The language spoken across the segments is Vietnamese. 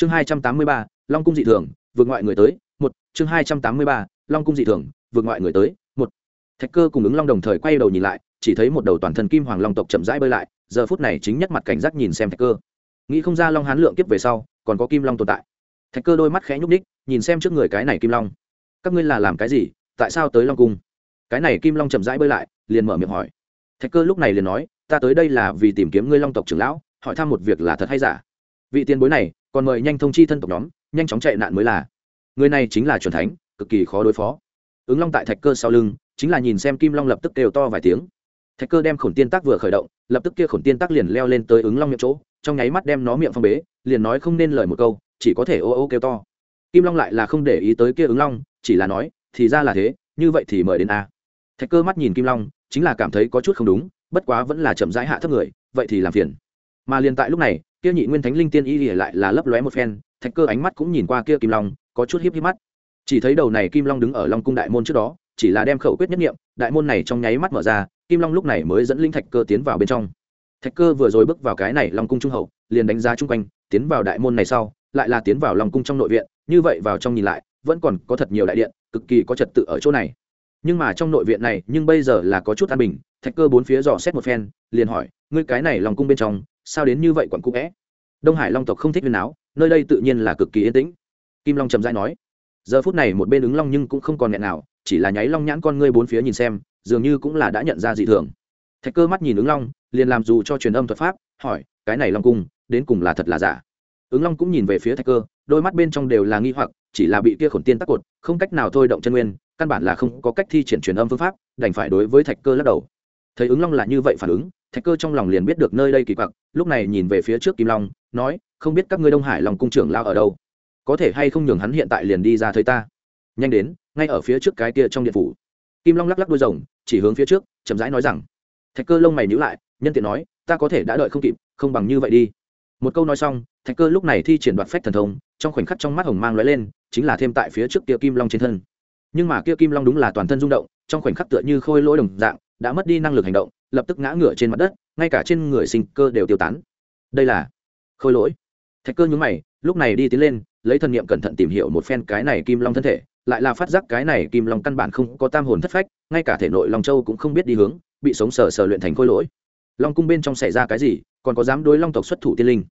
chương hai trăm tám mươi ba, long cung dị thường, vượt ngoại người tới, một. Chương hai trăm tám mươi ba, long cung dị thường, vượt ngoại người tới, một. Thạch cơ cùng ứng long đồng thời quay đầu nhìn lại, chỉ thấy một đầu toàn thân kim hoàng long tộc chậm rãi bơi lại, giờ phút này chính nhất mặt cảnh giác nhìn xem thạch cơ. Nghĩ không ra long hán lượng kiếp về sau, còn có kim long tồn tại. Thạch cơ đôi mắt khẽ nhúc ních nhìn xem trước người cái này kim long. Các ngươi là làm cái gì? Tại sao tới long cung? Cái này kim long chậm rãi bơi lại, liền mở miệng hỏi. Thạch cơ lúc này liền nói, ta tới đây là vì tìm kiếm ngươi long tộc trưởng lão, hỏi thăm một việc là thật hay giả. Vị tiền bối này còn mời nhanh thông chi thân tộc nhóm, nhanh chóng chạy nạn mới là. Người này chính là c thánh, cực kỳ khó đối phó. Ứng long tại thạch cơ sau lưng, chính là nhìn xem kim long lập tức kêu to vài tiếng. Thạch cơ đem khổn tiên tác vừa khởi động, lập tức kia khổn tiên tác liền leo lên tới ứng long miệng chỗ, trong nháy mắt đem nó miệng phong bế, liền nói không nên lời một câu, chỉ có thể ô ô kêu to. Kim long lại là không để ý tới kia ứng long, chỉ là nói, thì ra là thế, như vậy thì mời đến a. Thạch cơ mắt nhìn kim long, chính là cảm thấy có chút không đúng, bất quá vẫn là chậm rãi hạ thấp người, vậy thì làm phiền. Mà liền tại lúc này kia nhị nguyên thánh linh tiên y lại là lấp lóe một phen, thạch cơ ánh mắt cũng nhìn qua kia kim long, có chút hiếp hiếp mắt. Chỉ thấy đầu này kim long đứng ở long cung đại môn trước đó, chỉ là đem khẩu quyết nhất nghiệm đại môn này trong nháy mắt mở ra, kim long lúc này mới dẫn linh thạch cơ tiến vào bên trong. Thạch cơ vừa rồi bước vào cái này long cung trung hậu, liền đánh giá chung quanh, tiến vào đại môn này sau, lại là tiến vào long cung trong nội viện, như vậy vào trong nhìn lại, vẫn còn có thật nhiều đại điện, cực kỳ có trật tự ở chỗ này. Nhưng mà trong nội viện này, nhưng bây giờ là có chút an bình, thạch cơ bốn phía dò xét một phen, liền hỏi, ngươi cái này lòng cung bên trong sao đến như vậy quặn cũ vẽ đông hải long tộc không thích huyền áo, nơi đây tự nhiên là cực kỳ yên tĩnh. Kim long trầm dai nói, giờ phút này một bên ứng long nhưng cũng không còn nghẹn nào, chỉ là nháy long nhãn con ngươi bốn phía nhìn xem, dường như cũng là đã nhận ra dị thường. Thạch cơ mắt nhìn ứng long, liền làm dù cho truyền âm thuật pháp, hỏi, cái này long cung, đến cùng là thật là giả? Ứng long cũng nhìn về phía thạch cơ, đôi mắt bên trong đều là nghi hoặc, chỉ là bị kia khổn tiên tắc cột, không cách nào thôi động chân nguyên, căn bản là không có cách thi triển truyền âm phương pháp, đành phải đối với thạch cơ lắc đầu. Thấy ứng long là như vậy phản ứng thạch cơ trong lòng liền biết được nơi đây kỳ quặc, lúc này nhìn về phía trước kim long, nói, không biết các ngươi đông hải lòng cung trưởng lao ở đâu? Có thể hay không nhường hắn hiện tại liền đi ra thấy ta? Nhanh đến, ngay ở phía trước cái kia trong điện phủ. Kim long lắc lắc đuôi rồng, chỉ hướng phía trước, chậm rãi nói rằng, thạch cơ lông mày nhữ lại, nhân tiện nói, ta có thể đã đợi không kịp, không bằng như vậy đi. Một câu nói xong, thạch cơ lúc này thi triển đoạt phách thần thông, trong khoảnh khắc trong mắt hồng mang lóe lên, chính là thêm tại phía trước kia kim long trên thân. Nhưng mà kia kim long đúng là toàn thân rung động, trong khoảnh khắc tựa như khôi lỗi đồng dạng đã mất đi năng lực hành động, lập tức ngã ngửa trên mặt đất, ngay cả trên người sinh cơ đều tiêu tán. Đây là khôi lỗi. Thạch cơ nhúng mày, lúc này đi tiến lên, lấy thần niệm cẩn thận tìm hiểu một phen cái này kim long thân thể, lại là phát giác cái này kim long căn bản không có tam hồn thất phách, ngay cả thể nội long châu cũng không biết đi hướng, bị sống sờ sờ luyện thành khôi lỗi. Long cung bên trong xảy ra cái gì, còn có dám đối long tộc xuất thủ tiên linh?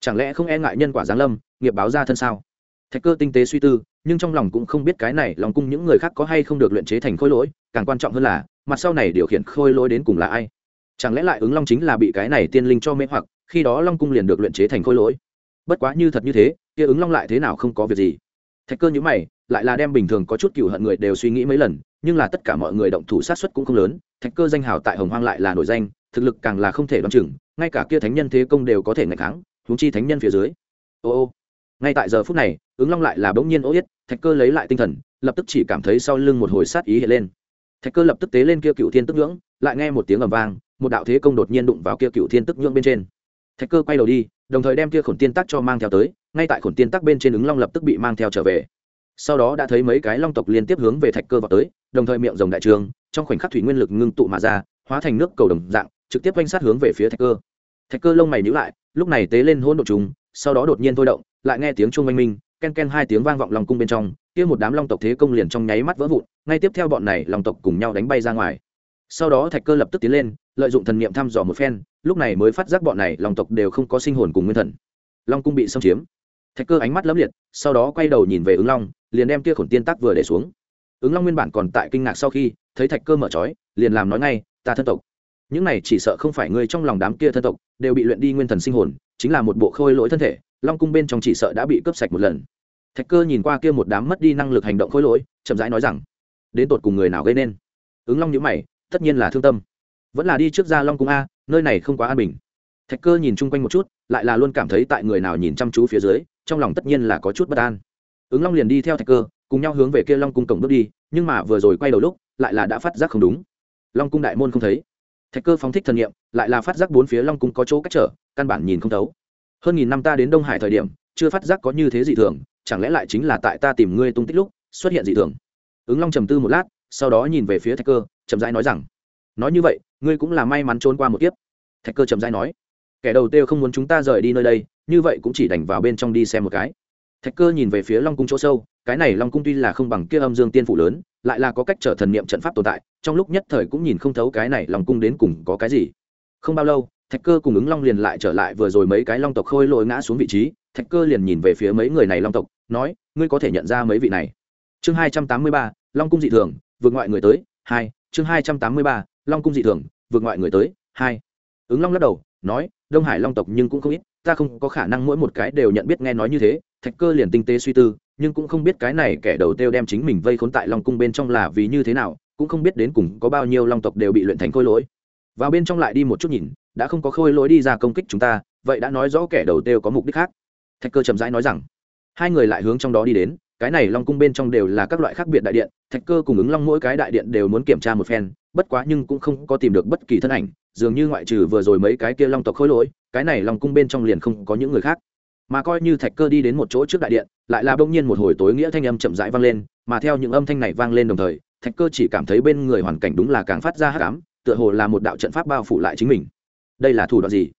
Chẳng lẽ không e ngại nhân quả giáng lâm, nghiệp báo ra thân sao? Thạch cơ tinh tế suy tư, nhưng trong lòng cũng không biết cái này lòng cung những người khác có hay không được luyện chế thành khôi lỗi, càng quan trọng hơn là mặt sau này điều khiển khôi lỗi đến cùng là ai? Chẳng lẽ lại ứng long chính là bị cái này tiên linh cho mê hoặc, khi đó long cung liền được luyện chế thành khôi lỗi? Bất quá như thật như thế, kia ứng long lại thế nào không có việc gì. Thạch cơ nhữ mày, lại là đem bình thường có chút cựu hận người đều suy nghĩ mấy lần, nhưng là tất cả mọi người động thủ sát xuất cũng không lớn, thạch cơ danh hào tại hồng hoang lại là nổi danh, thực lực càng là không thể đoán chừng, ngay cả kia thánh nhân thế công đều có thể ngày kháng, huống chi thánh nhân phía dưới. Ô ô. Ngay tại giờ phút này, ứng long lại là bỗng nhiên ô yết, thạch cơ lấy lại tinh thần, lập tức chỉ cảm thấy sau lưng một hồi sát ý hiện lên thạch cơ lập tức tế lên kia cựu thiên tức nhưỡng lại nghe một tiếng ầm vang một đạo thế công đột nhiên đụng vào kia cựu thiên tức nhưỡng bên trên. Thạch cơ quay đầu đi đồng thời đem kia khổn tiên tắc cho mang theo tới ngay tại khổn tiên tắc bên trên ứng long lập tức bị mang theo trở về. Sau đó đã thấy mấy cái long tộc liên tiếp hướng về thạch cơ vào tới đồng thời miệng rồng đại trường trong khoảnh khắc thủy nguyên lực ngưng tụ mà ra hóa thành nước cầu đồng dạng trực tiếp quanh sát hướng về phía thạch cơ. Thạch cơ lông mày nhíu lại lúc này tế lên hỗn độ chúng, sau đó đột nhiên thôi động lại nghe tiếng chuông oanh minh ken ken hai tiếng vang vọng lòng cung bên trong kia một đám long tộc thế công liền trong nháy mắt vỡ vụn, ngay tiếp theo bọn này long tộc cùng nhau đánh bay ra ngoài. Sau đó thạch cơ lập tức tiến lên, lợi dụng thần niệm thăm dò một phen, lúc này mới phát giác bọn này long tộc đều không có sinh hồn cùng nguyên thần. Long cung bị xâm chiếm. Thạch cơ ánh mắt lấm liệt, sau đó quay đầu nhìn về ứng long, liền đem kia khổn tiên tác vừa để xuống. Ứng long nguyên bản còn tại kinh ngạc sau khi, thấy thạch cơ mở trói, liền làm nói ngay, ta thân tộc. Những này chỉ sợ không phải người trong lòng đám kia thân tộc, đều bị luyện đi nguyên thần sinh hồn, chính là một bộ khôi lỗi thân thể, long cung bên trong chỉ sợ đã bị cướp sạch một lần thạch cơ nhìn qua kia một đám mất đi năng lực hành động khôi lỗi, chậm rãi nói rằng, đến tột cùng người nào gây nên? Ứng long nhữ mày, tất nhiên là thương tâm. Vẫn là đi trước ra long cung a, nơi này không quá an bình. Thạch cơ nhìn chung quanh một chút, lại là luôn cảm thấy tại người nào nhìn chăm chú phía dưới, trong lòng tất nhiên là có chút bất an. Ứng long liền đi theo thạch cơ, cùng nhau hướng về kia long cung cổng bước đi, nhưng mà vừa rồi quay đầu lúc, lại là đã phát giác không đúng. Long cung đại môn không thấy. Thạch cơ phóng thích thần nghiệm lại là phát giác bốn phía long cung có chỗ cách trở, căn bản nhìn không thấu. Hơn nghìn năm ta đến đông hải thời điểm, chưa phát giác có như thế gì thường chẳng lẽ lại chính là tại ta tìm ngươi tung tích lúc, xuất hiện dị thường? Ứng long trầm tư một lát, sau đó nhìn về phía thạch cơ, chậm rãi nói rằng, nói như vậy, ngươi cũng là may mắn trốn qua một kiếp. Thạch cơ chậm rãi nói, kẻ đầu tiêu không muốn chúng ta rời đi nơi đây, như vậy cũng chỉ đành vào bên trong đi xem một cái. Thạch cơ nhìn về phía long cung chỗ sâu, cái này long cung tuy là không bằng kia âm dương tiên phủ lớn, lại là có cách trở thần niệm trận pháp tồn tại, trong lúc nhất thời cũng nhìn không thấu cái này long cung đến cùng có cái gì. Không bao lâu thạch cơ cùng ứng long liền lại trở lại vừa rồi mấy cái long tộc khôi lội ngã xuống vị trí. Thạch cơ liền nhìn về phía mấy người này long tộc, nói, ngươi có thể nhận ra mấy vị này? Chương hai trăm tám mươi ba, long cung dị thường, vượt ngoại người tới, hai, chương hai trăm tám mươi ba, long cung dị thường, vượt ngoại người tới, hai. Ứng long lắc đầu, nói, đông hải long tộc nhưng cũng không ít, ta không có khả năng mỗi một cái đều nhận biết nghe nói như thế. Thạch cơ liền tinh tế suy tư, nhưng cũng không biết cái này kẻ đầu têu đem chính mình vây khốn tại long cung bên trong là vì như thế nào, cũng không biết đến cùng có bao nhiêu long tộc đều bị luyện thành khôi lỗi. Vào bên trong lại đi một chút nhìn đã không có khôi lỗi đi ra công kích chúng ta, vậy đã nói rõ kẻ đầu têu có mục đích khác. Thạch cơ chậm rãi nói rằng. Hai người lại hướng trong đó đi đến, cái này long cung bên trong đều là các loại khác biệt đại điện, thạch cơ cùng ứng long mỗi cái đại điện đều muốn kiểm tra một phen, bất quá nhưng cũng không có tìm được bất kỳ thân ảnh, dường như ngoại trừ vừa rồi mấy cái kia long tộc khôi lỗi, cái này long cung bên trong liền không có những người khác. Mà coi như thạch cơ đi đến một chỗ trước đại điện, lại là bỗng nhiên một hồi tối nghĩa thanh âm chậm rãi vang lên, mà theo những âm thanh này vang lên đồng thời, thạch cơ chỉ cảm thấy bên người hoàn cảnh đúng là càng phát ra hắc ám, tựa hồ là một đạo trận pháp bao phủ lại chính mình đây là thủ đoạn gì?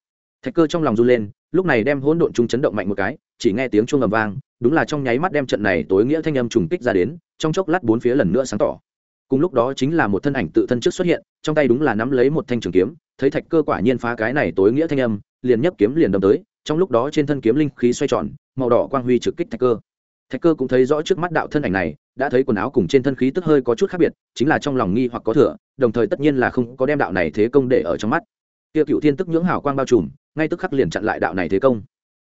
Thạch cơ trong lòng run lên, lúc này đem hỗn độn chung chấn động mạnh một cái, chỉ nghe tiếng chuông ầm vang, đúng là trong nháy mắt đem trận này tối nghĩa thanh âm trùng kích ra đến, trong chốc lát bốn phía lần nữa sáng tỏ. Cùng lúc đó chính là một thân ảnh tự thân trước xuất hiện, trong tay đúng là nắm lấy một thanh trường kiếm, thấy thạch cơ quả nhiên phá cái này tối nghĩa thanh âm, liền nhấp kiếm liền đâm tới, trong lúc đó trên thân kiếm linh khí xoay tròn, màu đỏ quang huy trực kích thạch cơ. Thạch cơ cũng thấy rõ trước mắt đạo thân ảnh này, đã thấy quần áo cùng trên thân khí tức hơi có chút khác biệt, chính là trong lòng nghi hoặc có thừa, đồng thời tất nhiên là không có đem đạo này thế công để ở trong mắt kia cựu thiên tức nhưỡng hào quang bao trùm, ngay tức khắc liền chặn lại đạo này thế công.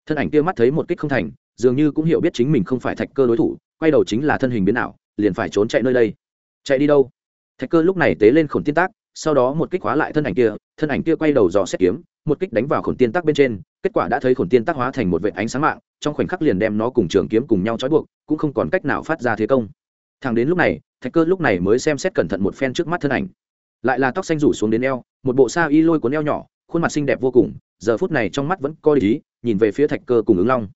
Thân ảnh kia mắt thấy một kích không thành, dường như cũng hiểu biết chính mình không phải thạch cơ đối thủ, quay đầu chính là thân hình biến ảo, liền phải trốn chạy nơi đây. Chạy đi đâu? Thạch cơ lúc này tế lên khổn tiên tác, sau đó một kích hóa lại thân ảnh kia, thân ảnh kia quay đầu dò xét kiếm, một kích đánh vào khổn tiên tác bên trên, kết quả đã thấy khổn tiên tác hóa thành một vệ ánh sáng mạng, trong khoảnh khắc liền đem nó cùng trường kiếm cùng nhau trói buộc, cũng không còn cách nào phát ra thế công. Thằng đến lúc này, thạch cơ lúc này mới xem xét cẩn thận một phen trước mắt thân ảnh lại là tóc xanh rủ xuống đến eo, một bộ sa y lôi cuốn eo nhỏ, khuôn mặt xinh đẹp vô cùng, giờ phút này trong mắt vẫn coi ý, nhìn về phía thạch cơ cùng ứng long.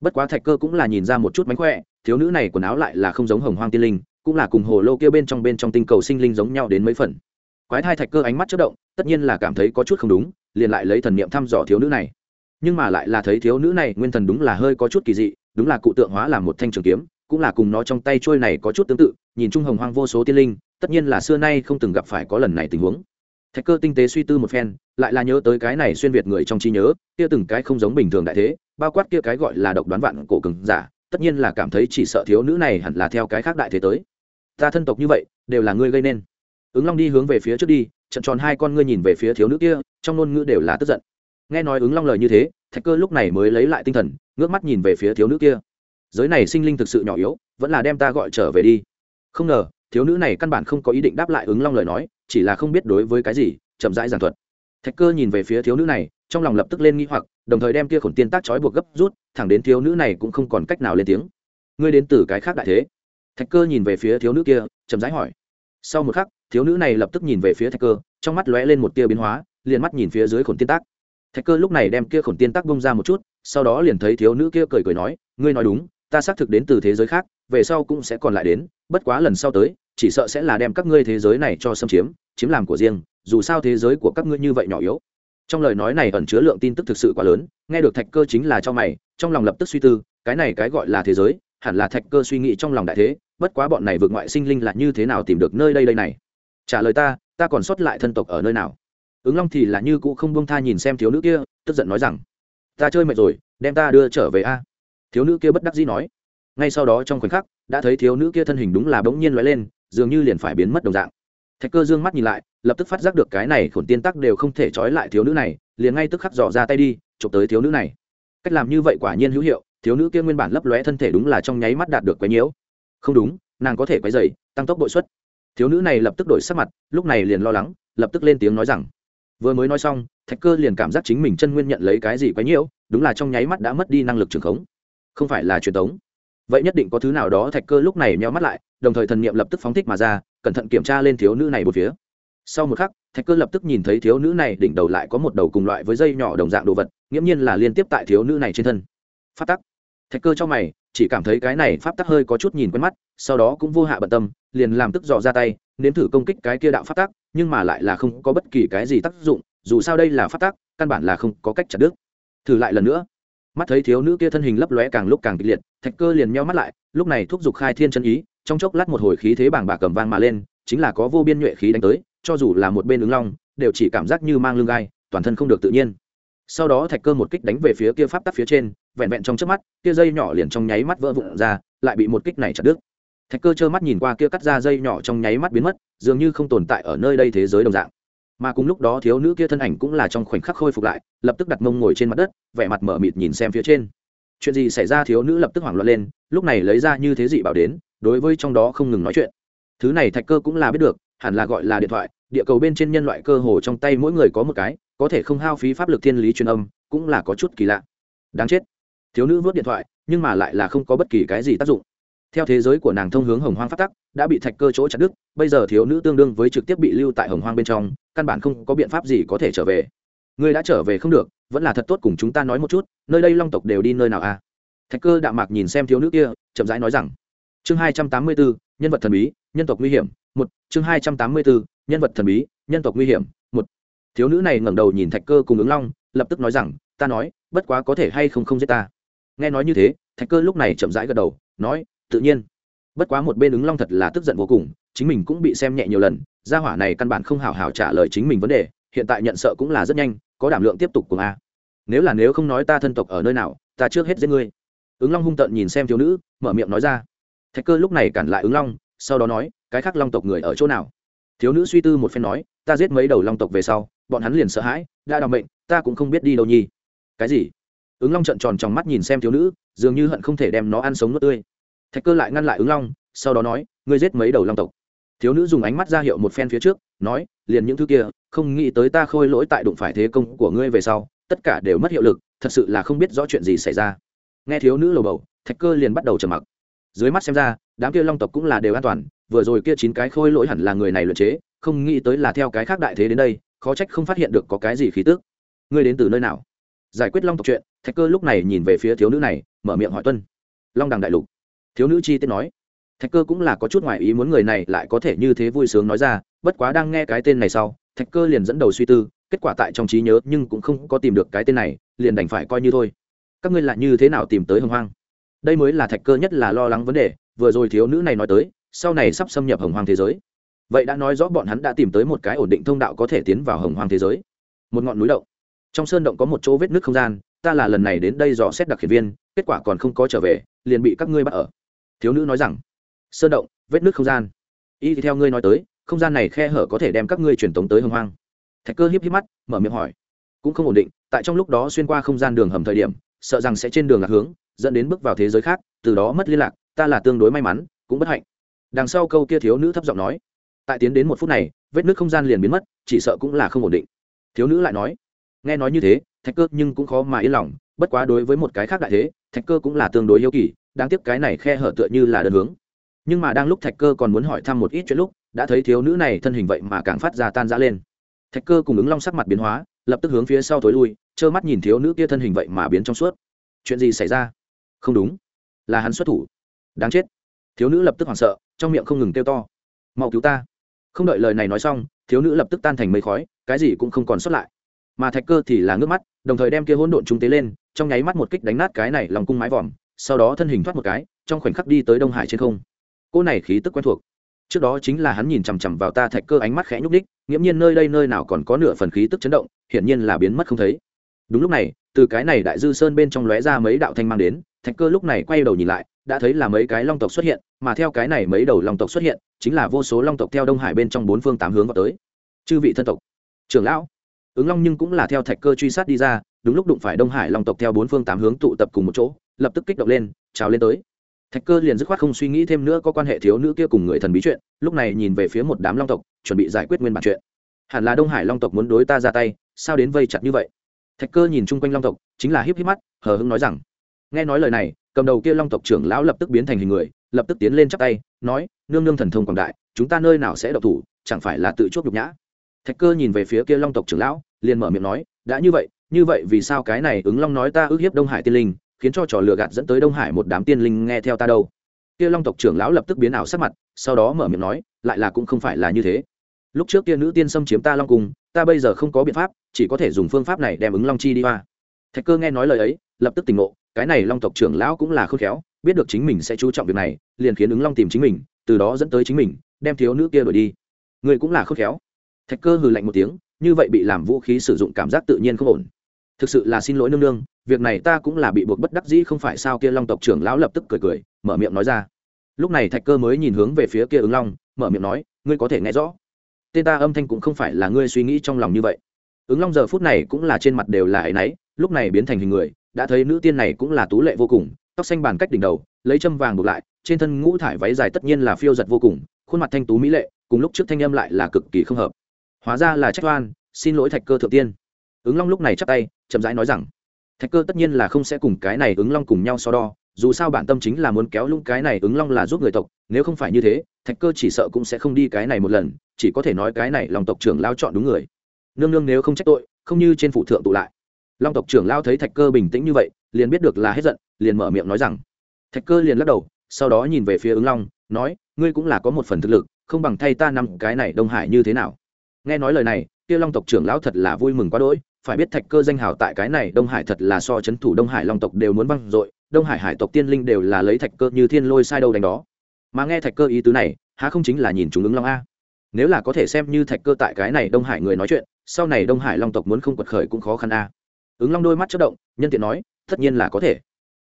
Bất quá thạch cơ cũng là nhìn ra một chút mánh khỏe, thiếu nữ này quần áo lại là không giống hồng hoang tiên linh, cũng là cùng hồ lô kia bên trong bên trong tinh cầu sinh linh giống nhau đến mấy phần. Quái thai thạch cơ ánh mắt chất động, tất nhiên là cảm thấy có chút không đúng, liền lại lấy thần niệm thăm dò thiếu nữ này. Nhưng mà lại là thấy thiếu nữ này nguyên thần đúng là hơi có chút kỳ dị, đúng là cụ tượng hóa làm một thanh trường kiếm, cũng là cùng nó trong tay trôi này có chút tương tự, nhìn chung hồng hoang vô số tiên linh tất nhiên là xưa nay không từng gặp phải có lần này tình huống. Thạch cơ tinh tế suy tư một phen, lại là nhớ tới cái này xuyên việt người trong trí nhớ, kia từng cái không giống bình thường đại thế, bao quát kia cái gọi là độc đoán vạn cổ cừng giả, tất nhiên là cảm thấy chỉ sợ thiếu nữ này hẳn là theo cái khác đại thế tới. Ta thân tộc như vậy, đều là ngươi gây nên. Ứng long đi hướng về phía trước đi, trận tròn hai con ngươi nhìn về phía thiếu nữ kia, trong ngôn ngữ đều là tức giận. Nghe nói ứng long lời như thế, thạch cơ lúc này mới lấy lại tinh thần, ngước mắt nhìn về phía thiếu nữ kia. Giới này sinh linh thực sự nhỏ yếu, vẫn là đem ta gọi trở về đi. Không ngờ thiếu nữ này căn bản không có ý định đáp lại ứng long lời nói, chỉ là không biết đối với cái gì, chậm rãi giảng thuật. Thạch cơ nhìn về phía thiếu nữ này, trong lòng lập tức lên nghi hoặc, đồng thời đem kia khổn tiên tác trói buộc gấp rút, thẳng đến thiếu nữ này cũng không còn cách nào lên tiếng. Ngươi đến từ cái khác đại thế? Thạch cơ nhìn về phía thiếu nữ kia, chậm rãi hỏi. Sau một khắc, thiếu nữ này lập tức nhìn về phía thạch cơ, trong mắt lóe lên một tia biến hóa, liền mắt nhìn phía dưới khổn tiên tác. Thạch cơ lúc này đem kia khổn tiên tác bông ra một chút, sau đó liền thấy thiếu nữ kia cười cười nói, ngươi nói đúng, ta xác thực đến từ thế giới khác, về sau cũng sẽ còn lại đến, bất quá lần sau tới chỉ sợ sẽ là đem các ngươi thế giới này cho xâm chiếm chiếm làm của riêng, dù sao thế giới của các ngươi như vậy nhỏ yếu. Trong lời nói này ẩn chứa lượng tin tức thực sự quá lớn, nghe được thạch cơ chính là cho mày, trong lòng lập tức suy tư, cái này cái gọi là thế giới, hẳn là thạch cơ suy nghĩ trong lòng đại thế, bất quá bọn này vượt ngoại sinh linh là như thế nào tìm được nơi đây đây này? Trả lời ta ta còn sót lại thân tộc ở nơi nào? Ứng long thì là như cũ không buông tha nhìn xem thiếu nữ kia, tức giận nói rằng, ta chơi mệt rồi, đem ta đưa trở về a. Thiếu nữ kia bất đắc dĩ nói. Ngay sau đó trong khoảnh khắc, đã thấy thiếu nữ kia thân hình đúng là bỗng nhiên lóe lên dường như liền phải biến mất đồng dạng. Thạch cơ dương mắt nhìn lại, lập tức phát giác được cái này khổn tiên tắc đều không thể trói lại thiếu nữ này, liền ngay tức khắc dò ra tay đi, chụp tới thiếu nữ này. Cách làm như vậy quả nhiên hữu hiệu, thiếu nữ kia nguyên bản lấp lóe thân thể đúng là trong nháy mắt đạt được quấy nhiễu. Không đúng, nàng có thể quấy dày tăng tốc bội suất thiếu nữ này lập tức đổi sắc mặt, lúc này liền lo lắng, lập tức lên tiếng nói rằng, vừa mới nói xong, thạch cơ liền cảm giác chính mình chân nguyên nhận lấy cái gì quấy nhiễu, đúng là trong nháy mắt đã mất đi năng lực trường khống. Không phải là truyền thống vậy nhất định có thứ nào đó thạch cơ lúc này nheo mắt lại đồng thời thần niệm lập tức phóng thích mà ra, cẩn thận kiểm tra lên thiếu nữ này một phía. Sau một khắc, thạch cơ lập tức nhìn thấy thiếu nữ này đỉnh đầu lại có một đầu cùng loại với dây nhỏ đồng dạng đồ vật, nghiễm nhiên là liên tiếp tại thiếu nữ này trên thân. Phát tắc. Thạch cơ cho mày, chỉ cảm thấy cái này pháp tắc hơi có chút nhìn quen mắt, sau đó cũng vô hạ bận tâm, liền làm tức dò ra tay, nếm thử công kích cái kia đạo pháp tắc, nhưng mà lại là không có bất kỳ cái gì tác dụng, dù sao đây là pháp tắc, căn bản là không có cách chặt đứt. Thử lại lần nữa. Mắt thấy thiếu nữ kia thân hình lấp lóe càng lúc càng kịch liệt, thạch cơ liền meo mắt lại, lúc này thúc giục khai thiên chân ý trong chốc lát một hồi khí thế bảng bạc cầm vang mà lên, chính là có vô biên nhuệ khí đánh tới, cho dù là một bên ứng long, đều chỉ cảm giác như mang lưng gai, toàn thân không được tự nhiên. Sau đó thạch cơ một kích đánh về phía kia pháp tắc phía trên, vẹn vẹn trong trước mắt, kia dây nhỏ liền trong nháy mắt vỡ vụn ra, lại bị một kích này chặt đứt. Thạch cơ trơ mắt nhìn qua kia cắt ra dây nhỏ trong nháy mắt biến mất, dường như không tồn tại ở nơi đây thế giới đồng dạng. Mà cùng lúc đó thiếu nữ kia thân ảnh cũng là trong khoảnh khắc khôi phục lại, lập tức đặt mông ngồi trên mặt đất, vẻ mặt mở mịt nhìn xem phía trên. Chuyện gì xảy ra thiếu nữ lập tức hoảng loạn lên, lúc này lấy ra như thế dị bảo đến đối với trong đó không ngừng nói chuyện. Thứ này thạch cơ cũng là biết được, hẳn là gọi là điện thoại, địa cầu bên trên nhân loại cơ hồ trong tay mỗi người có một cái, có thể không hao phí pháp lực thiên lý truyền âm, cũng là có chút kỳ lạ. Đáng chết. Thiếu nữ vớt điện thoại, nhưng mà lại là không có bất kỳ cái gì tác dụng. Theo thế giới của nàng thông hướng hồng hoang phát tắc, đã bị thạch cơ chỗ chặt đứt, bây giờ thiếu nữ tương đương với trực tiếp bị lưu tại hồng hoang bên trong, căn bản không có biện pháp gì có thể trở về. Ngươi đã trở về không được, vẫn là thật tốt cùng chúng ta nói một chút, nơi đây long tộc đều đi nơi nào à? Thạch cơ đạo mạc nhìn xem thiếu nữ kia, chậm rãi nói rằng chương hai trăm tám mươi bốn nhân vật thần bí, nhân tộc nguy hiểm, một. Chương hai trăm tám mươi bốn nhân vật thần bí, nhân tộc nguy hiểm, một. Thiếu nữ này ngẩng đầu nhìn thạch cơ cùng ứng long, lập tức nói rằng, ta nói, bất quá có thể hay không không giết ta? Nghe nói như thế, thạch cơ lúc này chậm rãi gật đầu, nói, tự nhiên. Bất quá một bên ứng long thật là tức giận vô cùng, chính mình cũng bị xem nhẹ nhiều lần, gia hỏa này căn bản không hào hào trả lời chính mình vấn đề, hiện tại nhận sợ cũng là rất nhanh, có đảm lượng tiếp tục cùng a. Nếu là nếu không nói ta thân tộc ở nơi nào, ta trước hết giết ngươi. Ứng long hung tợn nhìn xem thiếu nữ, mở miệng nói ra thạch cơ lúc này cản lại ứng long, sau đó nói, cái khác long tộc người ở chỗ nào? Thiếu nữ suy tư một phen nói, ta giết mấy đầu long tộc về sau, bọn hắn liền sợ hãi, đã đ mệnh, ta cũng không biết đi đâu nhi cái gì? Ứng long trợn tròn trong mắt nhìn xem thiếu nữ, dường như hận không thể đem nó ăn sống nước tươi. Thạch cơ lại ngăn lại ứng long, sau đó nói, ngươi giết mấy đầu long tộc? Thiếu nữ dùng ánh mắt ra hiệu một phen phía trước, nói, liền những thứ kia, không nghĩ tới ta khôi lỗi tại đụng phải thế công của ngươi về sau, tất cả đều mất hiệu lực, thật sự là không biết rõ chuyện gì xảy ra. Nghe thiếu nữ lầu bầu, thạch cơ liền bắt đầu trầm mặc dưới mắt xem ra, đám kia long tộc cũng là đều an toàn, vừa rồi kia chín cái khôi lỗi hẳn là người này luyện chế, không nghĩ tới là theo cái khác đại thế đến đây, khó trách không phát hiện được có cái gì khí tức. Ngươi đến từ nơi nào? Giải quyết long tộc chuyện, thạch cơ lúc này nhìn về phía thiếu nữ này, mở miệng hỏi tuân. Long đằng đại lục. Thiếu nữ chi tiết nói. Thạch cơ cũng là có chút ngoại ý muốn người này lại có thể như thế vui sướng nói ra, bất quá đang nghe cái tên này sau, thạch cơ liền dẫn đầu suy tư, kết quả tại trong trí nhớ nhưng cũng không có tìm được cái tên này, liền đành phải coi như thôi. Các ngươi lại như thế nào tìm tới hồng hoang? Đây mới là thạch cơ nhất là lo lắng vấn đề, vừa rồi thiếu nữ này nói tới, sau này sắp xâm nhập hồng hoang thế giới. Vậy đã nói rõ bọn hắn đã tìm tới một cái ổn định thông đạo có thể tiến vào hồng hoang thế giới. Một ngọn núi động. Trong sơn động có một chỗ vết nước không gian, ta là lần này đến đây dò xét đặc khiển viên, kết quả còn không có trở về, liền bị các ngươi bắt ở. Thiếu nữ nói rằng, sơn động, vết nước không gian. Y theo ngươi nói tới, không gian này khe hở có thể đem các ngươi truyền tống tới hồng hoang. Thạch cơ hiếp hiếp mắt, mở miệng hỏi. Cũng không ổn định, tại trong lúc đó xuyên qua không gian đường hầm thời điểm, sợ rằng sẽ trên đường lạc hướng dẫn đến bước vào thế giới khác, từ đó mất liên lạc, ta là tương đối may mắn, cũng bất hạnh. Đằng sau câu kia thiếu nữ thấp giọng nói, tại tiến đến một phút này, vết nước không gian liền biến mất, chỉ sợ cũng là không ổn định. Thiếu nữ lại nói, nghe nói như thế, thạch cơ nhưng cũng khó mà yên lòng, bất quá đối với một cái khác đại thế, thạch cơ cũng là tương đối yêu kỳ, đáng tiếc cái này khe hở tựa như là đơn hướng. Nhưng mà đang lúc thạch cơ còn muốn hỏi thăm một ít chuyện lúc, đã thấy thiếu nữ này thân hình vậy mà càng phát ra tan ra lên. Thạch cơ cùng ứng long sắc mặt biến hóa, lập tức hướng phía sau tối lui, trơ mắt nhìn thiếu nữ kia thân hình vậy mà biến trong suốt. Chuyện gì xảy ra? Không đúng. Là hắn xuất thủ. Đáng chết. Thiếu nữ lập tức hoảng sợ, trong miệng không ngừng kêu to. Mau cứu ta. Không đợi lời này nói xong, thiếu nữ lập tức tan thành mây khói, cái gì cũng không còn xuất lại. Mà thạch cơ thì là ngước mắt, đồng thời đem kia hỗn độn trung tế lên, trong nháy mắt một kích đánh nát cái này lòng cung mái vòm, sau đó thân hình thoát một cái, trong khoảnh khắc đi tới đông hải trên không. Cô này khí tức quen thuộc. Trước đó chính là hắn nhìn chằm chằm vào ta thạch cơ ánh mắt khẽ nhúc ních nghiễm nhiên nơi đây nơi nào còn có nửa phần khí tức chấn động, hiển nhiên là biến mất không thấy. Đúng lúc này, từ cái này đại dư sơn bên trong lóe ra mấy đạo thanh mang đến thạch cơ lúc này quay đầu nhìn lại, đã thấy là mấy cái long tộc xuất hiện, mà theo cái này mấy đầu long tộc xuất hiện, chính là vô số long tộc theo đông hải bên trong bốn phương tám hướng vào tới. Chư vị thân tộc, trưởng lão, ứng long nhưng cũng là theo thạch cơ truy sát đi ra, đúng lúc đụng phải đông hải long tộc theo bốn phương tám hướng tụ tập cùng một chỗ, lập tức kích động lên, trào lên tới. Thạch cơ liền dứt khoát không suy nghĩ thêm nữa có quan hệ thiếu nữ kia cùng người thần bí chuyện, lúc này nhìn về phía một đám long tộc, chuẩn bị giải quyết nguyên bản chuyện. Hẳn là đông hải long tộc muốn đối ta ra tay, sao đến vây chặt như vậy? Thạch cơ nhìn chung quanh long tộc, chính là híp híp mắt, hờ hững nói rằng nghe nói lời này, cầm đầu kia long tộc trưởng lão lập tức biến thành hình người, lập tức tiến lên chắp tay, nói, nương nương thần thông quảng đại, chúng ta nơi nào sẽ độc thủ, chẳng phải là tự chuốc nhục nhã? Thạch cơ nhìn về phía kia long tộc trưởng lão, liền mở miệng nói, đã như vậy như vậy vì sao cái này ứng long nói ta ước hiếp đông hải tiên linh, khiến cho trò lừa gạt dẫn tới đông hải một đám tiên linh nghe theo ta đâu? Kia long tộc trưởng lão lập tức biến ảo sắc mặt, sau đó mở miệng nói, lại là cũng không phải là như thế. Lúc trước kia nữ tiên xâm chiếm ta long cung, ta bây giờ không có biện pháp, chỉ có thể dùng phương pháp này đem ứng long chi đi hoa. Thạch cơ nghe nói lời ấy, lập tức tỉnh ngộ cái này long tộc trưởng lão cũng là khôn khéo, biết được chính mình sẽ chú trọng việc này, liền khiến ứng long tìm chính mình, từ đó dẫn tới chính mình, đem thiếu nữ kia đổi đi. Người cũng là khôn khéo. Thạch cơ hừ lạnh một tiếng, như vậy bị làm vũ khí sử dụng cảm giác tự nhiên không ổn. Thực sự là xin lỗi nương nương, việc này ta cũng là bị buộc bất đắc dĩ không phải sao kia long tộc trưởng lão lập tức cười cười, mở miệng nói ra. Lúc này thạch cơ mới nhìn hướng về phía kia ứng long, mở miệng nói, ngươi có thể nghe rõ. Tên ta âm thanh cũng không phải là ngươi suy nghĩ trong lòng như vậy. Ứng long giờ phút này cũng là trên mặt đều là áy náy, lúc này biến thành hình người đã thấy nữ tiên này cũng là tú lệ vô cùng, tóc xanh bàn cách đỉnh đầu, lấy châm vàng buộc lại, trên thân ngũ thải váy dài tất nhiên là phiêu giật vô cùng, khuôn mặt thanh tú mỹ lệ, cùng lúc trước thanh âm lại là cực kỳ không hợp. Hóa ra là trách oan, xin lỗi thạch cơ thượng tiên. Ứng long lúc này chắp tay, chậm rãi nói rằng, thạch cơ tất nhiên là không sẽ cùng cái này ứng long cùng nhau so đo, dù sao bản tâm chính là muốn kéo lũng cái này ứng long là giúp người tộc, nếu không phải như thế, thạch cơ chỉ sợ cũng sẽ không đi cái này một lần, chỉ có thể nói cái này lòng tộc trưởng lao chọn đúng người. Nương nương nếu không trách tội, không như trên phụ thượng tụ lại long tộc trưởng lao thấy thạch cơ bình tĩnh như vậy, liền biết được là hết giận, liền mở miệng nói rằng, thạch cơ liền lắc đầu, sau đó nhìn về phía ứng long, nói, ngươi cũng là có một phần thực lực, không bằng thay ta nằm cái này đông hải như thế nào? Nghe nói lời này, kia long tộc trưởng lão thật là vui mừng quá đỗi, phải biết thạch cơ danh hào tại cái này đông hải thật là so c h ấ n thủ đông hải long tộc đều muốn văng i đông hải hải tộc tiên linh đều là lấy thạch cơ như thiên lôi sai đâu đánh đó. Mà nghe thạch cơ ý tứ này, há không chính là nhìn chúng ứng long a? Nếu là có thể xem như thạch cơ tại cái này đông hải người nói chuyện, sau này đông hải long tộc muốn không quật khởi cũng khó khăn a ứng long đôi mắt chất động, nhân tiện nói, tất nhiên là có thể.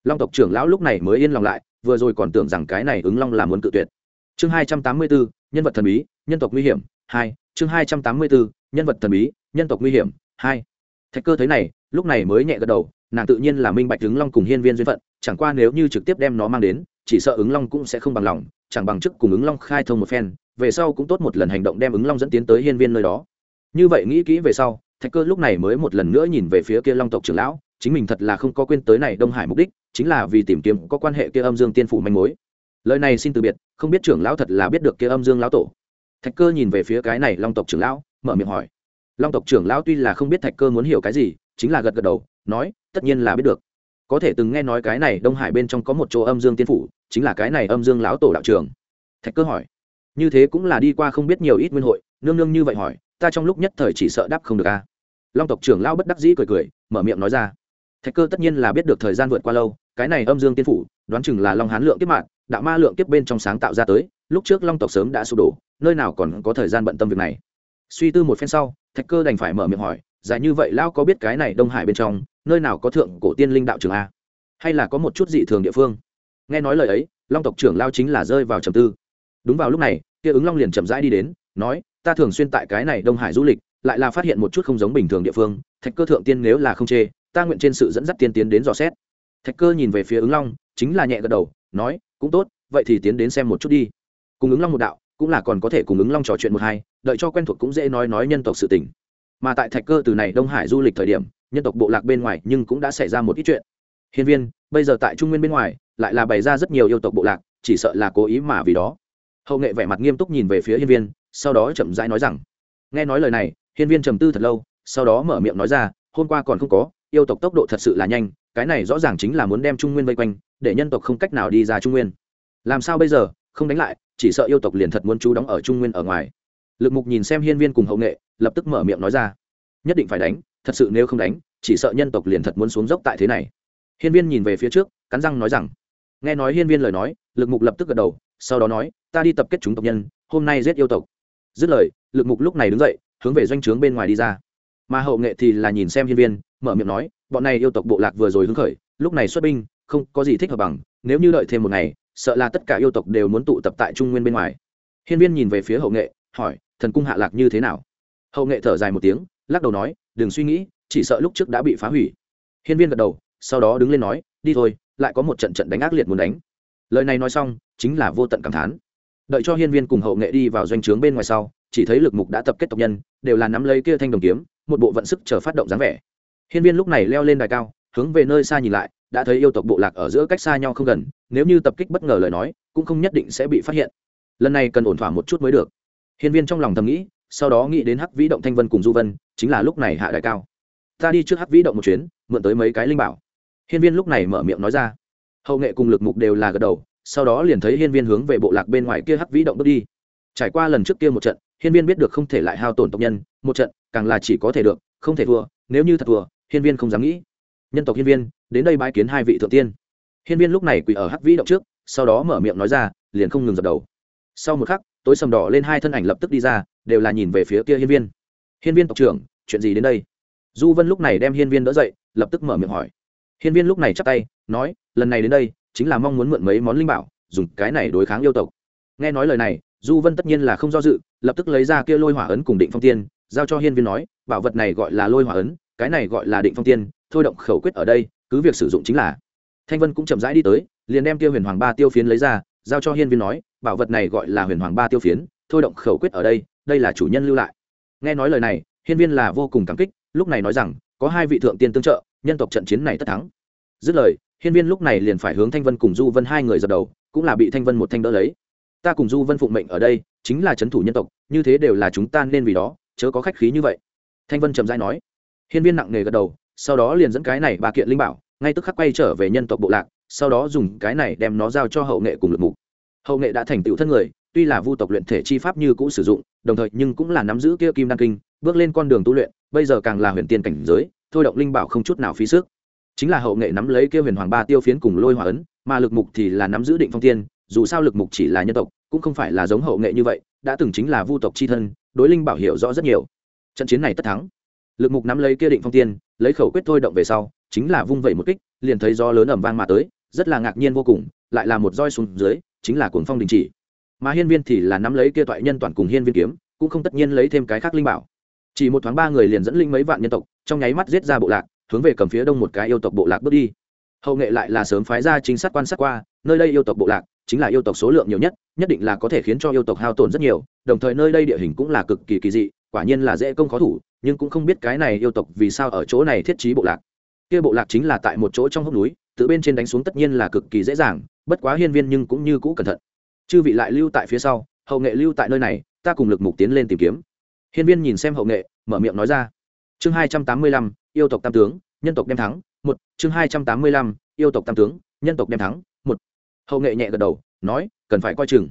Long tộc trưởng lão lúc này mới yên lòng lại, vừa rồi còn tưởng rằng cái này ứng long là muốn cự tuyệt. Chương hai trăm tám mươi bốn, nhân vật thần bí, nhân tộc nguy hiểm, hai. Chương hai trăm tám mươi bốn, nhân vật thần bí, nhân tộc nguy hiểm, hai. Thạch cơ thấy này, lúc này mới nhẹ gật đầu, nàng tự nhiên là minh bạch ứng long cùng hiên viên duyên phận, chẳng qua nếu như trực tiếp đem nó mang đến, chỉ sợ ứng long cũng sẽ không bằng lòng, chẳng bằng chức cùng ứng long khai thông một phen, về sau cũng tốt một lần hành động đem ứng long dẫn tiến tới hiên viên nơi đó. Như vậy nghĩ kỹ về sau thạch cơ lúc này mới một lần nữa nhìn về phía kia long tộc trưởng lão, chính mình thật là không có quên tới này đông hải mục đích, chính là vì tìm kiếm có quan hệ kia âm dương tiên phủ manh mối. Lời này xin từ biệt, không biết trưởng lão thật là biết được kia âm dương lão tổ. Thạch cơ nhìn về phía cái này long tộc trưởng lão, mở miệng hỏi. Long tộc trưởng lão tuy là không biết thạch cơ muốn hiểu cái gì, chính là gật gật đầu, nói, tất nhiên là biết được. Có thể từng nghe nói cái này đông hải bên trong có một chỗ âm dương tiên phủ, chính là cái này âm dương lão tổ đạo trường thạch cơ hỏi. Như thế cũng là đi qua không biết nhiều ít nguyên hội, nương nương như vậy hỏi ta trong lúc nhất thời chỉ sợ đáp không được a. Long tộc trưởng lao bất đắc dĩ cười cười, mở miệng nói ra. Thạch cơ tất nhiên là biết được thời gian vượt qua lâu, cái này âm dương tiên phủ, đoán chừng là long hán lượng kiếp mạng đạo ma lượng kiếp bên trong sáng tạo ra tới, lúc trước long tộc sớm đã sụp đổ, nơi nào còn có thời gian bận tâm việc này. Suy tư một phen sau, thạch cơ đành phải mở miệng hỏi dài như vậy lao có biết cái này đông hải bên trong, nơi nào có thượng cổ tiên linh đạo trường a? Hay là có một chút dị thường địa phương? Nghe nói lời ấy, long tộc trưởng lao chính là rơi vào trầm tư. Đúng vào lúc này, kia ứng long liền chậm rãi đi đến, nói ta thường xuyên tại cái này đông hải du lịch, lại là phát hiện một chút không giống bình thường địa phương, thạch cơ thượng tiên nếu là không chê, ta nguyện trên sự dẫn dắt tiên tiến đến dò xét. Thạch cơ nhìn về phía ứng long, chính là nhẹ gật đầu, nói, cũng tốt, vậy thì tiến đến xem một chút đi. Cùng ứng long một đạo, cũng là còn có thể cùng ứng long trò chuyện một hai, đợi cho quen thuộc cũng dễ nói nói nhân tộc sự tình. Mà tại thạch cơ từ này đông hải du lịch thời điểm, nhân tộc bộ lạc bên ngoài nhưng cũng đã xảy ra một ít chuyện. Hiên viên, bây giờ tại trung nguyên bên ngoài, lại là bày ra rất nhiều yêu tộc bộ lạc, chỉ sợ là cố ý mà vì đó. Hậu nghệ vẻ mặt nghiêm túc nhìn về phía hiên viên sau đó chậm rãi nói rằng, nghe nói lời này, hiên viên trầm tư thật lâu, sau đó mở miệng nói ra, hôm qua còn không có, yêu tộc tốc độ thật sự là nhanh, cái này rõ ràng chính là muốn đem trung nguyên vây quanh, để nhân tộc không cách nào đi ra trung nguyên. Làm sao bây giờ? Không đánh lại, chỉ sợ yêu tộc liền thật muốn chú đóng ở trung nguyên ở ngoài. Lực mục nhìn xem hiên viên cùng hậu nghệ, lập tức mở miệng nói ra, nhất định phải đánh, thật sự nếu không đánh, chỉ sợ nhân tộc liền thật muốn xuống dốc tại thế này. Hiên viên nhìn về phía trước, cắn răng nói rằng, nghe nói hiên viên lời nói, lực mục lập tức gật đầu, sau đó nói, ta đi tập kết chúng tộc nhân, hôm nay giết yêu tộc dứt lời, lực mục lúc này đứng dậy, hướng về doanh trướng bên ngoài đi ra. Mà hậu nghệ thì là nhìn xem hiên viên, mở miệng nói, bọn này yêu tộc bộ lạc vừa rồi hứng khởi, lúc này xuất binh, không có gì thích hợp bằng, nếu như đợi thêm một ngày, sợ là tất cả yêu tộc đều muốn tụ tập tại trung nguyên bên ngoài. Hiên viên nhìn về phía hậu nghệ, hỏi, thần cung hạ lạc như thế nào? Hậu nghệ thở dài một tiếng, lắc đầu nói, đừng suy nghĩ, chỉ sợ lúc trước đã bị phá hủy. Hiên viên gật đầu, sau đó đứng lên nói, đi thôi, lại có một trận trận đánh ác liệt muốn đánh. Lời này nói xong, chính là vô tận cảm thán đợi cho hiên viên cùng hậu nghệ đi vào doanh trướng bên ngoài sau, chỉ thấy lực mục đã tập kết tộc nhân, đều là nắm lấy kia thanh đồng kiếm, một bộ vận sức chờ phát động dáng vẻ. Hiên viên lúc này leo lên đài cao, hướng về nơi xa nhìn lại, đã thấy yêu tộc bộ lạc ở giữa cách xa nhau không gần, nếu như tập kích bất ngờ lời nói, cũng không nhất định sẽ bị phát hiện. Lần này cần ổn thỏa một chút mới được. Hiên viên trong lòng thầm nghĩ, sau đó nghĩ đến hắc vĩ động thanh vân cùng du vân, chính là lúc này hạ đại cao. Ta đi trước hắc vĩ động một chuyến, mượn tới mấy cái linh bảo. Hiên viên lúc này mở miệng nói ra. Hậu nghệ cùng lực mục đều là gật đầu sau đó liền thấy hiên viên hướng về bộ lạc bên ngoài kia hắc vĩ động bước đi. Trải qua lần trước kia một trận, hiên viên biết được không thể lại hao tổn tộc nhân, một trận, càng là chỉ có thể được, không thể thua, nếu như thật thua, hiên viên không dám nghĩ. Nhân tộc hiên viên, đến đây bái kiến hai vị thượng tiên. Hiên viên lúc này quỳ ở hắc vĩ động trước, sau đó mở miệng nói ra, liền không ngừng dập đầu. Sau một khắc, tối sầm đỏ lên hai thân ảnh lập tức đi ra, đều là nhìn về phía kia hiên viên. Hiên viên tộc trưởng, chuyện gì đến đây? Du vân lúc này đem hiên viên đỡ dậy, lập tức mở miệng hỏi. Hiên viên lúc này chắp tay, nói, lần này đến đây chính là mong muốn mượn mấy món linh bảo, dùng cái này đối kháng yêu tộc. Nghe nói lời này, du vân tất nhiên là không do dự, lập tức lấy ra kia lôi hỏa ấn cùng định phong tiên, giao cho hiên viên nói, bảo vật này gọi là lôi hỏa ấn, cái này gọi là định phong tiên, thôi động khẩu quyết ở đây, cứ việc sử dụng chính là. Thanh vân cũng chậm rãi đi tới, liền đem tiêu huyền hoàng ba tiêu phiến lấy ra, giao cho hiên viên nói, bảo vật này gọi là huyền hoàng ba tiêu phiến, thôi động khẩu quyết ở đây đây là chủ nhân lưu lại. Nghe nói lời này, hiên viên là vô cùng cảm kích, lúc này nói rằng, có hai vị thượng tiên tương trợ, nhân tộc trận chiến này tất thắng. Dứt lời hiên viên lúc này liền phải hướng thanh vân cùng du vân hai người dập đầu, cũng là bị thanh vân một thanh đỡ lấy. Ta cùng du vân phụng mệnh ở đây, chính là c h ấ n thủ nhân tộc, như thế đều là chúng ta nên vì đó, chớ có khách khí như vậy. Thanh vân trầm dai nói. Hiên viên nặng nề gật đầu, sau đó liền dẫn cái này bà kiện linh bảo, ngay tức khắc quay trở về nhân tộc bộ lạc, sau đó dùng cái này đem nó giao cho hậu nghệ cùng lực mục. Hậu nghệ đã thành tựu thân người, tuy là vu tộc luyện thể chi pháp như cũ sử dụng, đồng thời nhưng cũng là nắm giữ kia kim đăng kinh, bước lên con đường tu luyện, bây giờ càng là huyền tiên cảnh giới, thôi động linh bảo không chút nào phí sức chính là hậu nghệ nắm lấy kia huyền hoàng ba tiêu phiến cùng lôi hỏa ấn, mà lực mục thì là nắm giữ định phong tiên, dù sao lực mục chỉ là nhân tộc, cũng không phải là giống hậu nghệ như vậy, đã từng chính là vu tộc c h i thân, đối linh bảo hiểu rõ rất nhiều. Trận chiến này tất thắng. Lực mục nắm lấy kia định phong tiên, lấy khẩu quyết thôi động về sau, chính là vung vẩy một kích, liền thấy do lớn ẩm vang mà tới, rất là ngạc nhiên vô cùng, lại là một roi xuống dưới, chính là cuồng phong đình chỉ. Mà hiên viên thì là nắm lấy kia toại nhân toàn cùng hiên viên kiếm, cũng không tất nhiên lấy thêm cái khác linh bảo. Chỉ một thoáng ba người liền dẫn linh mấy vạn nhân tộc, trong nháy mắt giết ra bộ lạc hướng về cầm phía đông một cái yêu tộc bộ lạc bước đi. Hậu nghệ lại là sớm phái ra chính sát quan sát qua, nơi đây yêu tộc bộ lạc chính là yêu tộc số lượng nhiều nhất nhất định là có thể khiến cho yêu tộc hao tổn rất nhiều, đồng thời nơi đây địa hình cũng là cực kỳ kỳ dị, quả nhiên là dễ công khó thủ, nhưng cũng không biết cái này yêu tộc vì sao ở chỗ này thiết trí bộ lạc. Kia bộ lạc chính là tại một chỗ trong hốc núi, từ bên trên đánh xuống tất nhiên là cực kỳ dễ dàng, bất quá hiên viên nhưng cũng như cũ cẩn thận. Chư vị lại lưu tại phía sau, hậu nghệ lưu tại nơi này, ta cùng lực mục tiến lên tìm kiếm. Hiên viên nhìn xem hậu nghệ, mở miệng nói ra. Chương hai trăm tám mươi lăm yêu tộc tam tướng, nhân tộc đem thắng, một, chương hai trăm tám mươi lăm, yêu tộc tam tướng, nhân tộc đem thắng, một. Hậu nghệ nhẹ gật đầu, nói, cần phải coi chừng.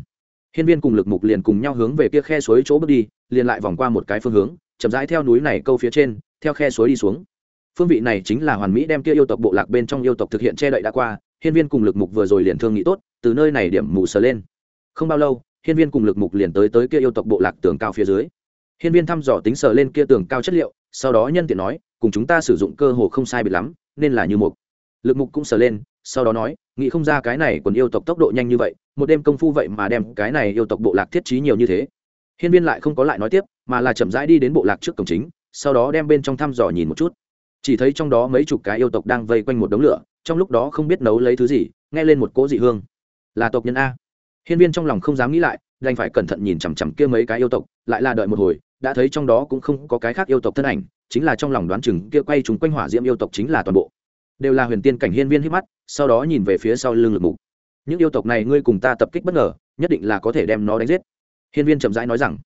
Hiên viên cùng lực mục liền cùng nhau hướng về kia khe suối chỗ bước đi, liền lại vòng qua một cái phương hướng, chậm rãi theo núi này câu phía trên, theo khe suối đi xuống. Phương vị này chính là hoàn mỹ đem kia yêu tộc bộ lạc bên trong yêu tộc thực hiện che đậy đã qua, hiên viên cùng lực mục vừa rồi liền thương nghị tốt, từ nơi này điểm mù sờ lên. Không bao lâu, hiên viên cùng lực mục liền tới tới kia yêu tộc bộ lạc tường cao phía dưới. Hiên viên thăm dò tính sờ lên kia tường cao chất liệu sau đó nhân tiện nói, cùng chúng ta sử dụng cơ hồ không sai biệt lắm, nên là như mục. Lực mục cũng sờ lên, sau đó nói, nghĩ không ra cái này còn yêu tộc tốc độ nhanh như vậy, một đêm công phu vậy mà đem cái này yêu tộc bộ lạc thiết trí nhiều như thế. Hiên viên lại không có lại nói tiếp, mà là chậm rãi đi đến bộ lạc trước cổng chính, sau đó đem bên trong thăm dò nhìn một chút. Chỉ thấy trong đó mấy chục cái yêu tộc đang vây quanh một đống lửa, trong lúc đó không biết nấu lấy thứ gì, nghe lên một cỗ dị hương. Là tộc nhân a. Hiên viên trong lòng không dám nghĩ lại, đành phải cẩn thận nhìn chằm chằm kia mấy cái yêu tộc, lại là đợi một hồi đã thấy trong đó cũng không có cái khác yêu tộc thân ảnh, chính là trong lòng đoán chừng kia quay chúng quanh hỏa diễm yêu tộc chính là toàn bộ. Đều là huyền tiên cảnh hiên viên hít mắt, sau đó nhìn về phía sau lưng lực mục. Những yêu tộc này ngươi cùng ta tập kích bất ngờ, nhất định là có thể đem nó đánh giết. Hiên viên chậm rãi nói rằng.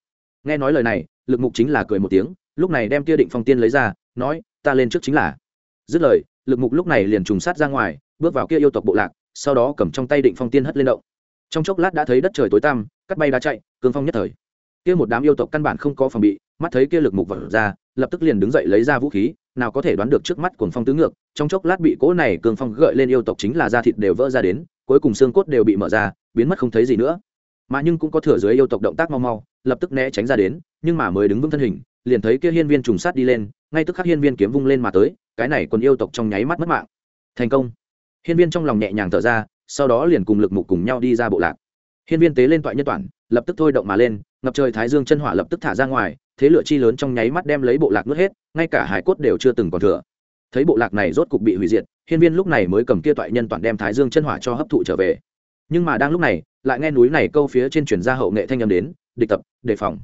Nghe nói lời này, lực mục chính là cười một tiếng, lúc này đem kia định phong tiên lấy ra, nói, ta lên trước chính là. Dứt lời, lực mục lúc này liền trùng sát ra ngoài, bước vào kia yêu tộc bộ lạc, sau đó cầm trong tay định phong tiên hất lên động. Trong chốc lát đã thấy đất trời tối tăm cắt bay đã chạy, cương phong nhất thời kia một đám yêu tộc căn bản không có phòng bị, mắt thấy kia lực mục vật ra, lập tức liền đứng dậy lấy ra vũ khí, nào có thể đoán được trước mắt cuồng phong tứ ngược, trong chốc lát bị cỗ này cường phong gợi lên yêu tộc chính là da thịt đều vỡ ra đến, cuối cùng xương cốt đều bị mở ra, biến mất không thấy gì nữa. Mà nhưng cũng có thừa dưới yêu tộc động tác mau mau, lập tức né tránh ra đến, nhưng mà mới đứng vững thân hình, liền thấy kia hiên viên trùng sát đi lên, ngay tức khắc hiên viên kiếm vung lên mà tới, cái này còn yêu tộc trong nháy mắt mất mạng. Thành công. Hiên viên trong lòng nhẹ nhàng thở ra, sau đó liền cùng lực mục cùng nhau đi ra bộ lạc. Hiên viên tế lên toại nhân toàn lập tức thôi động mà lên ngập trời thái dương chân hỏa lập tức thả ra ngoài, thế lửa chi lớn trong nháy mắt đem lấy bộ lạc nuốt hết, ngay cả hải cốt đều chưa từng còn thừa. Thấy bộ lạc này rốt cục bị hủy diệt, hiên viên lúc này mới cầm kia toại nhân toàn đem thái dương chân hỏa cho hấp thụ trở về. Nhưng mà đang lúc này, lại nghe núi này câu phía trên chuyển ra hậu nghệ thanh âm đến, địch tập, đề phòng.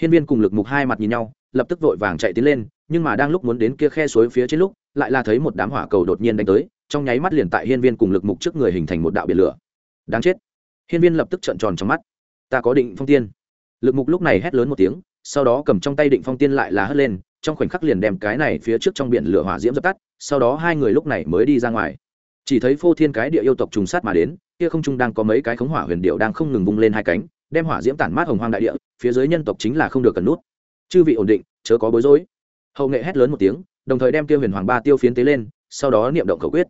Hiên viên cùng lực mục hai mặt nhìn nhau, lập tức vội vàng chạy tiến lên, nhưng mà đang lúc muốn đến kia khe suối phía trên lúc, lại là thấy một đám hỏa cầu đột nhiên đánh tới, trong nháy mắt liền tại hiên viên cùng lực mục trước người hình thành một đạo biển lửa. Đáng chết. Hiên viên lập tức trợn tròn trong mắt. Ta có định phong tiên lực mục lúc này hét lớn một tiếng, sau đó cầm trong tay định phong tiên lại là hất lên, trong khoảnh khắc liền đem cái này phía trước trong biển lửa hỏa diễm dập tắt, sau đó hai người lúc này mới đi ra ngoài. Chỉ thấy phô thiên cái địa yêu tộc trùng sát mà đến, kia không trung đang có mấy cái khống hỏa huyền điệu đang không ngừng vung lên hai cánh, đem hỏa diễm tản mát hồng hoang đại địa, phía dưới nhân tộc chính là không được cần nút. Chư vị ổn định, chớ có bối rối. Hậu nghệ hét lớn một tiếng, đồng thời đem kia huyền hoàng ba tiêu phiến tế lên, sau đó niệm động khẩu quyết.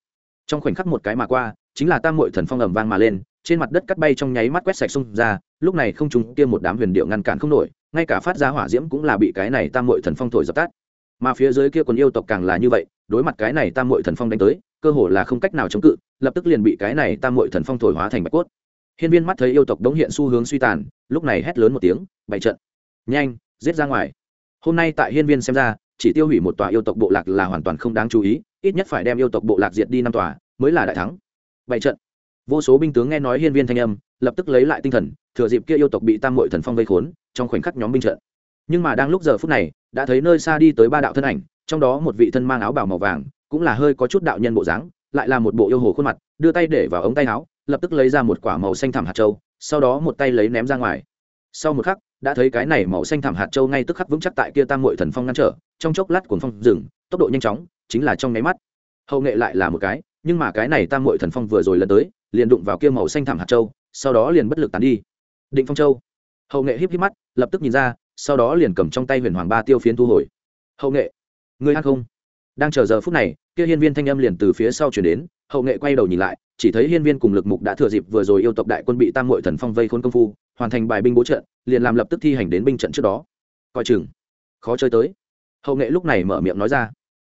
Trong khoảnh khắc một cái mà qua, chính là tam mội thần phong ầm vang mà lên trên mặt đất cắt bay trong nháy mắt quét sạch xung ra, lúc này không chúng kia một đám huyền điệu ngăn cản không nổi, ngay cả phát ra hỏa diễm cũng là bị cái này tam mội thần phong thổi dập tắt. Mà phía dưới kia còn yêu tộc càng là như vậy, đối mặt cái này tam mội thần phong đánh tới, cơ hồ là không cách nào chống cự, lập tức liền bị cái này tam mội thần phong thổi hóa thành bạch cốt. Hiên viên mắt thấy yêu tộc đống hiện xu hướng suy tàn, lúc này hét lớn một tiếng, bày trận. Nhanh, giết ra ngoài. Hôm nay tại hiên viên xem ra, chỉ tiêu hủy một tòa yêu tộc bộ lạc là hoàn toàn không đáng chú ý, ít nhất phải đem yêu tộc bộ lạc diệt đi năm tòa, mới là đại thắng. Bày trận vô số binh tướng nghe nói hiên viên thanh âm, lập tức lấy lại tinh thần, thừa dịp kia yêu tộc bị tam mội thần phong vây khốn, trong khoảnh khắc nhóm binh trận. Nhưng mà đang lúc giờ phút này, đã thấy nơi xa đi tới ba đạo thân ảnh, trong đó một vị thân mang áo bào màu vàng, cũng là hơi có chút đạo nhân bộ dáng, lại là một bộ yêu hồ khuôn mặt, đưa tay để vào ống tay áo, lập tức lấy ra một quả màu xanh thảm hạt châu, sau đó một tay lấy ném ra ngoài. Sau một khắc, đã thấy cái này màu xanh thảm hạt châu ngay tức khắc vững chắc tại kia tam mội thần phong ngăn trở, trong chốc lát cuồng phong rừng tốc độ nhanh chóng, chính là trong nháy mắt. Hậu nghệ lại là một cái, nhưng mà cái này tam mội thần phong vừa rồi lần tới liền đụng vào kia màu xanh thảm hạt châu, sau đó liền bất lực tán đi. Định phong châu. Hậu nghệ híp híp mắt, lập tức nhìn ra, sau đó liền cầm trong tay huyền hoàng ba tiêu phiến thu hồi. Hậu nghệ người ăn không? Đang chờ giờ phút này, kia hiên viên thanh âm liền từ phía sau chuyển đến, hậu nghệ quay đầu nhìn lại, chỉ thấy hiên viên cùng lực mục đã thừa dịp vừa rồi yêu tộc đại quân bị tam mội thần phong vây khốn công phu, hoàn thành bài binh bố trận, liền làm lập tức thi hành đến binh trận trước đó. Coi chừng, khó chơi tới. Hậu nghệ lúc này mở miệng nói ra,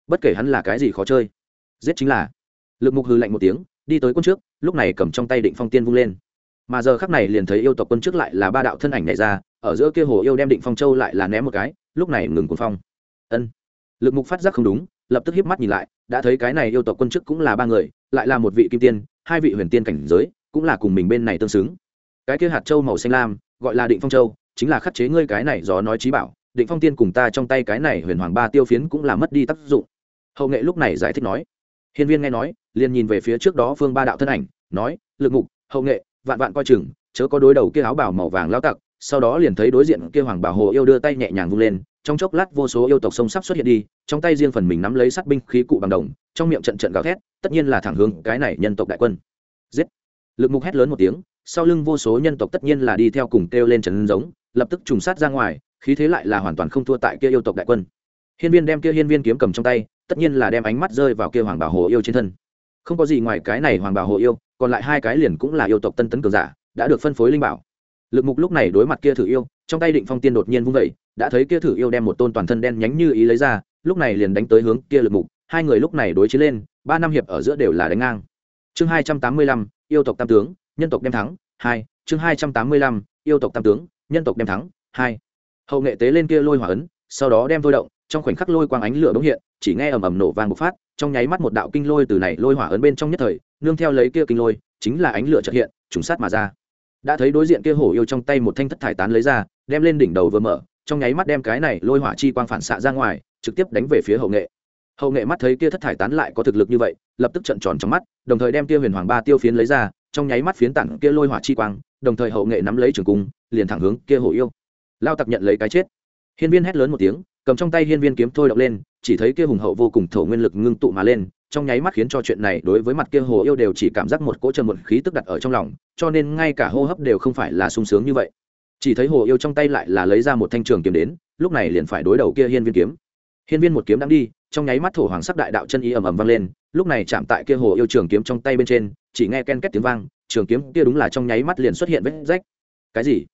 bất kể hắn là cái gì khó chơi, giết chính là. Lực mục hư lạnh một tiếng đi tới quân trước, lúc này cầm trong tay định phong tiên vung lên. Mà giờ khắc này liền thấy yêu tộc quân trước lại là ba đạo thân ảnh này ra, ở giữa kia hồ yêu đem định phong châu lại là ném một cái, lúc này ngừng cuốn phong. Ân. Lực mục phát giác không đúng, lập tức hiếp mắt nhìn lại, đã thấy cái này yêu tộc quân chức cũng là ba người, lại là một vị kim tiên, hai vị huyền tiên cảnh giới, cũng là cùng mình bên này tương xứng. Cái kia hạt châu màu xanh lam, gọi là định phong châu, chính là khắc chế ngươi cái này gió nói trí bảo, định phong tiên cùng ta trong tay cái này huyền hoàng ba tiêu phiến cũng là mất đi tác dụng. Hậu nghệ lúc này giải thích nói hiên viên nghe nói, liền nhìn về phía trước đó phương ba đạo thân ảnh, nói, lực mục, hậu nghệ, vạn vạn coi chừng, chớ có đối đầu kia áo bảo màu vàng lao tặc. Sau đó liền thấy đối diện kia hoàng bảo hồ yêu đưa tay nhẹ nhàng vung lên, trong chốc lát vô số yêu tộc sông sắp xuất hiện đi, trong tay riêng phần mình nắm lấy sắt binh khí cụ bằng đồng, trong miệng trận trận gào thét, tất nhiên là thẳng hướng cái này nhân tộc đại quân. Giết! Lực mục hét lớn một tiếng, sau lưng vô số nhân tộc tất nhiên là đi theo cùng kêu lên trần giống, lập tức trùng sát ra ngoài, khí thế lại là hoàn toàn không thua tại kia yêu tộc đại quân hiên viên đem kia hiên viên kiếm cầm trong tay, tất nhiên là đem ánh mắt rơi vào kia hoàng bảo hồ yêu trên thân. Không có gì ngoài cái này hoàng bảo hồ yêu, còn lại hai cái liền cũng là yêu tộc tân tấn cường giả, đã được phân phối linh bảo. Lực mục lúc này đối mặt kia thử yêu, trong tay định phong tiên đột nhiên vung vẩy đã thấy kia thử yêu đem một tôn toàn thân đen nhánh như ý lấy ra, lúc này liền đánh tới hướng kia lực mục, hai người lúc này đối chiến lên, ba năm hiệp ở giữa đều là đánh ngang. Chương hai trăm tám mươi lăm, yêu tộc tam tướng, nhân tộc đem thắng, hai, chương hai trăm tám mươi lăm, yêu tộc tam tướng, nhân tộc đem thắng, hai. Hậu nghệ tế lên kia lôi hỏa ấn, sau đó đem thôi động trong khoảnh khắc lôi quang ánh lửa bỗng hiện, chỉ nghe ầm ầm nổ vang một phát, trong nháy mắt một đạo kinh lôi từ này lôi hỏa ấn bên trong nhất thời, nương theo lấy kia kinh lôi, chính là ánh lửa chợt hiện, trùng sát mà ra. Đã thấy đối diện kia hổ yêu trong tay một thanh thất thải tán lấy ra, đem lên đỉnh đầu vừa mở, trong nháy mắt đem cái này lôi hỏa chi quang phản xạ ra ngoài, trực tiếp đánh về phía hậu nghệ. Hậu nghệ mắt thấy kia thất thải tán lại có thực lực như vậy, lập tức trận tròn trong mắt, đồng thời đem kia huyền hoàng ba tiêu phiến lấy ra, trong nháy mắt phiến tặng kia lôi hỏa chi quang, đồng thời hậu nghệ nắm lấy trường cung, liền thẳng hướng kia hổ yêu. Lao tặc nhận lấy cái chết. Hiên viên hét lớn một tiếng cầm trong tay hiên viên kiếm thôi động lên, chỉ thấy kia hùng hậu vô cùng thổ nguyên lực ngưng tụ mà lên, trong nháy mắt khiến cho chuyện này đối với mặt kia hồ yêu đều chỉ cảm giác một cỗ trần một khí tức đặt ở trong lòng, cho nên ngay cả hô hấp đều không phải là sung sướng như vậy. Chỉ thấy hồ yêu trong tay lại là lấy ra một thanh trường kiếm đến, lúc này liền phải đối đầu kia hiên viên kiếm. Hiên viên một kiếm đang đi, trong nháy mắt thổ hoàng sắc đại đạo chân ý ầm ầm vang lên, lúc này chạm tại kia hồ yêu trường kiếm trong tay bên trên, chỉ nghe ken két tiếng vang, trường kiếm kia đúng là trong nháy mắt liền xuất hiện vết rách. Cái gì?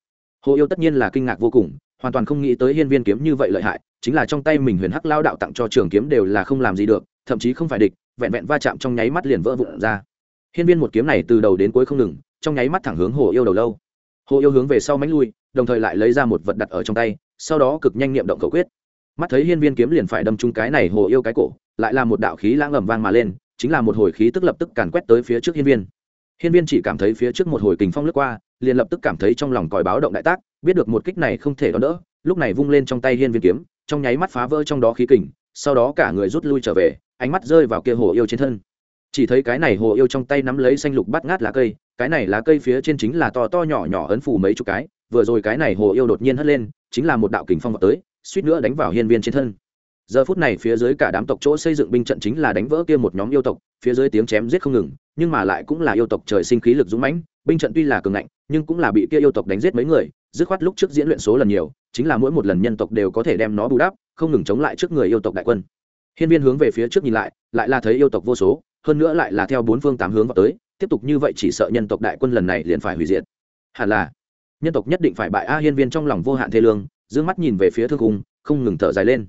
Hồ yêu tất nhiên là kinh ngạc vô cùng hoàn toàn không nghĩ tới hiên viên kiếm như vậy lợi hại, chính là trong tay mình huyền hắc lao đạo tặng cho trường kiếm đều là không làm gì được, thậm chí không phải địch, vẹn vẹn va chạm trong nháy mắt liền vỡ vụn ra. Hiên viên một kiếm này từ đầu đến cuối không ngừng, trong nháy mắt thẳng hướng hồ yêu đầu lâu. Hồ yêu hướng về sau mánh lui, đồng thời lại lấy ra một vật đặt ở trong tay, sau đó cực nhanh niệm động cầu quyết. Mắt thấy hiên viên kiếm liền phải đâm trúng cái này hồ yêu cái cổ, lại là một đạo khí lãng ầm vang mà lên, chính là một hồi khí tức lập tức càn quét tới phía trước hiên viên. Hiên viên chỉ cảm thấy phía trước một hồi kình phong lướt qua liền lập tức cảm thấy trong lòng còi báo động đại tác, biết được một kích này không thể đón đỡ, lúc này vung lên trong tay hiên viên kiếm, trong nháy mắt phá vỡ trong đó khí kình, sau đó cả người rút lui trở về, ánh mắt rơi vào kia hồ yêu trên thân. Chỉ thấy cái này hồ yêu trong tay nắm lấy xanh lục bắt ngát lá cây, cái này lá cây phía trên chính là to to nhỏ nhỏ ấn phủ mấy chục cái, vừa rồi cái này hồ yêu đột nhiên hất lên, chính là một đạo kình phong vào tới, suýt nữa đánh vào hiên viên trên thân. Giờ phút này phía dưới cả đám tộc chỗ xây dựng binh trận chính là đánh vỡ kia một nhóm yêu tộc, phía dưới tiếng chém giết không ngừng, nhưng mà lại cũng là yêu tộc trời sinh khí lực dũng mãnh, binh trận tuy là cường ngạnh nhưng cũng là bị kia yêu tộc đánh giết mấy người, dứt khoát lúc trước diễn luyện số lần nhiều, chính là mỗi một lần nhân tộc đều có thể đem nó bù đắp, không ngừng chống lại trước người yêu tộc đại quân. Hiên viên hướng về phía trước nhìn lại lại là thấy yêu tộc vô số, hơn nữa lại là theo bốn phương tám hướng vào tới, tiếp tục như vậy chỉ sợ nhân tộc đại quân lần này liền phải hủy diệt. Hẳn là, nhân tộc nhất định phải bại. A à, hiên viên trong lòng vô hạn thê lương d mắt nhìn về phía thương cung không ngừng thở dài lên.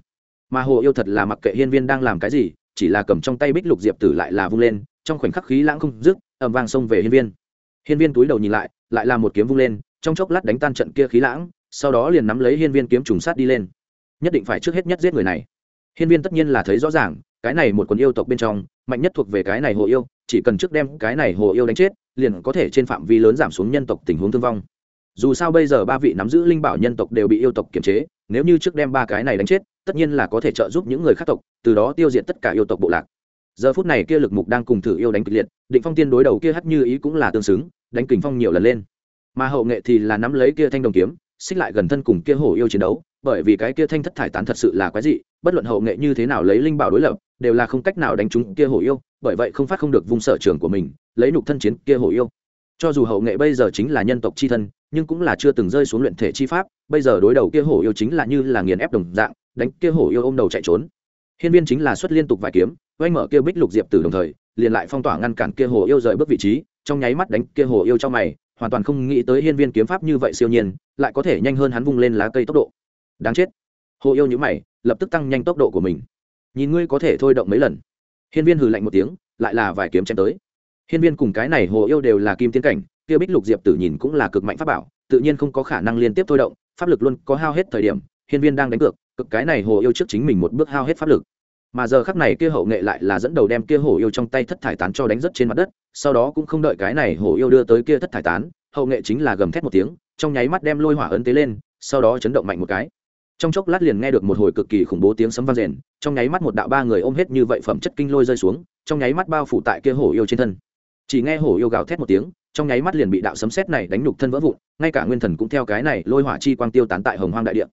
Mà hồ yêu thật là mặc kệ hiên viên đang làm cái gì, chỉ là cầm trong tay bích lục diệp tử lại là vung lên, trong khoảnh khắc khí lãng không dứt ẩm vang xông về hiên viên. Hiên viên túi đầu nhìn lại lại là một kiếm vung lên, trong chốc lát đánh tan trận kia khí lãng, sau đó liền nắm lấy hiên viên kiếm trùng sát đi lên. Nhất định phải trước hết nhất giết người này. Hiên viên tất nhiên là thấy rõ ràng, cái này một quần yêu tộc bên trong, mạnh nhất thuộc về cái này hồ yêu, chỉ cần trước đem cái này hồ yêu đánh chết, liền có thể trên phạm vi lớn giảm xuống nhân tộc tình huống thương vong. Dù sao bây giờ ba vị nắm giữ linh bảo nhân tộc đều bị yêu tộc kiềm chế, nếu như trước đem ba cái này đánh chết, tất nhiên là có thể trợ giúp những người khác tộc, từ đó tiêu diệt tất cả yêu tộc bộ lạc. Giờ phút này kia lực mục đang cùng thử yêu đánh kịch liệt, định phong tiên đối đầu kia hắt như ý cũng là tương xứng đánh kình phong nhiều lần lên. Mà hậu nghệ thì là nắm lấy kia thanh đồng kiếm, xích lại gần thân cùng kia hổ yêu chiến đấu, bởi vì cái kia thanh thất thải tán thật sự là quái dị, bất luận hậu nghệ như thế nào lấy linh bảo đối lập, đều là không cách nào đánh trúng kia hổ yêu, bởi vậy không phát không được vùng sở trường của mình, lấy nục thân chiến kia hổ yêu. Cho dù hậu nghệ bây giờ chính là nhân tộc c h i thân, nhưng cũng là chưa từng rơi xuống luyện thể chi pháp, bây giờ đối đầu kia hổ yêu chính là như là nghiền ép đồng dạng, đánh kia hổ yêu ôm đầu chạy trốn. Hiên viên chính là xuất liên tục vài kiếm oanh mở kia bích lục diệp từ đồng thời, liền lại phong tỏa ngăn cản kia hổ yêu rời bước vị trí trong nháy mắt đánh kia hồ yêu trong mày, hoàn toàn không nghĩ tới hiên viên kiếm pháp như vậy siêu nhiên, lại có thể nhanh hơn hắn vung lên lá cây tốc độ. Đáng chết. Hồ yêu nhữ mày, lập tức tăng nhanh tốc độ của mình. Nhìn ngươi có thể thôi động mấy lần. Hiên viên hừ lạnh một tiếng, lại là vài kiếm chém tới. Hiên viên cùng cái này hồ yêu đều là kim tiến cảnh, kia bích lục diệp tử nhìn cũng là cực mạnh pháp bảo, tự nhiên không có khả năng liên tiếp thôi động, pháp lực luôn có hao hết thời điểm, hiên viên đang đánh cược, cực cái này hồ yêu trước chính mình một bước hao hết pháp lực mà giờ khắc này kia hậu nghệ lại là dẫn đầu đem kia hổ yêu trong tay thất thải tán cho đánh rất trên mặt đất, sau đó cũng không đợi cái này hổ yêu đưa tới kia thất thải tán, hậu nghệ chính là gầm thét một tiếng, trong nháy mắt đem lôi hỏa ấn tế lên, sau đó chấn động mạnh một cái. Trong chốc lát liền nghe được một hồi cực kỳ khủng bố tiếng sấm vang rền, trong nháy mắt một đạo ba người ôm hết như vậy phẩm chất kinh lôi rơi xuống, trong nháy mắt bao phủ tại kia hổ yêu trên thân. Chỉ nghe hổ yêu gào thét một tiếng, trong nháy mắt liền bị đạo sấm sét này đánh nhục thân vỡ vụn, ngay cả nguyên thần cũng theo cái này lôi hỏa chi quang tiêu tán tại hồng hoang đại địa.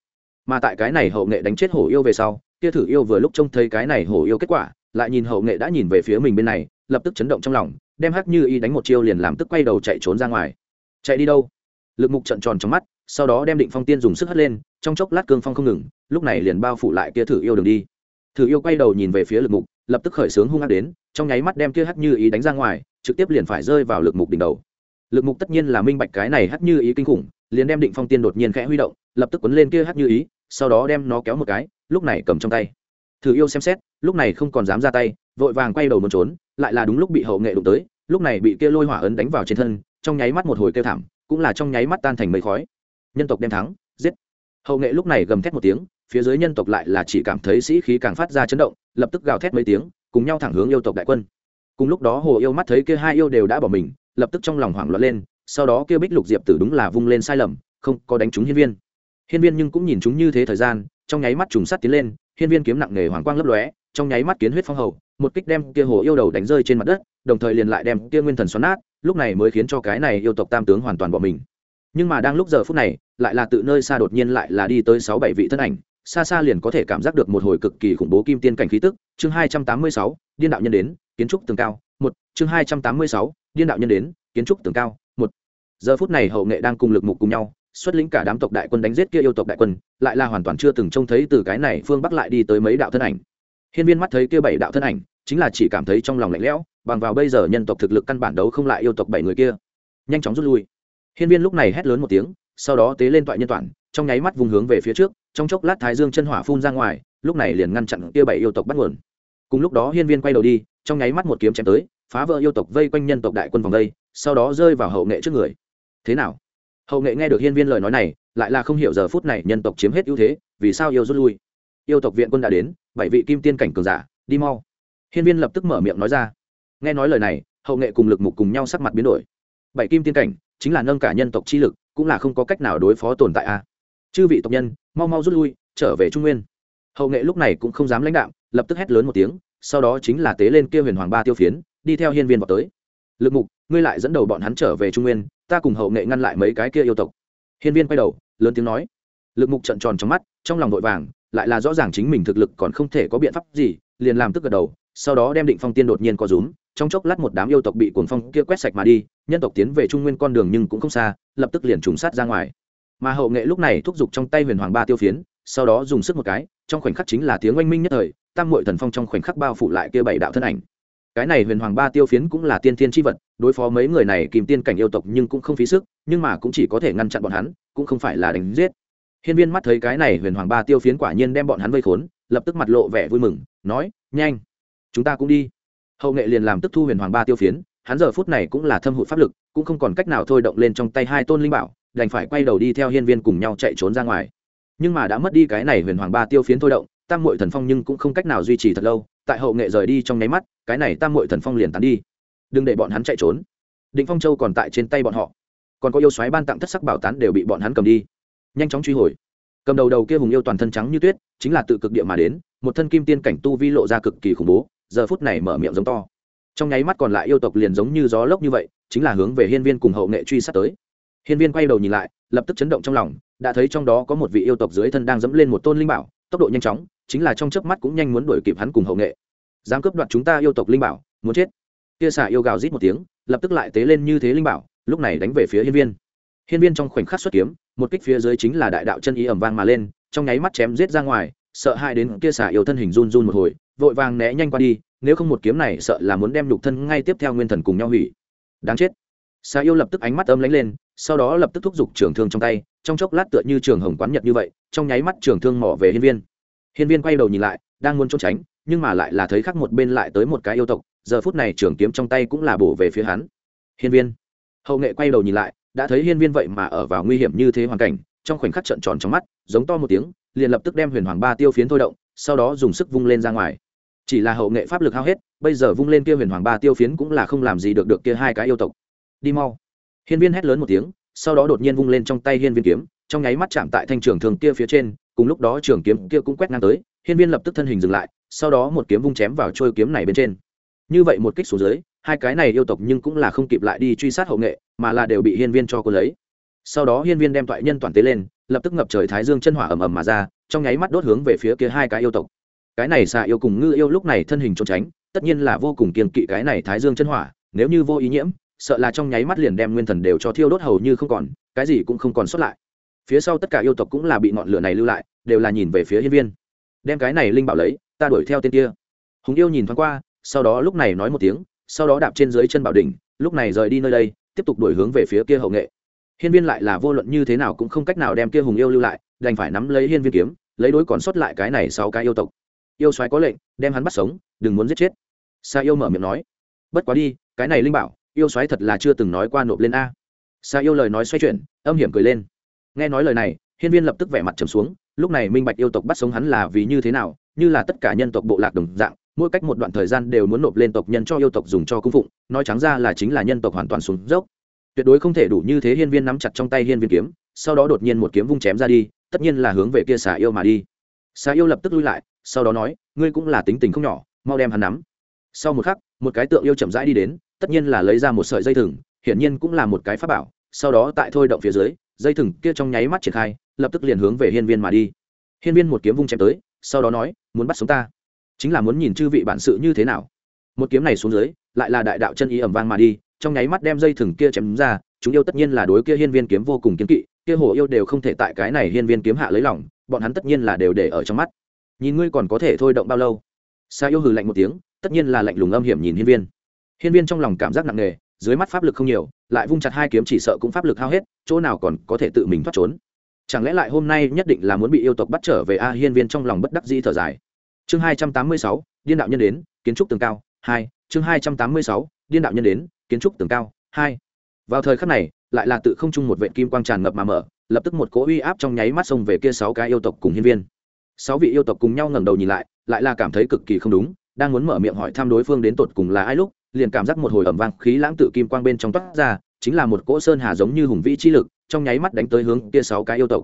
Mà tại cái này hậu nghệ đánh chết hổ yêu về sau kia thử yêu vừa lúc trông thấy cái này hổ yêu kết quả, lại nhìn hậu nghệ đã nhìn về phía mình bên này, lập tức chấn động trong lòng, đem hắc như y đánh một chiêu liền làm tức quay đầu chạy trốn ra ngoài. Chạy đi đâu? Lực mục trận tròn trong mắt, sau đó đem định phong tiên dùng sức hất lên, trong chốc lát cương phong không ngừng, lúc này liền bao phủ lại kia thử yêu đường đi. Thử yêu quay đầu nhìn về phía lực mục, lập tức khởi sướng hung ác đến, trong nháy mắt đem kia hắc như ý đánh ra ngoài, trực tiếp liền phải rơi vào lực mục đỉnh đầu. Lực mục tất nhiên là minh bạch cái này hắc như ý kinh khủng, liền đem định phong tiên đột nhiên khẽ huy động, lập tức quấn lên kia hắc như ý sau đó đem nó kéo một cái lúc này cầm trong tay. Thử yêu xem xét, lúc này không còn dám ra tay, vội vàng quay đầu muốn trốn, lại là đúng lúc bị hậu nghệ đụng tới, lúc này bị kia lôi hỏa ấn đánh vào trên thân, trong nháy mắt một hồi kêu thảm, cũng là trong nháy mắt tan thành mây khói. Nhân tộc đem thắng, giết. Hậu nghệ lúc này gầm thét một tiếng, phía dưới nhân tộc lại là chỉ cảm thấy sĩ khí càng phát ra chấn động, lập tức gào thét mấy tiếng, cùng nhau thẳng hướng yêu tộc đại quân. Cùng lúc đó hồ yêu mắt thấy kia hai yêu đều đã bỏ mình, lập tức trong lòng hoảng loạn lên, sau đó kia bích lục diệp tử đúng là vung lên sai lầm, không có đánh trúng hiên viên. Hiên viên nhưng cũng nhìn chúng như thế thời gian trong nháy mắt trùng sắt tiến lên, hiên viên kiếm nặng nề hoàng quang lấp lóe, trong nháy mắt kiến huyết phong hầu, một kích đem kia hồ yêu đầu đánh rơi trên mặt đất, đồng thời liền lại đem kia nguyên thần xoắn nát, lúc này mới khiến cho cái này yêu tộc tam tướng hoàn toàn bỏ mình. Nhưng mà đang lúc giờ phút này, lại là tự nơi xa đột nhiên lại là đi tới sáu bảy vị thân ảnh, xa xa liền có thể cảm giác được một hồi cực kỳ khủng bố kim tiên cảnh khí tức. Chương hai trăm tám mươi sáu, điên đạo nhân đến, kiến trúc tường cao, một. Chương hai trăm tám mươi sáu, điên đạo nhân đến, kiến trúc tường cao, một. Giờ phút này hậu nghệ đang cùng lực mục cùng nhau xuất lĩnh cả đám tộc đại quân đánh giết kia yêu tộc đại quân, lại là hoàn toàn chưa từng trông thấy từ cái này phương bắc lại đi tới mấy đạo thân ảnh. Hiên viên mắt thấy kia bảy đạo thân ảnh, chính là chỉ cảm thấy trong lòng lạnh lẽo, bằng vào bây giờ nhân tộc thực lực căn bản đấu không lại yêu tộc bảy người kia. Nhanh chóng rút lui. Hiên viên lúc này hét lớn một tiếng, sau đó tế lên toại nhân toàn, trong nháy mắt vùng hướng về phía trước, trong chốc lát thái dương chân hỏa phun ra ngoài, lúc này liền ngăn chặn kia bảy yêu tộc bắt nguồn. Cùng lúc đó hiên viên quay đầu đi, trong nháy mắt một kiếm chém tới, phá vỡ yêu tộc vây quanh nhân tộc đại quân vòng đây, sau đó rơi vào hậu nghệ trước người. Thế nào? Hậu nghệ nghe được hiên viên lời nói này lại là không hiểu giờ phút này nhân tộc chiếm hết ưu thế vì sao yêu rút lui yêu tộc viện quân đã đến bảy vị kim tiên cảnh cường giả đi mau hiên viên lập tức mở miệng nói ra nghe nói lời này hậu nghệ cùng lực mục cùng nhau sắc mặt biến đổi bảy kim tiên cảnh chính là nâng cả nhân tộc chi lực cũng là không có cách nào đối phó tồn tại a chư vị tộc nhân mau mau rút lui trở về trung nguyên hậu nghệ lúc này cũng không dám lãnh đạo lập tức hét lớn một tiếng sau đó chính là tế lên kia huyền hoàng ba tiêu phiến đi theo hiên viên vào tới lực mục, ngươi lại dẫn đầu bọn hắn trở về trung nguyên, ta cùng hậu nghệ ngăn lại mấy cái kia yêu tộc. Hiên viên quay đầu, lớn tiếng nói. Lực mục trận tròn trong mắt, trong lòng vội vàng, lại là rõ ràng chính mình thực lực còn không thể có biện pháp gì, liền làm tức gật đầu, sau đó đem định phong tiên đột nhiên co rúm, trong chốc lát một đám yêu tộc bị cuồng phong kia quét sạch mà đi, nhân tộc tiến về trung nguyên con đường nhưng cũng không xa, lập tức liền trùng sát ra ngoài. Mà hậu nghệ lúc này thúc giục trong tay huyền hoàng ba tiêu phiến, sau đó dùng sức một cái, trong khoảnh khắc chính là tiếng oanh minh nhất thời, tam mội thần phong trong khoảnh khắc bao phủ lại kia bảy đạo thân ảnh cái này huyền hoàng ba tiêu phiến cũng là tiên thiên tri vật, đối phó mấy người này kìm tiên cảnh yêu tộc nhưng cũng không phí sức, nhưng mà cũng chỉ có thể ngăn chặn bọn hắn, cũng không phải là đánh giết. Hiên viên mắt thấy cái này huyền hoàng ba tiêu phiến quả nhiên đem bọn hắn vây khốn, lập tức mặt lộ vẻ vui mừng, nói, nhanh, chúng ta cũng đi. Hậu nghệ liền làm tức thu huyền hoàng ba tiêu phiến, hắn giờ phút này cũng là thâm hụt pháp lực, cũng không còn cách nào thôi động lên trong tay hai tôn linh bảo, đành phải quay đầu đi theo hiên viên cùng nhau chạy trốn ra ngoài. Nhưng mà đã mất đi cái này huyền hoàng ba tiêu phiến thôi động, tam mội thần phong nhưng cũng không cách nào duy trì thật lâu, tại hậu nghệ rời đi trong nháy mắt cái này tam mội thần phong liền tán đi, đừng để bọn hắn chạy trốn. Định phong châu còn tại trên tay bọn họ, còn có yêu xoáy ban tặng thất sắc bảo tán đều bị bọn hắn cầm đi. Nhanh chóng truy hồi. Cầm đầu đầu kia hùng yêu toàn thân trắng như tuyết, chính là tự cực địa mà đến, một thân kim tiên cảnh tu vi lộ ra cực kỳ khủng bố, giờ phút này mở miệng giống to. Trong nháy mắt còn lại yêu tộc liền giống như gió lốc như vậy, chính là hướng về hiên viên cùng hậu nghệ truy sát tới. Hiên viên quay đầu nhìn lại, lập tức chấn động trong lòng, đã thấy trong đó có một vị yêu tộc dưới thân đang dẫm lên một tôn linh bảo, tốc độ nhanh chóng, chính là trong chớp mắt cũng nhanh muốn đuổi kịp hắn cùng hậu nghệ dám cướp đoạt chúng ta yêu tộc linh bảo, muốn chết. Kia xả yêu gào rít một tiếng, lập tức lại tế lên như thế linh bảo, lúc này đánh về phía hiên viên. Hiên viên trong khoảnh khắc xuất kiếm, một kích phía dưới chính là đại đạo chân ý ẩm vang mà lên, trong nháy mắt chém giết ra ngoài, sợ hai đến kia xả yêu thân hình run run một hồi, vội vàng né nhanh qua đi, nếu không một kiếm này sợ là muốn đem nhục thân ngay tiếp theo nguyên thần cùng nhau hủy. Đáng chết. Xà yêu lập tức ánh mắt âm lánh lên, sau đó lập tức thúc giục trường thương trong tay, trong chốc lát tựa như trường hồng quán nhật như vậy, trong nháy mắt trường thương mỏ về hiên viên. Hiên viên quay đầu nhìn lại, đang muốn trốn tránh nhưng mà lại là thấy khác một bên lại tới một cái yêu tộc, giờ phút này trường kiếm trong tay cũng là bổ về phía hắn. Hiên viên. Hậu nghệ quay đầu nhìn lại, đã thấy hiên viên vậy mà ở vào nguy hiểm như thế hoàn cảnh, trong khoảnh khắc trận tròn trong mắt, giống to một tiếng, liền lập tức đem huyền hoàng ba tiêu phiến thôi động, sau đó dùng sức vung lên ra ngoài. Chỉ là hậu nghệ pháp lực hao hết, bây giờ vung lên kia huyền hoàng ba tiêu phiến cũng là không làm gì được được kia hai cái yêu tộc. Đi mau. Hiên viên hét lớn một tiếng, sau đó đột nhiên vung lên trong tay hiên viên kiếm, trong nháy mắt chạm tại thanh trường thường kia phía trên, cùng lúc đó trường kiếm kia cũng quét ngang tới, hiên viên lập tức thân hình dừng lại sau đó một kiếm vung chém vào trôi kiếm này bên trên. Như vậy một kích xuống dưới, hai cái này yêu tộc nhưng cũng là không kịp lại đi truy sát hậu nghệ, mà là đều bị hiên viên cho cô lấy. Sau đó hiên viên đem toại nhân toàn tế lên, lập tức ngập trời thái dương chân hỏa ầm ầm mà ra, trong nháy mắt đốt hướng về phía kia hai cái yêu tộc. Cái này xạ yêu cùng ngư yêu lúc này thân hình trốn tránh, tất nhiên là vô cùng kiên kỵ cái này thái dương chân hỏa, nếu như vô ý nhiễm, sợ là trong nháy mắt liền đem nguyên thần đều cho thiêu đốt hầu như không còn, cái gì cũng không còn sót lại. Phía sau tất cả yêu tộc cũng là bị ngọn lửa này lưu lại, đều là nhìn về phía hiên viên. Đem cái này linh bảo lấy ta đuổi theo tên kia. Hùng yêu nhìn thoáng qua, sau đó lúc này nói một tiếng, sau đó đạp trên dưới chân bảo đỉnh, lúc này rời đi nơi đây, tiếp tục đuổi hướng về phía kia hậu nghệ. Hiên viên lại là vô luận như thế nào cũng không cách nào đem kia hùng yêu lưu lại, đành phải nắm lấy hiên viên kiếm, lấy đối còn sót lại cái này sau cái yêu tộc. Yêu soái có lệnh, đem hắn bắt sống, đừng muốn giết chết. Sa yêu mở miệng nói, bất quá đi, cái này linh bảo, yêu soái thật là chưa từng nói qua nộp lên a. Sa yêu lời nói xoay chuyển, âm hiểm cười lên. Nghe nói lời này, hiên viên lập tức vẻ mặt trầm xuống, lúc này minh bạch yêu tộc bắt sống hắn là vì như thế nào như là tất cả nhân tộc bộ lạc đồng dạng, mỗi cách một đoạn thời gian đều muốn nộp lên tộc nhân cho yêu tộc dùng cho cung phụng, nói trắng ra là chính là nhân tộc hoàn toàn xuống dốc. Tuyệt đối không thể đủ như thế hiên viên nắm chặt trong tay hiên viên kiếm, sau đó đột nhiên một kiếm vung chém ra đi, tất nhiên là hướng về kia xà yêu mà đi. Xà yêu lập tức lui lại, sau đó nói, ngươi cũng là tính tình không nhỏ, mau đem hắn nắm. Sau một khắc, một cái tượng yêu chậm rãi đi đến, tất nhiên là lấy ra một sợi dây thừng, hiển nhiên cũng là một cái pháp bảo, sau đó tại thôi động phía dưới, dây thừng kia trong nháy mắt triển khai, lập tức liền hướng về hiên viên mà đi. Hiên viên một kiếm vung chém tới sau đó nói, muốn bắt sống ta? Chính là muốn nhìn chư vị bản sự như thế nào? Một kiếm này xuống dưới, lại là đại đạo chân ý ẩm vang mà đi, trong nháy mắt đem dây thừng kia chém ra, chúng yêu tất nhiên là đối kia hiên viên kiếm vô cùng kiếm kỵ, kia hồ yêu đều không thể tại cái này hiên viên kiếm hạ lấy lòng, bọn hắn tất nhiên là đều để ở trong mắt. Nhìn ngươi còn có thể thôi động bao lâu? Sa yêu hừ lạnh một tiếng, tất nhiên là lạnh lùng âm hiểm nhìn hiên viên. Hiên viên trong lòng cảm giác nặng nề, dưới mắt pháp lực không nhiều, lại vung chặt hai kiếm chỉ sợ cũng pháp lực hao hết, chỗ nào còn có thể tự mình thoát trốn chẳng lẽ lại hôm nay nhất định là muốn bị yêu tộc bắt trở về a hiên viên trong lòng bất đắc dĩ thở dài. Chương hai trăm tám mươi sáu, điên đạo nhân đến, kiến trúc tường cao, hai. Chương hai trăm tám mươi sáu, điên đạo nhân đến, kiến trúc tường cao, hai. Vào thời khắc này, lại là tự không chung một vệ kim quang tràn ngập mà mở, lập tức một cỗ uy áp trong nháy mắt xông về kia sáu cái yêu tộc cùng hiên viên. Sáu vị yêu tộc cùng nhau ngẩng đầu nhìn lại lại là cảm thấy cực kỳ không đúng, đang muốn mở miệng hỏi thăm đối phương đến tột cùng là ai lúc, liền cảm giác một hồi ẩm vang khí lãng tự kim quang bên trong toát ra, chính là một cỗ sơn hà giống như hùng vĩ chi lực trong nháy mắt đánh tới hướng kia sáu cái yêu tộc.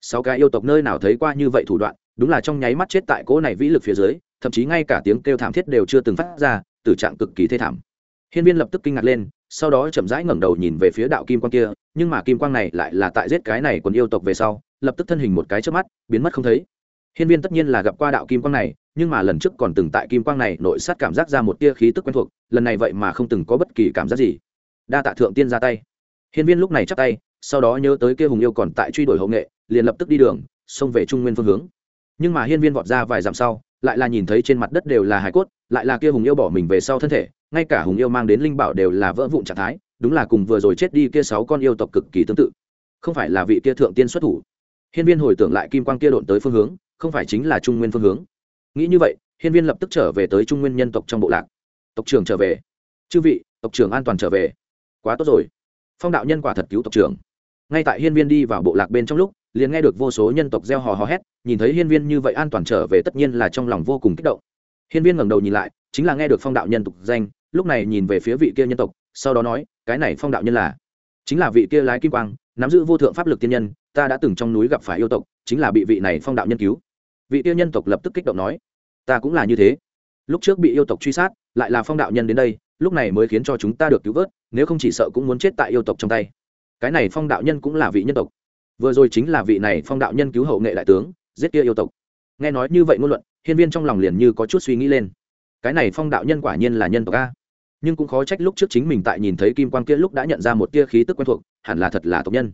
Sáu cái yêu tộc nơi nào thấy qua như vậy thủ đoạn, đúng là trong nháy mắt chết tại cỗ này vĩ lực phía dưới, thậm chí ngay cả tiếng kêu thảm thiết đều chưa từng phát ra, tử trạng cực kỳ thê thảm. Hiên viên lập tức kinh ngạc lên, sau đó chậm rãi ngẩng đầu nhìn về phía đạo kim quang kia, nhưng mà kim quang này lại là tại giết cái này còn yêu tộc về sau, lập tức thân hình một cái trước mắt, biến mất không thấy. Hiên viên tất nhiên là gặp qua đạo kim quang này, nhưng mà lần trước còn từng tại kim quang này nội sát cảm giác ra một tia khí tức quen thuộc, lần này vậy mà không từng có bất kỳ cảm giác gì. Đa tạ thượng tiên ra tay. Hiên viên lúc này chắp tay sau đó nhớ tới kia hùng yêu còn tại truy đuổi hậu nghệ, liền lập tức đi đường, xông về trung nguyên phương hướng. Nhưng mà hiên viên vọt ra vài dặm sau, lại là nhìn thấy trên mặt đất đều là hải cốt, lại là kia hùng yêu bỏ mình về sau thân thể, ngay cả hùng yêu mang đến linh bảo đều là vỡ vụn trạng thái, đúng là cùng vừa rồi chết đi kia sáu con yêu tộc cực kỳ tương tự. Không phải là vị kia thượng tiên xuất thủ. Hiên viên hồi tưởng lại kim quang kia độn tới phương hướng, không phải chính là trung nguyên phương hướng. Nghĩ như vậy, hiên viên lập tức trở về tới trung nguyên nhân tộc trong bộ lạc. Tộc trưởng trở về. Chư vị, tộc trưởng an toàn trở về. Quá tốt rồi. Phong đạo nhân quả thật cứu tộc trưởng ngay tại hiên viên đi vào bộ lạc bên trong lúc, liền nghe được vô số nhân tộc gieo hò hò hét, nhìn thấy hiên viên như vậy an toàn trở về tất nhiên là trong lòng vô cùng kích động. Hiên viên ngẩng đầu nhìn lại, chính là nghe được phong đạo nhân tục danh, lúc này nhìn về phía vị kia nhân tộc, sau đó nói, cái này phong đạo nhân là? Chính là vị kia lái kim quang, nắm giữ vô thượng pháp lực tiên nhân, ta đã từng trong núi gặp phải yêu tộc, chính là bị vị này phong đạo nhân cứu. Vị kia nhân tộc lập tức kích động nói, ta cũng là như thế. Lúc trước bị yêu tộc truy sát, lại là phong đạo nhân đến đây, lúc này mới khiến cho chúng ta được cứu vớt, nếu không chỉ sợ cũng muốn chết tại yêu tộc trong tay cái này phong đạo nhân cũng là vị nhân tộc. Vừa rồi chính là vị này phong đạo nhân cứu hậu nghệ đại tướng, giết kia yêu tộc. Nghe nói như vậy ngôn luận, hiên viên trong lòng liền như có chút suy nghĩ lên. Cái này phong đạo nhân quả nhiên là nhân tộc a. Nhưng cũng khó trách lúc trước chính mình tại nhìn thấy kim quang kia lúc đã nhận ra một tia khí tức quen thuộc, hẳn là thật là tộc nhân.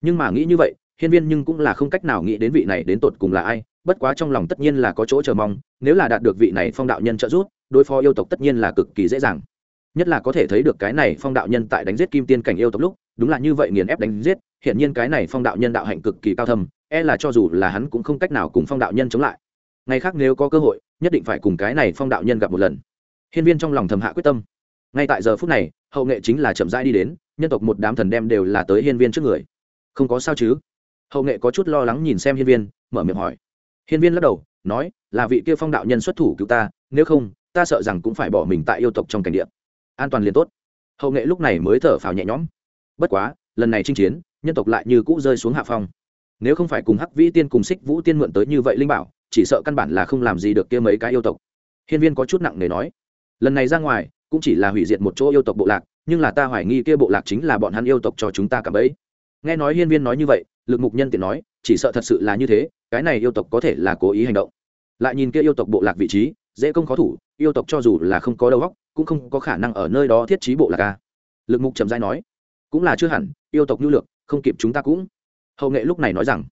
Nhưng mà nghĩ như vậy, hiên viên nhưng cũng là không cách nào nghĩ đến vị này đến tột cùng là ai, bất quá trong lòng tất nhiên là có chỗ chờ mong, nếu là đạt được vị này phong đạo nhân trợ giúp, đối phó yêu tộc tất nhiên là cực kỳ dễ dàng. Nhất là có thể thấy được cái này phong đạo nhân tại đánh giết kim tiên cảnh yêu tộc lúc đúng là như vậy nghiền ép đánh giết hiện nhiên cái này phong đạo nhân đạo hạnh cực kỳ cao thâm e là cho dù là hắn cũng không cách nào cùng phong đạo nhân chống lại. Ngày khác nếu có cơ hội, nhất định phải cùng cái này phong đạo nhân gặp một lần. Hiên viên trong lòng thầm hạ quyết tâm. Ngay tại giờ phút này, hậu nghệ chính là chậm rãi đi đến, nhân tộc một đám thần đem đều là tới hiên viên trước người. Không có sao chứ? Hậu nghệ có chút lo lắng nhìn xem hiên viên, mở miệng hỏi. Hiên viên lắc đầu, nói, là vị kia phong đạo nhân xuất thủ cứu ta, nếu không, ta sợ rằng cũng phải bỏ mình tại yêu tộc trong cảnh địa. An toàn liền tốt. Hậu nghệ lúc này mới thở phào nhẹ nhõm bất quá, lần này chinh chiến, nhân tộc lại như cũ rơi xuống hạ phong. Nếu không phải cùng hắc vĩ tiên cùng xích vũ tiên mượn tới như vậy linh bảo, chỉ sợ căn bản là không làm gì được kia mấy cái yêu tộc. Hiên viên có chút nặng nề nói, lần này ra ngoài, cũng chỉ là hủy diệt một chỗ yêu tộc bộ lạc, nhưng là ta hoài nghi kia bộ lạc chính là bọn hắn yêu tộc cho chúng ta cả bấy nghe nói hiên viên nói như vậy, lực mục nhân tiện nói, chỉ sợ thật sự là như thế, cái này yêu tộc có thể là cố ý hành động. Lại nhìn kia yêu tộc bộ lạc vị trí, dễ công khó thủ, yêu tộc cho dù là không có đầu óc, cũng không có khả năng ở nơi đó thiết trí bộ lạc ca lực mục trầm dai nói cũng là chưa hẳn, yêu tộc nhu lược, không kịp chúng ta cũng. Hậu nghệ lúc này nói rằng,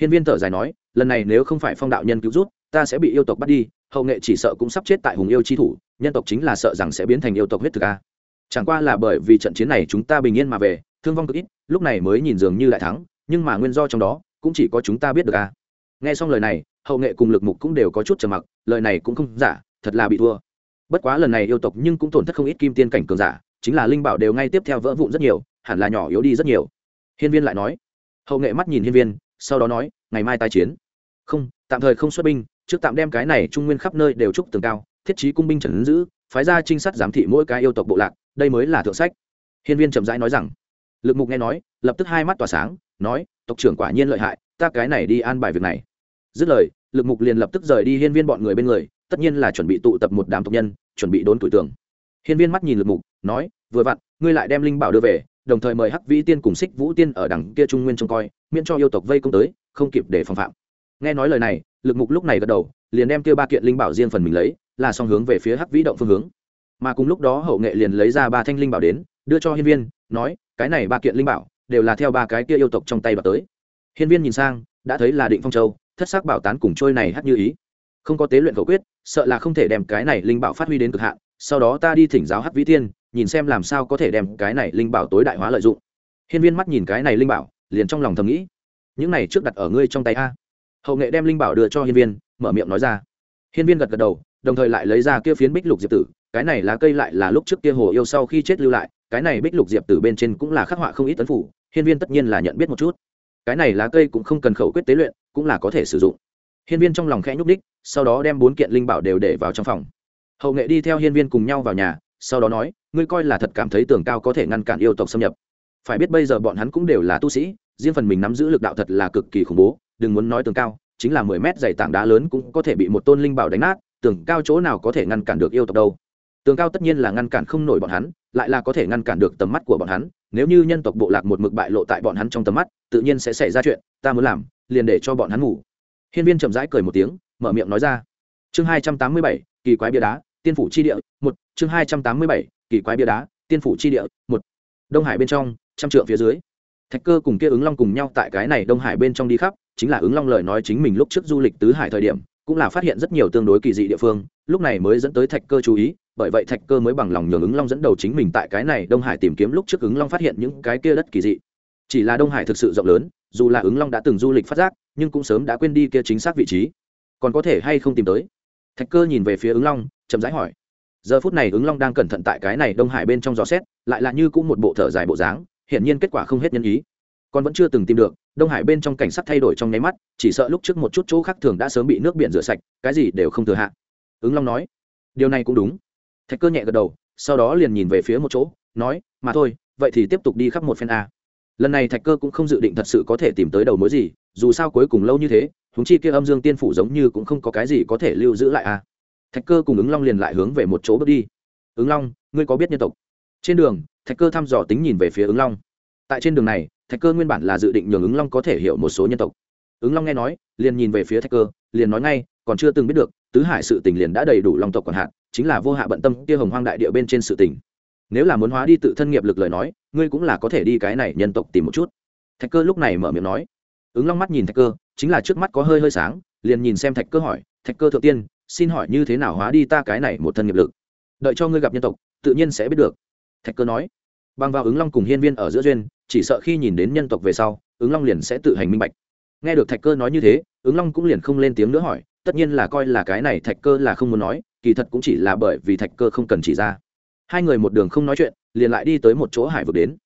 hiên viên thở dài nói, lần này nếu không phải phong đạo nhân cứu rút ta sẽ bị yêu tộc bắt đi, hậu nghệ chỉ sợ cũng sắp chết tại hùng yêu chi thủ, nhân tộc chính là sợ rằng sẽ biến thành yêu tộc huyết thực a. Chẳng qua là bởi vì trận chiến này chúng ta bình yên mà về, thương vong cực ít, lúc này mới nhìn dường như lại thắng, nhưng mà nguyên do trong đó, cũng chỉ có chúng ta biết được a. Nghe xong lời này, hậu nghệ cùng lực mục cũng đều có chút trầm mặc, lời này cũng không giả, thật là bị thua. Bất quá lần này yêu tộc nhưng cũng tổn thất không ít kim tiên cảnh cường giả, chính là linh bảo đều ngay tiếp theo vỡ vụn rất nhiều hẳn là nhỏ yếu đi rất nhiều. Hiên viên lại nói. Hậu nghệ mắt nhìn hiên viên, sau đó nói, ngày mai tai chiến. Không, tạm thời không xuất binh, trước tạm đem cái này trung nguyên khắp nơi đều trúc tường cao, thiết trí cung binh trần giữ, phái ra trinh sát giám thị mỗi cái yêu tộc bộ lạc, đây mới là thượng sách. Hiên viên chậm rãi nói rằng. Lực mục nghe nói, lập tức hai mắt tỏa sáng, nói, tộc trưởng quả nhiên lợi hại, ta cái này đi an bài việc này. Dứt lời, lực mục liền lập tức rời đi hiên viên bọn người bên người, tất nhiên là chuẩn bị tụ tập một đám tộc nhân, chuẩn bị đốn tuổi tường. Hiên viên mắt nhìn lực mục, nói, vừa vặn, ngươi lại đem linh bảo đưa về đồng thời mời hắc vĩ tiên cùng xích vũ tiên ở đằng kia trung nguyên trông coi, miễn cho yêu tộc vây công tới, không kịp để phòng phạm. Nghe nói lời này, lực mục lúc này gật đầu, liền đem kia ba kiện linh bảo riêng phần mình lấy, là song hướng về phía hắc vĩ động phương hướng. Mà cùng lúc đó hậu nghệ liền lấy ra ba thanh linh bảo đến, đưa cho hiên viên, nói, cái này ba kiện linh bảo đều là theo ba cái kia yêu tộc trong tay vào tới. Hiên viên nhìn sang, đã thấy là định phong châu, thất sắc bảo tán cùng trôi này hát như ý. Không có tế luyện khẩu quyết, sợ là không thể đem cái này linh bảo phát huy đến cực hạn, sau đó ta đi thỉnh giáo hắc vĩ tiên nhìn xem làm sao có thể đem cái này linh bảo tối đại hóa lợi dụng. Hiên viên mắt nhìn cái này linh bảo, liền trong lòng thầm nghĩ, những này trước đặt ở ngươi trong tay a. Hậu nghệ đem linh bảo đưa cho hiên viên, mở miệng nói ra. Hiên viên gật gật đầu, đồng thời lại lấy ra kia phiến bích lục diệp tử, cái này lá cây lại là lúc trước kia hồ yêu sau khi chết lưu lại, cái này bích lục diệp tử bên trên cũng là khắc họa không ít tấn phủ, hiên viên tất nhiên là nhận biết một chút. Cái này lá cây cũng không cần khẩu quyết tế luyện, cũng là có thể sử dụng. Hiên viên trong lòng khẽ nhúc đích sau đó đem bốn kiện linh bảo đều để vào trong phòng. Hậu nghệ đi theo hiên viên cùng nhau vào nhà sau đó nói, ngươi coi là thật cảm thấy tường cao có thể ngăn cản yêu tộc xâm nhập. Phải biết bây giờ bọn hắn cũng đều là tu sĩ, riêng phần mình nắm giữ lực đạo thật là cực kỳ khủng bố, đừng muốn nói tường cao, chính là mười mét dày tảng đá lớn cũng có thể bị một tôn linh bảo đánh nát, tường cao chỗ nào có thể ngăn cản được yêu tộc đâu. Tường cao tất nhiên là ngăn cản không nổi bọn hắn, lại là có thể ngăn cản được tầm mắt của bọn hắn, nếu như nhân tộc bộ lạc một mực bại lộ tại bọn hắn trong tầm mắt, tự nhiên sẽ xảy ra chuyện, ta muốn làm, liền để cho bọn hắn ngủ. Hiên viên chậm rãi cười một tiếng, mở miệng nói ra. Chương hai trăm tám mươi bảy, kỳ quái bia đá tiên phủ chi địa, một, chương hai trăm tám mươi bảy, kỳ quái bia đá, tiên phủ chi địa, một. Đông hải bên trong, trăm trượng phía dưới. Thạch cơ cùng kia ứng long cùng nhau tại cái này đông hải bên trong đi khắp, chính là ứng long lời nói chính mình lúc trước du lịch tứ hải thời điểm, cũng là phát hiện rất nhiều tương đối kỳ dị địa phương, lúc này mới dẫn tới thạch cơ chú ý, bởi vậy thạch cơ mới bằng lòng nhường ứng long dẫn đầu chính mình tại cái này đông hải tìm kiếm lúc trước ứng long phát hiện những cái kia đất kỳ dị. Chỉ là đông hải thực sự rộng lớn, dù là ứng long đã từng du lịch phát giác, nhưng cũng sớm đã quên đi kia chính xác vị trí. Còn có thể hay không tìm tới? Thạch cơ nhìn về phía ứng long chậm rãi hỏi. Giờ phút này ứng long đang cẩn thận tại cái này đông hải bên trong gió xét, lại là như cũng một bộ thở dài bộ dáng, hiển nhiên kết quả không hết nhân ý. Còn vẫn chưa từng tìm được, đông hải bên trong cảnh sắc thay đổi trong nháy mắt, chỉ sợ lúc trước một chút chỗ khác thường đã sớm bị nước biển rửa sạch, cái gì đều không thừa hạ. Ứng long nói, điều này cũng đúng. Thạch cơ nhẹ gật đầu, sau đó liền nhìn về phía một chỗ, nói, mà thôi, vậy thì tiếp tục đi khắp một phen a. Lần này thạch cơ cũng không dự định thật sự có thể tìm tới đầu mối gì, dù sao cuối cùng lâu như thế húng chi kia âm dương tiên phủ giống như cũng không có cái gì có thể lưu giữ lại a thạch cơ cùng ứng long liền lại hướng về một chỗ bước đi. Ứng long, ngươi có biết nhân tộc? Trên đường, thạch cơ thăm dò tính nhìn về phía ứng long. Tại trên đường này, thạch cơ nguyên bản là dự định nhường ứng long có thể hiểu một số nhân tộc. Ứng long nghe nói, liền nhìn về phía thạch cơ, liền nói ngay, còn chưa từng biết được, tứ hải sự tình liền đã đầy đủ long tộc còn hạn chính là vô hạ bận tâm kia hồng hoang đại địa bên trên sự tình. Nếu là muốn hóa đi tự thân nghiệp lực lời nói, ngươi cũng là có thể đi cái này nhân tộc tìm một chút. Thạch cơ lúc này mở miệng nói. Ứng long mắt nhìn thạch cơ, chính là trước mắt có hơi hơi sáng, liền nhìn xem thạch cơ hỏi, thạch cơ thượng tiên xin hỏi như thế nào hóa đi ta cái này một thân nghiệp lực? Đợi cho ngươi gặp nhân tộc, tự nhiên sẽ biết được. Thạch cơ nói. Bằng vào ứng long cùng hiên viên ở giữa duyên, chỉ sợ khi nhìn đến nhân tộc về sau, ứng long liền sẽ tự hành minh bạch. Nghe được thạch cơ nói như thế, ứng long cũng liền không lên tiếng nữa hỏi, tất nhiên là coi là cái này thạch cơ là không muốn nói, kỳ thật cũng chỉ là bởi vì thạch cơ không cần chỉ ra. Hai người một đường không nói chuyện, liền lại đi tới một chỗ hải vực đến.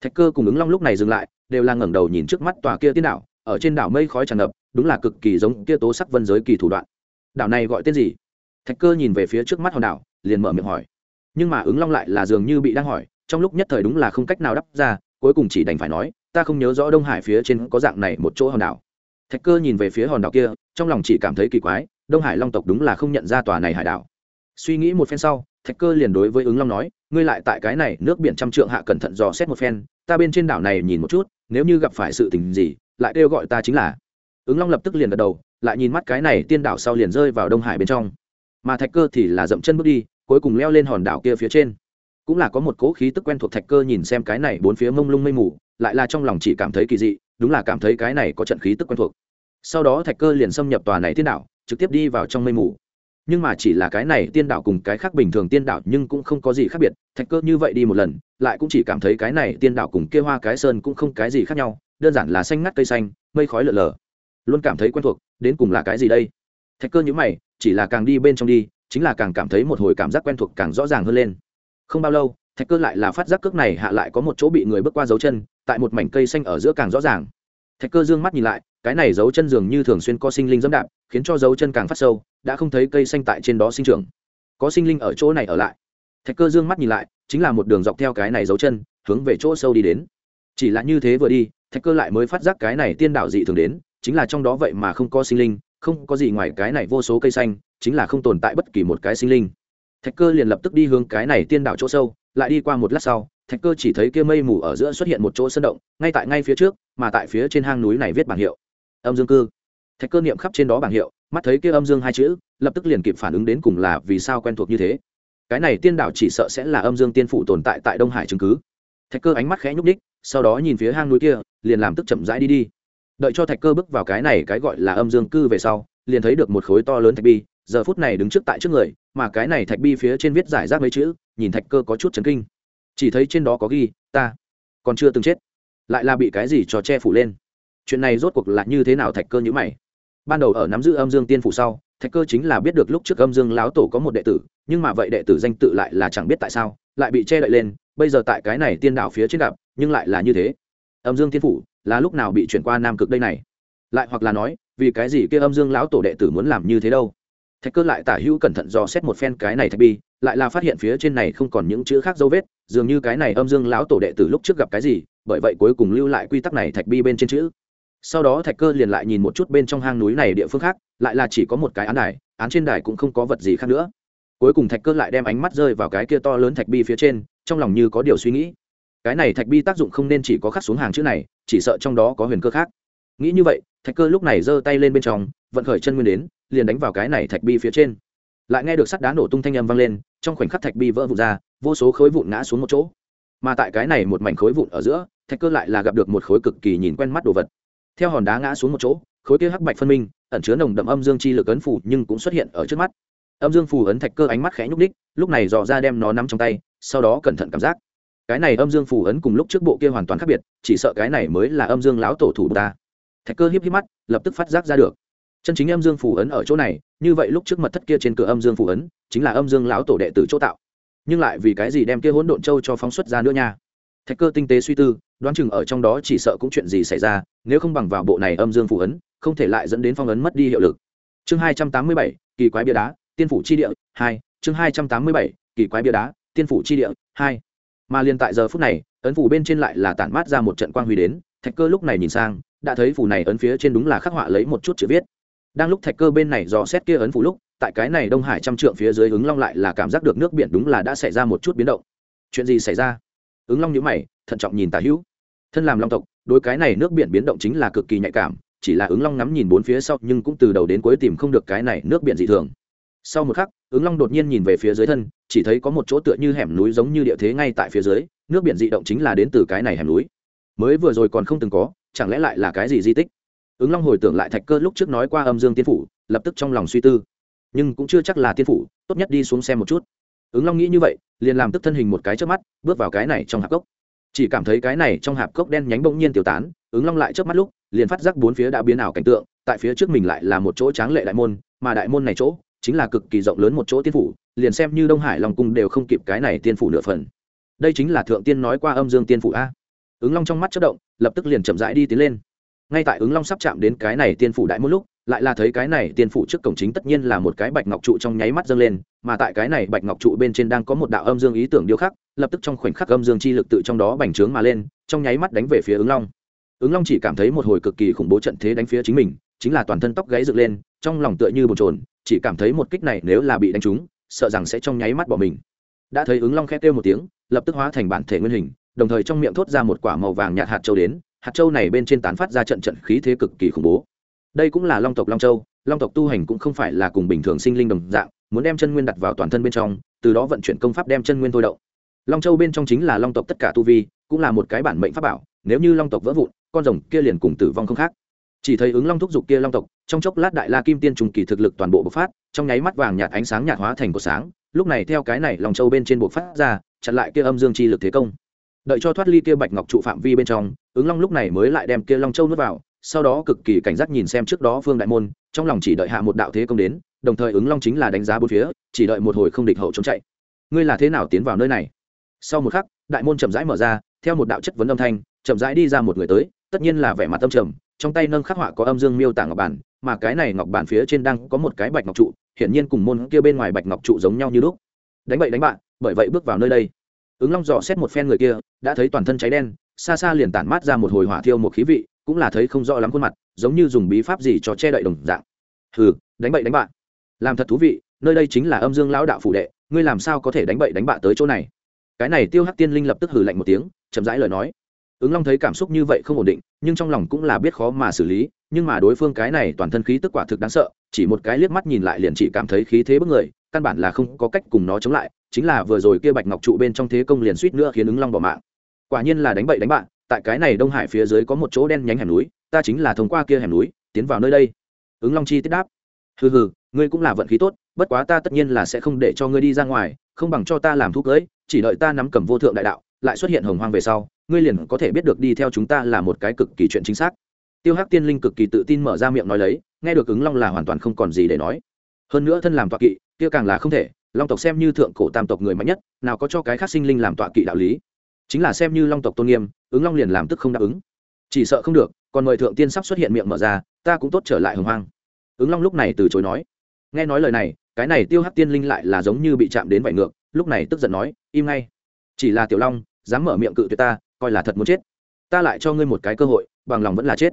Thạch cơ cùng ứng long lúc này dừng lại, đều là ngẩng đầu nhìn trước mắt tòa kia tiên đảo, ở trên đảo mây khói tràn ngập, đúng là cực kỳ giống kia tố sắc vân giới kỳ thủ đoạn đảo này gọi tên gì? Thạch cơ nhìn về phía trước mắt hòn đảo, liền mở miệng hỏi. Nhưng mà ứng long lại là dường như bị đang hỏi, trong lúc nhất thời đúng là không cách nào đắp ra, cuối cùng chỉ đành phải nói, ta không nhớ rõ đông hải phía trên có dạng này một chỗ hòn đảo. Thạch cơ nhìn về phía hòn đảo kia, trong lòng chỉ cảm thấy kỳ quái, đông hải long tộc đúng là không nhận ra tòa này hải đảo. Suy nghĩ một phen sau, thạch cơ liền đối với ứng long nói, ngươi lại tại cái này nước biển trăm trượng hạ cẩn thận dò xét một phen, ta bên trên đảo này nhìn một chút, nếu như gặp phải sự tình gì, lại kêu gọi ta chính là. Ứng long lập tức liền gật đầu lại nhìn mắt cái này tiên đảo sau liền rơi vào đông hải bên trong. Mà thạch cơ thì là dậm chân bước đi, cuối cùng leo lên hòn đảo kia phía trên. Cũng là có một cỗ khí tức quen thuộc thạch cơ nhìn xem cái này bốn phía mông lung mây mù, lại là trong lòng chỉ cảm thấy kỳ dị, đúng là cảm thấy cái này có trận khí tức quen thuộc. Sau đó thạch cơ liền xâm nhập tòa này tiên đảo, trực tiếp đi vào trong mây mù. Nhưng mà chỉ là cái này tiên đảo cùng cái khác bình thường tiên đảo nhưng cũng không có gì khác biệt, thạch cơ như vậy đi một lần, lại cũng chỉ cảm thấy cái này tiên đảo cùng kia hoa cái sơn cũng không cái gì khác nhau, đơn giản là xanh ngắt cây xanh, mây khói lở lở. Luôn cảm thấy quen thuộc đến cùng là cái gì đây? Thạch cơ nhữ mày, chỉ là càng đi bên trong đi, chính là càng cảm thấy một hồi cảm giác quen thuộc càng rõ ràng hơn lên. Không bao lâu, thạch cơ lại là phát giác cước này hạ lại có một chỗ bị người bước qua dấu chân, tại một mảnh cây xanh ở giữa càng rõ ràng. Thạch cơ d ư ơ n g mắt nhìn lại, cái này dấu chân dường như thường xuyên có sinh linh dẫm đạp, khiến cho dấu chân càng phát sâu, đã không thấy cây xanh tại trên đó sinh trưởng. Có sinh linh ở chỗ này ở lại. Thạch cơ d ư ơ n g mắt nhìn lại, chính là một đường dọc theo cái này dấu chân, hướng về chỗ sâu đi đến. Chỉ là như thế vừa đi, thạch cơ lại mới phát giác cái này tiên đạo dị thường đến chính là trong đó vậy mà không có sinh linh, không có gì ngoài cái này vô số cây xanh, chính là không tồn tại bất kỳ một cái sinh linh. Thạch cơ liền lập tức đi hướng cái này tiên đạo chỗ sâu, lại đi qua một lát sau, thạch cơ chỉ thấy kia mây mù ở giữa xuất hiện một chỗ sân động, ngay tại ngay phía trước, mà tại phía trên hang núi này viết bảng hiệu. Âm dương cư. Thạch cơ niệm khắp trên đó bảng hiệu, mắt thấy kia âm dương hai chữ, lập tức liền kịp phản ứng đến cùng là vì sao quen thuộc như thế. Cái này tiên đạo chỉ sợ sẽ là âm dương tiên phụ tồn tại tại đông hải chứng cứ. Thạch cơ ánh mắt khẽ nhúc ních sau đó nhìn phía hang núi kia, liền làm tức chậm rãi đi đi đợi cho thạch cơ bước vào cái này cái gọi là âm dương cư về sau, liền thấy được một khối to lớn thạch bi, giờ phút này đứng trước tại trước người, mà cái này thạch bi phía trên viết giải rác mấy chữ, nhìn thạch cơ có chút chấn kinh. Chỉ thấy trên đó có ghi, ta còn chưa từng chết. Lại là bị cái gì cho che phủ lên. Chuyện này rốt cuộc là như thế nào thạch cơ nhữ mày? Ban đầu ở nắm giữ âm dương tiên phủ sau, thạch cơ chính là biết được lúc trước âm dương lão tổ có một đệ tử, nhưng mà vậy đệ tử danh tự lại là chẳng biết tại sao, lại bị che đậy lên. Bây giờ tại cái này tiên đảo phía trên gặp, nhưng lại là như thế âm dương Thiên phủ là lúc nào bị chuyển qua nam cực đây này? Lại hoặc là nói, vì cái gì kia âm dương lão tổ đệ tử muốn làm như thế đâu? Thạch cơ lại tả hữu cẩn thận dò xét một phen cái này thạch bi, lại là phát hiện phía trên này không còn những chữ khác dấu vết, dường như cái này âm dương lão tổ đệ tử lúc trước gặp cái gì, bởi vậy cuối cùng lưu lại quy tắc này thạch bi bên trên chữ. Sau đó thạch cơ liền lại nhìn một chút bên trong hang núi này địa phương khác, lại là chỉ có một cái án đài, án trên đài cũng không có vật gì khác nữa. Cuối cùng thạch cơ lại đem ánh mắt rơi vào cái kia to lớn thạch bi phía trên, trong lòng như có điều suy nghĩ cái này thạch bi tác dụng không nên chỉ có khắc xuống hàng chữ này, chỉ sợ trong đó có huyền cơ khác. Nghĩ như vậy, thạch cơ lúc này giơ tay lên bên trong, vận khởi chân nguyên đến, liền đánh vào cái này thạch bi phía trên. Lại nghe được sắt đá nổ tung thanh âm vang lên, trong khoảnh khắc thạch bi vỡ vụn ra, vô số khối vụn ngã xuống một chỗ. Mà tại cái này một mảnh khối vụn ở giữa, thạch cơ lại là gặp được một khối cực kỳ nhìn quen mắt đồ vật. Theo hòn đá ngã xuống một chỗ, khối kia hắc bạch phân minh, ẩn chứa nồng đậm âm dương chi lực ấn phủ nhưng cũng xuất hiện ở trước mắt. Âm dương phù ấn thạch cơ ánh mắt khẽ nhúc ních lúc này dò ra đem nó nắm trong tay, sau đó cẩn thận cảm giác cái này âm dương phù ấn cùng lúc trước bộ kia hoàn toàn khác biệt, chỉ sợ cái này mới là âm dương lão tổ thủ ta. Thạch cơ híp híp mắt, lập tức phát giác ra được. Chân chính âm dương phù ấn ở chỗ này, như vậy lúc trước mật thất kia trên cửa âm dương phù ấn, chính là âm dương lão tổ đệ tử chỗ tạo. Nhưng lại vì cái gì đem kia hỗn độn châu cho phóng xuất ra nữa nha? Thạch cơ tinh tế suy tư, đoán chừng ở trong đó chỉ sợ cũng chuyện gì xảy ra, nếu không bằng vào bộ này âm dương phù ấn, không thể lại dẫn đến phong ấn mất đi hiệu lực. Chương hai trăm tám mươi bảy, kỳ quái bia đá, tiên phủ chi địa, hai. Chương hai trăm tám mươi bảy, kỳ quái bia đá, tiên phủ chi địa, hai mà liền tại giờ phút này, ấn phủ bên trên lại là tản mát ra một trận quang huy đến, thạch cơ lúc này nhìn sang, đã thấy phủ này ấn phía trên đúng là khắc họa lấy một chút chữ viết. Đang lúc thạch cơ bên này dò xét kia ấn phủ lúc, tại cái này đông hải trăm trượng phía dưới ứng long lại là cảm giác được nước biển đúng là đã xảy ra một chút biến động. Chuyện gì xảy ra? Ứng long nhíu mày, thận trọng nhìn tả hữu. Thân làm long tộc, đối cái này nước biển biến động chính là cực kỳ nhạy cảm, chỉ là ứng long ngắm nhìn bốn phía sau, nhưng cũng từ đầu đến cuối tìm không được cái này nước biển dị thường. Sau một khắc ứng long đột nhiên nhìn về phía dưới thân, chỉ thấy có một chỗ tựa như hẻm núi giống như địa thế ngay tại phía dưới, nước biển dị động chính là đến từ cái này hẻm núi. Mới vừa rồi còn không từng có, chẳng lẽ lại là cái gì di tích? Ứng long hồi tưởng lại thạch cơ lúc trước nói qua âm dương tiên phủ, lập tức trong lòng suy tư. Nhưng cũng chưa chắc là tiên phủ, tốt nhất đi xuống xem một chút. Ứng long nghĩ như vậy, liền làm tức thân hình một cái trước mắt, bước vào cái này trong hạp cốc. Chỉ cảm thấy cái này trong hạp cốc đen nhánh bỗng nhiên tiêu tán, ứng long lại trước mắt lúc, liền phát giác bốn phía đã biến ảo cảnh tượng, tại phía trước mình lại là một chỗ tráng lệ đại môn, mà đại môn này chỗ chính là cực kỳ rộng lớn một chỗ tiên phủ, liền xem như đông hải long cung đều không kịp cái này tiên phủ nửa phần. Đây chính là thượng tiên nói qua âm dương tiên phủ a. Ứng long trong mắt chất động, lập tức liền chậm rãi đi tiến lên. Ngay tại ứng long sắp chạm đến cái này tiên phủ đại một lúc, lại là thấy cái này tiên phủ trước cổng chính tất nhiên là một cái bạch ngọc trụ trong nháy mắt dâng lên, mà tại cái này bạch ngọc trụ bên trên đang có một đạo âm dương ý tưởng điêu khắc, lập tức trong khoảnh khắc âm dương chi lực tự trong đó bành trướng mà lên, trong nháy mắt đánh về phía ứng long. Ứng long chỉ cảm thấy một hồi cực kỳ khủng bố trận thế đánh phía chính mình, chính là toàn thân tóc gáy dựng lên trong lòng tựa như bồn trồn chỉ cảm thấy một kích này nếu là bị đánh trúng, sợ rằng sẽ trong nháy mắt bỏ mình. Đã thấy ứng long khét kêu một tiếng, lập tức hóa thành bản thể nguyên hình, đồng thời trong miệng thốt ra một quả màu vàng nhạt hạt châu đến, hạt châu này bên trên tán phát ra trận trận khí thế cực kỳ khủng bố. Đây cũng là long tộc long châu, long tộc tu hành cũng không phải là cùng bình thường sinh linh đồng dạng, muốn đem chân nguyên đặt vào toàn thân bên trong, từ đó vận chuyển công pháp đem chân nguyên thôi đậu long châu bên trong chính là long tộc tất cả tu vi, cũng là một cái bản mệnh pháp bảo, nếu như long tộc vỡ vụn, con rồng kia liền cùng tử vong không khác. Chỉ thấy ứng long thúc giục kia long tộc trong chốc lát đại la kim tiên trùng kỳ thực lực toàn bộ bộc phát, trong nháy mắt vàng nhạt ánh sáng nhạt hóa thành cột sáng, lúc này theo cái này long châu bên trên bộc phát ra, chặn lại kia âm dương chi lực thế công. Đợi cho thoát ly kia bạch ngọc trụ phạm vi bên trong, ứng long lúc này mới lại đem kia long châu nuốt vào, sau đó cực kỳ cảnh giác nhìn xem trước đó phương đại môn, trong lòng chỉ đợi hạ một đạo thế công đến, đồng thời ứng long chính là đánh giá bốn phía, chỉ đợi một hồi không địch hậu trốn chạy. Ngươi là thế nào tiến vào nơi này? Sau một khắc, đại môn chậm rãi mở ra, theo một đạo chất vấn âm thanh, chậm rãi đi ra một người tới, tất nhiên là vẻ mặt âm trầm, trong tay nâng khắc họa có âm dương miêu tả ngọc bản mà cái này ngọc bản phía trên đang có một cái bạch ngọc trụ, hiển nhiên cùng môn kia bên ngoài bạch ngọc trụ giống nhau như lúc. Đánh bậy đánh bạn, bởi vậy bước vào nơi đây. Ứng long dò xét một phen người kia, đã thấy toàn thân cháy đen, xa xa liền tản mát ra một hồi hỏa thiêu một khí vị, cũng là thấy không rõ lắm khuôn mặt, giống như dùng bí pháp gì cho che đậy đồng dạng. Hừ, đánh bậy đánh bạn. Làm thật thú vị, nơi đây chính là âm dương lão đạo phủ đệ, ngươi làm sao có thể đánh bậy đánh bạ tới chỗ này? Cái này tiêu hắc tiên linh lập tức hừ lạnh một tiếng, chậm rãi lời nói ứng long thấy cảm xúc như vậy không ổn định, nhưng trong lòng cũng là biết khó mà xử lý, nhưng mà đối phương cái này toàn thân khí tức quả thực đáng sợ, chỉ một cái liếc mắt nhìn lại liền chỉ cảm thấy khí thế bức người, căn bản là không có cách cùng nó chống lại, chính là vừa rồi kia bạch ngọc trụ bên trong thế công liền suýt nữa khiến ứng long bỏ mạng. Quả nhiên là đánh bậy đánh bạn, tại cái này đông hải phía dưới có một chỗ đen nhánh hẻm núi, ta chính là thông qua kia hẻm núi, tiến vào nơi đây. Ứng long chi tiết đáp. Hừ hừ, ngươi cũng là vận khí tốt, bất quá ta tất nhiên là sẽ không để cho ngươi đi ra ngoài, không bằng cho ta làm thuốc cưỡi chỉ đợi ta nắm cầm vô thượng đại đạo, lại xuất hiện hồng hoang về sau ngươi liền có thể biết được đi theo chúng ta là một cái cực kỳ chuyện chính xác. Tiêu hắc tiên linh cực kỳ tự tin mở ra miệng nói lấy, nghe được ứng long là hoàn toàn không còn gì để nói. Hơn nữa thân làm tọa kỵ, kia càng là không thể, long tộc xem như thượng cổ tam tộc người mạnh nhất, nào có cho cái khác sinh linh làm tọa kỵ đạo lý. Chính là xem như long tộc tôn nghiêm, ứng long liền làm tức không đáp ứng. Chỉ sợ không được, còn mời thượng tiên sắp xuất hiện miệng mở ra, ta cũng tốt trở lại hồng hoang. Ứng long lúc này từ chối nói. Nghe nói lời này, cái này tiêu hắc tiên linh lại là giống như bị chạm đến vải ngược, lúc này tức giận nói, im ngay. Chỉ là tiểu long, dám mở miệng cự tuyệt ta coi là thật muốn chết. Ta lại cho ngươi một cái cơ hội, bằng lòng vẫn là chết.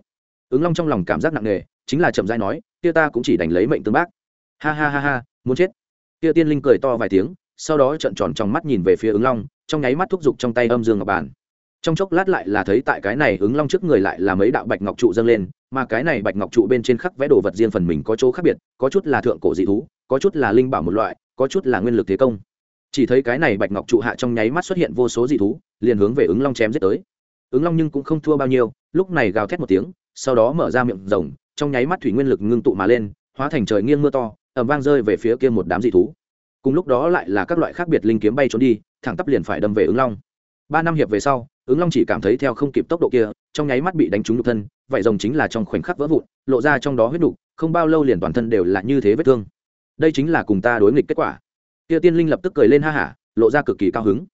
Ứng long trong lòng cảm giác nặng nề, chính là chậm dai nói, kia ta cũng chỉ đành lấy mệnh tương bác. Ha ha ha ha, muốn chết. Kia tiên linh cười to vài tiếng, sau đó trận tròn trong mắt nhìn về phía ứng long, trong nháy mắt thúc giục trong tay âm dương ngọc bàn trong chốc lát lại là thấy tại cái này ứng long trước người lại là mấy đạo bạch ngọc trụ dâng lên, mà cái này bạch ngọc trụ bên trên khắc vẽ đồ vật riêng phần mình có chỗ khác biệt, có chút là thượng cổ dị thú, có chút là linh bảo một loại, có chút là nguyên lực thế công. Chỉ thấy cái này bạch ngọc trụ hạ trong nháy mắt xuất hiện vô số dị thú liền hướng về ứng long chém giết tới. Ứng long nhưng cũng không thua bao nhiêu, lúc này gào thét một tiếng, sau đó mở ra miệng rồng, trong nháy mắt thủy nguyên lực ngưng tụ mà lên, hóa thành trời nghiêng mưa to ẩm vang rơi về phía kia một đám dị thú. Cùng lúc đó lại là các loại khác biệt linh kiếm bay trốn đi, thẳng tắp liền phải đâm về ứng long. Ba năm hiệp về sau, ứng long chỉ cảm thấy theo không kịp tốc độ kia, trong nháy mắt bị đánh trúng nhục thân vậy rồng chính là trong khoảnh khắc vỡ vụn, lộ ra trong đó huyết đục không bao lâu liền toàn thân đều là như thế vết thương. Đây chính là cùng ta đối nghịch kết quả. Kia tiên linh lập tức cười lên ha hả, lộ ra cực kỳ cao hứng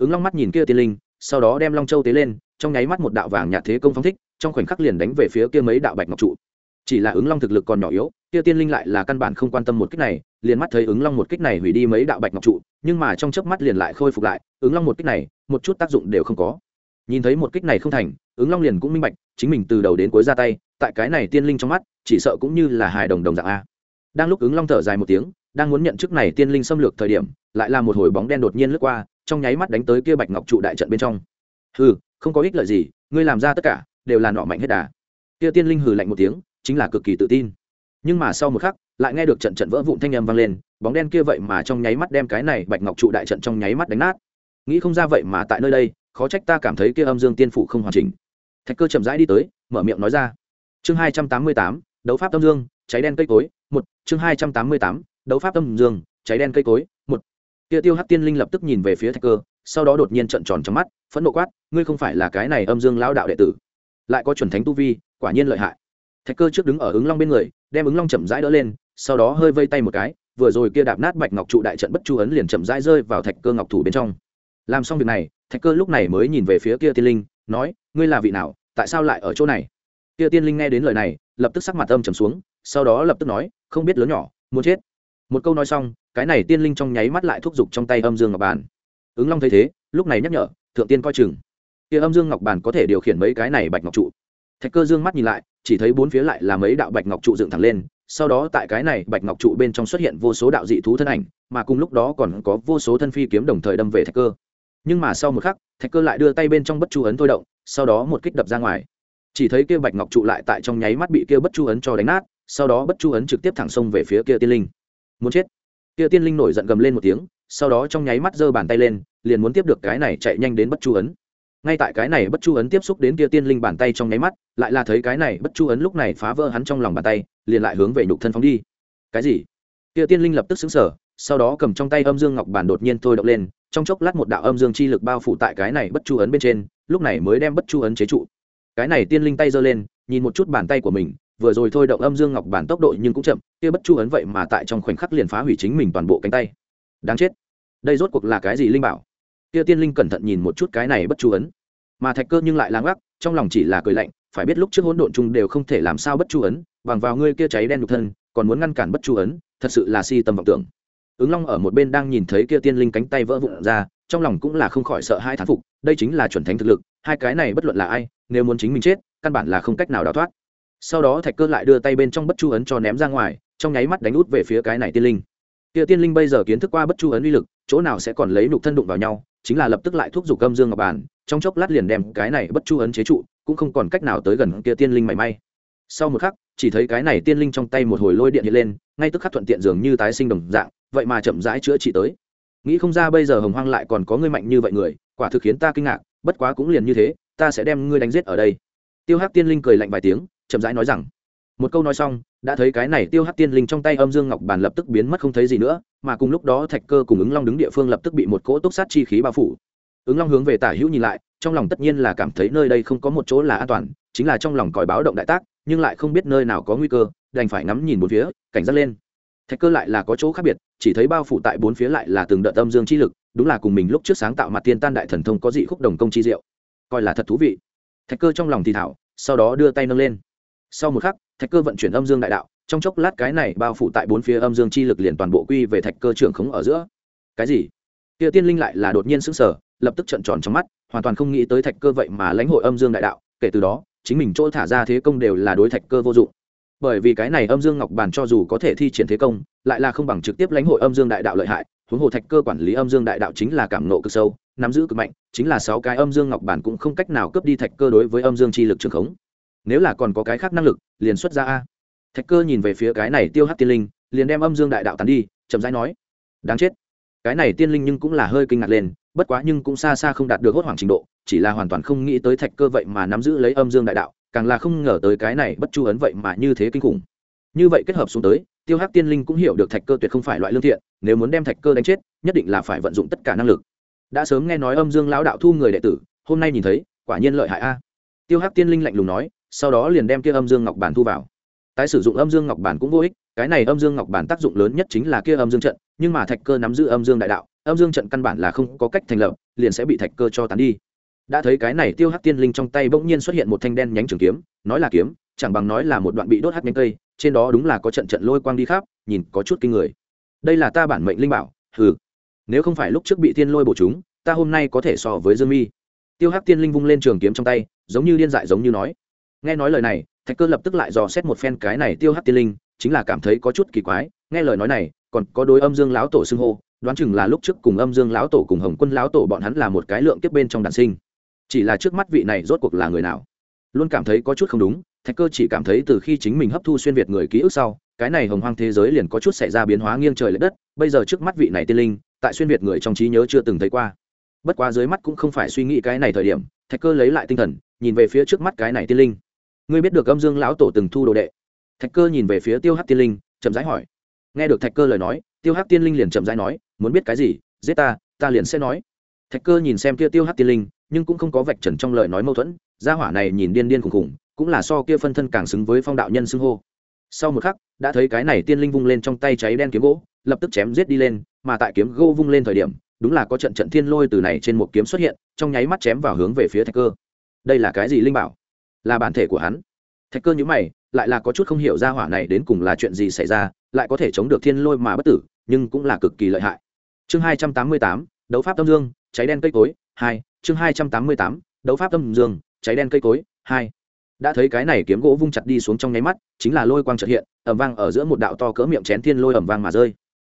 ứng long mắt nhìn kia tiên linh, sau đó đem long châu tế lên, trong nháy mắt một đạo vàng nhạt thế công phong thích, trong khoảnh khắc liền đánh về phía kia mấy đạo bạch ngọc trụ. Chỉ là ứng long thực lực còn nhỏ yếu, kia tiên linh lại là căn bản không quan tâm một kích này, liền mắt thấy ứng long một kích này hủy đi mấy đạo bạch ngọc trụ, nhưng mà trong chớp mắt liền lại khôi phục lại, ứng long một kích này, một chút tác dụng đều không có. Nhìn thấy một kích này không thành, ứng long liền cũng minh bạch, chính mình từ đầu đến cuối ra tay, tại cái này tiên linh trong mắt, chỉ sợ cũng như là hài đồng đồng dạng a. Đang lúc ứng long thở dài một tiếng đang muốn nhận chức này tiên linh xâm lược thời điểm, lại là một hồi bóng đen đột nhiên lướt qua, trong nháy mắt đánh tới kia bạch ngọc trụ đại trận bên trong. Hừ, không có ích lợi gì, ngươi làm ra tất cả, đều là nọ mạnh hết đà. Kia tiên linh hừ lạnh một tiếng, chính là cực kỳ tự tin. Nhưng mà sau một khắc, lại nghe được trận trận vỡ vụn thanh âm vang lên, bóng đen kia vậy mà trong nháy mắt đem cái này bạch ngọc trụ đại trận trong nháy mắt đánh nát. Nghĩ không ra vậy mà tại nơi đây, khó trách ta cảm thấy kia âm dương tiên phụ không hoàn chỉnh. Thạch cơ chậm rãi đi tới, mở miệng nói ra. Chương hai trăm tám mươi tám, đấu pháp âm dương, cháy đen cây cối, một, chương hai trăm tám mươi tám đấu pháp âm dương, cháy đen cây cối, một. Kia tiêu hắc tiên linh lập tức nhìn về phía thạch cơ, sau đó đột nhiên trận tròn trong mắt, phẫn nộ quát, ngươi không phải là cái này âm dương lão đạo đệ tử, lại có chuẩn thánh tu vi, quả nhiên lợi hại. Thạch cơ trước đứng ở ứng long bên người, đem ứng long chậm rãi đỡ lên, sau đó hơi vây tay một cái, vừa rồi kia đạp nát bạch ngọc trụ đại trận bất chu ấn liền chậm rãi rơi vào thạch cơ ngọc thủ bên trong. Làm xong việc này, thạch cơ lúc này mới nhìn về phía kia tiên linh, nói, ngươi là vị nào, tại sao lại ở chỗ này? Kia tiên linh nghe đến lời này, lập tức sắc mặt âm trầm xuống, sau đó lập tức nói, không biết lớn nhỏ, muốn chết một câu nói xong, cái này tiên linh trong nháy mắt lại thúc giục trong tay âm dương ngọc bàn. Ứng long thấy thế, lúc này nhắc nhở, thượng tiên coi chừng. Kia âm dương ngọc bàn có thể điều khiển mấy cái này bạch ngọc trụ. Thạch cơ dương mắt nhìn lại, chỉ thấy bốn phía lại là mấy đạo bạch ngọc trụ dựng thẳng lên, sau đó tại cái này bạch ngọc trụ bên trong xuất hiện vô số đạo dị thú thân ảnh, mà cùng lúc đó còn có vô số thân phi kiếm đồng thời đâm về thạch cơ. Nhưng mà sau một khắc, thạch cơ lại đưa tay bên trong bất chu ấn thôi động, sau đó một kích đập ra ngoài. Chỉ thấy kia bạch ngọc trụ lại tại trong nháy mắt bị kia bất chu ấn cho đánh nát, sau đó bất chu ấn trực tiếp thẳng xông về phía kia tiên linh muốn chết. Kia tiên linh nổi giận gầm lên một tiếng, sau đó trong nháy mắt giơ bàn tay lên, liền muốn tiếp được cái này chạy nhanh đến bất chu ấn. Ngay tại cái này bất chu ấn tiếp xúc đến kia tiên linh bàn tay trong nháy mắt, lại là thấy cái này bất chu ấn lúc này phá vỡ hắn trong lòng bàn tay, liền lại hướng về nhục thân phóng đi. Cái gì? Kia tiên linh lập tức xứng sở sau đó cầm trong tay âm dương ngọc bản đột nhiên thôi động lên, trong chốc lát một đạo âm dương chi lực bao phủ tại cái này bất chu ấn bên trên, lúc này mới đem bất chu ấn chế trụ. Cái này tiên linh tay giơ lên, nhìn một chút bàn tay của mình, vừa rồi thôi động âm dương ngọc bản tốc độ nhưng cũng chậm kia bất chu ấn vậy mà tại trong khoảnh khắc liền phá hủy chính mình toàn bộ cánh tay. Đáng chết. Đây rốt cuộc là cái gì linh bảo? Kia tiên linh cẩn thận nhìn một chút cái này bất chu ấn. Mà thạch cơ nhưng lại láng gác trong lòng chỉ là cười lạnh, phải biết lúc trước hỗn độn chung đều không thể làm sao bất chu ấn, bằng vào ngươi kia cháy đen nhục thân, còn muốn ngăn cản bất chu ấn, thật sự là si tâm vọng tưởng. Ứng long ở một bên đang nhìn thấy kia tiên linh cánh tay vỡ vụn ra, trong lòng cũng là không khỏi sợ hai thán phục, đây chính là chuẩn thánh thực lực, hai cái này bất luận là ai, nếu muốn chính mình chết, căn bản là không cách nào đào thoát sau đó thạch cơ lại đưa tay bên trong bất chu ấn cho ném ra ngoài, trong nháy mắt đánh út về phía cái này tiên linh. Kia tiên linh bây giờ kiến thức qua bất chu ấn uy lực, chỗ nào sẽ còn lấy nục thân đụng vào nhau, chính là lập tức lại thúc giục âm dương ngọc bàn trong chốc lát liền đem cái này bất chu ấn chế trụ, cũng không còn cách nào tới gần kia tiên linh mảy may. Sau một khắc, chỉ thấy cái này tiên linh trong tay một hồi lôi điện hiện lên, ngay tức khắc thuận tiện dường như tái sinh đồng dạng, vậy mà chậm rãi chữa trị tới. Nghĩ không ra bây giờ hồng hoang lại còn có người mạnh như vậy người, quả thực khiến ta kinh ngạc, bất quá cũng liền như thế, ta sẽ đem ngươi đánh giết ở đây. Tiêu hắc tiên linh cười lạnh vài tiếng chậm rãi nói rằng, một câu nói xong, đã thấy cái này tiêu hắc tiên linh trong tay âm dương ngọc bàn lập tức biến mất không thấy gì nữa, mà cùng lúc đó thạch cơ cùng ứng long đứng địa phương lập tức bị một cỗ túc sát chi khí bao phủ. Ứng long hướng về tả hữu nhìn lại, trong lòng tất nhiên là cảm thấy nơi đây không có một chỗ là an toàn, chính là trong lòng còi báo động đại tác, nhưng lại không biết nơi nào có nguy cơ, đành phải ngắm nhìn bốn phía, cảnh giác lên. Thạch cơ lại là có chỗ khác biệt, chỉ thấy bao phủ tại bốn phía lại là từng đợt âm dương chi lực, đúng là cùng mình lúc trước sáng tạo mặt tiên tan đại thần thông có dị khúc đồng công chi diệu. Coi là thật thú vị. Thạch cơ trong lòng thì thảo, sau đó đưa tay nâng lên sau một khắc, thạch cơ vận chuyển âm dương đại đạo, trong chốc lát cái này bao phủ tại bốn phía âm dương chi lực liền toàn bộ quy về thạch cơ trưởng khống ở giữa. Cái gì? Kia tiên linh lại là đột nhiên sững sờ, lập tức trợn tròn trong mắt, hoàn toàn không nghĩ tới thạch cơ vậy mà lãnh hội âm dương đại đạo, kể từ đó, chính mình chỗ thả ra thế công đều là đối thạch cơ vô dụng. Bởi vì cái này âm dương ngọc bàn cho dù có thể thi triển thế công, lại là không bằng trực tiếp lãnh hội âm dương đại đạo lợi hại, huống hồ thạch cơ quản lý âm dương đại đạo chính là cảm nộ cực sâu, nắm giữ cực mạnh, chính là sáu cái âm dương ngọc bản cũng không cách nào cướp đi thạch cơ đối với âm dương chi lực trường khống nếu là còn có cái khác năng lực, liền xuất ra a. Thạch cơ nhìn về phía cái này tiêu hát tiên linh, liền đem âm dương đại đạo tàn đi, chậm rãi nói, đáng chết. Cái này tiên linh nhưng cũng là hơi kinh ngạc lên, bất quá nhưng cũng xa xa không đạt được hốt hoảng trình độ, chỉ là hoàn toàn không nghĩ tới thạch cơ vậy mà nắm giữ lấy âm dương đại đạo, càng là không ngờ tới cái này bất chu ấn vậy mà như thế kinh khủng. Như vậy kết hợp xuống tới, tiêu hắc tiên linh cũng hiểu được thạch cơ tuyệt không phải loại lương thiện, nếu muốn đem thạch cơ đánh chết, nhất định là phải vận dụng tất cả năng lực. Đã sớm nghe nói âm dương lão đạo thu người đệ tử, hôm nay nhìn thấy, quả nhiên lợi hại a. Tiêu hắc tiên linh lạnh lùng nói sau đó liền đem kia âm dương ngọc bản thu vào. Tái sử dụng âm dương ngọc bản cũng vô ích, cái này âm dương ngọc bản tác dụng lớn nhất chính là kia âm dương trận, nhưng mà thạch cơ nắm giữ âm dương đại đạo, âm dương trận căn bản là không có cách thành lập, liền sẽ bị thạch cơ cho tán đi. Đã thấy cái này tiêu hắc tiên linh trong tay bỗng nhiên xuất hiện một thanh đen nhánh trường kiếm, nói là kiếm, chẳng bằng nói là một đoạn bị đốt hắc nhánh cây, trên đó đúng là có trận trận lôi quang đi khắp, nhìn có chút kinh người. Đây là ta bản mệnh linh bảo, hừ. Nếu không phải lúc trước bị thiên lôi bổ chúng, ta hôm nay có thể so với dương mi. Tiêu hắc tiên linh vung lên trường kiếm trong tay, giống như điên dại giống như nói nghe nói lời này, thạch cơ lập tức lại dò xét một phen cái này tiêu hắc tiên linh, chính là cảm thấy có chút kỳ quái. Nghe lời nói này, còn có đối âm dương lão tổ xưng hô, đoán chừng là lúc trước cùng âm dương lão tổ cùng hồng quân lão tổ bọn hắn là một cái lượng tiếp bên trong đàn sinh. Chỉ là trước mắt vị này rốt cuộc là người nào? Luôn cảm thấy có chút không đúng, thạch cơ chỉ cảm thấy từ khi chính mình hấp thu xuyên việt người ký ức sau, cái này hồng hoang thế giới liền có chút xảy ra biến hóa nghiêng trời l ệ đất, bây giờ trước mắt vị này tiên linh, tại xuyên việt người trong trí nhớ chưa từng thấy qua. Bất quá dưới mắt cũng không phải suy nghĩ cái này thời điểm, thạch cơ lấy lại tinh thần, nhìn về phía trước mắt cái này tiên linh ngươi biết được âm dương lão tổ từng thu đồ đệ? Thạch cơ nhìn về phía tiêu hắc tiên linh, chậm rãi hỏi. Nghe được thạch cơ lời nói, tiêu hắc tiên linh liền chậm rãi nói, muốn biết cái gì? Giết ta ta liền sẽ nói. Thạch cơ nhìn xem kia tiêu hắc tiên linh, nhưng cũng không có vạch trần trong lời nói mâu thuẫn, gia hỏa này nhìn điên điên khùng khùng, cũng là so kia phân thân càng xứng với phong đạo nhân xưng hô. Sau một khắc, đã thấy cái này tiên linh vung lên trong tay cháy đen kiếm gỗ, lập tức chém giết đi lên, mà tại kiếm gỗ vung lên thời điểm, đúng là có trận trận thiên lôi từ này trên một kiếm xuất hiện, trong nháy mắt chém vào hướng về phía thạch cơ. Đây là cái gì linh bảo? Là bản thể của hắn. Thạch cơ nhữ mày, lại là có chút không hiểu ra hỏa này đến cùng là chuyện gì xảy ra, lại có thể chống được thiên lôi mà bất tử, nhưng cũng là cực kỳ lợi hại. Chương hai trăm tám mươi tám, đấu pháp tâm dương, cháy đen cây cối, hai, chương hai trăm tám mươi tám, đấu pháp tâm dương, cháy đen cây cối, hai. Đã thấy cái này kiếm gỗ vung chặt đi xuống trong nháy mắt, chính là lôi quang trợt hiện ẩm vang ở giữa một đạo to cỡ miệng chén thiên lôi ẩm vang mà rơi.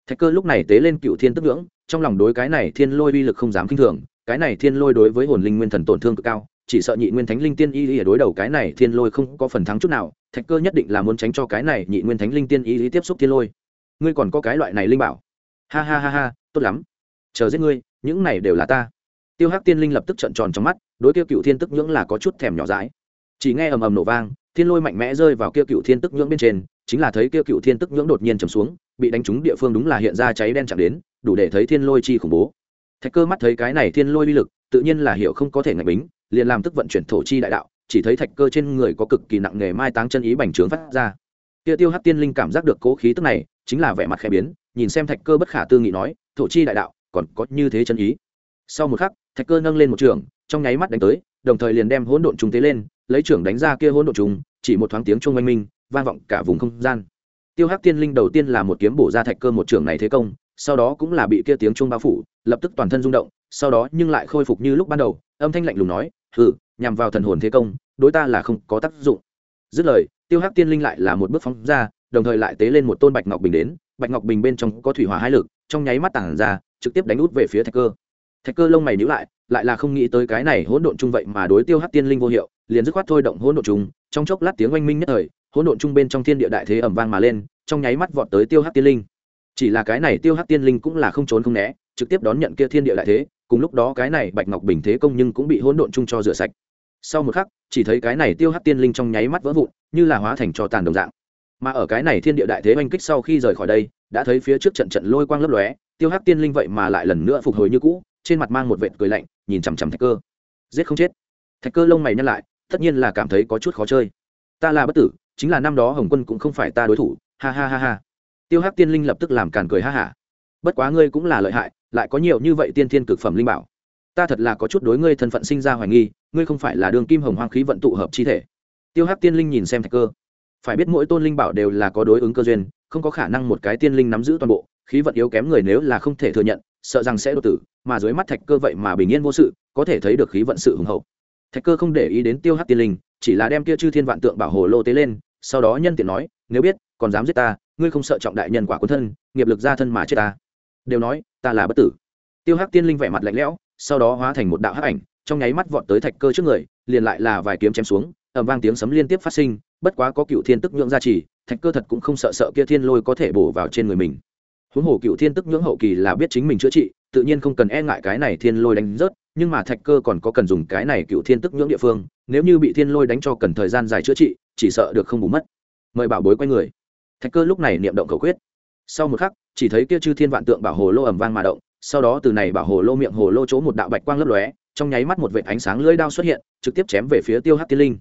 Thạch cơ lúc này tế lên cựu thiên tức ngưỡng, trong lòng đối cái này thiên lôi uy lực không dám k i n h thường, cái này thiên lôi đối với hồn linh nguyên thần tổn thương cực cao chỉ sợ nhị nguyên thánh linh tiên y lý đối đầu cái này thiên lôi không có phần thắng chút nào, thạch cơ nhất định là muốn tránh cho cái này nhị nguyên thánh linh tiên y lý tiếp xúc thiên lôi. Ngươi còn có cái loại này linh bảo. Ha ha ha ha, tốt lắm. Chờ giết ngươi, những này đều là ta. Tiêu hắc tiên linh lập tức trợn tròn trong mắt, đối kia cựu thiên tức nhưỡng là có chút thèm nhỏ dãi. Chỉ nghe ầm ầm nổ vang, thiên lôi mạnh mẽ rơi vào kia cựu thiên tức nhưỡng bên trên, chính là thấy kia cựu thiên tức nhưỡng đột nhiên trầm xuống, bị đánh trúng địa phương đúng là hiện ra cháy đen chạm đến, đủ để thấy thiên lôi chi khủng bố. Thạch cơ mắt thấy cái này thiên lôi uy lực, tự nhiên là hiểu không có thể ngạch bính liền làm tức vận chuyển thổ chi đại đạo, chỉ thấy thạch cơ trên người có cực kỳ nặng nghề mai táng chân ý bành trướng phát ra. Kia tiêu hắc tiên linh cảm giác được cố khí tức này, chính là vẻ mặt khẽ biến, nhìn xem thạch cơ bất khả tư nghị nói, thổ chi đại đạo, còn có như thế chân ý? Sau một khắc, thạch cơ nâng lên một trường, trong nháy mắt đánh tới, đồng thời liền đem hỗn độn trùng tế lên, lấy trưởng đánh ra kia hỗn độn trùng, chỉ một thoáng tiếng chuông oanh minh, vang vọng cả vùng không gian. Tiêu hắc tiên linh đầu tiên là một kiếm bổ ra thạch cơ một trường này thế công, sau đó cũng là bị kia tiếng chuông bao phủ, lập tức toàn thân rung động, sau đó nhưng lại khôi phục như lúc ban đầu, âm thanh lạnh lùng nói hừ, nhằm vào thần hồn thế công, đối ta là không có tác dụng. Dứt lời, tiêu hắc tiên linh lại là một bước phóng ra, đồng thời lại tế lên một tôn bạch ngọc bình đến. Bạch ngọc bình bên trong có thủy hỏa hai lực, trong nháy mắt tản ra, trực tiếp đánh út về phía thạch cơ. Thạch cơ lông mày nhíu lại lại là không nghĩ tới cái này hỗn độn chung vậy mà đối tiêu hắc tiên linh vô hiệu, liền dứt khoát thôi động hỗn độn chung. Trong chốc lát tiếng oanh minh nhất thời, hỗn độn chung bên trong thiên địa đại thế ầm vang mà lên, trong nháy mắt vọt tới tiêu hắc tiên linh. Chỉ là cái này tiêu hắc tiên linh cũng là không trốn không né, trực tiếp đón nhận kia thiên địa đại thế cùng lúc đó cái này bạch ngọc bình thế công nhưng cũng bị hỗn độn chung cho rửa sạch. Sau một khắc, chỉ thấy cái này tiêu hắc tiên linh trong nháy mắt vỡ vụn, như là hóa thành cho tàn đồng dạng. Mà ở cái này thiên địa đại thế oanh kích sau khi rời khỏi đây, đã thấy phía trước trận trận lôi quang lấp lóe, tiêu hắc tiên linh vậy mà lại lần nữa phục hồi như cũ, trên mặt mang một vệt cười lạnh, nhìn chằm chằm thạch cơ. Giết không chết. Thạch cơ lông mày nhăn lại, tất nhiên là cảm thấy có chút khó chơi. Ta là bất tử, chính là năm đó hồng quân cũng không phải ta đối thủ, ha ha ha ha. Tiêu hắc tiên linh lập tức làm càn cười ha hả. Bất quá ngươi cũng là lợi hại lại có nhiều như vậy tiên thiên cực phẩm linh bảo. Ta thật là có chút đối ngươi thân phận sinh ra hoài nghi, ngươi không phải là đường kim hồng hoang khí vận tụ hợp chi thể. Tiêu hắc tiên linh nhìn xem thạch cơ. Phải biết mỗi tôn linh bảo đều là có đối ứng cơ duyên, không có khả năng một cái tiên linh nắm giữ toàn bộ, khí vận yếu kém người nếu là không thể thừa nhận, sợ rằng sẽ đột tử, mà dưới mắt thạch cơ vậy mà bình yên vô sự, có thể thấy được khí vận sự hùng hậu. Thạch cơ không để ý đến tiêu hắc tiên linh, chỉ là đem kia chư thiên vạn tượng bảo hồ lô tế lên, sau đó nhân tiện nói, nếu biết, còn dám giết ta, ngươi không sợ trọng đại nhân quả quân thân, nghiệp lực gia thân mà chết ta. Đều nói ta là bất tử. Tiêu hắc tiên linh vẻ mặt lạnh lẽo, sau đó hóa thành một đạo hắc ảnh, trong nháy mắt vọt tới thạch cơ trước người, liền lại là vài kiếm chém xuống, ầm vang tiếng sấm liên tiếp phát sinh, bất quá có cựu thiên tức nhượng ra trì, thạch cơ thật cũng không sợ sợ kia thiên lôi có thể bổ vào trên người mình. Huống hồ cựu thiên tức nhưỡng hậu kỳ là biết chính mình chữa trị, tự nhiên không cần e ngại cái này thiên lôi đánh rớt, nhưng mà thạch cơ còn có cần dùng cái này cựu thiên tức nhưỡng địa phương, nếu như bị thiên lôi đánh cho cần thời gian dài chữa trị, chỉ sợ được không bù mất. Mời bảo bối quay người. Thạch cơ lúc này niệm động khẩu quyết. Sau một khắc chỉ thấy kia chư thiên vạn tượng bảo hồ lô ầm vang mà động, sau đó từ này bảo hồ lô miệng hồ lô chỗ một đạo bạch quang lấp lóe, trong nháy mắt một vệt ánh sáng lưỡi đao xuất hiện, trực tiếp chém về phía tiêu hắc tiên linh.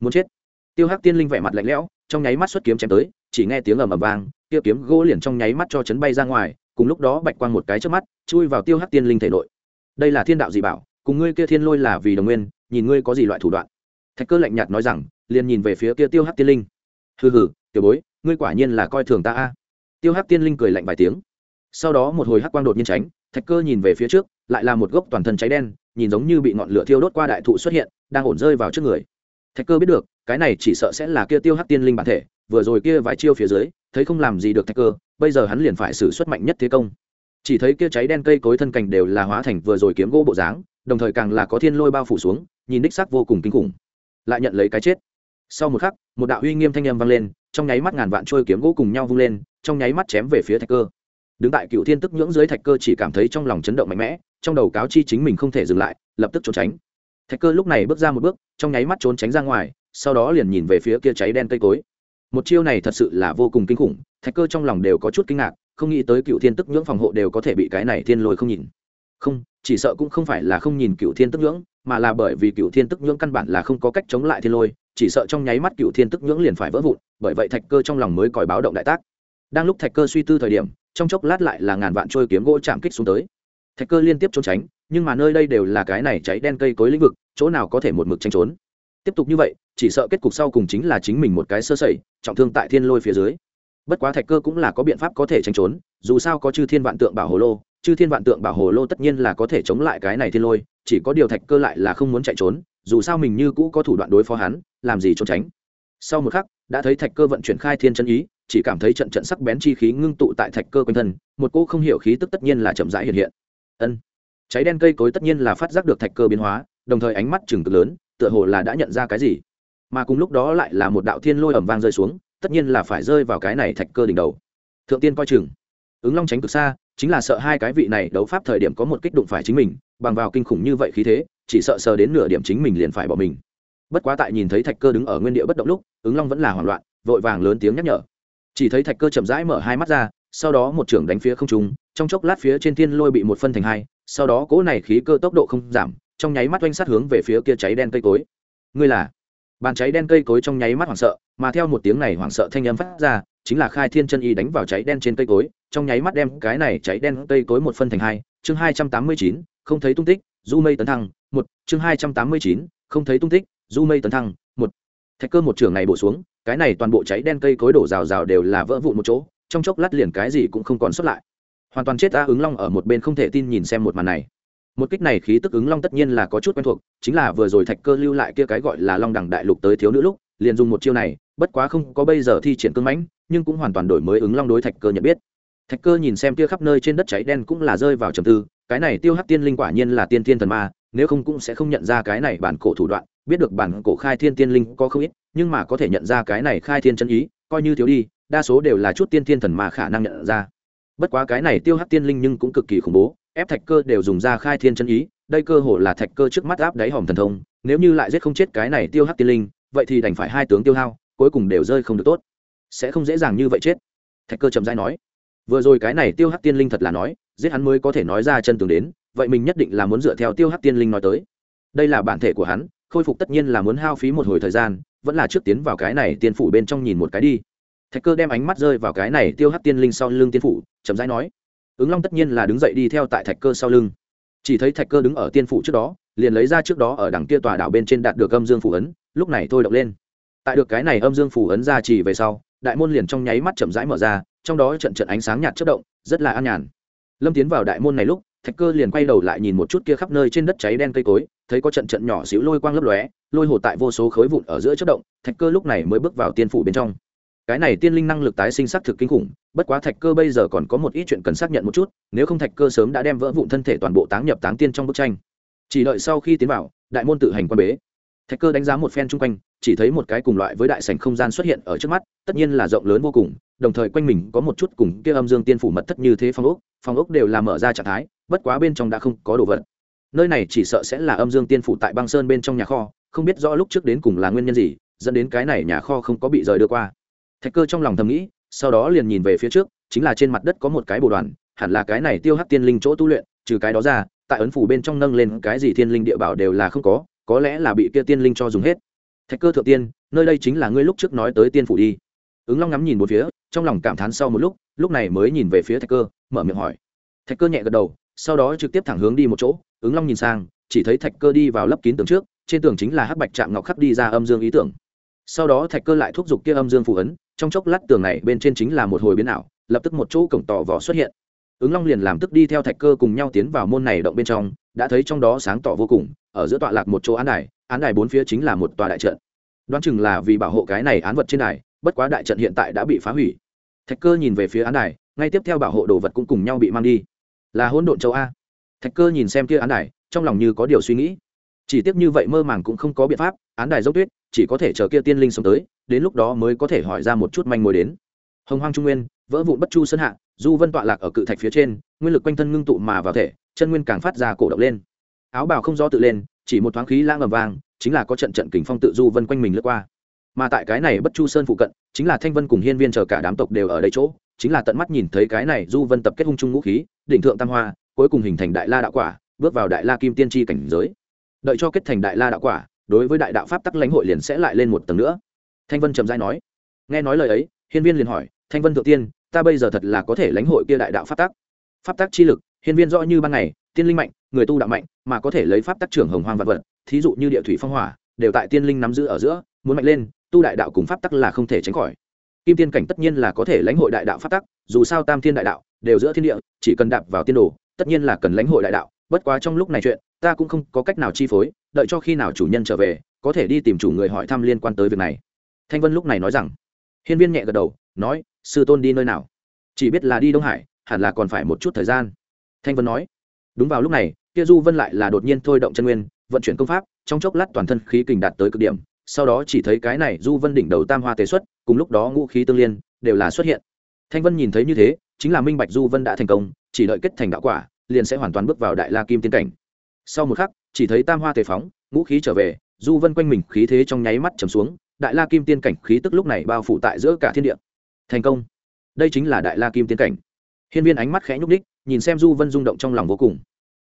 Muốn chết. Tiêu hắc tiên linh vẻ mặt lạnh lẽo, trong nháy mắt xuất kiếm chém tới, chỉ nghe tiếng ầm ầm vang tiêu kiếm gỗ liền trong nháy mắt cho chấn bay ra ngoài, cùng lúc đó bạch quang một cái trước mắt, chui vào tiêu hắc tiên linh thể nội. Đây là thiên đạo dị bảo, cùng ngươi kia thiên lôi là vì đồng nguyên, nhìn ngươi có gì loại thủ đoạn. Thạch cơ lạnh nhạt nói rằng, liền nhìn về phía kia tiêu hắc tiên linh. Hừ hừ, tiểu bối, ngươi quả nhiên là coi thường ta a tiêu hắc tiên linh cười lạnh vài tiếng. Sau đó một hồi hắc quang đột nhiên tránh, thạch cơ nhìn về phía trước, lại là một gốc toàn thân cháy đen, nhìn giống như bị ngọn lửa thiêu đốt qua đại thụ xuất hiện, đang ổn rơi vào trước người. Thạch cơ biết được, cái này chỉ sợ sẽ là kia tiêu hắc tiên linh bản thể, vừa rồi kia vài chiêu phía dưới, thấy không làm gì được thạch cơ, bây giờ hắn liền phải xử suất mạnh nhất thế công. Chỉ thấy kia cháy đen cây cối thân cành đều là hóa thành vừa rồi kiếm gỗ bộ dáng, đồng thời càng là có thiên lôi bao phủ xuống, nhìn đích sắc vô cùng kinh khủng. Lại nhận lấy cái chết. Sau một khắc, một đạo uy nghiêm thanh âm vang lên trong nháy mắt ngàn vạn trôi kiếm gỗ cùng nhau vung lên, trong nháy mắt chém về phía thạch cơ. Đứng tại cựu thiên tức nhưỡng dưới thạch cơ chỉ cảm thấy trong lòng chấn động mạnh mẽ, trong đầu cáo chi chính mình không thể dừng lại, lập tức trốn tránh. Thạch cơ lúc này bước ra một bước, trong nháy mắt trốn tránh ra ngoài, sau đó liền nhìn về phía kia cháy đen cây cối. Một chiêu này thật sự là vô cùng kinh khủng, thạch cơ trong lòng đều có chút kinh ngạc, không nghĩ tới cựu thiên tức nhưỡng phòng hộ đều có thể bị cái này thiên lôi không nhìn. Không, chỉ sợ cũng không phải là không nhìn cựu thiên tức nhưỡng mà là bởi vì cựu thiên tức nhưỡng căn bản là không có cách chống lại thiên lôi chỉ sợ trong nháy mắt cựu thiên tức nhưỡng liền phải vỡ vụn, bởi vậy thạch cơ trong lòng mới còi báo động đại tác. Đang lúc thạch cơ suy tư thời điểm, trong chốc lát lại là ngàn vạn trôi kiếm gỗ chạm kích xuống tới. Thạch cơ liên tiếp trốn tránh, nhưng mà nơi đây đều là cái này cháy đen cây cối lĩnh vực, chỗ nào có thể một mực tranh trốn. Tiếp tục như vậy, chỉ sợ kết cục sau cùng chính là chính mình một cái sơ sẩy, trọng thương tại thiên lôi phía dưới. Bất quá thạch cơ cũng là có biện pháp có thể tranh trốn, dù sao có chư thiên vạn tượng bảo hồ lô, chư thiên vạn tượng bảo hồ lô tất nhiên là có thể chống lại cái này thiên lôi, chỉ có điều thạch cơ lại là không muốn chạy trốn dù sao mình như cũ có thủ đoạn đối phó hắn, làm gì trốn tránh. Sau một khắc, đã thấy thạch cơ vận chuyển khai thiên chân ý, chỉ cảm thấy trận trận sắc bén chi khí ngưng tụ tại thạch cơ quanh thân, một cô không hiểu khí tức tất nhiên là chậm rãi hiện hiện. Ân. Cháy đen cây cối tất nhiên là phát giác được thạch cơ biến hóa, đồng thời ánh mắt chừng cực lớn, tựa hồ là đã nhận ra cái gì. Mà cùng lúc đó lại là một đạo thiên lôi ẩm vang rơi xuống, tất nhiên là phải rơi vào cái này thạch cơ đỉnh đầu. Thượng tiên coi chừng. Ứng long tránh cực xa, chính là sợ hai cái vị này đấu pháp thời điểm có một kích đụng phải chính mình, bằng vào kinh khủng như vậy khí thế chỉ sợ sờ đến nửa điểm chính mình liền phải bỏ mình. Bất quá tại nhìn thấy thạch cơ đứng ở nguyên địa bất động lúc, ứng long vẫn là hoảng loạn, vội vàng lớn tiếng nhắc nhở. Chỉ thấy thạch cơ chậm rãi mở hai mắt ra, sau đó một trưởng đánh phía không trung, trong chốc lát phía trên thiên lôi bị một phân thành hai, sau đó cỗ này khí cơ tốc độ không giảm, trong nháy mắt oanh sát hướng về phía kia cháy đen cây cối. Ngươi là? Bàn cháy đen cây cối trong nháy mắt hoảng sợ, mà theo một tiếng này hoảng sợ thanh âm phát ra, chính là khai thiên chân y đánh vào cháy đen trên cây cối, trong nháy mắt đem cái này cháy đen cây cối một phân thành hai, chương hai trăm tám mươi chín, không thấy tung tích du mây tấn thăng, một, chương hai trăm tám mươi chín, không thấy tung tích, du mây tấn thăng, một. Thạch cơ một trường này bổ xuống, cái này toàn bộ cháy đen cây cối đổ rào rào đều là vỡ vụn một chỗ, trong chốc lát liền cái gì cũng không còn xuất lại. Hoàn toàn chết ta ứng long ở một bên không thể tin nhìn xem một màn này. Một kích này khí tức ứng long tất nhiên là có chút quen thuộc, chính là vừa rồi thạch cơ lưu lại kia cái gọi là long đẳng đại lục tới thiếu nữ lúc, liền dùng một chiêu này, bất quá không có bây giờ thi triển cương mãnh, nhưng cũng hoàn toàn đổi mới ứng long đối thạch cơ nhận biết. Thạch cơ nhìn xem kia khắp nơi trên đất cháy đen cũng là rơi vào trầm tư cái này tiêu hắc tiên linh quả nhiên là tiên thiên thần ma, nếu không cũng sẽ không nhận ra cái này bản cổ thủ đoạn, biết được bản cổ khai thiên tiên linh có không ít, nhưng mà có thể nhận ra cái này khai thiên chân ý, coi như thiếu đi, đa số đều là chút tiên thiên thần ma khả năng nhận ra. Bất quá cái này tiêu hắc tiên linh nhưng cũng cực kỳ khủng bố, ép thạch cơ đều dùng ra khai thiên chân ý, đây cơ hồ là thạch cơ trước mắt áp đáy hòm thần thông, nếu như lại giết không chết cái này tiêu hắc tiên linh, vậy thì đành phải hai tướng tiêu hao, cuối cùng đều rơi không được tốt. Sẽ không dễ dàng như vậy chết. Thạch cơ chậm dai nói. Vừa rồi cái này tiêu hắc tiên linh thật là nói giết hắn mới có thể nói ra chân tường đến, vậy mình nhất định là muốn dựa theo tiêu hắc tiên linh nói tới. Đây là bản thể của hắn, khôi phục tất nhiên là muốn hao phí một hồi thời gian, vẫn là trước tiến vào cái này tiên phủ bên trong nhìn một cái đi. Thạch cơ đem ánh mắt rơi vào cái này tiêu hắc tiên linh sau lưng tiên phủ, chậm rãi nói, ứng long tất nhiên là đứng dậy đi theo tại thạch cơ sau lưng. Chỉ thấy thạch cơ đứng ở tiên phủ trước đó, liền lấy ra trước đó ở đằng kia tòa đảo bên trên đạt được âm dương phủ ấn, lúc này thôi động lên. Tại được cái này âm dương phủ ấn ra chỉ về sau, đại môn liền trong nháy mắt chậm rãi mở ra, trong đó trận trận ánh sáng nhạt chất động, rất là an nhàn lâm tiến vào đại môn này lúc, thạch cơ liền quay đầu lại nhìn một chút kia khắp nơi trên đất cháy đen cây cối, thấy có trận trận nhỏ xíu lôi quang lấp lóe, lôi hồ tại vô số khối vụn ở giữa chất động, thạch cơ lúc này mới bước vào tiên phủ bên trong. Cái này tiên linh năng lực tái sinh xác thực kinh khủng, bất quá thạch cơ bây giờ còn có một ít chuyện cần xác nhận một chút, nếu không thạch cơ sớm đã đem vỡ vụn thân thể toàn bộ táng nhập táng tiên trong bức tranh. Chỉ đợi sau khi tiến vào, đại môn tự hành quan bế. Thạch cơ đánh giá một phen chung quanh, chỉ thấy một cái cùng loại với đại sảnh không gian xuất hiện ở trước mắt, tất nhiên là rộng lớn vô cùng đồng thời quanh mình có một chút cùng kia âm dương tiên phủ mật thất như thế phong ốc phong ốc đều là mở ra trạng thái, bất quá bên trong đã không có đồ vật. Nơi này chỉ sợ sẽ là âm dương tiên phủ tại băng sơn bên trong nhà kho, không biết rõ lúc trước đến cùng là nguyên nhân gì, dẫn đến cái này nhà kho không có bị rời đưa qua. Thạch cơ trong lòng thầm nghĩ, sau đó liền nhìn về phía trước, chính là trên mặt đất có một cái bồ đoàn, hẳn là cái này tiêu hắc tiên linh chỗ tu luyện, trừ cái đó ra, tại ấn phủ bên trong nâng lên cái gì thiên linh địa bảo đều là không có có lẽ là bị kia tiên linh cho dùng hết. Thạch cơ thượng tiên, nơi đây chính là ngươi lúc trước nói tới tiên phủ đi. Ứng long ngắm nhìn một phía trong lòng cảm thán sau một lúc lúc này mới nhìn về phía thạch cơ, mở miệng hỏi. Thạch cơ nhẹ gật đầu, sau đó trực tiếp thẳng hướng đi một chỗ, ứng long nhìn sang, chỉ thấy thạch cơ đi vào lấp kín tường trước, trên tường chính là hắc bạch chạm ngọc khắc đi ra âm dương ý tưởng. Sau đó thạch cơ lại thúc giục kia âm dương phù ấn, trong chốc lát tường này bên trên chính là một hồi biến ảo, lập tức một chỗ cổng tỏ vỏ xuất hiện. Ứng long liền làm tức đi theo thạch cơ cùng nhau tiến vào môn này động bên trong, đã thấy trong đó sáng tỏ vô cùng, ở giữa tọa lạc một chỗ án đài án đài bốn phía chính là một tòa đại trận. Đoán chừng là vì bảo hộ cái này án vật trên đài bất quá đại trận hiện tại đã bị phá hủy. Thạch cơ nhìn về phía án đài, ngay tiếp theo bảo hộ đồ vật cũng cùng nhau bị mang đi. Là hỗn độn châu a. Thạch cơ nhìn xem kia án đài, trong lòng như có điều suy nghĩ. Chỉ tiếc như vậy mơ màng cũng không có biện pháp, án đài dốc tuyết, chỉ có thể chờ kia tiên linh sống tới, đến lúc đó mới có thể hỏi ra một chút manh mối đến. Hồng hoang trung nguyên, vỡ vụn bất chu sơn hạ, du vân tọa lạc ở cự thạch phía trên, nguyên lực quanh thân ngưng tụ mà vào thể, chân nguyên càng phát ra cổ động lên. Áo bào không do tự lên, chỉ một thoáng khí lãng ầm vang, chính là có trận trận kình phong tự du vân quanh mình lướt qua mà tại cái này bất chu sơn phụ cận, chính là thanh vân cùng hiên viên chờ cả đám tộc đều ở đây chỗ, chính là tận mắt nhìn thấy cái này du vân tập kết hung trung ngũ khí, đỉnh thượng tam hoa, cuối cùng hình thành đại la đạo quả, bước vào đại la kim tiên tri cảnh giới. Đợi cho kết thành đại la đạo quả, đối với đại đạo pháp tắc lãnh hội liền sẽ lại lên một tầng nữa. Thanh vân trầm dai nói. Nghe nói lời ấy, hiên viên liền hỏi, thanh vân thượng tiên, ta bây giờ thật là có thể lãnh hội kia đại đạo pháp tắc? Pháp tắc chi lực? Hiên viên rõ như ban ngày, tiên linh mạnh, người tu đạo mạnh, mà có thể lấy pháp tắc trưởng hồng hoang vật vật, thí dụ như địa thủy phong hỏa, đều tại tiên linh nắm giữ ở giữa, muốn mạnh lên tu đại đạo cùng pháp tắc là không thể tránh khỏi. Kim tiên cảnh tất nhiên là có thể lãnh hội đại đạo pháp tắc, dù sao tam thiên đại đạo đều giữa thiên địa, chỉ cần đạp vào tiên đồ, tất nhiên là cần lãnh hội đại đạo. Bất quá trong lúc này chuyện, ta cũng không có cách nào chi phối, đợi cho khi nào chủ nhân trở về, có thể đi tìm chủ người hỏi thăm liên quan tới việc này. Thanh vân lúc này nói rằng. Hiên viên nhẹ gật đầu, nói, sư tôn đi nơi nào? Chỉ biết là đi đông hải, hẳn là còn phải một chút thời gian. Thanh vân nói. Đúng vào lúc này, kia du vân lại là đột nhiên thôi động chân nguyên, vận chuyển công pháp, trong chốc lát toàn thân khí kình đạt tới cực điểm sau đó chỉ thấy cái này du vân đỉnh đầu tam hoa tế xuất, cùng lúc đó ngũ khí tương liên, đều là xuất hiện. Thanh vân nhìn thấy như thế, chính là minh bạch du vân đã thành công, chỉ đợi kết thành đạo quả, liền sẽ hoàn toàn bước vào đại la kim tiên cảnh. Sau một khắc, chỉ thấy tam hoa tề phóng, ngũ khí trở về, du vân quanh mình khí thế trong nháy mắt trầm xuống, đại la kim tiên cảnh khí tức lúc này bao phủ tại giữa cả thiên địa. Thành công. Đây chính là đại la kim tiên cảnh. Hiên viên ánh mắt khẽ nhúc ních nhìn xem du vân rung động trong lòng vô cùng.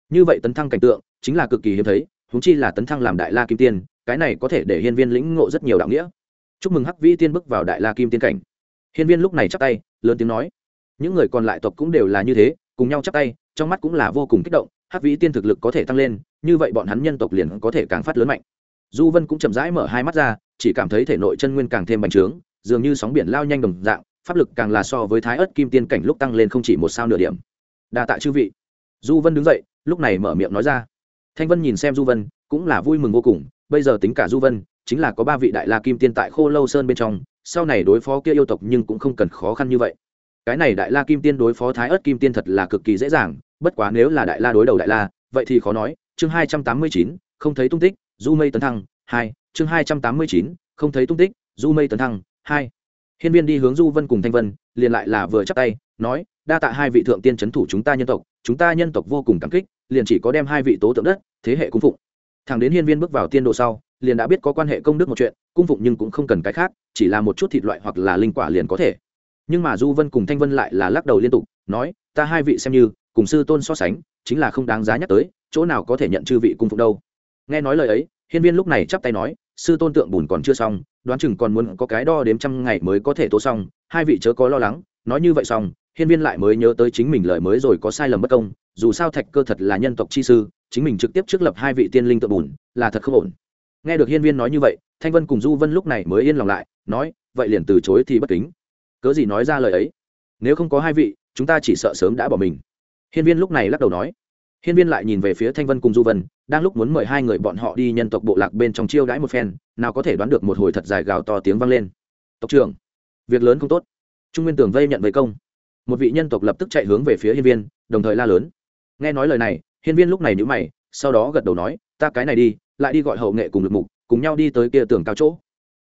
Như vậy tấn thăng cảnh tượng, chính là cực kỳ hiếm thấy húng chi là tấn thăng làm đại la kim tiên cái này có thể để hiên viên lĩnh ngộ rất nhiều đạo nghĩa. Chúc mừng hắc vĩ tiên bước vào đại la kim tiên cảnh. Hiên viên lúc này chắp tay, lớn tiếng nói. Những người còn lại tộc cũng đều là như thế, cùng nhau chắp tay, trong mắt cũng là vô cùng kích động, hắc vĩ tiên thực lực có thể tăng lên, như vậy bọn hắn nhân tộc liền có thể càng phát lớn mạnh. Du vân cũng chậm rãi mở hai mắt ra, chỉ cảm thấy thể nội chân nguyên càng thêm bành trướng, dường như sóng biển lao nhanh đồng dạng, pháp lực càng là so với thái ớt kim tiên cảnh lúc tăng lên không chỉ một sao nửa điểm. Đa tạ chư vị. Du vân đứng dậy, lúc này mở miệng nói ra. Thanh vân nhìn xem du vân, cũng là vui mừng vô cùng bây giờ tính cả du vân, chính là có ba vị đại la kim tiên tại khô lâu sơn bên trong, sau này đối phó kia yêu tộc nhưng cũng không cần khó khăn như vậy. Cái này đại la kim tiên đối phó thái ớt kim tiên thật là cực kỳ dễ dàng, bất quá nếu là đại la đối đầu đại la, vậy thì khó nói. Chương hai trăm tám mươi chín, không thấy tung tích, du mây tấn thăng, hai. Chương hai trăm tám mươi chín, không thấy tung tích, du mây tấn thăng, hai. Hiên viên đi hướng du vân cùng thanh vân, liền lại là vừa chắp tay, nói, đa tạ hai vị thượng tiên c h ấ n thủ chúng ta nhân tộc, chúng ta nhân tộc vô cùng cảm kích, liền chỉ có đem hai vị tố tượng đất, thế hệ cung phụng thằng đến hiên viên bước vào tiên độ sau, liền đã biết có quan hệ công đức một chuyện, cung phụng nhưng cũng không cần cái khác, chỉ là một chút thịt loại hoặc là linh quả liền có thể. Nhưng mà du vân cùng thanh vân lại là lắc đầu liên tục, nói, ta hai vị xem như, cùng sư tôn so sánh, chính là không đáng giá nhắc tới, chỗ nào có thể nhận chư vị cung phụng đâu. Nghe nói lời ấy, hiên viên lúc này chắp tay nói, sư tôn tượng bùn còn chưa xong, đoán chừng còn muốn có cái đo đếm trăm ngày mới có thể tố xong, hai vị chớ có lo lắng, nói như vậy xong hiên viên lại mới nhớ tới chính mình lời mới rồi có sai lầm bất công, dù sao thạch cơ thật là nhân tộc chi sư, chính mình trực tiếp trước lập hai vị tiên linh tự bùn, là thật không ổn. Nghe được hiên viên nói như vậy, thanh vân cùng du vân lúc này mới yên lòng lại, nói, vậy liền từ chối thì bất kính. Cớ gì nói ra lời ấy? Nếu không có hai vị, chúng ta chỉ sợ sớm đã bỏ mình. Hiên viên lúc này lắc đầu nói. Hiên viên lại nhìn về phía thanh vân cùng du vân, đang lúc muốn mời hai người bọn họ đi nhân tộc bộ lạc bên trong chiêu đãi một phen, nào có thể đoán được một hồi thật dài gào to tiếng vang lên. Tộc trưởng, việc lớn không tốt. Trung nguyên tường vây nhận với công một vị nhân tộc lập tức chạy hướng về phía hiên viên, đồng thời la lớn. Nghe nói lời này, hiên viên lúc này nhữ mày, sau đó gật đầu nói, ta cái này đi, lại đi gọi hậu nghệ cùng lực mục, cùng nhau đi tới kia tường cao chỗ.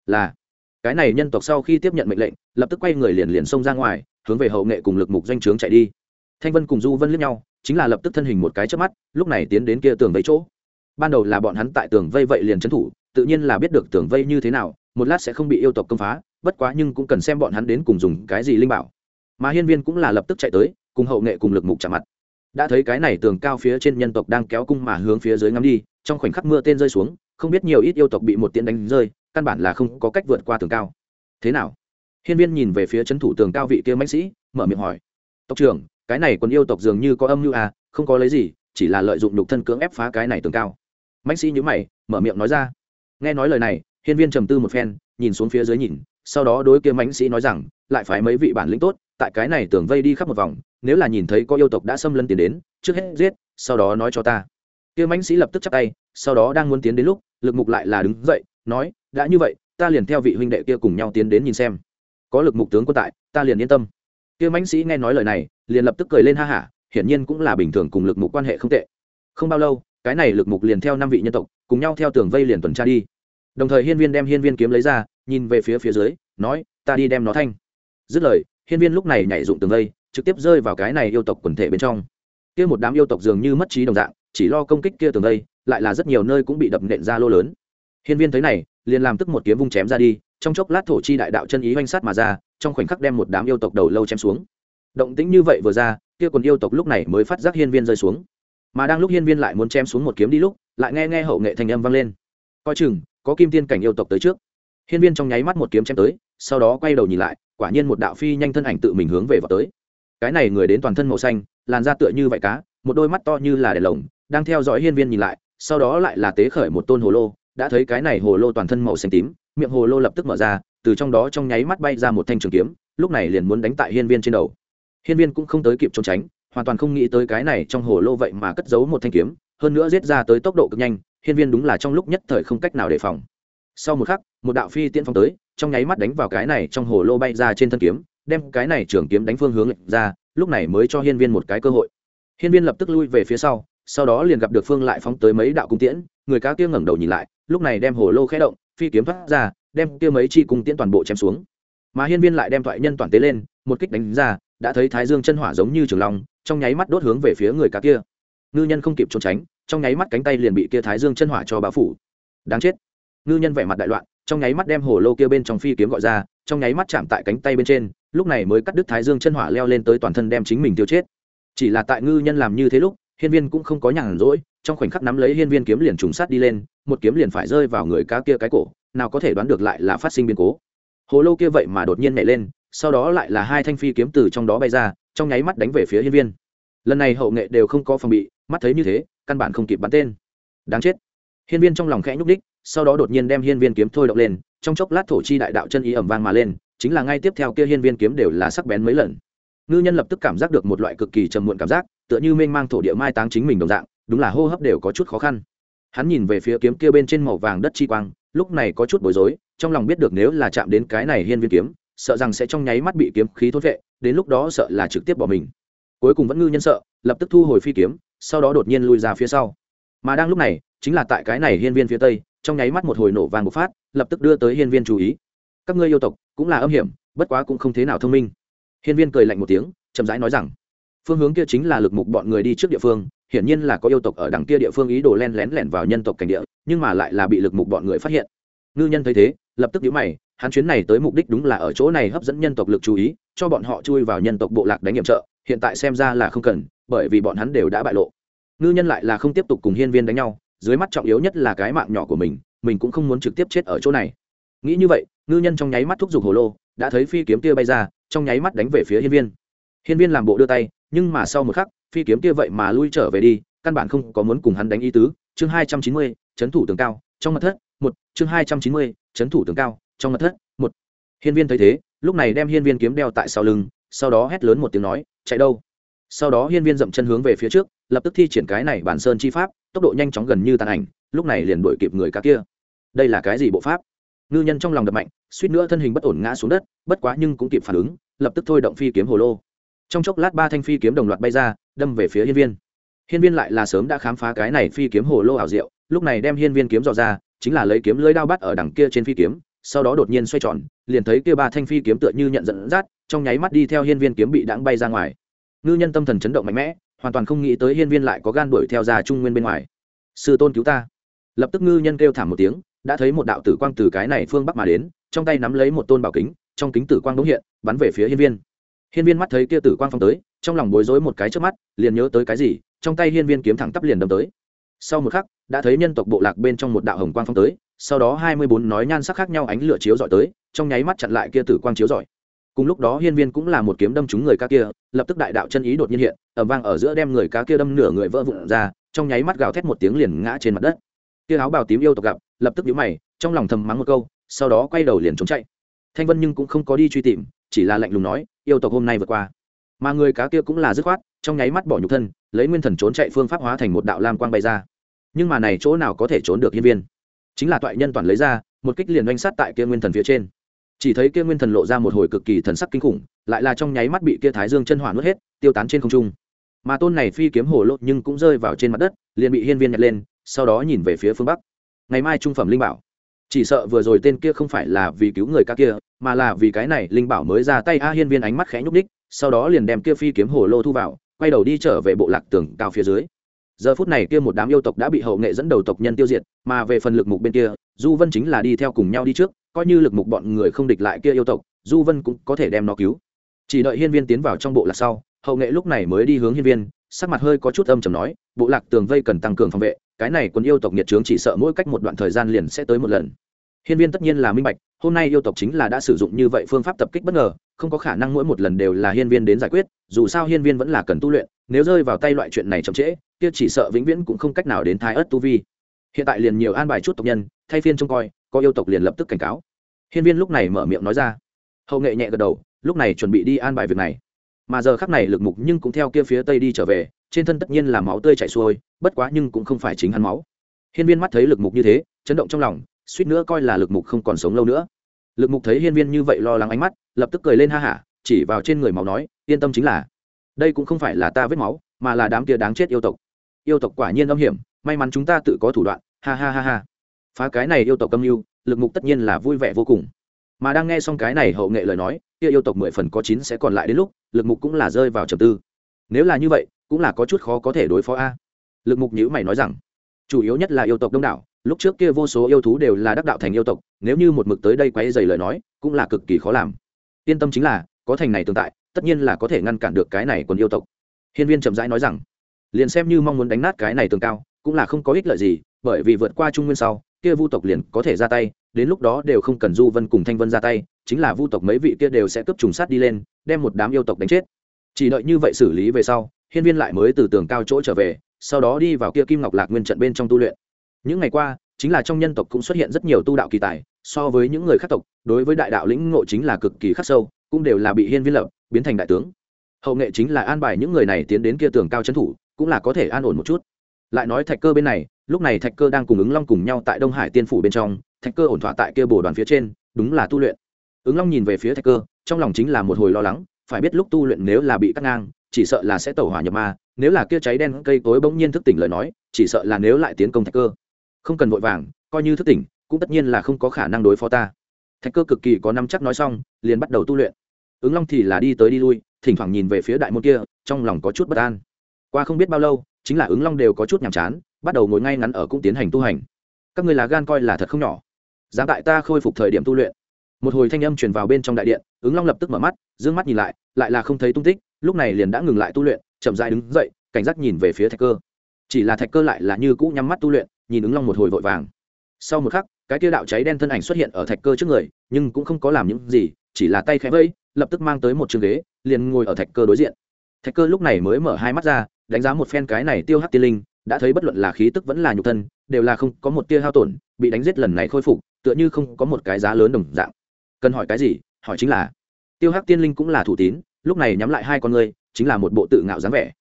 Là. Cái này nhân tộc sau khi tiếp nhận mệnh lệnh, lập tức quay người liền liền xông ra ngoài, hướng về hậu nghệ cùng lực mục doanh trướng chạy đi. Thanh vân cùng du vân liếc nhau, chính là lập tức thân hình một cái trước mắt, lúc này tiến đến kia tường vây chỗ. Ban đầu là bọn hắn tại tường vây vậy liền trấn thủ, tự nhiên là biết được tường vây như thế nào, một lát sẽ không bị yêu tộc công phá, bất quá nhưng cũng cần xem bọn hắn đến cùng dùng cái gì linh bảo mà hiên viên cũng là lập tức chạy tới, cùng hậu nghệ cùng lực mục chạm mặt. Đã thấy cái này tường cao phía trên nhân tộc đang kéo cung mà hướng phía dưới ngắm đi, trong khoảnh khắc mưa tên rơi xuống, không biết nhiều ít yêu tộc bị một tiện đánh rơi, căn bản là không có cách vượt qua tường cao. Thế nào? Hiên viên nhìn về phía c thủ tường cao vị kia mãnh sĩ, mở miệng hỏi. Tộc trưởng, cái này còn yêu tộc dường như có âm mưu à không có lấy gì, chỉ là lợi dụng nhục thân cưỡng ép phá cái này tường cao. Mãnh sĩ nhữ mày, mở miệng nói ra. Nghe nói lời này, hiên viên trầm tư một phen, nhìn xuống phía dưới nhìn, sau đó đối kia mãnh sĩ nói rằng, lại phải mấy vị bản lĩnh tốt tại cái này tưởng vây đi khắp một vòng, nếu là nhìn thấy có yêu tộc đã xâm lấn tiến đến, trước hết giết, sau đó nói cho ta. Kia mãnh sĩ lập tức chắp tay, sau đó đang muốn tiến đến lúc, lực mục lại là đứng dậy, nói, đã như vậy, ta liền theo vị huynh đệ kia cùng nhau tiến đến nhìn xem. Có lực mục tướng quân tại, ta liền yên tâm. Kia mãnh sĩ nghe nói lời này, liền lập tức cười lên ha hả, hiển nhiên cũng là bình thường cùng lực mục quan hệ không tệ. Không bao lâu, cái này lực mục liền theo năm vị nhân tộc, cùng nhau theo tường vây liền tuần tra đi. Đồng thời hiên viên đem hiên viên kiếm lấy ra, nhìn về phía phía dưới, nói, ta đi đem nó thanh. Dứt lời hiên viên lúc này nhảy dụng tường vây, trực tiếp rơi vào cái này yêu tộc quần thể bên trong. Kia một đám yêu tộc dường như mất trí đồng dạng, chỉ lo công kích kia tường vây, lại là rất nhiều nơi cũng bị đập nện ra lô lớn. Hiên viên thấy này, liền làm tức một kiếm vung chém ra đi, trong chốc lát thổ chi đại đạo chân ý oanh sát mà ra, trong khoảnh khắc đem một đám yêu tộc đầu lâu chém xuống. Động tĩnh như vậy vừa ra, kia quần yêu tộc lúc này mới phát giác hiên viên rơi xuống. Mà đang lúc hiên viên lại muốn chém xuống một kiếm đi lúc, lại nghe nghe hậu nghệ thành âm vang lên. Coi chừng, có kim tiên cảnh yêu tộc tới trước. Hiên viên trong nháy mắt một kiếm chém tới, sau đó quay đầu nhìn lại quả nhiên một đạo phi nhanh thân ảnh tự mình hướng về vào tới. Cái này người đến toàn thân màu xanh, làn da tựa như vải cá, một đôi mắt to như là đèn lồng, đang theo dõi hiên viên nhìn lại, sau đó lại là tế khởi một tôn hồ lô, đã thấy cái này hồ lô toàn thân màu xanh tím, miệng hồ lô lập tức mở ra, từ trong đó trong nháy mắt bay ra một thanh trường kiếm, lúc này liền muốn đánh tại hiên viên trên đầu. Hiên viên cũng không tới kịp trốn tránh, hoàn toàn không nghĩ tới cái này trong hồ lô vậy mà cất giấu một thanh kiếm, hơn nữa giết ra tới tốc độ cực nhanh, hiên viên đúng là trong lúc nhất thời không cách nào đề phòng. Sau một khắc một đạo phi tiên phong tới, trong nháy mắt đánh vào cái này trong hồ lô bay ra trên thân kiếm, đem cái này trường kiếm đánh phương hướng lệch ra, lúc này mới cho hiên viên một cái cơ hội. Hiên viên lập tức lui về phía sau sau đó liền gặp được phương lại phóng tới mấy đạo cung tiễn, người cá kia ngẩng đầu nhìn lại, lúc này đem hồ lô khẽ động, phi kiếm thoát ra, đem kia mấy chi cung tiễn toàn bộ chém xuống. Mà hiên viên lại đem thoại nhân toàn tế lên, một kích đánh ra, đã thấy thái dương chân hỏa giống như trường long, trong nháy mắt đốt hướng về phía người cá kia. Ngư nhân không kịp trốn tránh, trong nháy mắt cánh tay liền bị kia thái dương chân hỏa cho bao phủ. Đáng chết. Ngư nhân vẻ mặt đại loạn trong nháy mắt đem hồ lô kia bên trong phi kiếm gọi ra, trong nháy mắt chạm tại cánh tay bên trên, lúc này mới cắt đứt thái dương chân hỏa leo lên tới toàn thân đem chính mình tiêu chết. Chỉ là tại ngư nhân làm như thế lúc, hiên viên cũng không có nhàn rỗi, trong khoảnh khắc nắm lấy hiên viên kiếm liền trùng sát đi lên, một kiếm liền phải rơi vào người cá kia cái cổ, nào có thể đoán được lại là phát sinh biến cố. Hồ lô kia vậy mà đột nhiên nhảy lên, sau đó lại là hai thanh phi kiếm từ trong đó bay ra, trong nháy mắt đánh về phía hiên viên. Lần này hậu nghệ đều không có phòng bị, mắt thấy như thế, căn bản không kịp bắn tên. Đáng chết. Hiên viên trong lòng khẽ nhúc đích sau đó đột nhiên đem hiên viên kiếm thôi động lên, trong chốc lát thổ chi đại đạo chân ý ẩm vang mà lên, chính là ngay tiếp theo kia hiên viên kiếm đều là sắc bén mấy lần. Ngư nhân lập tức cảm giác được một loại cực kỳ trầm muộn cảm giác, tựa như mênh mang thổ địa mai táng chính mình đồng dạng, đúng là hô hấp đều có chút khó khăn. Hắn nhìn về phía kiếm kia bên trên màu vàng đất chi quang, lúc này có chút bối rối, trong lòng biết được nếu là chạm đến cái này hiên viên kiếm, sợ rằng sẽ trong nháy mắt bị kiếm khí thốt vệ đến lúc đó sợ là trực tiếp bỏ mình. Cuối cùng vẫn ngư nhân sợ, lập tức thu hồi phi kiếm, sau đó đột nhiên lui ra phía sau. Mà đang lúc này, chính là tại cái này hiên viên phía tây trong nháy mắt một hồi nổ vàng một phát, lập tức đưa tới hiên viên chú ý. Các ngươi yêu tộc cũng là âm hiểm, bất quá cũng không thế nào thông minh. Hiên viên cười lạnh một tiếng, chậm rãi nói rằng, phương hướng kia chính là lực mục bọn người đi trước địa phương, hiển nhiên là có yêu tộc ở đằng kia địa phương ý đồ len lén lẻn vào nhân tộc cảnh địa, nhưng mà lại là bị lực mục bọn người phát hiện. Ngư nhân thấy thế, lập tức nhíu mày, hắn chuyến này tới mục đích đúng là ở chỗ này hấp dẫn nhân tộc lực chú ý, cho bọn họ chui vào nhân tộc bộ lạc đánh nghiệm trợ, hiện tại xem ra là không cần, bởi vì bọn hắn đều đã bại lộ. Ngư nhân lại là không tiếp tục cùng hiên viên đánh nhau dưới mắt trọng yếu nhất là cái mạng nhỏ của mình mình cũng không muốn trực tiếp chết ở chỗ này. Nghĩ như vậy, ngư nhân trong nháy mắt thúc giục hồ lô, đã thấy phi kiếm kia bay ra, trong nháy mắt đánh về phía hiên viên. Hiên viên làm bộ đưa tay, nhưng mà sau một khắc, phi kiếm kia vậy mà lui trở về đi, căn bản không có muốn cùng hắn đánh ý tứ. Chương hai trăm chín mươi trấn thủ tường cao, trong mặt thất, một. Chương hai trăm chín mươi trấn thủ tường cao, trong mặt thất, một. Hiên viên thấy thế, lúc này đem hiên viên kiếm đeo tại sau lưng, sau đó hét lớn một tiếng nói, chạy đâu? Sau đó hiên viên dậm chân hướng về phía trước lập tức thi triển cái này bản sơn chi pháp, tốc độ nhanh chóng gần như tàn ảnh, lúc này liền đuổi kịp người cá kia. Đây là cái gì bộ pháp? Ngư nhân trong lòng đập mạnh, suýt nữa thân hình bất ổn ngã xuống đất, bất quá nhưng cũng kịp phản ứng, lập tức thôi động phi kiếm hồ lô. Trong chốc lát ba thanh phi kiếm đồng loạt bay ra, đâm về phía hiên viên. Hiên viên lại là sớm đã khám phá cái này phi kiếm hồ lô ảo diệu, lúc này đem hiên viên kiếm dò ra, chính là lấy kiếm lưới đao bắt ở đằng kia trên phi kiếm, sau đó đột nhiên xoay tròn, liền thấy kia ba thanh phi kiếm tựa như nhận dẫn dắt, trong nháy mắt đi theo hiên viên kiếm bị đãng bay ra ngoài. Ngư nhân tâm thần chấn động mạnh mẽ hoàn toàn không nghĩ tới hiên viên lại có gan đuổi theo ra trung nguyên bên ngoài. Sư tôn cứu ta. Lập tức ngư nhân kêu thảm một tiếng, đã thấy một đạo tử quang từ cái này phương bắc mà đến, trong tay nắm lấy một tôn bảo kính, trong kính tử quang đống hiện, bắn về phía hiên viên. Hiên viên mắt thấy kia tử quang phong tới, trong lòng bối rối một cái trước mắt, liền nhớ tới cái gì, trong tay hiên viên kiếm thẳng tắp liền đâm tới. Sau một khắc, đã thấy nhân tộc bộ lạc bên trong một đạo hồng quang phong tới, sau đó hai mươi bốn nói nhan sắc khác nhau ánh lửa chiếu dọi tới, trong nháy mắt chặn lại kia tử quang chiếu dọi cùng lúc đó hiên viên cũng là một kiếm đâm trúng người ca kia, lập tức đại đạo chân ý đột nhiên hiện ẩm vang ở giữa đem người cá kia đâm nửa người vỡ vụn ra, trong nháy mắt gào thét một tiếng liền ngã trên mặt đất. Kia áo bào tím yêu tộc gặp, lập tức nhíu mày, trong lòng thầm mắng một câu, sau đó quay đầu liền trốn chạy. Thanh vân nhưng cũng không có đi truy tìm, chỉ là lạnh lùng nói, yêu tộc hôm nay vượt qua. Mà người cá kia cũng là dứt khoát, trong nháy mắt bỏ nhục thân, lấy nguyên thần trốn chạy phương pháp hóa thành một đạo lam quang bay ra. Nhưng mà này chỗ nào có thể trốn được hiên viên? Chính là toại nhân toàn lấy ra, một kích liền oanh sát tại kia nguyên thần phía trên chỉ thấy kia nguyên thần lộ ra một hồi cực kỳ thần sắc kinh khủng, lại là trong nháy mắt bị kia thái dương chân hỏa nuốt hết, tiêu tán trên không trung. Mà tôn này phi kiếm hồ lốt nhưng cũng rơi vào trên mặt đất, liền bị hiên viên nhặt lên, sau đó nhìn về phía phương bắc. Ngày mai trung phẩm linh bảo. Chỉ sợ vừa rồi tên kia không phải là vì cứu người ca kia, mà là vì cái này linh bảo mới ra tay, a hiên viên ánh mắt khẽ nhúc ních sau đó liền đem kia phi kiếm hồ lô thu vào, quay đầu đi trở về bộ lạc tường cao phía dưới. Giờ phút này kia một đám yêu tộc đã bị hậu nghệ dẫn đầu tộc nhân tiêu diệt, mà về phần lực mục bên kia, du vân chính là đi theo cùng nhau đi trước coi như lực mục bọn người không địch lại kia yêu tộc, du vân cũng có thể đem nó cứu. Chỉ đợi hiên viên tiến vào trong bộ lạc sau, hậu nghệ lúc này mới đi hướng hiên viên, sắc mặt hơi có chút âm chầm nói, bộ lạc tường vây cần tăng cường phòng vệ, cái này quân yêu tộc nhiệt trướng chỉ sợ mỗi cách một đoạn thời gian liền sẽ tới một lần. Hiên viên tất nhiên là minh bạch, hôm nay yêu tộc chính là đã sử dụng như vậy phương pháp tập kích bất ngờ, không có khả năng mỗi một lần đều là hiên viên đến giải quyết, dù sao hiên viên vẫn là cần tu luyện, nếu rơi vào tay loại chuyện này chậm trễ, kia chỉ sợ vĩnh viễn cũng không cách nào đến thái ớt tu vi hiện tại liền nhiều an bài chút tộc nhân, thay phiên trông coi, có yêu tộc liền lập tức cảnh cáo. Hiên viên lúc này mở miệng nói ra. Hậu nghệ nhẹ gật đầu, lúc này chuẩn bị đi an bài việc này. Mà giờ khắc này lực mục nhưng cũng theo kia phía tây đi trở về, trên thân tất nhiên là máu tươi chảy xuôi, bất quá nhưng cũng không phải chính hắn máu. Hiên viên mắt thấy lực mục như thế, chấn động trong lòng, suýt nữa coi là lực mục không còn sống lâu nữa. Lực mục thấy hiên viên như vậy lo lắng ánh mắt, lập tức cười lên ha hả, chỉ vào trên người máu nói, yên tâm chính là, đây cũng không phải là ta vết máu, mà là đám kia đáng chết yêu tộc. Yêu tộc quả nhiên âm hiểm, may mắn chúng ta tự có thủ đoạn ha ha ha ha. Phá cái này yêu tộc âm mưu, lực mục tất nhiên là vui vẻ vô cùng. Mà đang nghe xong cái này hậu nghệ lời nói, kia yêu tộc mười phần có chín sẽ còn lại đến lúc, lực mục cũng là rơi vào trầm tư. Nếu là như vậy, cũng là có chút khó có thể đối phó a. Lực mục nhữ mày nói rằng, chủ yếu nhất là yêu tộc đông đảo, lúc trước kia vô số yêu thú đều là đắc đạo thành yêu tộc, nếu như một mực tới đây quấy dày lời nói, cũng là cực kỳ khó làm. Yên tâm chính là, có thành này tồn tại, tất nhiên là có thể ngăn cản được cái này còn yêu tộc. Hiên viên chậm rãi nói rằng, liền xem như mong muốn đánh nát cái này tường cao, cũng là không có ích lợi gì bởi vì vượt qua trung nguyên sau, kia vu tộc liền có thể ra tay, đến lúc đó đều không cần du vân cùng thanh vân ra tay, chính là vu tộc mấy vị kia đều sẽ cướp trùng sát đi lên, đem một đám yêu tộc đánh chết. Chỉ đợi như vậy xử lý về sau, hiên viên lại mới từ tường cao chỗ trở về, sau đó đi vào kia kim ngọc lạc nguyên trận bên trong tu luyện. Những ngày qua, chính là trong nhân tộc cũng xuất hiện rất nhiều tu đạo kỳ tài, so với những người khác tộc, đối với đại đạo lĩnh ngộ chính là cực kỳ khắc sâu, cũng đều là bị hiên viên lập, biến thành đại tướng. Hậu nghệ chính là an bài những người này tiến đến kia tường cao trấn thủ, cũng là có thể an ổn một chút. Lại nói thạch cơ bên này lúc này thạch cơ đang cùng ứng long cùng nhau tại đông hải tiên phủ bên trong, thạch cơ ổn thỏa tại kia bồ đoàn phía trên, đúng là tu luyện. Ứng long nhìn về phía thạch cơ, trong lòng chính là một hồi lo lắng, phải biết lúc tu luyện nếu là bị cắt ngang, chỉ sợ là sẽ tẩu hỏa nhập ma, nếu là kia cháy đen cây tối bỗng nhiên thức tỉnh lời nói, chỉ sợ là nếu lại tiến công thạch cơ. Không cần vội vàng, coi như thức tỉnh, cũng tất nhiên là không có khả năng đối phó ta. Thạch cơ cực kỳ có năm chắc nói xong, liền bắt đầu tu luyện. Ứng long thì là đi tới đi lui, thỉnh thoảng nhìn về phía đại môn kia, trong lòng có chút bất an. Qua không biết bao lâu, chính là ứng long đều có chút nhàm chán bắt đầu ngồi ngay ngắn ở cũng tiến hành tu hành. Các người là gan coi là thật không nhỏ. Dám tại ta khôi phục thời điểm tu luyện. Một hồi thanh âm truyền vào bên trong đại điện, ứng long lập tức mở mắt d ư ơ n g mắt nhìn lại lại là không thấy tung tích, lúc này liền đã ngừng lại tu luyện, chậm dại đứng dậy, cảnh giác nhìn về phía thạch cơ. Chỉ là thạch cơ lại là như cũ nhắm mắt tu luyện, nhìn ứng long một hồi vội vàng. Sau một khắc, cái tia đạo cháy đen thân ảnh xuất hiện ở thạch cơ trước người, nhưng cũng không có làm những gì, chỉ là tay khẽ vây lập tức mang tới một trường ghế, liền ngồi ở thạch cơ đối diện. Thạch cơ lúc này mới mở hai mắt ra, đánh giá một phen cái này tiêu hắc tiên linh đã thấy bất luận là khí tức vẫn là nhục thân, đều là không có một tia hao tổn, bị đánh giết lần này khôi phục, tựa như không có một cái giá lớn đồng dạng. Cần hỏi cái gì? Hỏi chính là, tiêu hắc tiên linh cũng là thủ tín, lúc này nhắm lại hai con ngươi, chính là một bộ tự ngạo dáng vẻ.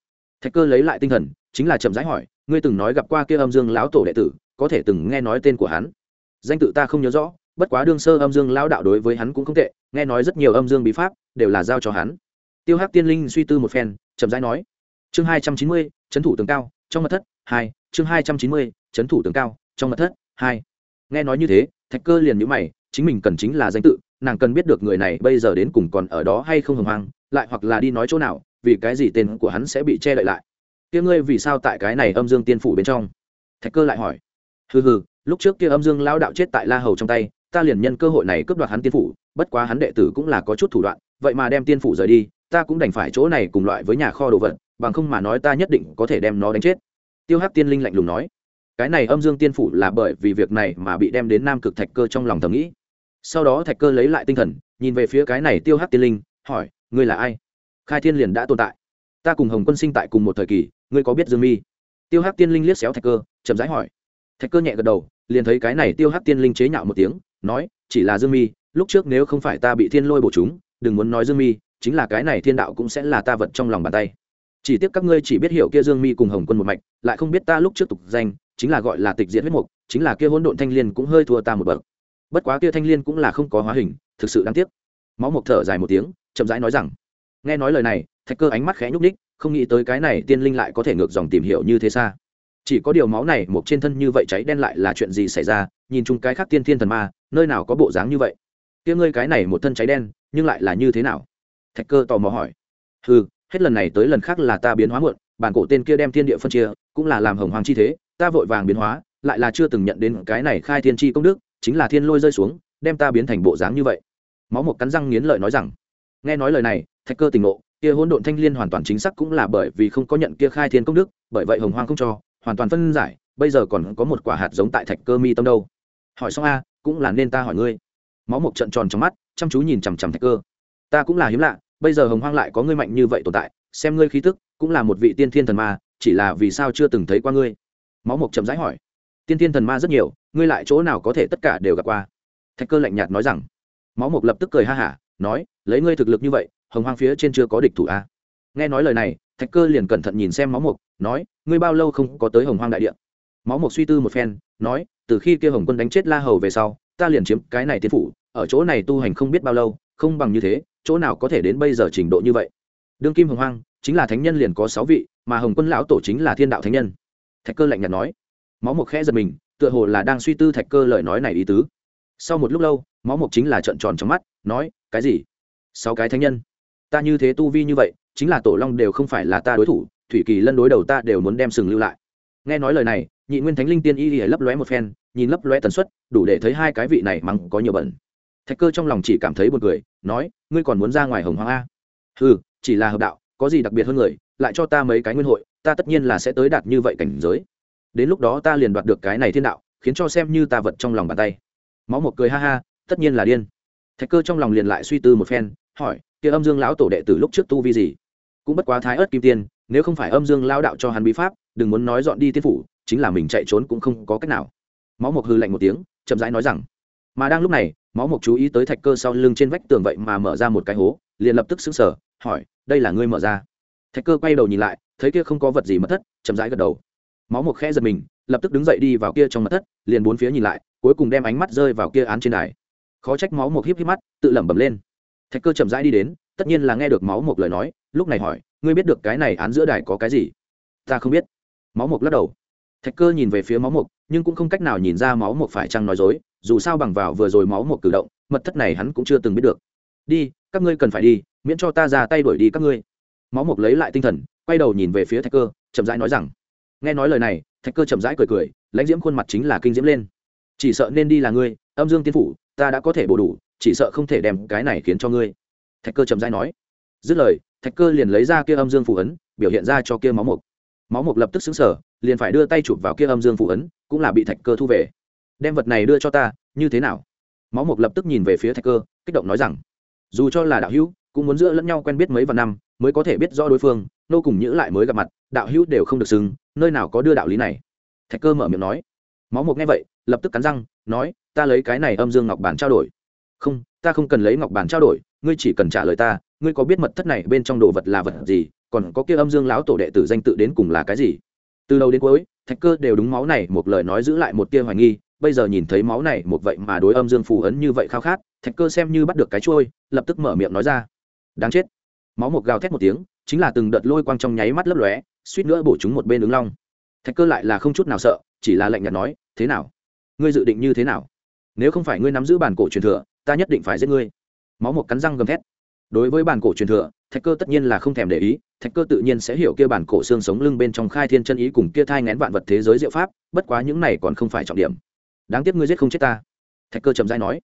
Thạch cơ lấy lại tinh thần, chính là chậm rãi hỏi, ngươi từng nói gặp qua kia âm dương lão tổ đệ tử, có thể từng nghe nói tên của hắn? Danh tự ta không nhớ rõ, bất quá đương sơ âm dương lão đạo đối với hắn cũng không tệ, nghe nói rất nhiều âm dương bí pháp, đều là giao cho hắn. Tiêu hắc tiên linh suy tư một phen, chậm rãi nói, chương hai trăm chín mươi trấn thủ tường cao, trong mật thất hai, chương hai trăm chín mươi trấn thủ tường cao, trong mật thất, hai. Nghe nói như thế, thạch cơ liền nhữ mày, chính mình cần chính là danh tự, nàng cần biết được người này bây giờ đến cùng còn ở đó hay không hồng hoang, lại hoặc là đi nói chỗ nào, vì cái gì tên của hắn sẽ bị che đậy lại. Kia ngươi vì sao tại cái này âm dương tiên phủ bên trong? Thạch cơ lại hỏi. Hừ hừ, lúc trước kia âm dương lao đạo chết tại la hầu trong tay, ta liền nhân cơ hội này cướp đoạt hắn tiên phủ, bất quá hắn đệ tử cũng là có chút thủ đoạn, vậy mà đem tiên phủ rời đi, ta cũng đành phải chỗ này cùng loại với nhà kho đồ vật, bằng không mà nói ta nhất định có thể đem nó đánh chết tiêu hắc tiên linh lạnh lùng nói, cái này âm dương tiên phủ là bởi vì việc này mà bị đem đến nam cực thạch cơ trong lòng thầm nghĩ. Sau đó thạch cơ lấy lại tinh thần, nhìn về phía cái này tiêu hắc tiên linh, hỏi, ngươi là ai? Khai thiên liền đã tồn tại. Ta cùng hồng quân sinh tại cùng một thời kỳ, ngươi có biết dương mi? Tiêu hắc tiên linh liếc xéo thạch cơ, chậm rãi hỏi. Thạch cơ nhẹ gật đầu, liền thấy cái này tiêu hắc tiên linh chế nhạo một tiếng, nói, chỉ là dương mi, lúc trước nếu không phải ta bị thiên lôi bổ chúng, đừng muốn nói dương mi, chính là cái này thiên đạo cũng sẽ là ta vật trong lòng bàn tay chỉ tiếc các ngươi chỉ biết hiểu kia dương mi cùng hồng quân một mạch, lại không biết ta lúc trước tục danh, chính là gọi là tịch diện huyết mục, chính là kia hỗn độn thanh liên cũng hơi thua ta một bậc. Bất quá kia thanh liên cũng là không có hóa hình, thực sự đáng tiếc. Máu mộc thở dài một tiếng, chậm rãi nói rằng, nghe nói lời này, thạch cơ ánh mắt khẽ nhúc ních không nghĩ tới cái này tiên linh lại có thể ngược dòng tìm hiểu như thế xa. Chỉ có điều máu này một trên thân như vậy cháy đen lại là chuyện gì xảy ra, nhìn chung cái khác tiên thiên thần ma, nơi nào có bộ dáng như vậy? Kia ngươi cái này một thân cháy đen, nhưng lại là như thế nào? Thạch cơ tò mò hỏi. Ừ hết lần này tới lần khác là ta biến hóa muộn, bản cổ tên kia đem thiên địa phân chia, cũng là làm hồng hoàng chi thế, ta vội vàng biến hóa, lại là chưa từng nhận đến cái này khai thiên chi công đức, chính là thiên lôi rơi xuống, đem ta biến thành bộ dáng như vậy. Máu một cắn răng nghiến lợi nói rằng, nghe nói lời này, thạch cơ tỉnh ngộ, kia hỗn độn thanh liên hoàn toàn chính xác cũng là bởi vì không có nhận kia khai thiên công đức, bởi vậy hồng hoàng không cho, hoàn toàn phân giải, bây giờ còn có một quả hạt giống tại thạch cơ mi tâm đâu. Hỏi xong a, cũng là nên ta hỏi ngươi. Máu một trận tròn trong mắt, chăm chú nhìn chằm chằm thạch cơ. Ta cũng là hiếm lạ bây giờ hồng hoang lại có ngươi mạnh như vậy tồn tại, xem ngươi khí tức, cũng là một vị tiên thiên thần ma, chỉ là vì sao chưa từng thấy qua ngươi? Máu mộc chậm rãi hỏi. Tiên thiên thần ma rất nhiều, ngươi lại chỗ nào có thể tất cả đều gặp qua? Thạch cơ lạnh nhạt nói rằng. Máu mộc lập tức cười ha hả, nói, lấy ngươi thực lực như vậy, hồng hoang phía trên chưa có địch thủ a à? nghe nói lời này, thạch cơ liền cẩn thận nhìn xem máu mộc, nói, ngươi bao lâu không có tới hồng hoang đại địa? Máu mộc suy tư một phen, nói, từ khi kia hồng quân đánh chết la hầu về sau, ta liền chiếm cái này tiến phủ, ở chỗ này tu hành không biết bao lâu, không bằng như thế chỗ nào có thể đến bây giờ trình độ như vậy? Đương kim hồng hoang, chính là thánh nhân liền có sáu vị, mà hồng quân lão tổ chính là thiên đạo thánh nhân. Thạch cơ lạnh nhạt nói. Máu mộc khẽ giật mình, tựa hồ là đang suy tư thạch cơ lời nói này ý tứ. Sau một lúc lâu, máu mộc chính là trợn tròn trong mắt, nói, cái gì? Sáu cái thánh nhân? Ta như thế tu vi như vậy, chính là tổ long đều không phải là ta đối thủ, thủy kỳ lân đối đầu ta đều muốn đem sừng lưu lại. Nghe nói lời này, nhị nguyên thánh linh tiên y lấp lóe một phen, nhìn lấp lóe tần suất, đủ để thấy hai cái vị này mắng có nhiều bẩn thạch cơ trong lòng chỉ cảm thấy buồn cười, nói, ngươi còn muốn ra ngoài hồng hoang a? Ừ chỉ là hợp đạo, có gì đặc biệt hơn người, lại cho ta mấy cái nguyên hội, ta tất nhiên là sẽ tới đạt như vậy cảnh giới. Đến lúc đó ta liền đoạt được cái này thiên đạo, khiến cho xem như ta vật trong lòng bàn tay. Máu một cười ha ha, tất nhiên là điên. Thạch cơ trong lòng liền lại suy tư một phen, hỏi, kia âm dương lão tổ đệ từ lúc trước tu vi gì? Cũng bất quá thái ớt kim tiên, nếu không phải âm dương lao đạo cho hắn bí pháp, đừng muốn nói dọn đi tiên phủ, chính là mình chạy trốn cũng không có cách nào. Máu mộc hư lạnh một tiếng, chậm rãi nói rằng mà đang lúc này, máu mộc chú ý tới thạch cơ sau lưng trên vách tường vậy mà mở ra một cái hố, liền lập tức xứng sở hỏi, đây là ngươi mở ra? Thạch cơ quay đầu nhìn lại, thấy kia không có vật gì mất thất, chậm rãi gật đầu. Máu mộc khẽ giật mình, lập tức đứng dậy đi vào kia trong mặt thất, liền bốn phía nhìn lại, cuối cùng đem ánh mắt rơi vào kia án trên đài. Khó trách máu mộc híp híp mắt, tự lẩm bẩm lên. Thạch cơ chậm rãi đi đến, tất nhiên là nghe được máu mộc lời nói, lúc này hỏi, ngươi biết được cái này án giữa đài có cái gì? Ta không biết. Máu mộc lắc đầu thạch cơ nhìn về phía máu mộc, nhưng cũng không cách nào nhìn ra máu mộc phải chăng nói dối, dù sao bằng vào vừa rồi máu mộc cử động, mật thất này hắn cũng chưa từng biết được. Đi, các ngươi cần phải đi, miễn cho ta ra tay đuổi đi các ngươi. Máu mộc lấy lại tinh thần, quay đầu nhìn về phía thạch cơ, chậm rãi nói rằng, nghe nói lời này, thạch cơ chậm rãi cười cười, lãnh diễm khuôn mặt chính là kinh diễm lên. Chỉ sợ nên đi là ngươi, âm dương tiên phủ, ta đã có thể bổ đủ, chỉ sợ không thể đem cái này khiến cho ngươi. Thạch cơ chậm rãi nói. Dứt lời, thạch cơ liền lấy ra kia âm dương phủ ấn, biểu hiện ra cho kia máu mộc. Máu mộc lập tức xứng sở liền phải đưa tay chụp vào kia âm dương phụ ấn, cũng là bị thạch cơ thu về. Đem vật này đưa cho ta, như thế nào? Máu mộc lập tức nhìn về phía thạch cơ, kích động nói rằng, dù cho là đạo hữu, cũng muốn giữa lẫn nhau quen biết mấy vạn năm, mới có thể biết rõ đối phương, nô cùng nhữ lại mới gặp mặt, đạo hữu đều không được xưng, nơi nào có đưa đạo lý này? Thạch cơ mở miệng nói. Máu mộc nghe vậy, lập tức cắn răng, nói, ta lấy cái này âm dương ngọc bản trao đổi. Không, ta không cần lấy ngọc bản trao đổi, ngươi chỉ cần trả lời ta, ngươi có biết mật thất này bên trong đồ vật là vật gì, còn có kia âm dương lão tổ đệ tử danh tự đến cùng là cái gì? Từ đầu đến cuối, thạch cơ đều đúng máu này một lời nói giữ lại một tia hoài nghi, bây giờ nhìn thấy máu này một vậy mà đối âm dương phù ấn như vậy khao khát, thạch cơ xem như bắt được cái trôi lập tức mở miệng nói ra. Đáng chết. Máu một gào thét một tiếng, chính là từng đợt lôi quang trong nháy mắt lấp lóe, suýt nữa bổ chúng một bên ứng long. Thạch cơ lại là không chút nào sợ, chỉ là lạnh nhạt nói, thế nào? Ngươi dự định như thế nào? Nếu không phải ngươi nắm giữ bản cổ truyền thừa, ta nhất định phải giết ngươi. Máu một cắn răng gầm thét. Đối với bản cổ truyền thừa thạch cơ tất nhiên là không thèm để ý, thạch cơ tự nhiên sẽ hiểu kia bản cổ xương sống lưng bên trong khai thiên chân ý cùng kia thai ngén vạn vật thế giới diệu pháp, bất quá những này còn không phải trọng điểm. Đáng tiếc ngươi giết không chết ta. Thạch cơ chậm dai nói.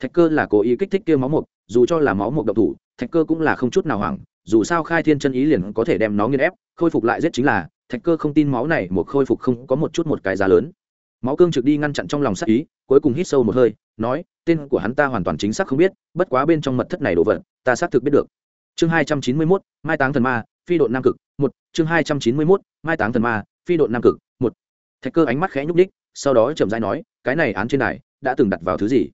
Thạch cơ là cố ý kích thích kia máu mục, dù cho là máu mục độc thủ, thạch cơ cũng là không chút nào hoảng, dù sao khai thiên chân ý liền có thể đem nó nghiên ép, khôi phục lại giết chính là, thạch cơ không tin máu này một khôi phục không có một chút một cái giá lớn. Máu cương trực đi ngăn chặn trong lòng sắc ý, cuối cùng hít sâu một hơi, nói, tên của hắn ta hoàn toàn chính xác không biết, bất quá bên trong mật thất này đồ vật, ta xác thực biết được chương hai trăm chín mươi mốt, mai táng thần ma, phi đội nam cực, một. Chương hai trăm chín mươi mốt, mai táng thần ma, phi đội nam cực, một. Thạch cơ ánh mắt khẽ nhúc đích sau đó chậm rãi nói, cái này án trên này đã từng đặt vào thứ gì?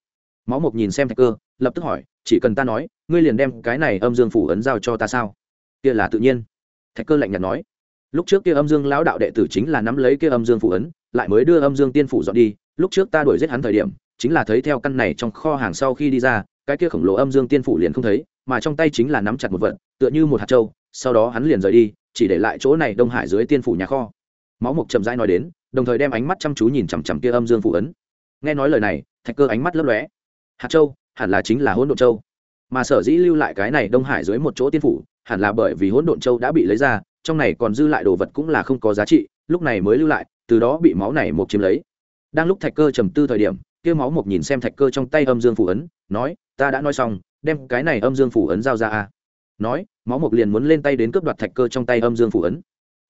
Máu mộc nhìn xem thạch cơ, lập tức hỏi, chỉ cần ta nói, ngươi liền đem cái này âm dương phủ ấn giao cho ta sao? Kia là tự nhiên. Thạch cơ lạnh nhạt nói. Lúc trước kia âm dương lão đạo đệ tử chính là nắm lấy kia âm dương phủ ấn, lại mới đưa âm dương tiên phủ dọn đi, lúc trước ta đuổi giết hắn thời điểm, chính là thấy theo căn này trong kho hàng sau khi đi ra cái kia khổng lồ âm dương tiên phủ liền không thấy, mà trong tay chính là nắm chặt một vật, tựa như một hạt trâu sau đó hắn liền rời đi, chỉ để lại chỗ này đông hải dưới tiên phủ nhà kho. Máu mộc chậm rãi nói đến, đồng thời đem ánh mắt chăm chú nhìn chằm chằm kia âm dương phủ ấn. Nghe nói lời này, thạch cơ ánh mắt lấp lóe. Hạt châu, hẳn là chính là hỗn độn châu. Mà sở dĩ lưu lại cái này đông hải dưới một chỗ tiên phủ, hẳn là bởi vì hỗn độn châu đã bị lấy ra, trong này còn dư lại đồ vật cũng là không có giá trị, lúc này mới lưu lại, từ đó bị máu này một chiếm lấy. Đang lúc thạch cơ trầm tư thời điểm kia máu mộc nhìn xem thạch cơ trong tay âm dương phủ ấn, nói, ta đã nói xong, đem cái này âm dương phủ ấn giao ra a. Nói, máu mộc liền muốn lên tay đến cướp đoạt thạch cơ trong tay âm dương phủ ấn.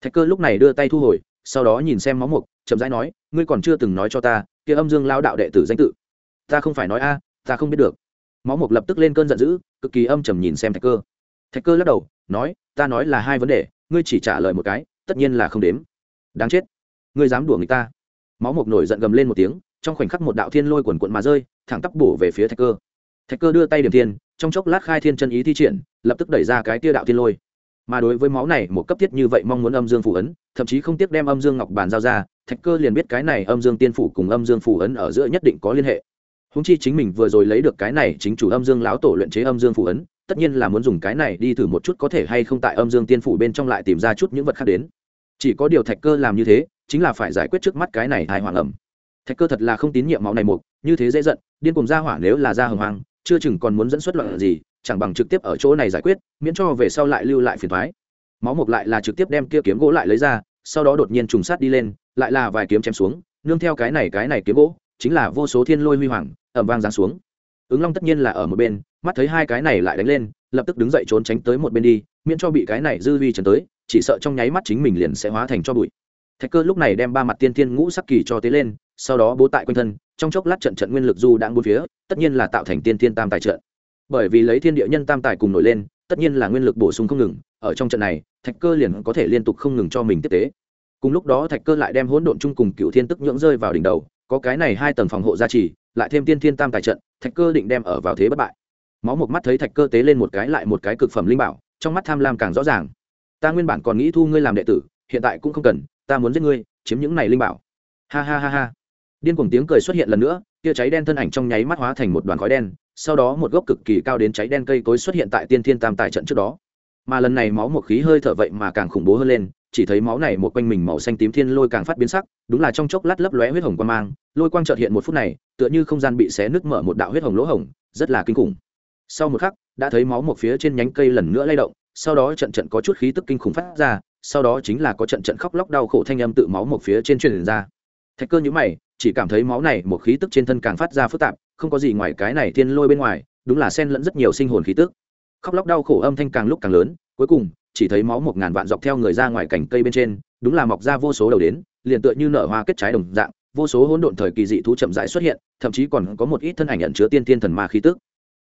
Thạch cơ lúc này đưa tay thu hồi, sau đó nhìn xem máu mộc, chậm rãi nói, ngươi còn chưa từng nói cho ta, kia âm dương lao đạo đệ tử danh tự. Ta không phải nói a, ta không biết được. Máu mục lập tức lên cơn giận dữ, cực kỳ âm trầm nhìn xem thạch cơ. Thạch cơ lắc đầu, nói, ta nói là hai vấn đề, ngươi chỉ trả lời một cái, tất nhiên là không đếm. Đáng chết, ngươi dám đùa người ta. Máu mục nổi giận gầm lên một tiếng trong khoảnh khắc một đạo thiên lôi quần quận mà rơi, thẳng tắp bổ về phía thạch cơ. Thạch cơ đưa tay điểm thiên, trong chốc lát khai thiên chân ý thi triển, lập tức đẩy ra cái tia đạo thiên lôi. Mà đối với máu này, một cấp thiết như vậy mong muốn âm dương phủ ấn, thậm chí không tiếc đem âm dương ngọc bàn giao ra, thạch cơ liền biết cái này âm dương tiên phủ cùng âm dương phủ ấn ở giữa nhất định có liên hệ. Húng chi chính mình vừa rồi lấy được cái này chính chủ âm dương lão tổ luyện chế âm dương phủ ấn, tất nhiên là muốn dùng cái này đi thử một chút có thể hay không tại âm dương tiên phủ bên trong lại tìm ra chút những vật khác đến. Chỉ có điều thạch cơ làm như thế, chính là phải giải quyết trước mắt cái này hài hoàng ẩm thạch cơ thật là không tín nhiệm máu này mục, như thế dễ giận, điên cùng ra hỏa nếu là ra hồng hoang, chưa chừng còn muốn dẫn xuất loạn gì, chẳng bằng trực tiếp ở chỗ này giải quyết, miễn cho về sau lại lưu lại phiền thoái máu mục lại là trực tiếp đem kia kiếm gỗ lại lấy ra, sau đó đột nhiên trùng sát đi lên, lại là vài kiếm chém xuống, nương theo cái này cái này kiếm gỗ, chính là vô số thiên lôi huy hoàng ẩm vang giáng xuống. Ứng long tất nhiên là ở một bên, mắt thấy hai cái này lại đánh lên, lập tức đứng dậy trốn tránh tới một bên đi, miễn cho bị cái này dư vi trần tới, chỉ sợ trong nháy mắt chính mình liền sẽ hóa thành cho bụi. Thạch cơ lúc này đem ba mặt tiên tiên ngũ sắc kỳ cho tế lên sau đó bố tại quanh thân, trong chốc lát trận trận nguyên lực du đang bốn phía, tất nhiên là tạo thành tiên thiên tam tài trận. Bởi vì lấy thiên địa nhân tam tài cùng nổi lên, tất nhiên là nguyên lực bổ sung không ngừng, ở trong trận này, thạch cơ liền có thể liên tục không ngừng cho mình tiếp tế. Cùng lúc đó thạch cơ lại đem hỗn độn chung cùng cựu thiên tức nhưỡng rơi vào đỉnh đầu, có cái này hai tầng phòng hộ gia trì, lại thêm tiên thiên tam tài trận, thạch cơ định đem ở vào thế bất bại. Máu một mắt thấy thạch cơ tế lên một cái lại một cái cực phẩm linh bảo, trong mắt tham lam càng rõ ràng. Ta nguyên bản còn nghĩ thu ngươi làm đệ tử, hiện tại cũng không cần, ta muốn giết ngươi, chiếm những này linh bảo. Ha ha ha ha điên cuồng tiếng cười xuất hiện lần nữa, kia cháy đen thân ảnh trong nháy mắt hóa thành một đoàn khói đen, sau đó một gốc cực kỳ cao đến cháy đen cây cối xuất hiện tại tiên thiên tam tài trận trước đó. Mà lần này máu một khí hơi thở vậy mà càng khủng bố hơn lên, chỉ thấy máu này một quanh mình màu xanh tím thiên lôi càng phát biến sắc, đúng là trong chốc lát lấp lóe huyết hồng quan mang, lôi quang trợt hiện một phút này, tựa như không gian bị xé nứt mở một đạo huyết hồng lỗ hồng rất là kinh khủng. Sau một khắc, đã thấy máu một phía trên nhánh cây lần nữa lay động, sau đó trận trận có chút khí tức kinh khủng phát ra, sau đó chính là có trận trận khóc lóc đau khổ thanh âm tự máu một phía trên truyền ra thạch cơ nhữ mày, chỉ cảm thấy máu này một khí tức trên thân càng phát ra phức tạp, không có gì ngoài cái này thiên lôi bên ngoài, đúng là xen lẫn rất nhiều sinh hồn khí tức. Khóc lóc đau khổ âm thanh càng lúc càng lớn, cuối cùng, chỉ thấy máu một ngàn vạn dọc theo người ra ngoài cành cây bên trên, đúng là mọc ra vô số đầu đến, liền tựa như nở hoa kết trái đồng dạng, vô số hỗn độn thời kỳ dị thú chậm rãi xuất hiện, thậm chí còn có một ít thân ảnh ẩn chứa tiên tiên thần ma khí tức.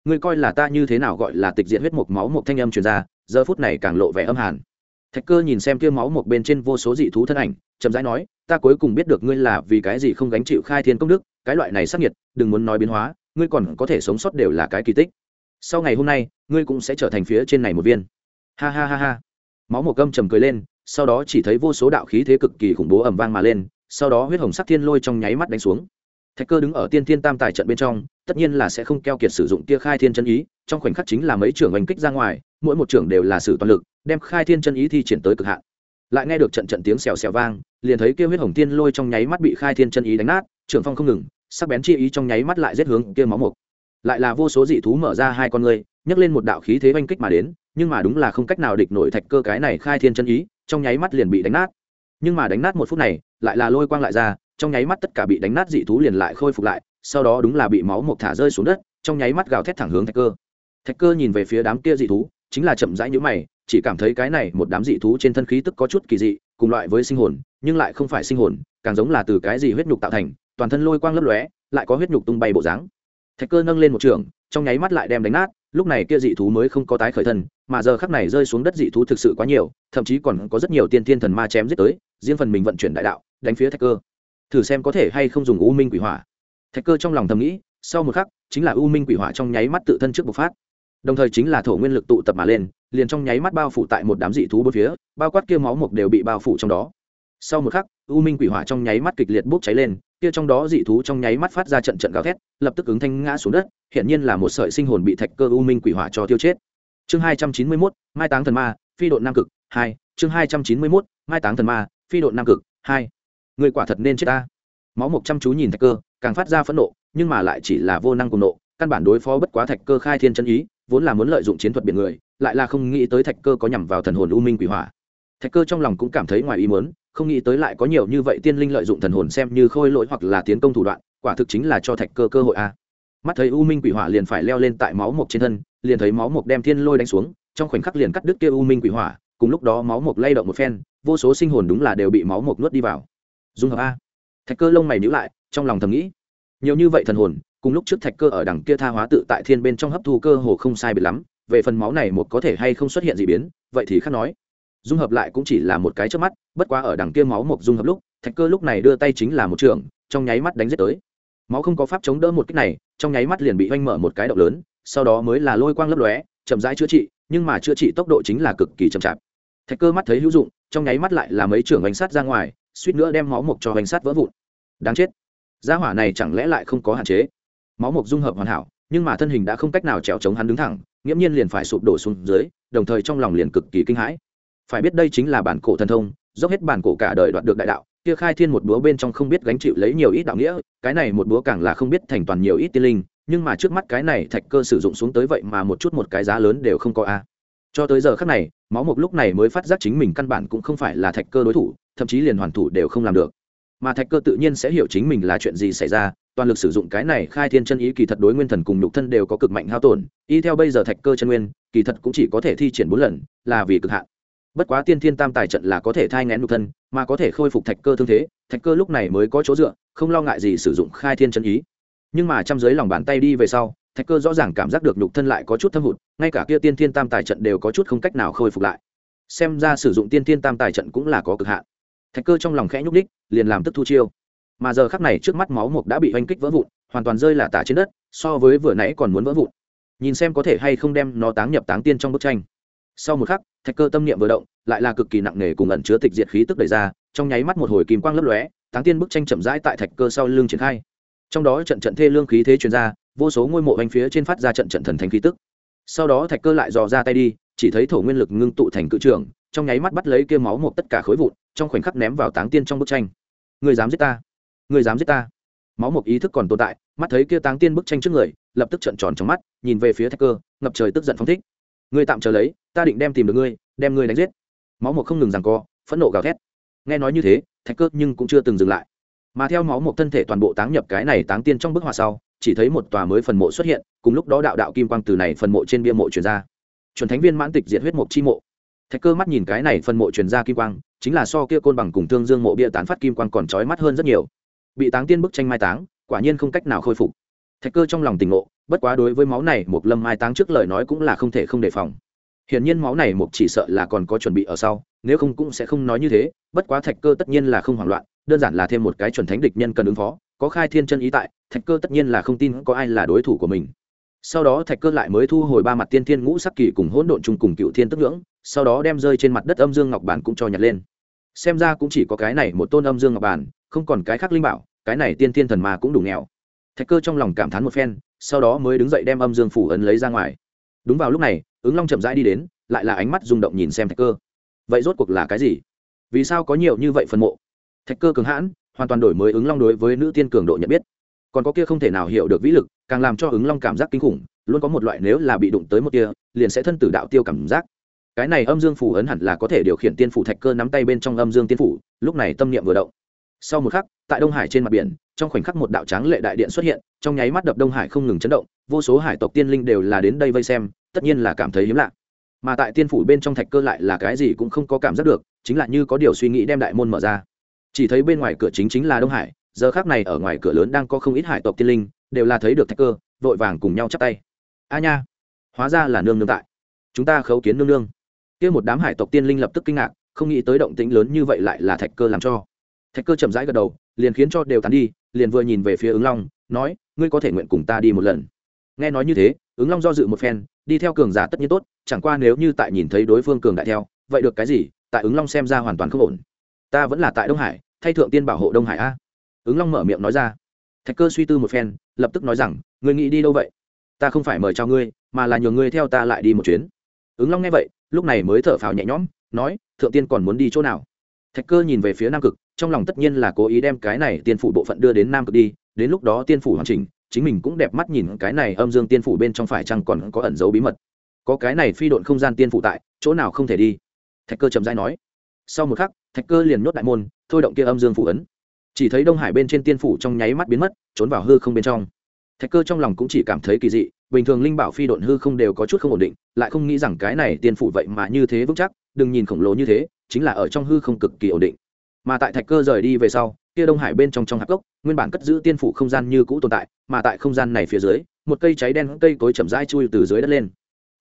Ngươi coi là ta như thế nào gọi là tịch diện huyết mục máu một thanh âm truyền ra, giờ phút này càng lộ vẻ âm hàn. Thạch cơ nhìn xem kia máu một bên trên vô số dị thú thân ảnh, chậm rãi nói ta cuối cùng biết được ngươi là vì cái gì không gánh chịu khai thiên công đức, cái loại này sắc nhiệt đừng muốn nói biến hóa, ngươi còn có thể sống sót đều là cái kỳ tích. Sau ngày hôm nay, ngươi cũng sẽ trở thành phía trên này một viên. Ha ha ha ha. Máu một câm trầm cười lên, sau đó chỉ thấy vô số đạo khí thế cực kỳ khủng bố ẩm vang mà lên, sau đó huyết hồng sắc thiên lôi trong nháy mắt đánh xuống. Thạch cơ đứng ở tiên thiên tam tài trận bên trong, tất nhiên là sẽ không keo kiệt sử dụng tia khai thiên chân ý, trong khoảnh khắc chính là mấy trưởng oanh kích ra ngoài, mỗi một trưởng đều là sử toàn lực, đem khai thiên chân ý thi triển tới cực hạn lại nghe được trận trận tiếng xèo xèo vang, liền thấy kia huyết hồng tiên lôi trong nháy mắt bị khai thiên chân ý đánh nát, trưởng phong không ngừng, sắc bén chi ý trong nháy mắt lại rét hướng kia máu mục. Lại là vô số dị thú mở ra hai con người nhấc lên một đạo khí thế oanh kích mà đến, nhưng mà đúng là không cách nào địch nổi thạch cơ cái này khai thiên chân ý, trong nháy mắt liền bị đánh nát. Nhưng mà đánh nát một phút này, lại là lôi quang lại ra, trong nháy mắt tất cả bị đánh nát dị thú liền lại khôi phục lại, sau đó đúng là bị máu mục thả rơi xuống đất, trong nháy mắt gào thét thẳng hướng thạch cơ. Thạch cơ nhìn về phía đám kia dị thú, chính là chậm rãi nhũ mày chỉ cảm thấy cái này một đám dị thú trên thân khí tức có chút kỳ dị, cùng loại với sinh hồn, nhưng lại không phải sinh hồn, càng giống là từ cái gì huyết nhục tạo thành, toàn thân lôi quang lấp lóe, lại có huyết nhục tung bay bộ dáng. Thạch cơ nâng lên một trường, trong nháy mắt lại đem đánh nát, lúc này kia dị thú mới không có tái khởi thân, mà giờ khắc này rơi xuống đất dị thú thực sự quá nhiều, thậm chí còn có rất nhiều tiên thiên thần ma chém giết tới, riêng phần mình vận chuyển đại đạo, đánh phía thạch cơ. Thử xem có thể hay không dùng u minh quỷ hỏa. Thạch cơ trong lòng thầm nghĩ, sau một khắc, chính là u minh quỷ hỏa trong nháy mắt tự thân trước bộc phát đồng thời chính là thổ nguyên lực tụ tập mà lên, liền trong nháy mắt bao phủ tại một đám dị thú bốn phía, bao quát kia máu mục đều bị bao phủ trong đó. Sau một khắc, u minh quỷ hỏa trong nháy mắt kịch liệt bốc cháy lên, kia trong đó dị thú trong nháy mắt phát ra trận trận gào thét, lập tức ứng thanh ngã xuống đất hiện nhiên là một sợi sinh hồn bị thạch cơ u minh quỷ hỏa cho tiêu chết. Chương hai trăm chín mươi mốt, mai táng thần ma, phi Độ nam cực, hai. Chương hai trăm chín mươi mốt, mai táng thần ma, phi Độ nam cực, hai. Người quả thật nên chết ta. Máu mục chăm chú nhìn thạch cơ, càng phát ra phẫn nộ, nhưng mà lại chỉ là vô năng cùng nộ, căn bản đối phó bất quá thạch cơ khai thiên chân ý vốn là muốn lợi dụng chiến thuật biển người, lại là không nghĩ tới thạch cơ có nhằm vào thần hồn u minh quỷ hỏa. Thạch cơ trong lòng cũng cảm thấy ngoài ý muốn, không nghĩ tới lại có nhiều như vậy tiên linh lợi dụng thần hồn xem như khôi lỗi hoặc là tiến công thủ đoạn, quả thực chính là cho thạch cơ cơ hội a. Mắt thấy u minh quỷ hỏa liền phải leo lên tại máu mộc trên thân, liền thấy máu mộc đem thiên lôi đánh xuống, trong khoảnh khắc liền cắt đứt kia u minh quỷ hỏa, cùng lúc đó máu mộc lay động một phen, vô số sinh hồn đúng là đều bị máu mộc nuốt đi vào. Dung hợp a. Thạch cơ lông mày nhíu lại, trong lòng thầm nghĩ, nhiều như vậy thần hồn cùng lúc trước thạch cơ ở đằng kia tha hóa tự tại thiên bên trong hấp thu cơ hồ không sai biệt lắm, về phần máu này một có thể hay không xuất hiện dị biến, vậy thì khác nói. Dung hợp lại cũng chỉ là một cái trước mắt, bất quá ở đằng kia máu một dung hợp lúc, thạch cơ lúc này đưa tay chính là một trường, trong nháy mắt đánh giết tới. Máu không có pháp chống đỡ một kích này, trong nháy mắt liền bị hoanh mở một cái động lớn, sau đó mới là lôi quang lấp lóe, chậm rãi chữa trị, nhưng mà chữa trị tốc độ chính là cực kỳ chậm chạp. Thạch cơ mắt thấy hữu dụng, trong nháy mắt lại là mấy trưởng oanh sát ra ngoài, suýt nữa đem máu mục cho oanh sát vỡ vụn. Đáng chết. Gia hỏa này chẳng lẽ lại không có hạn chế? Máu Mục dung hợp hoàn hảo, nhưng mà thân hình đã không cách nào trèo chống hắn đứng thẳng, nghiễm nhiên liền phải sụp đổ xuống dưới, đồng thời trong lòng liền cực kỳ kinh hãi. Phải biết đây chính là bản cổ thần thông, dốc hết bản cổ cả đời đoạt được đại đạo, kia khai thiên một búa bên trong không biết gánh chịu lấy nhiều ít đạo nghĩa, cái này một búa càng là không biết thành toàn nhiều ít tiên linh, nhưng mà trước mắt cái này thạch cơ sử dụng xuống tới vậy mà một chút một cái giá lớn đều không có a. Cho tới giờ khác này, máu Mục lúc này mới phát giác chính mình căn bản cũng không phải là thạch cơ đối thủ, thậm chí liền hoàn thủ đều không làm được mà thạch cơ tự nhiên sẽ hiểu chính mình là chuyện gì xảy ra, toàn lực sử dụng cái này khai thiên chân ý kỳ thật đối nguyên thần cùng nhục thân đều có cực mạnh hao tổn, y theo bây giờ thạch cơ chân nguyên, kỳ thật cũng chỉ có thể thi triển bốn lần, là vì cực hạn. Bất quá tiên thiên tam tài trận là có thể thai ngén nhục thân, mà có thể khôi phục thạch cơ thương thế, thạch cơ lúc này mới có chỗ dựa, không lo ngại gì sử dụng khai thiên chân ý. Nhưng mà trong dưới lòng bàn tay đi về sau, thạch cơ rõ ràng cảm giác được nhục thân lại có chút thâm hụt, ngay cả kia tiên thiên tam tài trận đều có chút không cách nào khôi phục lại. Xem ra sử dụng tiên thiên tam tài trận cũng là có cực hạn thạch cơ trong lòng khẽ nhúc nhích, liền làm tức thu chiêu. Mà giờ khắc này trước mắt máu mục đã bị oanh kích vỡ vụn hoàn toàn rơi là tả trên đất so với vừa nãy còn muốn vỡ vụn. Nhìn xem có thể hay không đem nó táng nhập táng tiên trong bức tranh. Sau một khắc thạch cơ tâm niệm vừa động lại là cực kỳ nặng nề cùng ẩn chứa tịch diệt khí tức đẩy ra trong nháy mắt một hồi kim quang lấp lóe táng tiên bức tranh chậm rãi tại thạch cơ sau lưng triển khai. Trong đó trận trận thê lương khí thế truyền ra vô số ngôi mộ anh phía trên phát ra trận trận thần thánh khí tức. Sau đó thạch cơ lại dò ra tay đi chỉ thấy thổ nguyên lực ngưng tụ thành cự trường trong nháy mắt bắt lấy kia máu một tất cả khối vụn, trong khoảnh khắc ném vào táng tiên trong bức tranh. Người dám giết ta! Người dám giết ta! Máu một ý thức còn tồn tại, mắt thấy kia táng tiên bức tranh trước người, lập tức trợn tròn trong mắt, nhìn về phía thạch cơ, ngập trời tức giận phong thích. Ngươi tạm chờ lấy, ta định đem tìm được ngươi, đem ngươi đánh giết. Máu một không ngừng rằng co, phẫn nộ gào thét. Nghe nói như thế, thạch cơ nhưng cũng chưa từng dừng lại. Mà theo máu một thân thể toàn bộ táng nhập cái này táng tiên trong bức họa sau, chỉ thấy một tòa mới phần mộ xuất hiện, cùng lúc đó đạo đạo kim quang từ này phần mộ trên bia mộ truyền ra. Chuẩn thánh viên mãn tịch diệt huyết mộ chi mộ thạch cơ mắt nhìn cái này phần mộ truyền ra kim quang, chính là so kia côn bằng cùng thương dương mộ bia tán phát kim quang còn trói mắt hơn rất nhiều. Bị táng tiên bức tranh mai táng, quả nhiên không cách nào khôi phục. Thạch cơ trong lòng tỉnh ngộ, bất quá đối với máu này một lâm mai táng trước lời nói cũng là không thể không đề phòng. Hiển nhiên máu này một chỉ sợ là còn có chuẩn bị ở sau, nếu không cũng sẽ không nói như thế, bất quá thạch cơ tất nhiên là không hoảng loạn, đơn giản là thêm một cái chuẩn thánh địch nhân cần ứng phó, có khai thiên chân ý tại, thạch cơ tất nhiên là không tin có ai là đối thủ của mình sau đó thạch cơ lại mới thu hồi ba mặt tiên thiên ngũ sắc kỳ cùng hỗn độn chung cùng cựu thiên tức ngưỡng, sau đó đem rơi trên mặt đất âm dương ngọc bản cũng cho nhặt lên. Xem ra cũng chỉ có cái này một tôn âm dương ngọc bản, không còn cái khác linh bảo, cái này tiên thiên thần mà cũng đủ nghèo. Thạch cơ trong lòng cảm thán một phen, sau đó mới đứng dậy đem âm dương phủ ấn lấy ra ngoài. Đúng vào lúc này, ứng long chậm rãi đi đến, lại là ánh mắt rung động nhìn xem thạch cơ. Vậy rốt cuộc là cái gì? Vì sao có nhiều như vậy phân mộ? Thạch cơ cường hãn, hoàn toàn đổi mới ứng long đối với nữ tiên cường độ nhận biết còn có kia không thể nào hiểu được vĩ lực, càng làm cho ứng long cảm giác kinh khủng, luôn có một loại nếu là bị đụng tới một kia, liền sẽ thân tử đạo tiêu cảm giác. Cái này âm dương phủ ấn hẳn là có thể điều khiển tiên phủ thạch cơ nắm tay bên trong âm dương tiên phủ, lúc này tâm niệm vừa động. Sau một khắc, tại đông hải trên mặt biển, trong khoảnh khắc một đạo tráng lệ đại điện xuất hiện, trong nháy mắt đập đông hải không ngừng chấn động, vô số hải tộc tiên linh đều là đến đây vây xem, tất nhiên là cảm thấy hiếm lạ. Mà tại tiên phủ bên trong thạch cơ lại là cái gì cũng không có cảm giác được, chính là như có điều suy nghĩ đem đại môn mở ra. Chỉ thấy bên ngoài cửa chính chính là đông hải giờ khác này ở ngoài cửa lớn đang có không ít hải tộc tiên linh, đều là thấy được thạch cơ, vội vàng cùng nhau chắp tay. A nha, hóa ra là nương nương tại. Chúng ta khấu kiến nương nương. Kia một đám hải tộc tiên linh lập tức kinh ngạc, không nghĩ tới động tĩnh lớn như vậy lại là thạch cơ làm cho. Thạch cơ chậm rãi gật đầu, liền khiến cho đều tán đi, liền vừa nhìn về phía ứng long, nói, ngươi có thể nguyện cùng ta đi một lần. Nghe nói như thế, ứng long do dự một phen, đi theo cường giả tất nhiên tốt, chẳng qua nếu như tại nhìn thấy đối phương cường đại theo, vậy được cái gì, tại ứng long xem ra hoàn toàn không ổn. Ta vẫn là tại đông hải, thay thượng tiên bảo hộ đông hải a ứng long mở miệng nói ra. Thạch cơ suy tư một phen, lập tức nói rằng, ngươi nghĩ đi đâu vậy? Ta không phải mời cho ngươi, mà là nhờ ngươi theo ta lại đi một chuyến. Ứng long nghe vậy, lúc này mới thở phào nhẹ nhõm, nói, thượng tiên còn muốn đi chỗ nào? Thạch cơ nhìn về phía nam cực, trong lòng tất nhiên là cố ý đem cái này tiên phủ bộ phận đưa đến nam cực đi, đến lúc đó tiên phủ hoàn chỉnh, chính mình cũng đẹp mắt nhìn cái này âm dương tiên phủ bên trong phải chăng còn có ẩn dấu bí mật. Có cái này phi độn không gian tiên phủ tại, chỗ nào không thể đi? Thạch cơ chậm dai nói. Sau một khắc, thạch cơ liền nhốt đại môn, thôi động kia âm dương phủ ấn chỉ thấy đông hải bên trên tiên phủ trong nháy mắt biến mất, trốn vào hư không bên trong. Thạch cơ trong lòng cũng chỉ cảm thấy kỳ dị, bình thường linh bảo phi độn hư không đều có chút không ổn định, lại không nghĩ rằng cái này tiên phủ vậy mà như thế vững chắc, đừng nhìn khổng lồ như thế, chính là ở trong hư không cực kỳ ổn định. Mà tại thạch cơ rời đi về sau, kia đông hải bên trong trong hạp gốc, nguyên bản cất giữ tiên phủ không gian như cũ tồn tại, mà tại không gian này phía dưới, một cây cháy đen cây cối chậm rãi chui từ dưới đất lên.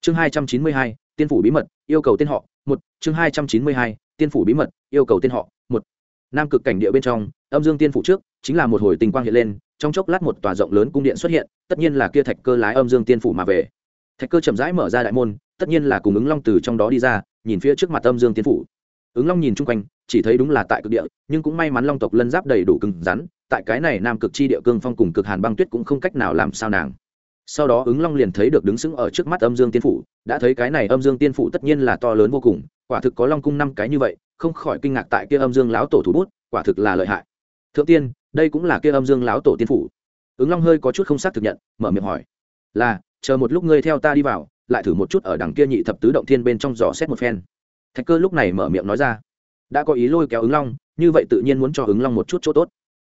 Chương hai trăm chín mươi hai, tiên phủ bí mật, yêu cầu tên họ, một. Chương hai trăm chín mươi hai, tiên phủ bí mật, yêu cầu tên họ, một. Nam cực cảnh địa bên trong âm dương tiên phủ trước, chính là một hồi tình quang hiện lên, trong chốc lát một tòa rộng lớn cung điện xuất hiện, tất nhiên là kia thạch cơ lái âm dương tiên phủ mà về. Thạch cơ chậm rãi mở ra đại môn, tất nhiên là cùng ứng long từ trong đó đi ra, nhìn phía trước mặt âm dương tiên phủ. Ứng long nhìn chung quanh, chỉ thấy đúng là tại cực địa, nhưng cũng may mắn long tộc lân giáp đầy đủ cứng rắn, tại cái này nam cực chi địa cương phong cùng cực hàn băng tuyết cũng không cách nào làm sao nàng. Sau đó ứng long liền thấy được đứng sững ở trước mắt âm dương tiên phủ, đã thấy cái này âm dương tiên phủ tất nhiên là to lớn vô cùng, quả thực có long cung năm cái như vậy, không khỏi kinh ngạc tại kia âm dương lão tổ thủ bút, quả thực là lợi hại thượng tiên, đây cũng là kia âm dương lão tổ tiên phủ. Ứng long hơi có chút không xác thực nhận, mở miệng hỏi, là, chờ một lúc ngươi theo ta đi vào, lại thử một chút ở đằng kia nhị thập tứ động thiên bên trong giò xét một phen. Thạch cơ lúc này mở miệng nói ra, đã có ý lôi kéo ứng long, như vậy tự nhiên muốn cho ứng long một chút chỗ tốt.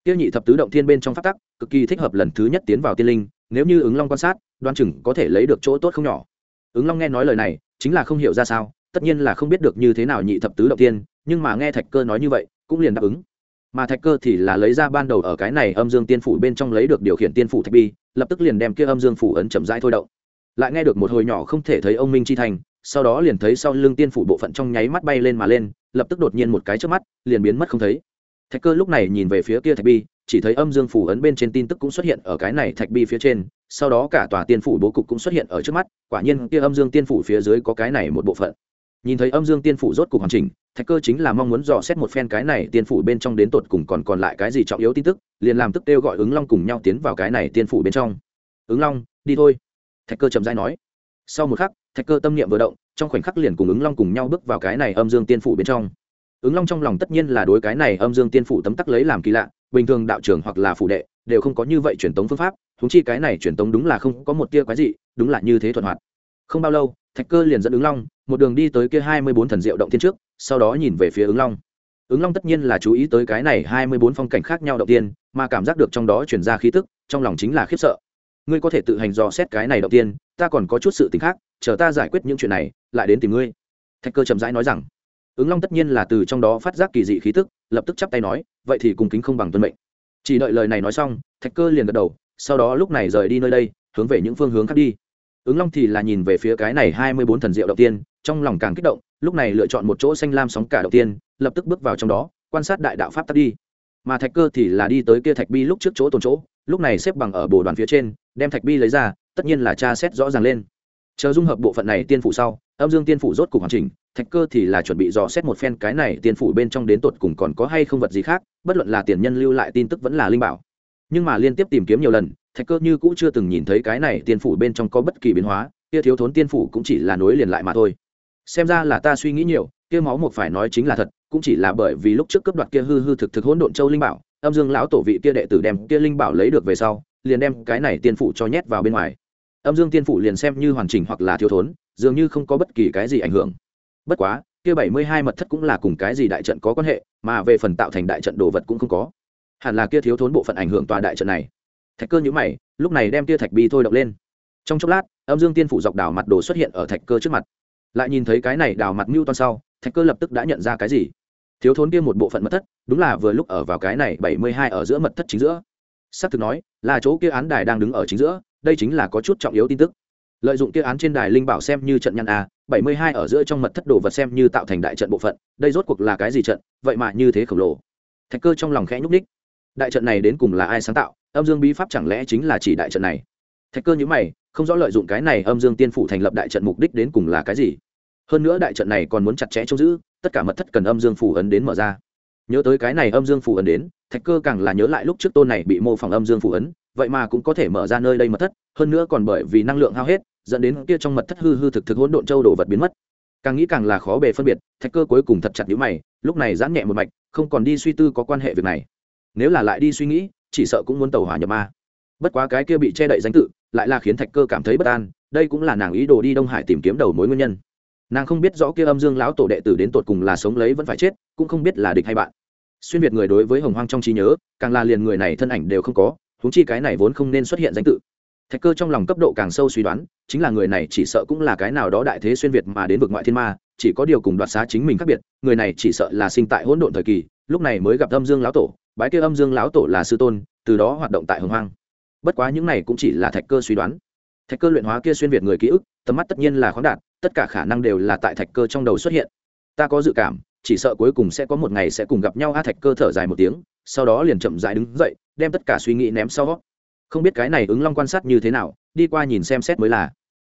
Tiêu nhị thập tứ động thiên bên trong phát tắc, cực kỳ thích hợp lần thứ nhất tiến vào tiên linh, nếu như ứng long quan sát, đoan chừng có thể lấy được chỗ tốt không nhỏ. Ứng long nghe nói lời này, chính là không hiểu ra sao, tất nhiên là không biết được như thế nào nhị thập tứ động tiên nhưng mà nghe thạch cơ nói như vậy, cũng liền đáp ứng mà thạch cơ thì là lấy ra ban đầu ở cái này âm dương tiên phủ bên trong lấy được điều khiển tiên phủ thạch bi, lập tức liền đem kia âm dương phủ ấn chậm rãi thôi động. Lại nghe được một hồi nhỏ không thể thấy ông minh chi thành, sau đó liền thấy sau lưng tiên phủ bộ phận trong nháy mắt bay lên mà lên, lập tức đột nhiên một cái trước mắt, liền biến mất không thấy. Thạch cơ lúc này nhìn về phía kia thạch bi, chỉ thấy âm dương phủ ấn bên trên tin tức cũng xuất hiện ở cái này thạch bi phía trên, sau đó cả tòa tiên phủ bố cục cũng xuất hiện ở trước mắt, quả nhiên kia âm dương tiên phủ phía dưới có cái này một bộ phận. Nhìn thấy âm dương tiên phủ rốt cục hoàn chỉnh thạch cơ chính là mong muốn dò xét một phen cái này tiên phủ bên trong đến tột cùng còn còn lại cái gì trọng yếu tin tức, liền làm tức kêu gọi ứng long cùng nhau tiến vào cái này tiên phủ bên trong. Ứng long, đi thôi. Thạch cơ chậm dai nói. Sau một khắc, thạch cơ tâm niệm vừa động, trong khoảnh khắc liền cùng ứng long cùng nhau bước vào cái này âm dương tiên phủ bên trong. Ứng long trong lòng tất nhiên là đối cái này âm dương tiên phủ tấm tắc lấy làm kỳ lạ, bình thường đạo trưởng hoặc là phủ đệ đều không có như vậy truyền tống phương pháp thúng chi cái này truyền tống đúng là không có một tia quái gì đúng là như thế thuận hoạt. Không bao lâu, thạch cơ liền dẫn ứng long một đường đi tới kia hai mươi bốn thần diệu động tiên trước, sau đó nhìn về phía ứng long. Ứng long tất nhiên là chú ý tới cái này hai mươi bốn phong cảnh khác nhau động tiên, mà cảm giác được trong đó chuyển ra khí tức, trong lòng chính là khiếp sợ. Ngươi có thể tự hành dò xét cái này động tiên, ta còn có chút sự t khác, chờ ta giải quyết những chuyện này, lại đến tìm ngươi. Thạch cơ chậm rãi nói rằng. Ứng long tất nhiên là từ trong đó phát giác kỳ dị khí tức, lập tức chắp tay nói, vậy thì cùng kính không bằng tuân mệnh. Chỉ đợi lời này nói xong, thạch cơ liền gật đầu, sau đó lúc này rời đi nơi đây, hướng về những phương hướng khác đi ứng long thì là nhìn về phía cái này hai mươi bốn thần diệu đầu tiên, trong lòng càng kích động, lúc này lựa chọn một chỗ xanh lam sóng cả đầu tiên, lập tức bước vào trong đó, quan sát đại đạo pháp tắt đi. Mà thạch cơ thì là đi tới kia thạch bi lúc trước chỗ tồn chỗ, lúc này xếp bằng ở bồ đoàn phía trên, đem thạch bi lấy ra, tất nhiên là tra xét rõ ràng lên. Chờ dung hợp bộ phận này tiên phủ sau, âm dương tiên phủ rốt cục hoàn chỉnh, thạch cơ thì là chuẩn bị dò xét một phen cái này tiên phủ bên trong đến tột cùng còn có hay không vật gì khác, bất luận là tiền nhân lưu lại tin tức vẫn là linh bảo. Nhưng mà liên tiếp tìm kiếm nhiều lần thạch cơ như cũ chưa từng nhìn thấy cái này tiên phủ bên trong có bất kỳ biến hóa, kia thiếu thốn tiên phủ cũng chỉ là nối liền lại mà thôi. Xem ra là ta suy nghĩ nhiều, kia máu một phải nói chính là thật, cũng chỉ là bởi vì lúc trước cấp đoạt kia hư hư thực thực hỗn độn châu linh bảo, âm dương lão tổ vị kia đệ tử đem kia linh bảo lấy được về sau, liền đem cái này tiên phủ cho nhét vào bên ngoài. Âm dương tiên phủ liền xem như hoàn chỉnh hoặc là thiếu thốn, dường như không có bất kỳ cái gì ảnh hưởng. Bất quá, kia bảy mươi hai mật thất cũng là cùng cái gì đại trận có quan hệ, mà về phần tạo thành đại trận đồ vật cũng không có. Hẳn là kia thiếu thốn bộ phận ảnh hưởng tòa đại trận này thạch cơ nhữ mày, lúc này đem tia thạch bi thôi động lên. Trong chốc lát, âm dương tiên phủ dọc đảo mặt đồ xuất hiện ở thạch cơ trước mặt. Lại nhìn thấy cái này đảo mặt mưu toan sau, thạch cơ lập tức đã nhận ra cái gì? Thiếu thốn kia một bộ phận mật thất, đúng là vừa lúc ở vào cái này bảy mươi hai ở giữa mật thất chính giữa. S ắ c thực nói, là chỗ kia án đài đang đứng ở chính giữa, đây chính là có chút trọng yếu tin tức. Lợi dụng kia án trên đài linh bảo xem như trận nhăn a bảy mươi hai ở giữa trong mật thất đồ vật xem như tạo thành đại trận bộ phận, đây rốt cuộc là cái gì trận, vậy mà như thế khổng lồ. Thạch cơ trong lòng khẽ nhúc ních đại trận này đến cùng là ai sáng tạo? Âm dương bí pháp chẳng lẽ chính là chỉ đại trận này? Thạch cơ nhữ mày, không rõ lợi dụng cái này âm dương tiên phủ thành lập đại trận mục đích đến cùng là cái gì. Hơn nữa đại trận này còn muốn chặt chẽ trông giữ, tất cả mật thất cần âm dương phủ ấn đến mở ra. Nhớ tới cái này âm dương phủ ấn đến, thạch cơ càng là nhớ lại lúc trước tôn này bị mô phỏng âm dương phủ ấn, vậy mà cũng có thể mở ra nơi đây mật thất, hơn nữa còn bởi vì năng lượng hao hết, dẫn đến kia trong mật thất hư hư thực thực hỗn độn châu đồ vật biến mất. Càng nghĩ càng là khó bề phân biệt, thạch cơ cuối cùng thật chặt nhữ mày, lúc này giãn nhẹ một mạch, không còn đi suy tư có quan hệ việc này nếu là lại đi suy nghĩ, chỉ sợ cũng muốn tàu hỏa nhập ma. Bất quá cái kia bị che đậy danh tự, lại là khiến thạch cơ cảm thấy bất an, đây cũng là nàng ý đồ đi đông hải tìm kiếm đầu mối nguyên nhân. Nàng không biết rõ kia âm dương lão tổ đệ tử đến tột cùng là sống lấy vẫn phải chết, cũng không biết là địch hay bạn. Xuyên việt người đối với hồng hoang trong trí nhớ, càng là liền người này thân ảnh đều không có húng chi cái này vốn không nên xuất hiện danh tự. Thạch cơ trong lòng cấp độ càng sâu suy đoán, chính là người này chỉ sợ cũng là cái nào đó đại thế xuyên việt mà đến vực ngoại thiên ma, chỉ có điều cùng đoạt xá chính mình khác biệt, người này chỉ sợ là sinh tại hỗn độn thời kỳ, lúc này mới gặp âm dương lão tổ bái kia âm dương lão tổ là sư tôn, từ đó hoạt động tại hồng hoang. Bất quá những này cũng chỉ là thạch cơ suy đoán. Thạch cơ luyện hóa kia xuyên việt người ký ức, tầm mắt tất nhiên là khoáng đạt, tất cả khả năng đều là tại thạch cơ trong đầu xuất hiện. Ta có dự cảm, chỉ sợ cuối cùng sẽ có một ngày sẽ cùng gặp nhau a thạch cơ thở dài một tiếng, sau đó liền chậm dài đứng dậy, đem tất cả suy nghĩ ném sau. Không biết cái này ứng long quan sát như thế nào, đi qua nhìn xem xét mới là.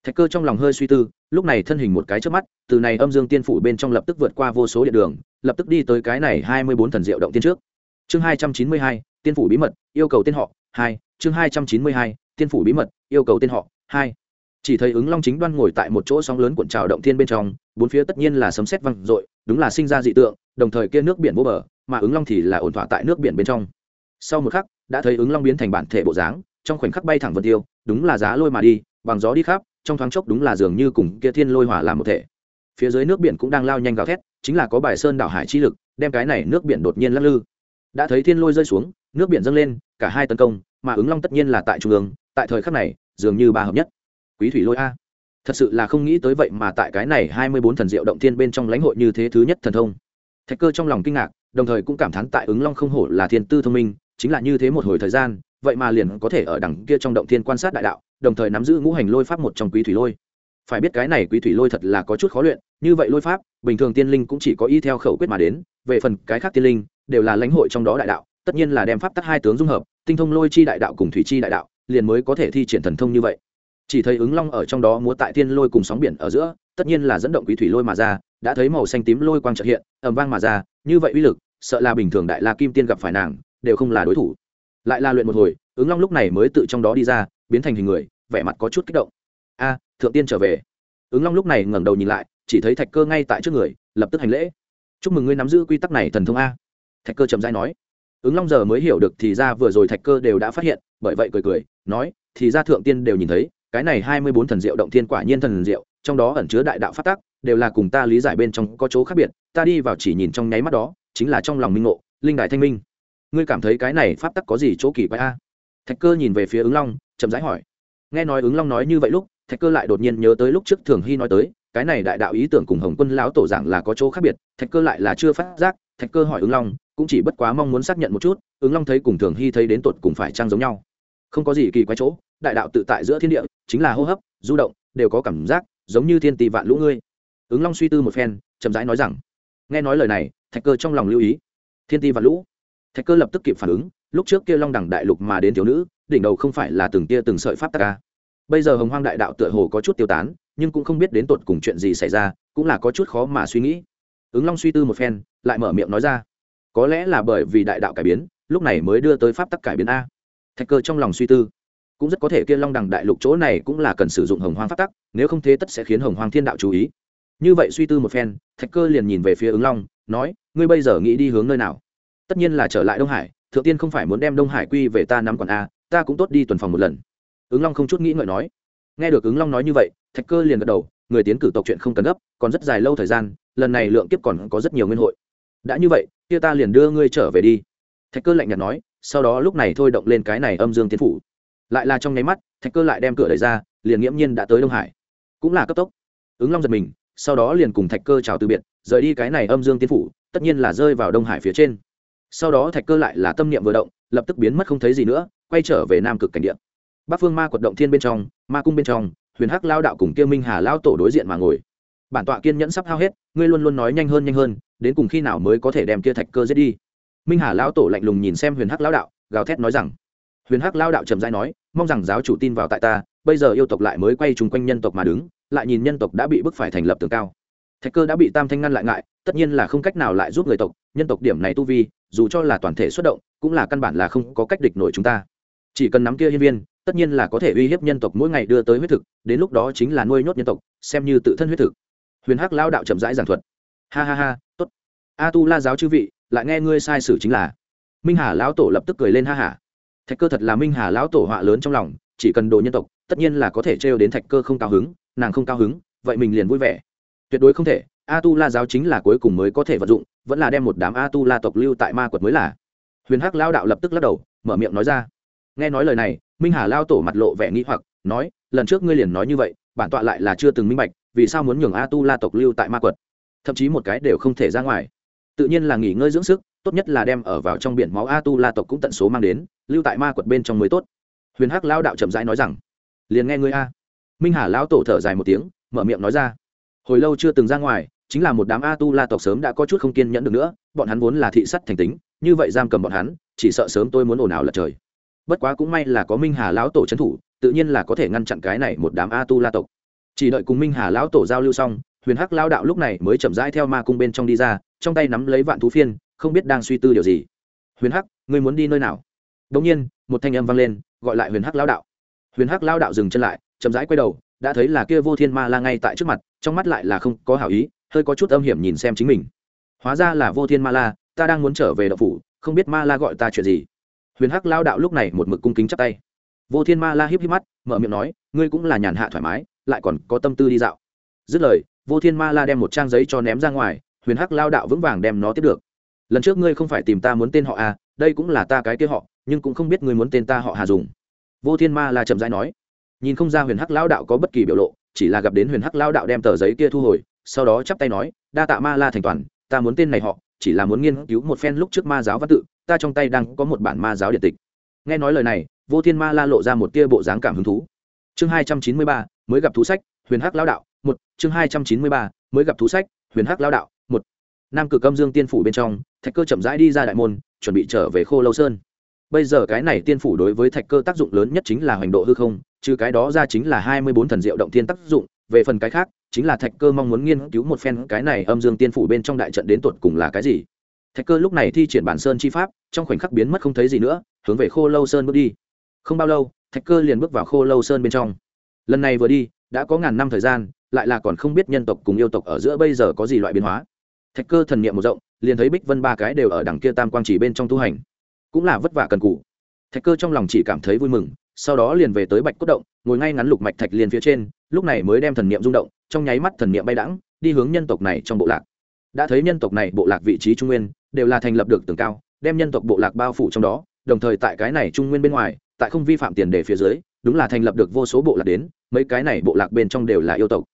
Thạch cơ trong lòng hơi suy tư, lúc này thân hình một cái trước mắt, từ này âm dương tiên phủ bên trong lập tức vượt qua vô số điện đường, lập tức đi tới cái này hai mươi bốn thần diệu động tiên trước chương hai trăm chín mươi hai, tiên phủ bí mật, yêu cầu tên họ, hai, chương hai trăm chín mươi hai, tiên phủ bí mật, yêu cầu tên họ, hai. Chỉ thấy ứng long chính đoan ngồi tại một chỗ sóng lớn cuộn trào động thiên bên trong, bốn phía tất nhiên là sấm sét văng dội, đúng là sinh ra dị tượng, đồng thời kia nước biển vô bờ, mà ứng long thì là ổn thỏa tại nước biển bên trong. Sau một khắc, đã thấy ứng long biến thành bản thể bộ dáng, trong khoảnh khắc bay thẳng vân tiêu, đúng là giá lôi mà đi, bằng gió đi khắp, trong thoáng chốc đúng là dường như cùng kia thiên lôi hỏa làm một thể. Phía dưới nước biển cũng đang lao nhanh gào thét, chính là có bài sơn đảo hải chi lực, đem cái này nước biển đột nhiên lắc lư đã thấy thiên lôi rơi xuống, nước biển dâng lên, cả hai tấn công, mà ứng long tất nhiên là tại trung ương, tại thời khắc này, dường như ba hợp nhất. Quý thủy lôi a. Thật sự là không nghĩ tới vậy mà tại cái này hai mươi bốn thần diệu động thiên bên trong lãnh hội như thế thứ nhất thần thông. Thạch cơ trong lòng kinh ngạc, đồng thời cũng cảm thán tại ứng long không hổ là thiên tư thông minh, chính là như thế một hồi thời gian, vậy mà liền có thể ở đằng kia trong động thiên quan sát đại đạo, đồng thời nắm giữ ngũ hành lôi pháp một trong quý thủy lôi. Phải biết cái này quý thủy lôi thật là có chút khó luyện, như vậy lôi pháp, bình thường tiên linh cũng chỉ có y theo khẩu quyết mà đến, về phần cái khác tiên linh đều là lãnh hội trong đó đại đạo, tất nhiên là đem pháp tắc hai tướng dung hợp, tinh thông lôi chi đại đạo cùng thủy chi đại đạo, liền mới có thể thi triển thần thông như vậy. Chỉ thấy ứng long ở trong đó múa tại tiên lôi cùng sóng biển ở giữa, tất nhiên là dẫn động quý thủy lôi mà ra, đã thấy màu xanh tím lôi quang trợ hiện ẩm vang mà ra, như vậy uy lực, sợ là bình thường đại la kim tiên gặp phải nàng, đều không là đối thủ. Lại la luyện một hồi, ứng long lúc này mới tự trong đó đi ra, biến thành hình người, vẻ mặt có chút kích động. A, thượng tiên trở về. Ứng long lúc này ngẩng đầu nhìn lại, chỉ thấy thạch cơ ngay tại trước người, lập tức hành lễ. Chúc mừng ngươi nắm giữ quy tắc này thần thông a thạch cơ chậm dai nói. Ứng long giờ mới hiểu được thì ra vừa rồi thạch cơ đều đã phát hiện, bởi vậy cười cười, nói, thì ra thượng tiên đều nhìn thấy, cái này hai mươi bốn thần diệu động thiên quả nhiên thần diệu, trong đó ẩn chứa đại đạo phát tác đều là cùng ta lý giải bên trong có chỗ khác biệt, ta đi vào chỉ nhìn trong nháy mắt đó, chính là trong lòng minh ngộ, linh đại thanh minh. Ngươi cảm thấy cái này pháp tắc có gì chỗ kỳ quái a? Thạch cơ nhìn về phía ứng long, chậm rãi hỏi. Nghe nói ứng long nói như vậy lúc, thạch cơ lại đột nhiên nhớ tới lúc trước thường hy nói tới, cái này đại đạo ý tưởng cùng hồng quân lão tổ giảng là có chỗ khác biệt, thạch cơ lại là chưa phát giác, thạch cơ hỏi ứng long cũng chỉ bất quá mong muốn xác nhận một chút, ứng long thấy cùng thường hy thấy đến tột cùng phải trang giống nhau. Không có gì kỳ quái chỗ, đại đạo tự tại giữa thiên địa, chính là hô hấp, du động, đều có cảm giác, giống như thiên tỷ vạn lũ ngươi. Ứng long suy tư một phen, chậm rãi nói rằng, nghe nói lời này, thạch cơ trong lòng lưu ý. Thiên ti vạn lũ. Thạch cơ lập tức kịp phản ứng, lúc trước kia long đẳng đại lục mà đến thiếu nữ, đỉnh đầu không phải là từng tia từng sợi pháp tắc ca bây giờ hồng hoang đại đạo tựa hồ có chút tiêu tán, nhưng cũng không biết đến tột cùng chuyện gì xảy ra, cũng là có chút khó mà suy nghĩ. Ứng long suy tư một phen, lại mở miệng nói ra có lẽ là bởi vì đại đạo cải biến, lúc này mới đưa tới pháp tắc cải biến a. Thạch cơ trong lòng suy tư, cũng rất có thể kia long đằng đại lục chỗ này cũng là cần sử dụng hồng hoang pháp tắc, nếu không thế tất sẽ khiến hồng hoang thiên đạo chú ý. Như vậy suy tư một phen, thạch cơ liền nhìn về phía ứng long, nói, ngươi bây giờ nghĩ đi hướng nơi nào? Tất nhiên là trở lại đông hải, thượng tiên không phải muốn đem đông hải quy về ta nắm còn a, ta cũng tốt đi tuần phòng một lần. Ứng long không chút nghĩ ngợi nói. Nghe được ứng long nói như vậy, thạch cơ liền gật đầu, người tiến cử tộc chuyện không cần gấp, còn rất dài lâu thời gian, lần này lượng kiếp còn có rất nhiều nguyên hội đã như vậy, kia ta liền đưa ngươi trở về đi. Thạch cơ lạnh nhạt nói, sau đó lúc này thôi động lên cái này âm dương tiến phủ. Lại là trong nháy mắt, thạch cơ lại đem cửa đẩy ra, liền nghiễm nhiên đã tới đông hải. Cũng là cấp tốc. Ứng long giật mình, sau đó liền cùng thạch cơ chào từ biệt, rời đi cái này âm dương tiến phủ, tất nhiên là rơi vào đông hải phía trên. Sau đó thạch cơ lại là tâm niệm vừa động, lập tức biến mất không thấy gì nữa, quay trở về nam cực cảnh địa. Bắc phương ma quật động thiên bên trong, ma cung bên trong, huyền hắc lao đạo cùng kia minh hà lao tổ đối diện mà ngồi. Bản tọa kiên nhẫn sắp hao hết, ngươi luôn luôn nói nhanh hơn nhanh hơn đến cùng khi nào mới có thể đem kia thạch cơ giết đi? Minh hà Lão tổ lạnh lùng nhìn xem huyền hắc Lão đạo, gào thét nói rằng, huyền hắc Lão đạo trầm dai nói, mong rằng giáo chủ tin vào tại ta, bây giờ yêu tộc lại mới quay chung quanh nhân tộc mà đứng, lại nhìn nhân tộc đã bị bức phải thành lập tường cao. Thạch cơ đã bị tam thanh ngăn lại ngại, tất nhiên là không cách nào lại giúp người tộc, nhân tộc điểm này tu vi, dù cho là toàn thể xuất động, cũng là căn bản là không có cách địch nổi chúng ta. Chỉ cần nắm kia hiên viên, tất nhiên là có thể uy hiếp nhân tộc mỗi ngày đưa tới huyết thực, đến lúc đó chính là nuôi nhốt nhân tộc, xem như tự thân huyết thực. Huyền hắc lao đạo chậm rãi giảng thuật. Ha ha ha a tu la giáo chư vị, lại nghe ngươi sai sử chính là. Minh hà lão tổ lập tức cười lên ha hả. Thạch cơ thật là minh hà lão tổ họa lớn trong lòng, chỉ cần đồ nhân tộc, tất nhiên là có thể trêu đến thạch cơ không cao hứng, nàng không cao hứng, vậy mình liền vui vẻ. Tuyệt đối không thể a tu la giáo chính là cuối cùng mới có thể vận dụng, vẫn là đem một đám a tu la tộc lưu tại ma quật mới là. Huyền hắc lao đạo lập tức lắc đầu, mở miệng nói ra. Nghe nói lời này, minh hà lao tổ mặt lộ vẻ nghĩ hoặc, nói, lần trước ngươi liền nói như vậy, bản tọa lại là chưa từng minh bạch, vì sao muốn nhường a tu la tộc lưu tại ma quật? Thậm chí một cái đều không thể ra ngoài tự nhiên là nghỉ ngơi dưỡng sức, tốt nhất là đem ở vào trong biển máu a tu la tộc cũng tận số mang đến, lưu tại ma quật bên trong mới tốt. Huyền hắc lao đạo chậm rãi nói rằng, liền nghe ngươi a. Minh hà lão tổ thở dài một tiếng, mở miệng nói ra, hồi lâu chưa từng ra ngoài, chính là một đám a tu la tộc sớm đã có chút không kiên nhẫn được nữa, bọn hắn vốn là thị sắt thành tính, như vậy giam cầm bọn hắn, chỉ sợ sớm tôi muốn ồn ào lật trời. Bất quá cũng may là có minh hà lão tổ trấn thủ, tự nhiên là có thể ngăn chặn cái này một đám a tu la tộc. Chỉ đợi cùng minh hà lão tổ giao lưu xong, huyền hắc lao đạo lúc này mới chậm rãi theo ma cung bên trong đi ra trong tay nắm lấy vạn thú phiên, không biết đang suy tư điều gì. Huyền hắc, ngươi muốn đi nơi nào? Đ ỗ n g nhiên, một thanh âm vang lên, gọi lại huyền hắc lao đạo. Huyền hắc lao đạo dừng chân lại, chậm rãi quay đầu, đã thấy là kia vô thiên ma la ngay tại trước mặt, trong mắt lại là không có hảo ý, hơi có chút âm hiểm nhìn xem chính mình. Hóa ra là vô thiên ma la, ta đang muốn trở về đậu phủ, không biết ma la gọi ta chuyện gì. Huyền hắc lao đạo lúc này một mực cung kính chắp tay. Vô thiên ma la híp híp mắt, mở miệng nói, ngươi cũng là nhàn hạ thoải mái, lại còn có tâm tư đi dạo. Dứt lời, vô thiên ma la đem một trang giấy cho ném ra ngoài huyền hắc lao đạo vững vàng đem nó tiếp được. Lần trước ngươi không phải tìm ta muốn tên họ à đây cũng là ta cái kia họ, nhưng cũng không biết ngươi muốn tên ta họ hà dùng. Vô thiên ma la chậm rãi nói. Nhìn không ra huyền hắc lao đạo có bất kỳ biểu lộ, chỉ là gặp đến huyền hắc lao đạo đem tờ giấy kia thu hồi, sau đó chắp tay nói, đa tạ ma la thành toàn, ta muốn tên này họ, chỉ là muốn nghiên cứu một phen lúc trước ma giáo văn tự, ta trong tay đang có một bản ma giáo điện tịch. Nghe nói lời này, vô thiên ma la lộ ra một tia bộ dáng cảm hứng thú. Chương hai trăm chín mươi ba, mới gặp thú sách, huyền hắc lao đạo, một, chương hai trăm chín mươi ba, mới gặp thú sách, huyền hắc lao đạo nam cực âm dương tiên phủ bên trong, thạch cơ chậm rãi đi ra đại môn, chuẩn bị trở về khô lâu sơn. Bây giờ cái này tiên phủ đối với thạch cơ tác dụng lớn nhất chính là hoành độ hư không, trừ cái đó ra chính là hai mươi bốn thần diệu động tiên tác dụng, về phần cái khác, chính là thạch cơ mong muốn nghiên cứu một phen cái này âm dương tiên phủ bên trong đại trận đến tột cùng là cái gì. Thạch cơ lúc này thi triển bản sơn chi pháp, trong khoảnh khắc biến mất không thấy gì nữa, hướng về khô lâu sơn bước đi. Không bao lâu, thạch cơ liền bước vào khô lâu sơn bên trong. Lần này vừa đi, đã có ngàn năm thời gian, lại là còn không biết nhân tộc cùng yêu tộc ở giữa bây giờ có gì loại biến hóa thạch cơ thần niệm một rộng, liền thấy bích vân ba cái đều ở đằng kia tam quang chỉ bên trong tu hành. Cũng là vất vả cần cù. thạch cơ trong lòng chỉ cảm thấy vui mừng, sau đó liền về tới bạch cốt động, ngồi ngay ngắn lục mạch thạch liền phía trên, lúc này mới đem thần niệm rung động, trong nháy mắt thần niệm bay đãng, đi hướng nhân tộc này trong bộ lạc. Đã thấy nhân tộc này bộ lạc vị trí trung nguyên, đều là thành lập được tường cao, đem nhân tộc bộ lạc bao phủ trong đó, đồng thời tại cái này trung nguyên bên ngoài, tại không vi phạm tiền đề phía dưới, đúng là thành lập được vô số bộ lạc đến, mấy cái này bộ lạc bên trong đều là yêu tộc.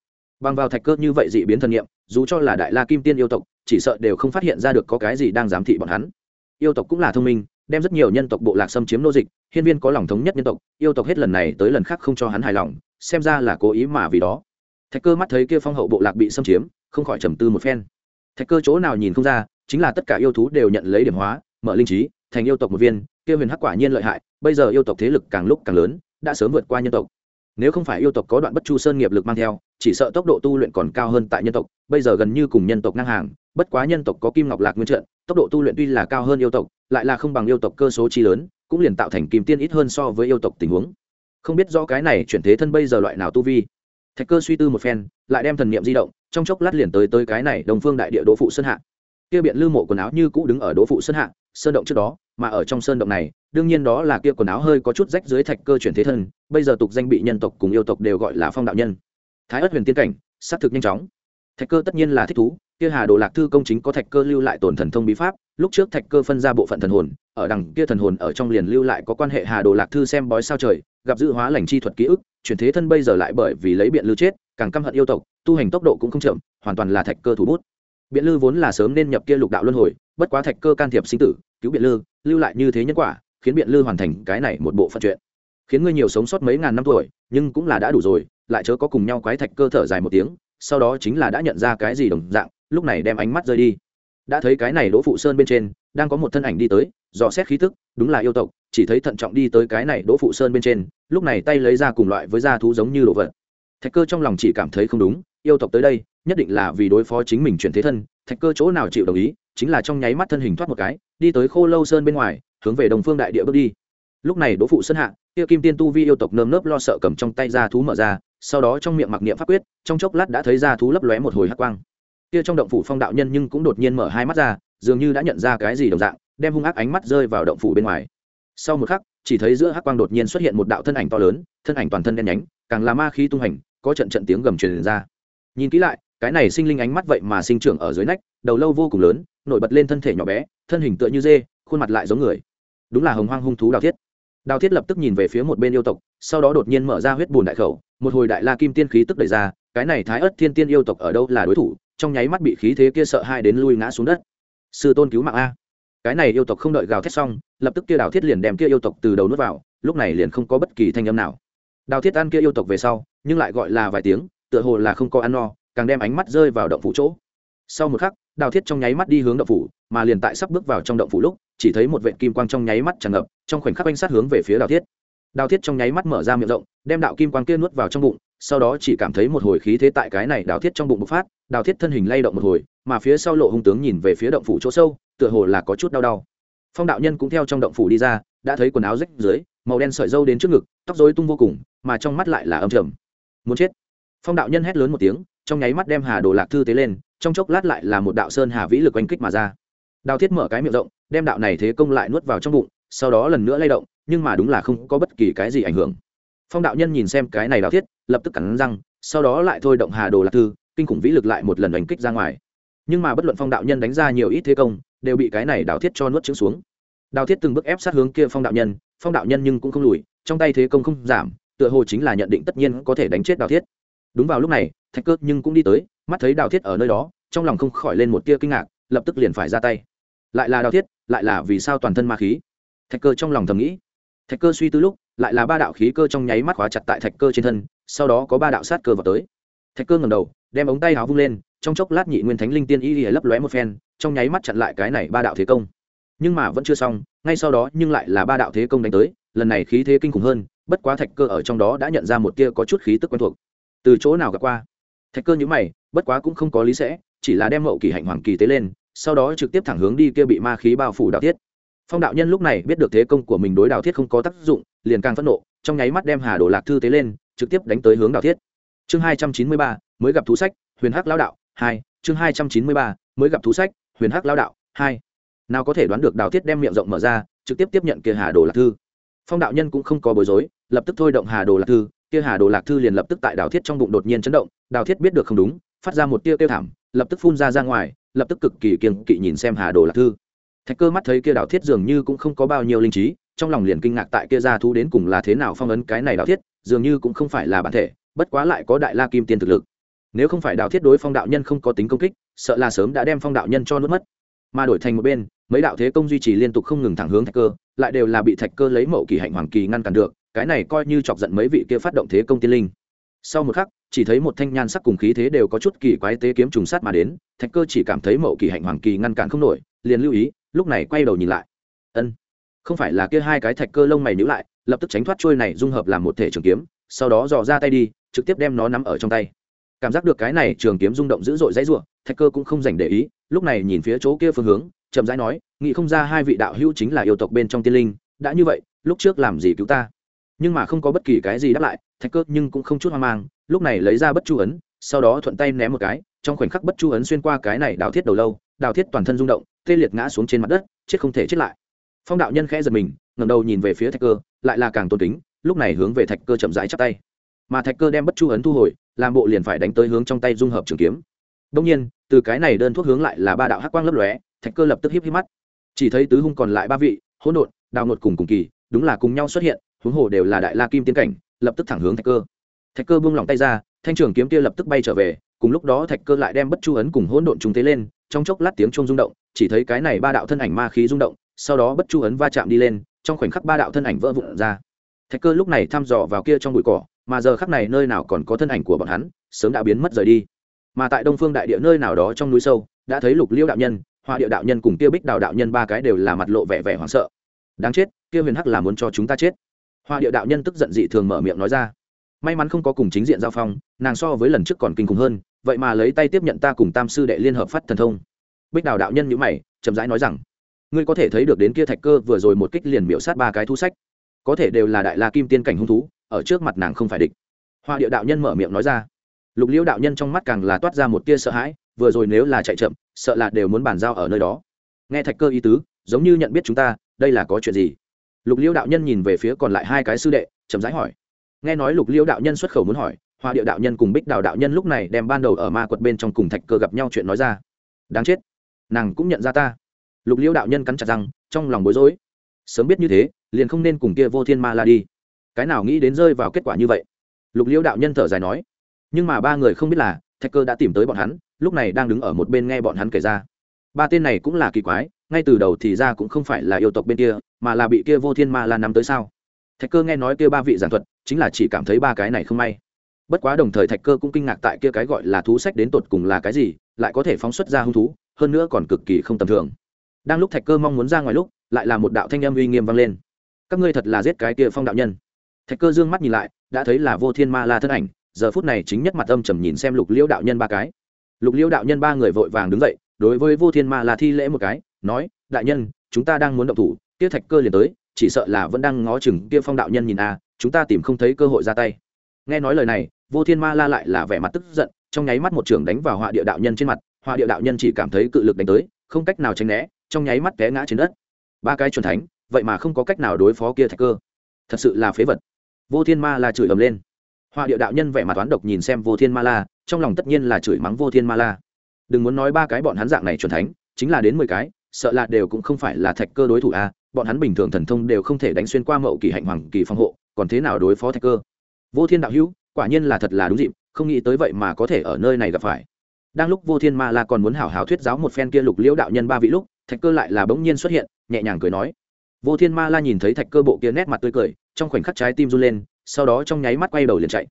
Bằng vào thạch cơ như vậy dị biến thần nghiệm dù cho là đại la kim tiên yêu tộc chỉ sợ đều không phát hiện ra được có cái gì đang giám thị bọn hắn. Yêu tộc cũng là thông minh, đem rất nhiều nhân tộc bộ lạc xâm chiếm nô dịch, hiên viên có lòng thống nhất nhân tộc, yêu tộc hết lần này tới lần khác không cho hắn hài lòng, xem ra là cố ý mà vì đó. Thạch cơ mắt thấy kia phong hậu bộ lạc bị xâm chiếm, không khỏi trầm tư một phen. Thạch cơ chỗ nào nhìn không ra, chính là tất cả yêu thú đều nhận lấy điểm hóa, mở linh trí, thành yêu tộc một viên, kia huyền hắc quả nhiên lợi hại, bây giờ yêu tộc thế lực càng lúc càng lớn, đã sớm vượt qua nhân tộc. Nếu không phải yêu tộc có đoạn bất chu sơn nghiệp lực mang theo, chỉ sợ tốc độ tu luyện còn cao hơn tại nhân tộc, bây giờ gần như cùng nhân tộc ngang hàng bất quá nhân tộc có kim ngọc lạc nguyên trận, tốc độ tu luyện tuy là cao hơn yêu tộc, lại là không bằng yêu tộc cơ số chi lớn, cũng liền tạo thành kim tiên ít hơn so với yêu tộc tình huống. Không biết rõ cái này chuyển thế thân bây giờ loại nào tu vi. Thạch cơ suy tư một phen, lại đem thần niệm di động, trong chốc lát liền tới tới cái này đồng phương đại địa đỗ phụ sơn hạ. Kia biện lư mộ quần áo như cũ đứng ở đỗ phụ sơn hạ, sơn động trước đó, mà ở trong sơn động này, đương nhiên đó là kia quần áo hơi có chút rách dưới thạch cơ chuyển thế thân, bây giờ tục danh bị nhân tộc cùng yêu tộc đều gọi là phong đạo nhân. Thái ất huyền tiên cảnh xác thực nhanh chóng. Thạch cơ tất nhiên là thích thú kia hà đồ lạc thư công chính có thạch cơ lưu lại tổn thần thông bí pháp, lúc trước thạch cơ phân ra bộ phận thần hồn, ở đằng kia thần hồn ở trong liền lưu lại có quan hệ hà đồ lạc thư xem bói sao trời, gặp dự hóa lành chi thuật ký ức, chuyển thế thân bây giờ lại bởi vì lấy biện lưu chết, càng căm hận yêu tộc, tu hành tốc độ cũng không chậm, hoàn toàn là thạch cơ thủ bút. Biện lư vốn là sớm nên nhập kia lục đạo luân hồi, bất quá thạch cơ can thiệp sinh tử, cứu biện lư, lưu lại như thế nhân quả, khiến biện lư hoàn thành cái này một bộ phận chuyện. Khiến ngươi nhiều sống sót mấy ngàn năm tuổi, nhưng cũng là đã đủ rồi, lại chớ có cùng nhau quái thạch cơ thở dài một tiếng, sau đó chính là đã nhận ra cái gì đồng dạng lúc này đem ánh mắt rơi đi. Đã thấy cái này đỗ phụ sơn bên trên, đang có một thân ảnh đi tới, dò xét khí tức, đúng là yêu tộc, chỉ thấy thận trọng đi tới cái này đỗ phụ sơn bên trên, lúc này tay lấy ra cùng loại với da thú giống như đồ vật. Thạch cơ trong lòng chỉ cảm thấy không đúng, yêu tộc tới đây, nhất định là vì đối phó chính mình chuyển thế thân, thạch cơ chỗ nào chịu đồng ý, chính là trong nháy mắt thân hình thoát một cái, đi tới khô lâu sơn bên ngoài, hướng về đồng phương đại địa bước đi. Lúc này đỗ phụ sơn hạ, kia kim tiên tu vi yêu tộc nơm nớp lo sợ cầm trong tay ra thú mở ra, sau đó trong miệng mặc niệm pháp quyết, trong chốc lát đã thấy ra thú lấp lóe một hồi hắc quang kia trong động phủ phong đạo nhân nhưng cũng đột nhiên mở hai mắt ra, dường như đã nhận ra cái gì đồng dạng, đem hung ác ánh mắt rơi vào động phủ bên ngoài. Sau một khắc, chỉ thấy giữa hắc quang đột nhiên xuất hiện một đạo thân ảnh to lớn, thân ảnh toàn thân đen nhánh, càng là ma khí tung hành, có trận trận tiếng gầm truyền ra. Nhìn kỹ lại, cái này sinh linh ánh mắt vậy mà sinh trưởng ở dưới nách, đầu lâu vô cùng lớn, nổi bật lên thân thể nhỏ bé, thân hình tựa như dê, khuôn mặt lại giống người. Đúng là hồng hoang hung thú đào thiết. Đào thiết lập tức nhìn về phía một bên yêu tộc, sau đó đột nhiên mở ra huyết bùn đại khẩu, một hồi đại la kim tiên khí tức đẩy ra, cái này thái ớt thiên tiên yêu tộc ở đâu là đối thủ trong nháy mắt bị khí thế kia sợ hai đến lui ngã xuống đất. Sư tôn cứu mạng a. Cái này yêu tộc không đợi gào thét xong, lập tức kia đào thiết liền đem kia yêu tộc từ đầu nuốt vào, lúc này liền không có bất kỳ thanh âm nào. Đào thiết ăn kia yêu tộc về sau, nhưng lại gọi là vài tiếng, tựa hồ là không có ăn no, càng đem ánh mắt rơi vào động phủ chỗ. Sau một khắc, đào thiết trong nháy mắt đi hướng động phủ, mà liền tại sắp bước vào trong động phủ lúc, chỉ thấy một vệ kim quang trong nháy mắt tràn ngập, trong khoảnh khắc anh sát hướng về phía đào thiết. Đào thiết trong nháy mắt mở ra miệng rộng, đem đạo kim quang kia nuốt vào trong bụng sau đó chỉ cảm thấy một hồi khí thế tại cái này đào thiết trong bụng bộc phát, đào thiết thân hình lay động một hồi, mà phía sau lộ hung tướng nhìn về phía động phủ chỗ sâu, tựa hồ là có chút đau đau. Phong đạo nhân cũng theo trong động phủ đi ra, đã thấy quần áo rách dưới, màu đen sợi dâu đến trước ngực, tóc dối tung vô cùng, mà trong mắt lại là âm trầm. Muốn chết. Phong đạo nhân hét lớn một tiếng, trong nháy mắt đem hà đồ lạc thư tế lên, trong chốc lát lại là một đạo sơn hà vĩ lực oanh kích mà ra. Đào thiết mở cái miệng rộng, đem đạo này thế công lại nuốt vào trong bụng, sau đó lần nữa lay động, nhưng mà đúng là không có bất kỳ cái gì ảnh hưởng. Phong đạo nhân nhìn xem cái này đào thiết lập tức cắn răng, sau đó lại thôi động hà đồ lạc thư, kinh khủng vĩ lực lại một lần đánh kích ra ngoài. Nhưng mà bất luận phong đạo nhân đánh ra nhiều ít thế công, đều bị cái này đào thiết cho nuốt trứng xuống. Đào thiết từng bước ép sát hướng kia phong đạo nhân, phong đạo nhân nhưng cũng không lùi, trong tay thế công không giảm, tựa hồ chính là nhận định tất nhiên có thể đánh chết đào thiết. Đúng vào lúc này, thạch cơ nhưng cũng đi tới, mắt thấy đào thiết ở nơi đó, trong lòng không khỏi lên một tia kinh ngạc, lập tức liền phải ra tay. Lại là đào thiết, lại là vì sao toàn thân ma khí? Thạch cơ trong lòng thầm nghĩ thạch cơ suy tư lúc, lại là ba đạo khí cơ trong nháy mắt khóa chặt tại thạch cơ trên thân, sau đó có ba đạo sát cơ vào tới. Thạch cơ ngầm đầu, đem ống tay áo vung lên, trong chốc lát nhị nguyên thánh linh tiên y lìa lấp lóe một phen, trong nháy mắt chặn lại cái này ba đạo thế công. Nhưng mà vẫn chưa xong, ngay sau đó nhưng lại là ba đạo thế công đánh tới, lần này khí thế kinh khủng hơn, bất quá thạch cơ ở trong đó đã nhận ra một tia có chút khí tức quen thuộc. Từ chỗ nào gặp qua? Thạch cơ nhữ mày, bất quá cũng không có lý sẽ, chỉ là đem mậu kỳ hạnh hoàng kỳ tế lên, sau đó trực tiếp thẳng hướng đi kia bị ma khí bao phủ đạo tiết phong đạo nhân lúc này biết được thế công của mình đối đào thiết không có tác dụng, liền càng phẫn nộ, trong nháy mắt đem hà đồ lạc thư tế lên, trực tiếp đánh tới hướng đào thiết. Chương hai trăm chín mươi ba, mới gặp thú sách, huyền hắc lao đạo, hai. Chương hai trăm chín mươi ba, mới gặp thú sách, huyền hắc lao đạo, hai. Nào có thể đoán được đào thiết đem miệng rộng mở ra, trực tiếp tiếp nhận kia hà đồ lạc thư. Phong đạo nhân cũng không có bối rối, lập tức thôi động hà đồ lạc thư, kia hà đồ lạc thư liền lập tức tại đào thiết trong bụng đột nhiên chấn động, đào thiết biết được không đúng, phát ra một tia tiêu thảm, lập tức phun ra ra ngoài, lập tức cực kỳ kiên kỵ nhìn xem hà đồ lạc thư thạch cơ mắt thấy kia đào thiết dường như cũng không có bao nhiêu linh trí, trong lòng liền kinh ngạc tại kia ra thú đến cùng là thế nào phong ấn cái này đào thiết, dường như cũng không phải là bản thể, bất quá lại có đại la kim tiên thực lực. Nếu không phải đào thiết đối phong đạo nhân không có tính công kích, sợ là sớm đã đem phong đạo nhân cho nuốt mất. Mà đổi thành một bên, mấy đạo thế công duy trì liên tục không ngừng thẳng hướng thạch cơ, lại đều là bị thạch cơ lấy mậu kỳ hạnh hoàng kỳ ngăn cản được, cái này coi như chọc giận mấy vị kia phát động thế công tiên linh. Sau một khắc, chỉ thấy một thanh nhan sắc cùng khí thế đều có chút kỳ quái tế kiếm trùng sát mà đến, thạch cơ chỉ cảm thấy mậu kỳ hạnh hoàng kỳ ngăn cản không nổi, liền lưu ý lúc này quay đầu nhìn lại. Ân, không phải là kia hai cái thạch cơ lông mày nhữ lại, lập tức tránh thoát trôi này dung hợp làm một thể trường kiếm, sau đó dò ra tay đi, trực tiếp đem nó nắm ở trong tay. Cảm giác được cái này trường kiếm rung động dữ dội dãy ruộng thạch cơ cũng không dành để ý, lúc này nhìn phía chỗ kia phương hướng, chậm rãi nói, nghĩ không ra hai vị đạo hữu chính là yêu tộc bên trong tiên linh, đã như vậy, lúc trước làm gì cứu ta? Nhưng mà không có bất kỳ cái gì đáp lại, thạch cơ nhưng cũng không chút hoang mang, lúc này lấy ra bất chu ấn, sau đó thuận tay ném một cái, trong khoảnh khắc bất chu ấn xuyên qua cái này đào thiết đầu lâu, đào thiết toàn thân rung động tê liệt ngã xuống trên mặt đất, chết không thể chết lại. Phong đạo nhân khẽ giật mình ngầm đầu nhìn về phía thạch cơ, lại là càng tôn kính, lúc này hướng về thạch cơ chậm rãi chắp tay. Mà thạch cơ đem bất chu ấn thu hồi, làm bộ liền phải đánh tới hướng trong tay dung hợp trường kiếm. Đông nhiên, từ cái này đơn thuốc hướng lại là ba đạo hắc quang lấp lóe, thạch cơ lập tức híp híp mắt. Chỉ thấy tứ hung còn lại ba vị, hỗn độn, đào nột cùng cùng kỳ, đúng là cùng nhau xuất hiện, huống hồ đều là đại la kim tiến cảnh, lập tức thẳng hướng thạch cơ. Thạch cơ buông lỏng tay ra, thanh trường kiếm kia lập tức bay trở về, cùng lúc đó thạch cơ lại đem bất chu ấn cùng hỗn độn chúng tế lên, trong chốc lát tiếng chuông rung động chỉ thấy cái này ba đạo thân ảnh ma khí rung động, sau đó bất chu ấn va chạm đi lên, trong khoảnh khắc ba đạo thân ảnh vỡ vụn ra. Thạch cơ lúc này thăm dò vào kia trong bụi cỏ, mà giờ khắc này nơi nào còn có thân ảnh của bọn hắn, sớm đã biến mất rời đi. Mà tại đông phương đại địa nơi nào đó trong núi sâu, đã thấy lục liêu đạo nhân, hoa địa đạo nhân cùng kia bích đào đạo nhân ba cái đều là mặt lộ vẻ vẻ hoảng sợ. Đáng chết, kia huyền hắc là muốn cho chúng ta chết. Hoa địa đạo nhân tức giận dị thường mở miệng nói ra. May mắn không có cùng chính diện giao phong, nàng so với lần trước còn kinh khủng hơn, vậy mà lấy tay tiếp nhận ta cùng tam sư đệ liên hợp phát thần thông bích đào đạo nhân nhữ mày, chậm rãi nói rằng, ngươi có thể thấy được đến kia thạch cơ vừa rồi một kích liền miễu sát ba cái thu sách. Có thể đều là đại la kim tiên cảnh hung thú, ở trước mặt nàng không phải địch. Hoa địa đạo nhân mở miệng nói ra. Lục liễu đạo nhân trong mắt càng là toát ra một tia sợ hãi, vừa rồi nếu là chạy chậm, sợ là đều muốn bàn giao ở nơi đó. Nghe thạch cơ ý tứ, giống như nhận biết chúng ta, đây là có chuyện gì? Lục liễu đạo nhân nhìn về phía còn lại hai cái sư đệ, chậm rãi hỏi. Nghe nói lục liễu đạo nhân xuất khẩu muốn hỏi, hoa địa đạo nhân cùng bích đào đạo nhân lúc này đem ban đầu ở ma quật bên trong cùng thạch cơ gặp nhau chuyện nói ra. Đáng chết nàng cũng nhận ra ta. Lục liễu đạo nhân cắn chặt răng, trong lòng bối rối. Sớm biết như thế, liền không nên cùng kia vô thiên ma la đi. Cái nào nghĩ đến rơi vào kết quả như vậy? Lục liễu đạo nhân thở dài nói. Nhưng mà ba người không biết là, thạch cơ đã tìm tới bọn hắn, lúc này đang đứng ở một bên nghe bọn hắn kể ra. Ba tên này cũng là kỳ quái, ngay từ đầu thì ra cũng không phải là yêu tộc bên kia, mà là bị kia vô thiên ma la nắm tới sao? Thạch cơ nghe nói kia ba vị giảng thuật, chính là chỉ cảm thấy ba cái này không may. Bất quá đồng thời thạch cơ cũng kinh ngạc tại kia cái gọi là thú sách đến tột cùng là cái gì, lại có thể phóng xuất ra hung thú hơn nữa còn cực kỳ không tầm thường. Đang lúc thạch cơ mong muốn ra ngoài lúc, lại là một đạo thanh âm uy nghiêm vang lên. Các ngươi thật là giết cái kia phong đạo nhân. Thạch cơ dương mắt nhìn lại, đã thấy là vô thiên ma la thân ảnh, giờ phút này chính nhất mặt âm trầm nhìn xem lục liễu đạo nhân ba cái. Lục liễu đạo nhân ba người vội vàng đứng dậy, đối với vô thiên ma la thi lễ một cái, nói, đại nhân, chúng ta đang muốn động thủ, kia thạch cơ liền tới, chỉ sợ là vẫn đang ngó chừng kia phong đạo nhân nhìn a, chúng ta tìm không thấy cơ hội ra tay. Nghe nói lời này, vô thiên ma la lại là vẻ mặt tức giận, trong nháy mắt một trường đánh vào họa địa đạo nhân trên mặt hòa địa đạo nhân chỉ cảm thấy cự lực đánh tới, không cách nào tránh né, trong nháy mắt té ngã trên đất. Ba cái chuẩn thánh, vậy mà không có cách nào đối phó kia thạch cơ. Thật sự là phế vật. Vô thiên ma la chửi ầm lên. Hòa địa đạo nhân vẻ mặt toán độc nhìn xem vô thiên ma la, trong lòng tất nhiên là chửi mắng vô thiên ma la. Đừng muốn nói ba cái bọn hắn dạng này chuẩn thánh, chính là đến mười cái, sợ là đều cũng không phải là thạch cơ đối thủ a, bọn hắn bình thường thần thông đều không thể đánh xuyên qua mậu kỳ hạnh hoàng kỳ phòng hộ, còn thế nào đối phó thạch cơ? Vô thiên đạo hữu, quả nhiên là thật là đúng dịp, không nghĩ tới vậy mà có thể ở nơi này gặp phải đang lúc vô thiên ma la còn muốn hảo hảo thuyết giáo một phen kia lục liễu đạo nhân ba vị lúc, thạch cơ lại là bỗng nhiên xuất hiện, nhẹ nhàng cười nói. Vô thiên ma la nhìn thấy thạch cơ bộ kia nét mặt tươi cười, trong khoảnh khắc trái tim run lên, sau đó trong nháy mắt quay đầu liền chạy.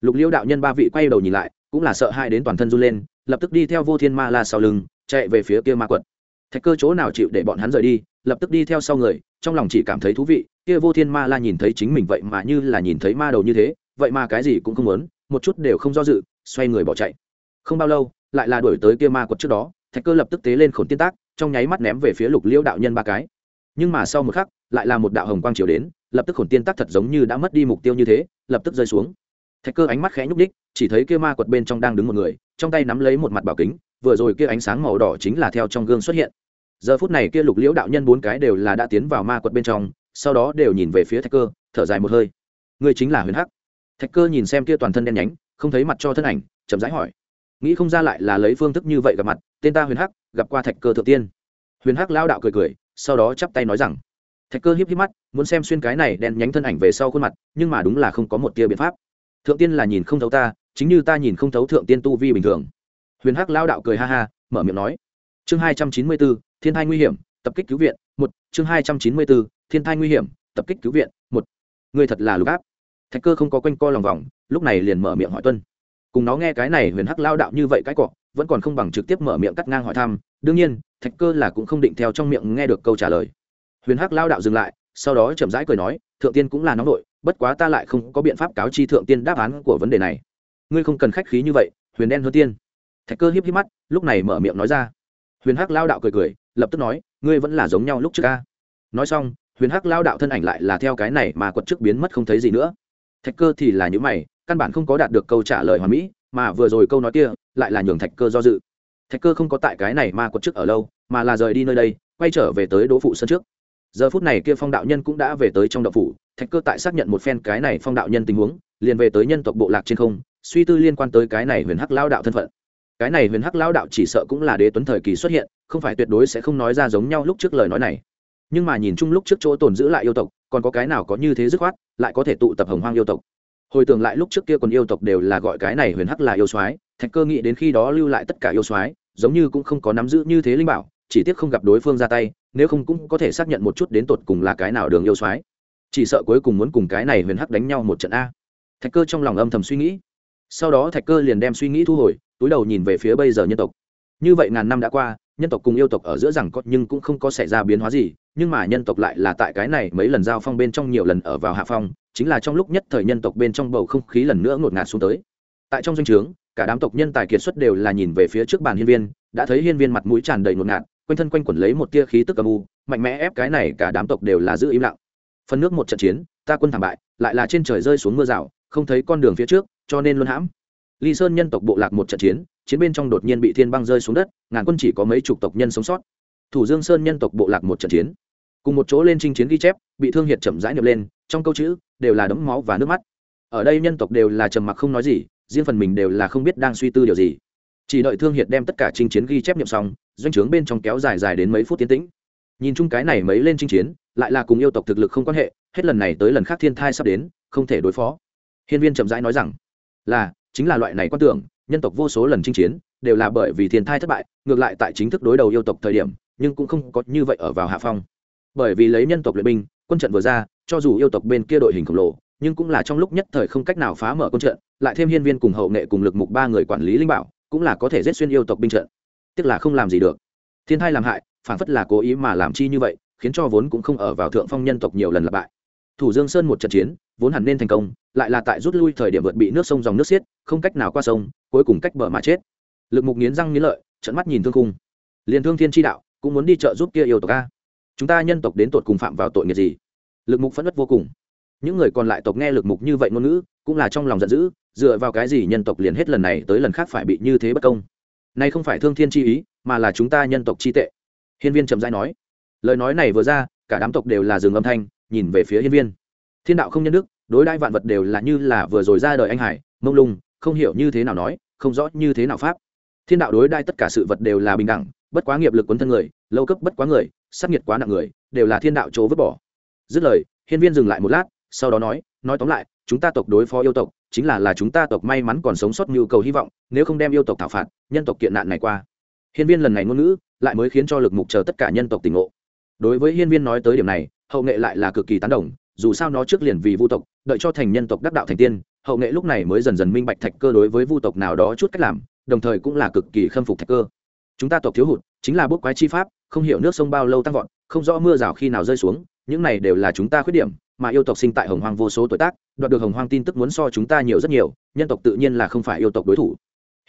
Lục liễu đạo nhân ba vị quay đầu nhìn lại, cũng là sợ hãi đến toàn thân run lên, lập tức đi theo vô thiên ma la sau lưng, chạy về phía kia ma quật. Thạch cơ chỗ nào chịu để bọn hắn rời đi, lập tức đi theo sau người, trong lòng chỉ cảm thấy thú vị, kia vô thiên ma la nhìn thấy chính mình vậy mà như là nhìn thấy ma đầu như thế, vậy mà cái gì cũng không muốn, một chút đều không do dự, xoay người bỏ chạy. Không bao lâu lại là đuổi tới kia ma quật trước đó, thạch cơ lập tức tế lên khổn tiên tác, trong nháy mắt ném về phía lục liễu đạo nhân ba cái. Nhưng mà sau một khắc, lại là một đạo hồng quang chiều đến, lập tức khổn tiên tác thật giống như đã mất đi mục tiêu như thế, lập tức rơi xuống. Thạch cơ ánh mắt khẽ nhúc đích chỉ thấy kia ma quật bên trong đang đứng một người, trong tay nắm lấy một mặt bảo kính, vừa rồi kia ánh sáng màu đỏ chính là theo trong gương xuất hiện. Giờ phút này kia lục liễu đạo nhân bốn cái đều là đã tiến vào ma quật bên trong, sau đó đều nhìn về phía thạch cơ, thở dài một hơi. Người chính là huyền hắc. Thạch cơ nhìn xem kia toàn thân đen nhánh, không thấy mặt cho thân ảnh, chậm rãi hỏi nghĩ không ra lại là lấy phương thức như vậy gặp mặt, tên ta huyền hắc, gặp qua thạch cơ thượng tiên. Huyền hắc lao đạo cười cười, sau đó chắp tay nói rằng, thạch cơ hiếp hiếp mắt, muốn xem xuyên cái này đen nhánh thân ảnh về sau khuôn mặt, nhưng mà đúng là không có một tia biện pháp. Thượng tiên là nhìn không thấu ta, chính như ta nhìn không thấu thượng tiên tu vi bình thường. Huyền hắc lao đạo cười ha ha, mở miệng nói, chương hai trăm chín mươi bốn, thiên thai nguy hiểm, tập kích cứu viện, một, chương hai trăm chín mươi bốn, thiên thai nguy hiểm, tập kích cứu viện, một. Người thật là lục áp. Thạch cơ không có quanh co lòng vòng, lúc này liền mở miệng hỏi tuân cùng nó nghe cái này huyền hắc lao đạo như vậy cái cọ, vẫn còn không bằng trực tiếp mở miệng cắt ngang hỏi thăm, đương nhiên, thạch cơ là cũng không định theo trong miệng nghe được câu trả lời. Huyền hắc lao đạo dừng lại, sau đó chậm rãi cười nói, thượng tiên cũng là nóng nội, bất quá ta lại không có biện pháp cáo chi thượng tiên đáp án của vấn đề này. Ngươi không cần khách khí như vậy, huyền đen hơn tiên. Thạch cơ hiếp híp mắt, lúc này mở miệng nói ra. Huyền hắc lao đạo cười cười, lập tức nói, ngươi vẫn là giống nhau lúc trước ca nói xong, huyền hắc lao đạo thân ảnh lại là theo cái này mà quật trước biến mất không thấy gì nữa. Thạch cơ thì là những mày căn bản không có đạt được câu trả lời hoàn mỹ, mà vừa rồi câu nói kia lại là nhường thạch cơ do dự. Thạch cơ không có tại cái này mà quật trước ở lâu, mà là rời đi nơi đây, quay trở về tới đỗ phụ sân trước. Giờ phút này kia phong đạo nhân cũng đã về tới trong đậu phủ, thạch cơ tại xác nhận một phen cái này phong đạo nhân tình huống, liền về tới nhân tộc bộ lạc trên không, suy tư liên quan tới cái này huyền hắc lao đạo thân phận. Cái này huyền hắc lao đạo chỉ sợ cũng là đế tuấn thời kỳ xuất hiện, không phải tuyệt đối sẽ không nói ra giống nhau lúc trước lời nói này. Nhưng mà nhìn chung lúc trước chỗ tồn giữ lại yêu tộc, còn có cái nào có như thế dứt khoát, lại có thể tụ tập hồng hoang yêu tộc? Hồi tưởng lại lúc trước kia còn yêu tộc đều là gọi cái này huyền hắc là yêu soái, thạch cơ nghĩ đến khi đó lưu lại tất cả yêu soái, giống như cũng không có nắm giữ như thế linh bảo, chỉ tiếc không gặp đối phương ra tay, nếu không cũng có thể xác nhận một chút đến tột cùng là cái nào đường yêu soái. Chỉ sợ cuối cùng muốn cùng cái này huyền hắc đánh nhau một trận a. Thạch cơ trong lòng âm thầm suy nghĩ. Sau đó thạch cơ liền đem suy nghĩ thu hồi, túi đầu nhìn về phía bây giờ nhân tộc. Như vậy ngàn năm đã qua, nhân tộc cùng yêu tộc ở giữa rằng có nhưng cũng không có xảy ra biến hóa gì, nhưng mà nhân tộc lại là tại cái này mấy lần giao phong bên trong nhiều lần ở vào hạ phong chính là trong lúc nhất thời nhân tộc bên trong bầu không khí lần nữa ngột ngạt xuống tới. Tại trong doanh trướng, cả đám tộc nhân tài kiệt xuất đều là nhìn về phía trước bàn hiên viên, đã thấy hiên viên mặt mũi tràn đầy ngột ngạt, quanh thân quanh quẩn lấy một tia khí tức âm u, mạnh mẽ ép cái này cả đám tộc đều là giữ im lặng. Phần nước một trận chiến, ta quân thảm bại, lại là trên trời rơi xuống mưa rào, không thấy con đường phía trước, cho nên luôn hãm. Ly sơn nhân tộc bộ lạc một trận chiến chiến bên trong đột nhiên bị thiên băng rơi xuống đất, ngàn quân chỉ có mấy chục tộc nhân sống sót. Thủ dương sơn nhân tộc bộ lạc một trận chiến cùng một chỗ lên chinh chiến ghi chép, bị thương hiệt chậm rãi niệm lên, trong câu chữ đều là đấm máu và nước mắt. Ở đây nhân tộc đều là trầm mặc không nói gì, riêng phần mình đều là không biết đang suy tư điều gì. Chỉ đợi thương hiệt đem tất cả chinh chiến ghi chép niệm xong, doanh trướng bên trong kéo dài dài đến mấy phút tiến tĩnh. Nhìn chung cái này mấy lên chinh chiến, lại là cùng yêu tộc thực lực không quan hệ, hết lần này tới lần khác thiên thai sắp đến, không thể đối phó. Hiên viên chậm rãi nói rằng, là, chính là loại này quan tưởng, nhân tộc vô số lần chinh chiến, đều là bởi vì thiên thai thất bại, ngược lại tại chính thức đối đầu yêu tộc thời điểm, nhưng cũng không có như vậy ở vào hạ phong bởi vì lấy nhân tộc luyện binh, quân trận vừa ra, cho dù yêu tộc bên kia đội hình khổng lồ, nhưng cũng là trong lúc nhất thời không cách nào phá mở quân trận, lại thêm hiên viên cùng hậu nghệ cùng lực mục ba người quản lý linh bảo, cũng là có thể giết xuyên yêu tộc binh trận. Tức là không làm gì được. Thiên thai làm hại, phản phất là cố ý mà làm chi như vậy, khiến cho vốn cũng không ở vào thượng phong nhân tộc nhiều lần lặp bại. Thủ dương sơn một trận chiến, vốn hẳn nên thành công, lại là tại rút lui thời điểm vượt bị nước sông dòng nước xiết, không cách nào qua sông, cuối cùng cách bờ mà chết. Lực mục nghiến răng nghiến lợi trận mắt nhìn thương cung liền thương thiên tri đạo, cũng muốn đi chợ giúp kia yêu tộc a chúng ta nhân tộc đến tột cùng phạm vào tội nghiệp gì? Lực mục phẫn nứt vô cùng. Những người còn lại tộc nghe lực mục như vậy ngôn ngữ, cũng là trong lòng giận dữ, dựa vào cái gì nhân tộc liền hết lần này tới lần khác phải bị như thế bất công? Nay không phải thương thiên chi ý, mà là chúng ta nhân tộc chi tệ. Hiên viên trầm dai nói. Lời nói này vừa ra, cả đám tộc đều là dừng âm thanh, nhìn về phía hiên viên. Thiên đạo không nhân đức, đối đãi vạn vật đều là như là vừa rồi ra đời anh hải, mông lung, không hiểu như thế nào nói, không rõ như thế nào pháp. Thiên đạo đối đãi tất cả sự vật đều là bình đẳng, bất quá nghiệp lực quấn thân người, lâu cấp bất quá người sát nhiệt quá nặng người, đều là thiên đạo chỗ vứt bỏ. Dứt lời, hiên viên dừng lại một lát, sau đó nói nói tóm lại, chúng ta tộc đối phó yêu tộc, chính là là chúng ta tộc may mắn còn sống sót nhu cầu hy vọng, nếu không đem yêu tộc thảo phạt, nhân tộc kiện nạn này qua. Hiên viên lần này ngôn ngữ, lại mới khiến cho lực mục chờ tất cả nhân tộc tỉnh ngộ. Đối với hiên viên nói tới điểm này, hậu nghệ lại là cực kỳ tán đồng, dù sao nó trước liền vì vu tộc, đợi cho thành nhân tộc đắc đạo thành tiên, hậu nghệ lúc này mới dần dần minh bạch thạch cơ đối với vu tộc nào đó chút cách làm, đồng thời cũng là cực kỳ khâm phục thạch cơ. Chúng ta tộc thiếu hụt, chính là bốc quái chi pháp không hiểu nước sông bao lâu tăng vọt, không rõ mưa rào khi nào rơi xuống, những này đều là chúng ta khuyết điểm, mà yêu tộc sinh tại hồng hoang vô số tuổi tác, đoạt được hồng hoang tin tức muốn so chúng ta nhiều rất nhiều, nhân tộc tự nhiên là không phải yêu tộc đối thủ.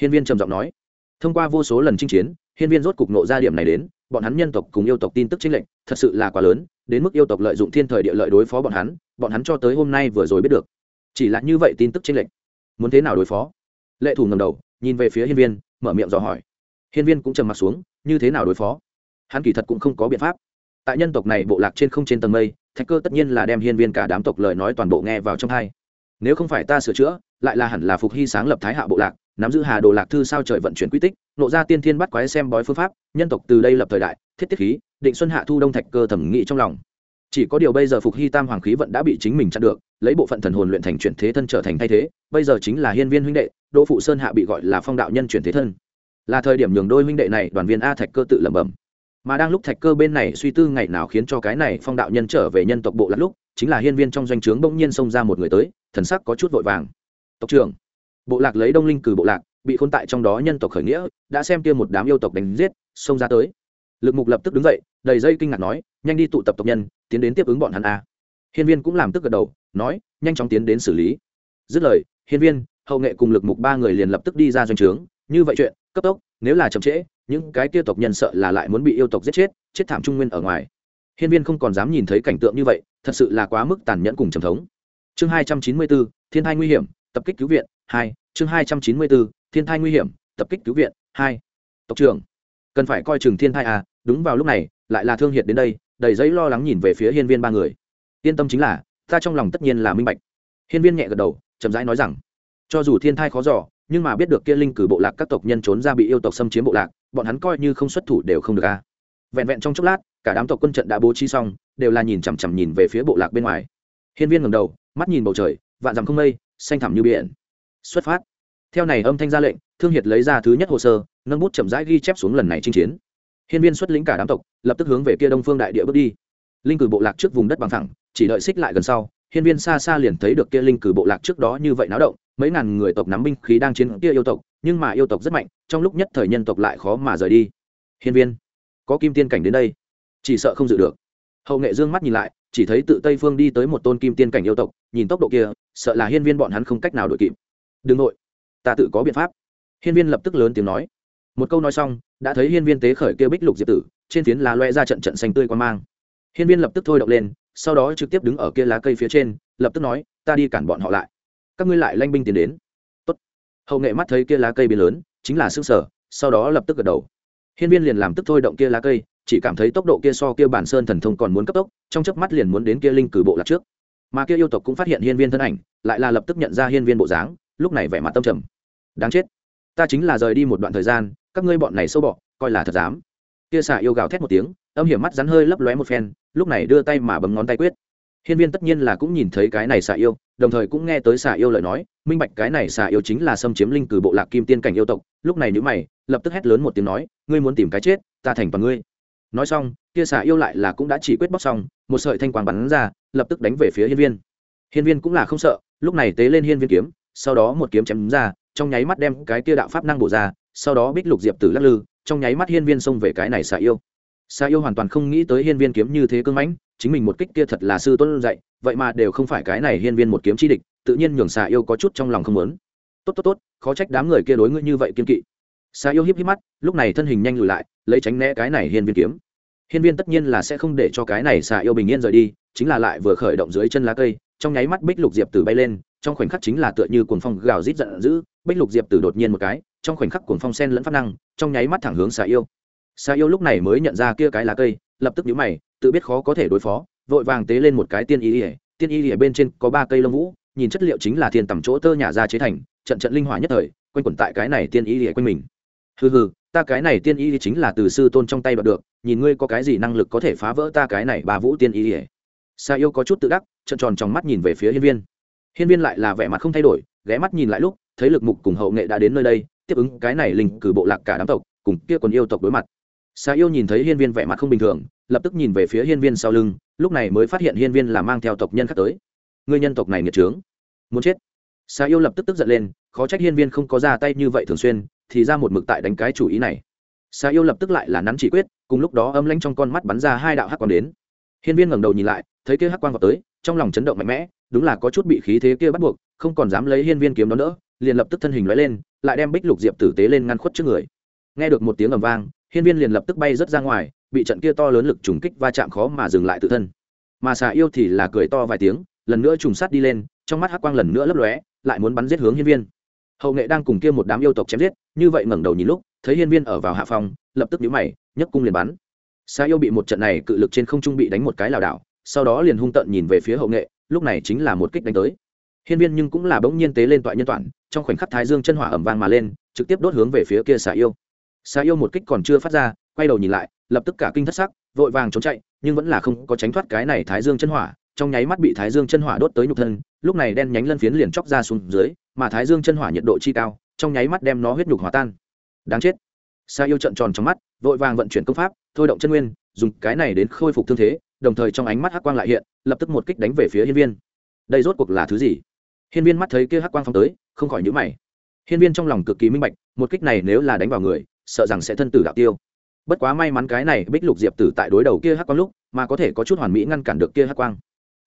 Hiên viên trầm giọng nói. Thông qua vô số lần chinh chiến, hiên viên rốt cục nộ ra điểm này đến, bọn hắn nhân tộc cùng yêu tộc tin tức chính lệnh thật sự là quá lớn, đến mức yêu tộc lợi dụng thiên thời địa lợi đối phó bọn hắn bọn hắn cho tới hôm nay vừa rồi biết được. Chỉ là như vậy tin tức chính lệnh muốn thế nào đối phó? Lệ thủ ngầm đầu, nhìn về phía hiên viên, mở miệng dò hỏi. Hiên viên cũng trầm m ặ t xuống, như thế nào đối phó? Hắn kỳ thật cũng không có biện pháp. Tại nhân tộc này bộ lạc trên không trên tầng mây, thạch cơ tất nhiên là đem hiên viên cả đám tộc lời nói toàn bộ nghe vào trong hai. Nếu không phải ta sửa chữa, lại là hẳn là phục hy sáng lập thái hạ bộ lạc, nắm giữ hà đồ lạc thư sao trời vận chuyển quy tích, nộ ra tiên thiên bắt quái xem bói phương pháp, nhân tộc từ đây lập thời đại, thiết tiết khí, định xuân hạ thu đông thạch cơ thẩm nghị trong lòng. Chỉ có điều bây giờ phục hy tam hoàng khí vận đã bị chính mình chặn được, lấy bộ phận thần hồn luyện thành chuyển thế thân trở thành thay thế, bây giờ chính là hiên viên huynh đệ, đỗ phụ sơn hạ bị gọi là phong đạo nhân chuyển thế thân. Là thời điểm nhường đôi huynh đệ này đoàn viên a thạch cơ tự lẩm bẩm mà đang lúc thạch cơ bên này suy tư ngày nào khiến cho cái này phong đạo nhân trở về nhân tộc bộ lạc lúc, chính là hiên viên trong doanh trướng bỗng nhiên xông ra một người tới, thần sắc có chút vội vàng. Tộc trưởng. Bộ lạc lấy đông linh cử bộ lạc, bị khôn tại trong đó nhân tộc khởi nghĩa, đã xem kia một đám yêu tộc đánh giết, xông ra tới. Lực mục lập tức đứng dậy, đầy dây kinh ngạc nói, nhanh đi tụ tập tộc nhân, tiến đến tiếp ứng bọn hắn a hiên viên cũng làm tức gật đầu, nói, nhanh chóng tiến đến xử lý. Dứt lời, hiên viên, hậu nghệ cùng lực mục ba người liền lập tức đi ra doanh trướng. Như vậy chuyện, cấp tốc, nếu là chậm trễ những cái kia tộc nhân sợ là lại muốn bị yêu tộc giết chết chết thảm trung nguyên ở ngoài. Hiên viên không còn dám nhìn thấy cảnh tượng như vậy, thật sự là quá mức tàn nhẫn cùng trầm thống. Chương hai trăm chín mươi bốn, thiên thai nguy hiểm, tập kích cứu viện, hai, chương hai trăm chín mươi bốn, thiên thai nguy hiểm, tập kích cứu viện, hai. Tộc trưởng, cần phải coi chừng thiên thai à đúng vào lúc này, lại là thương hiệt đến đây, đầy giấy lo lắng nhìn về phía hiên viên ba người. Yên tâm chính là, ta trong lòng tất nhiên là minh bạch. Hiên viên nhẹ gật đầu, chậm rãi nói rằng, cho dù thiên thai khó giỏ nhưng mà biết được kia linh cử bộ lạc các tộc nhân trốn ra bị yêu tộc xâm chiếm bộ lạc bọn hắn coi như không xuất thủ đều không được a vẹn vẹn trong chốc lát, cả đám tộc quân trận đã bố trí xong, đều là nhìn chằm chằm nhìn về phía bộ lạc bên ngoài. Hiên viên ngầm đầu, mắt nhìn bầu trời, vạn dằm không mây, xanh thẳm như biển. Xuất phát. Theo này âm thanh ra lệnh, thương hiệt lấy ra thứ nhất hồ sơ, nâng bút chậm rãi ghi chép xuống lần này chinh chiến. Hiên viên xuất lĩnh cả đám tộc, lập tức hướng về kia đông phương đại địa bước đi. Linh cử bộ lạc trước vùng đất bằng thẳng chỉ đợi xích lại gần sau, hiên viên xa xa liền thấy được kia linh cử bộ lạc trước đó như vậy náo động mấy ngàn người tộc nắm binh khí đang chiến kia yêu tộc, nhưng mà yêu tộc rất mạnh, trong lúc nhất thời nhân tộc lại khó mà rời đi. Hiên viên, có kim tiên cảnh đến đây, chỉ sợ không dự được. Hậu nghệ dương mắt nhìn lại, chỉ thấy tự tây phương đi tới một tôn kim tiên cảnh yêu tộc, nhìn tốc độ kia, sợ là hiên viên bọn hắn không cách nào đội kịp. Đừng nội, ta tự có biện pháp. Hiên viên lập tức lớn tiếng nói. Một câu nói xong, đã thấy hiên viên tế khởi kêu bích lục diệp tử, trên phiến lá loe ra trận trận xanh tươi quan mang. Hiên viên lập tức thôi động lên, sau đó trực tiếp đứng ở kia lá cây phía trên, lập tức nói, ta đi cản bọn họ lại các ngươi lại lanh binh tiến đến. Tốt. hậu nghệ mắt thấy kia lá cây biến lớn, chính là xương sở, sau đó lập tức gật đầu. Hiên viên liền làm tức thôi động kia lá cây, chỉ cảm thấy tốc độ kia so kia bản sơn thần thông còn muốn cấp tốc, trong chớp mắt liền muốn đến kia linh cử bộ lạc trước. Mà kia yêu tộc cũng phát hiện hiên viên thân ảnh, lại là lập tức nhận ra hiên viên bộ dáng, lúc này vẻ mặt tâm trầm. Đáng chết. Ta chính là rời đi một đoạn thời gian, các ngươi bọn này sâu bọ, coi là thật dám. Kia xạ yêu gào thét một tiếng, âm hiểm mắt rắn hơi lấp lóe một phen, lúc này đưa tay mà bấm ngón tay quyết. Hiên viên tất nhiên là cũng nhìn thấy cái này xạ yêu đồng thời cũng nghe tới xà yêu lời nói, minh bạch cái này xà yêu chính là xâm chiếm linh cử bộ lạc kim tiên cảnh yêu tộc, lúc này nữ mày, lập tức hét lớn một tiếng nói, ngươi muốn tìm cái chết, ta thành toàn ngươi. Nói xong, kia xà yêu lại là cũng đã chỉ quyết bóc xong, một sợi thanh quang bắn ra, lập tức đánh về phía hiên viên. Hiên viên cũng là không sợ, lúc này tế lên hiên viên kiếm, sau đó một kiếm chém ra, trong nháy mắt đem cái kia đạo pháp năng bổ ra, sau đó bích lục diệp tử lắc lư, trong nháy mắt hiên viên xông về cái này xà yêu. Xà yêu hoàn toàn không nghĩ tới hiên viên kiếm như thế cưng mãnh chính mình một kích kia thật là sư tuân dạy, vậy mà đều không phải cái này hiên viên một kiếm chi địch, tự nhiên nhường xạ yêu có chút trong lòng không muốn. Tốt tốt tốt, khó trách đám người kia đối ngươi như vậy kiên kỵ. Xạ yêu híp híp mắt, lúc này thân hình nhanh lùi lại, lấy tránh né cái này hiên viên kiếm. Hiên viên tất nhiên là sẽ không để cho cái này xạ yêu bình yên rời đi, chính là lại vừa khởi động dưới chân lá cây, trong nháy mắt bích lục diệp tử bay lên, trong khoảnh khắc chính là tựa như cuồng phong gào rít giận dữ, bích lục diệp tử đột nhiên một cái, trong khoảnh khắc cuồng phong sen lẫn phát năng, trong nháy mắt thẳng hướng xà yêu. Xà yêu lúc này mới nhận ra kia cái lá cây, lập tức nhíu mày tự biết khó có thể đối phó, vội vàng tế lên một cái tiên y ỉa tiên y ỉa bên trên có ba cây lông vũ, nhìn chất liệu chính là thiên tầm chỗ tơ nhà ra chế thành, trận trận linh hỏa nhất thời, quanh quẩn tại cái này tiên y ỉa quanh mình. Hừ hừ, ta cái này tiên y chính là từ sư tôn trong tay đoạt được, nhìn ngươi có cái gì năng lực có thể phá vỡ ta cái này ba vũ tiên y ỉa sa yêu có chút tự đắc trận tròn trong mắt nhìn về phía hiên viên. Hiên viên lại là vẻ mặt không thay đổi, ghé mắt nhìn lại lúc, thấy lực mục cùng hậu nghệ đã đến nơi đây, tiếp ứng cái này linh cử bộ lạc cả đám tộc, cùng kia còn yêu tộc đối mặt. Sa yêu nhìn thấy hiên viên vẻ mặt không bình thường lập tức nhìn về phía hiên viên sau lưng, lúc này mới phát hiện hiên viên là mang theo tộc nhân khác tới. Người nhân tộc này nghiệt trướng. Muốn chết. Sa yêu lập tức tức giận lên, khó trách hiên viên không có ra tay như vậy thường xuyên, thì ra một mực tại đánh cái chủ ý này. Sa yêu lập tức lại là nắn chỉ quyết, cùng lúc đó âm lãnh trong con mắt bắn ra hai đạo hắc quang đến. Hiên viên ngẩng đầu nhìn lại, thấy kia hắc quang vào tới, trong lòng chấn động mạnh mẽ, đúng là có chút bị khí thế kia bắt buộc, không còn dám lấy hiên viên kiếm đó nữa liền lập tức thân hình lóe lên, lại đem bích lục diệp tử tế lên ngăn khuất trước người. Nghe được một tiếng ầm vang, hiên viên liền lập tức bay rớt ra ngoài bị trận kia to lớn lực trùng kích va chạm khó mà dừng lại tự thân. Mà xà yêu thì là cười to vài tiếng, lần nữa trùng sát đi lên, trong mắt hắc quang lần nữa lấp lóe, lại muốn bắn giết hướng hiên viên. Hậu nghệ đang cùng kia một đám yêu tộc chém giết, như vậy ngẩng đầu nhìn lúc, thấy hiên viên ở vào hạ phòng, lập tức nhíu mày, nhấc cung liền bắn. Xà yêu bị một trận này cự lực trên không trung bị đánh một cái lảo đảo, sau đó liền hung tận nhìn về phía hậu nghệ, lúc này chính là một kích đánh tới. Hiên viên nhưng cũng là bỗng nhiên tế lên toại nhân toàn trong khoảnh khắc thái dương chân hỏa ẩm vang mà lên, trực tiếp đốt hướng về phía kia xà yêu. Xà yêu một kích còn chưa phát ra quay đầu nhìn lại, lập tức cả kinh thất sắc, vội vàng trốn chạy, nhưng vẫn là không có tránh thoát cái này thái dương chân hỏa, trong nháy mắt bị thái dương chân hỏa đốt tới nhục thân, lúc này đen nhánh lân phiến liền chóc ra xuống dưới, mà thái dương chân hỏa nhiệt độ chi cao, trong nháy mắt đem nó huyết nhục hòa tan. Đáng chết. Sa yêu trận tròn trong mắt, vội vàng vận chuyển công pháp, thôi động chân nguyên, dùng cái này đến khôi phục thương thế, đồng thời trong ánh mắt hắc quang lại hiện, lập tức một kích đánh về phía hiên viên. Đây rốt cuộc là thứ gì? Hiên viên mắt thấy kia hắc quang phong tới, không khỏi nhíu mày. Hiên viên trong lòng cực kỳ minh bạch, một kích này nếu là đánh vào người, sợ rằng sẽ thân tử đạo tiêu bất quá may mắn cái này bích lục diệp tử tại đối đầu kia hắc quang lúc, mà có thể có chút hoàn mỹ ngăn cản được kia hắc quang.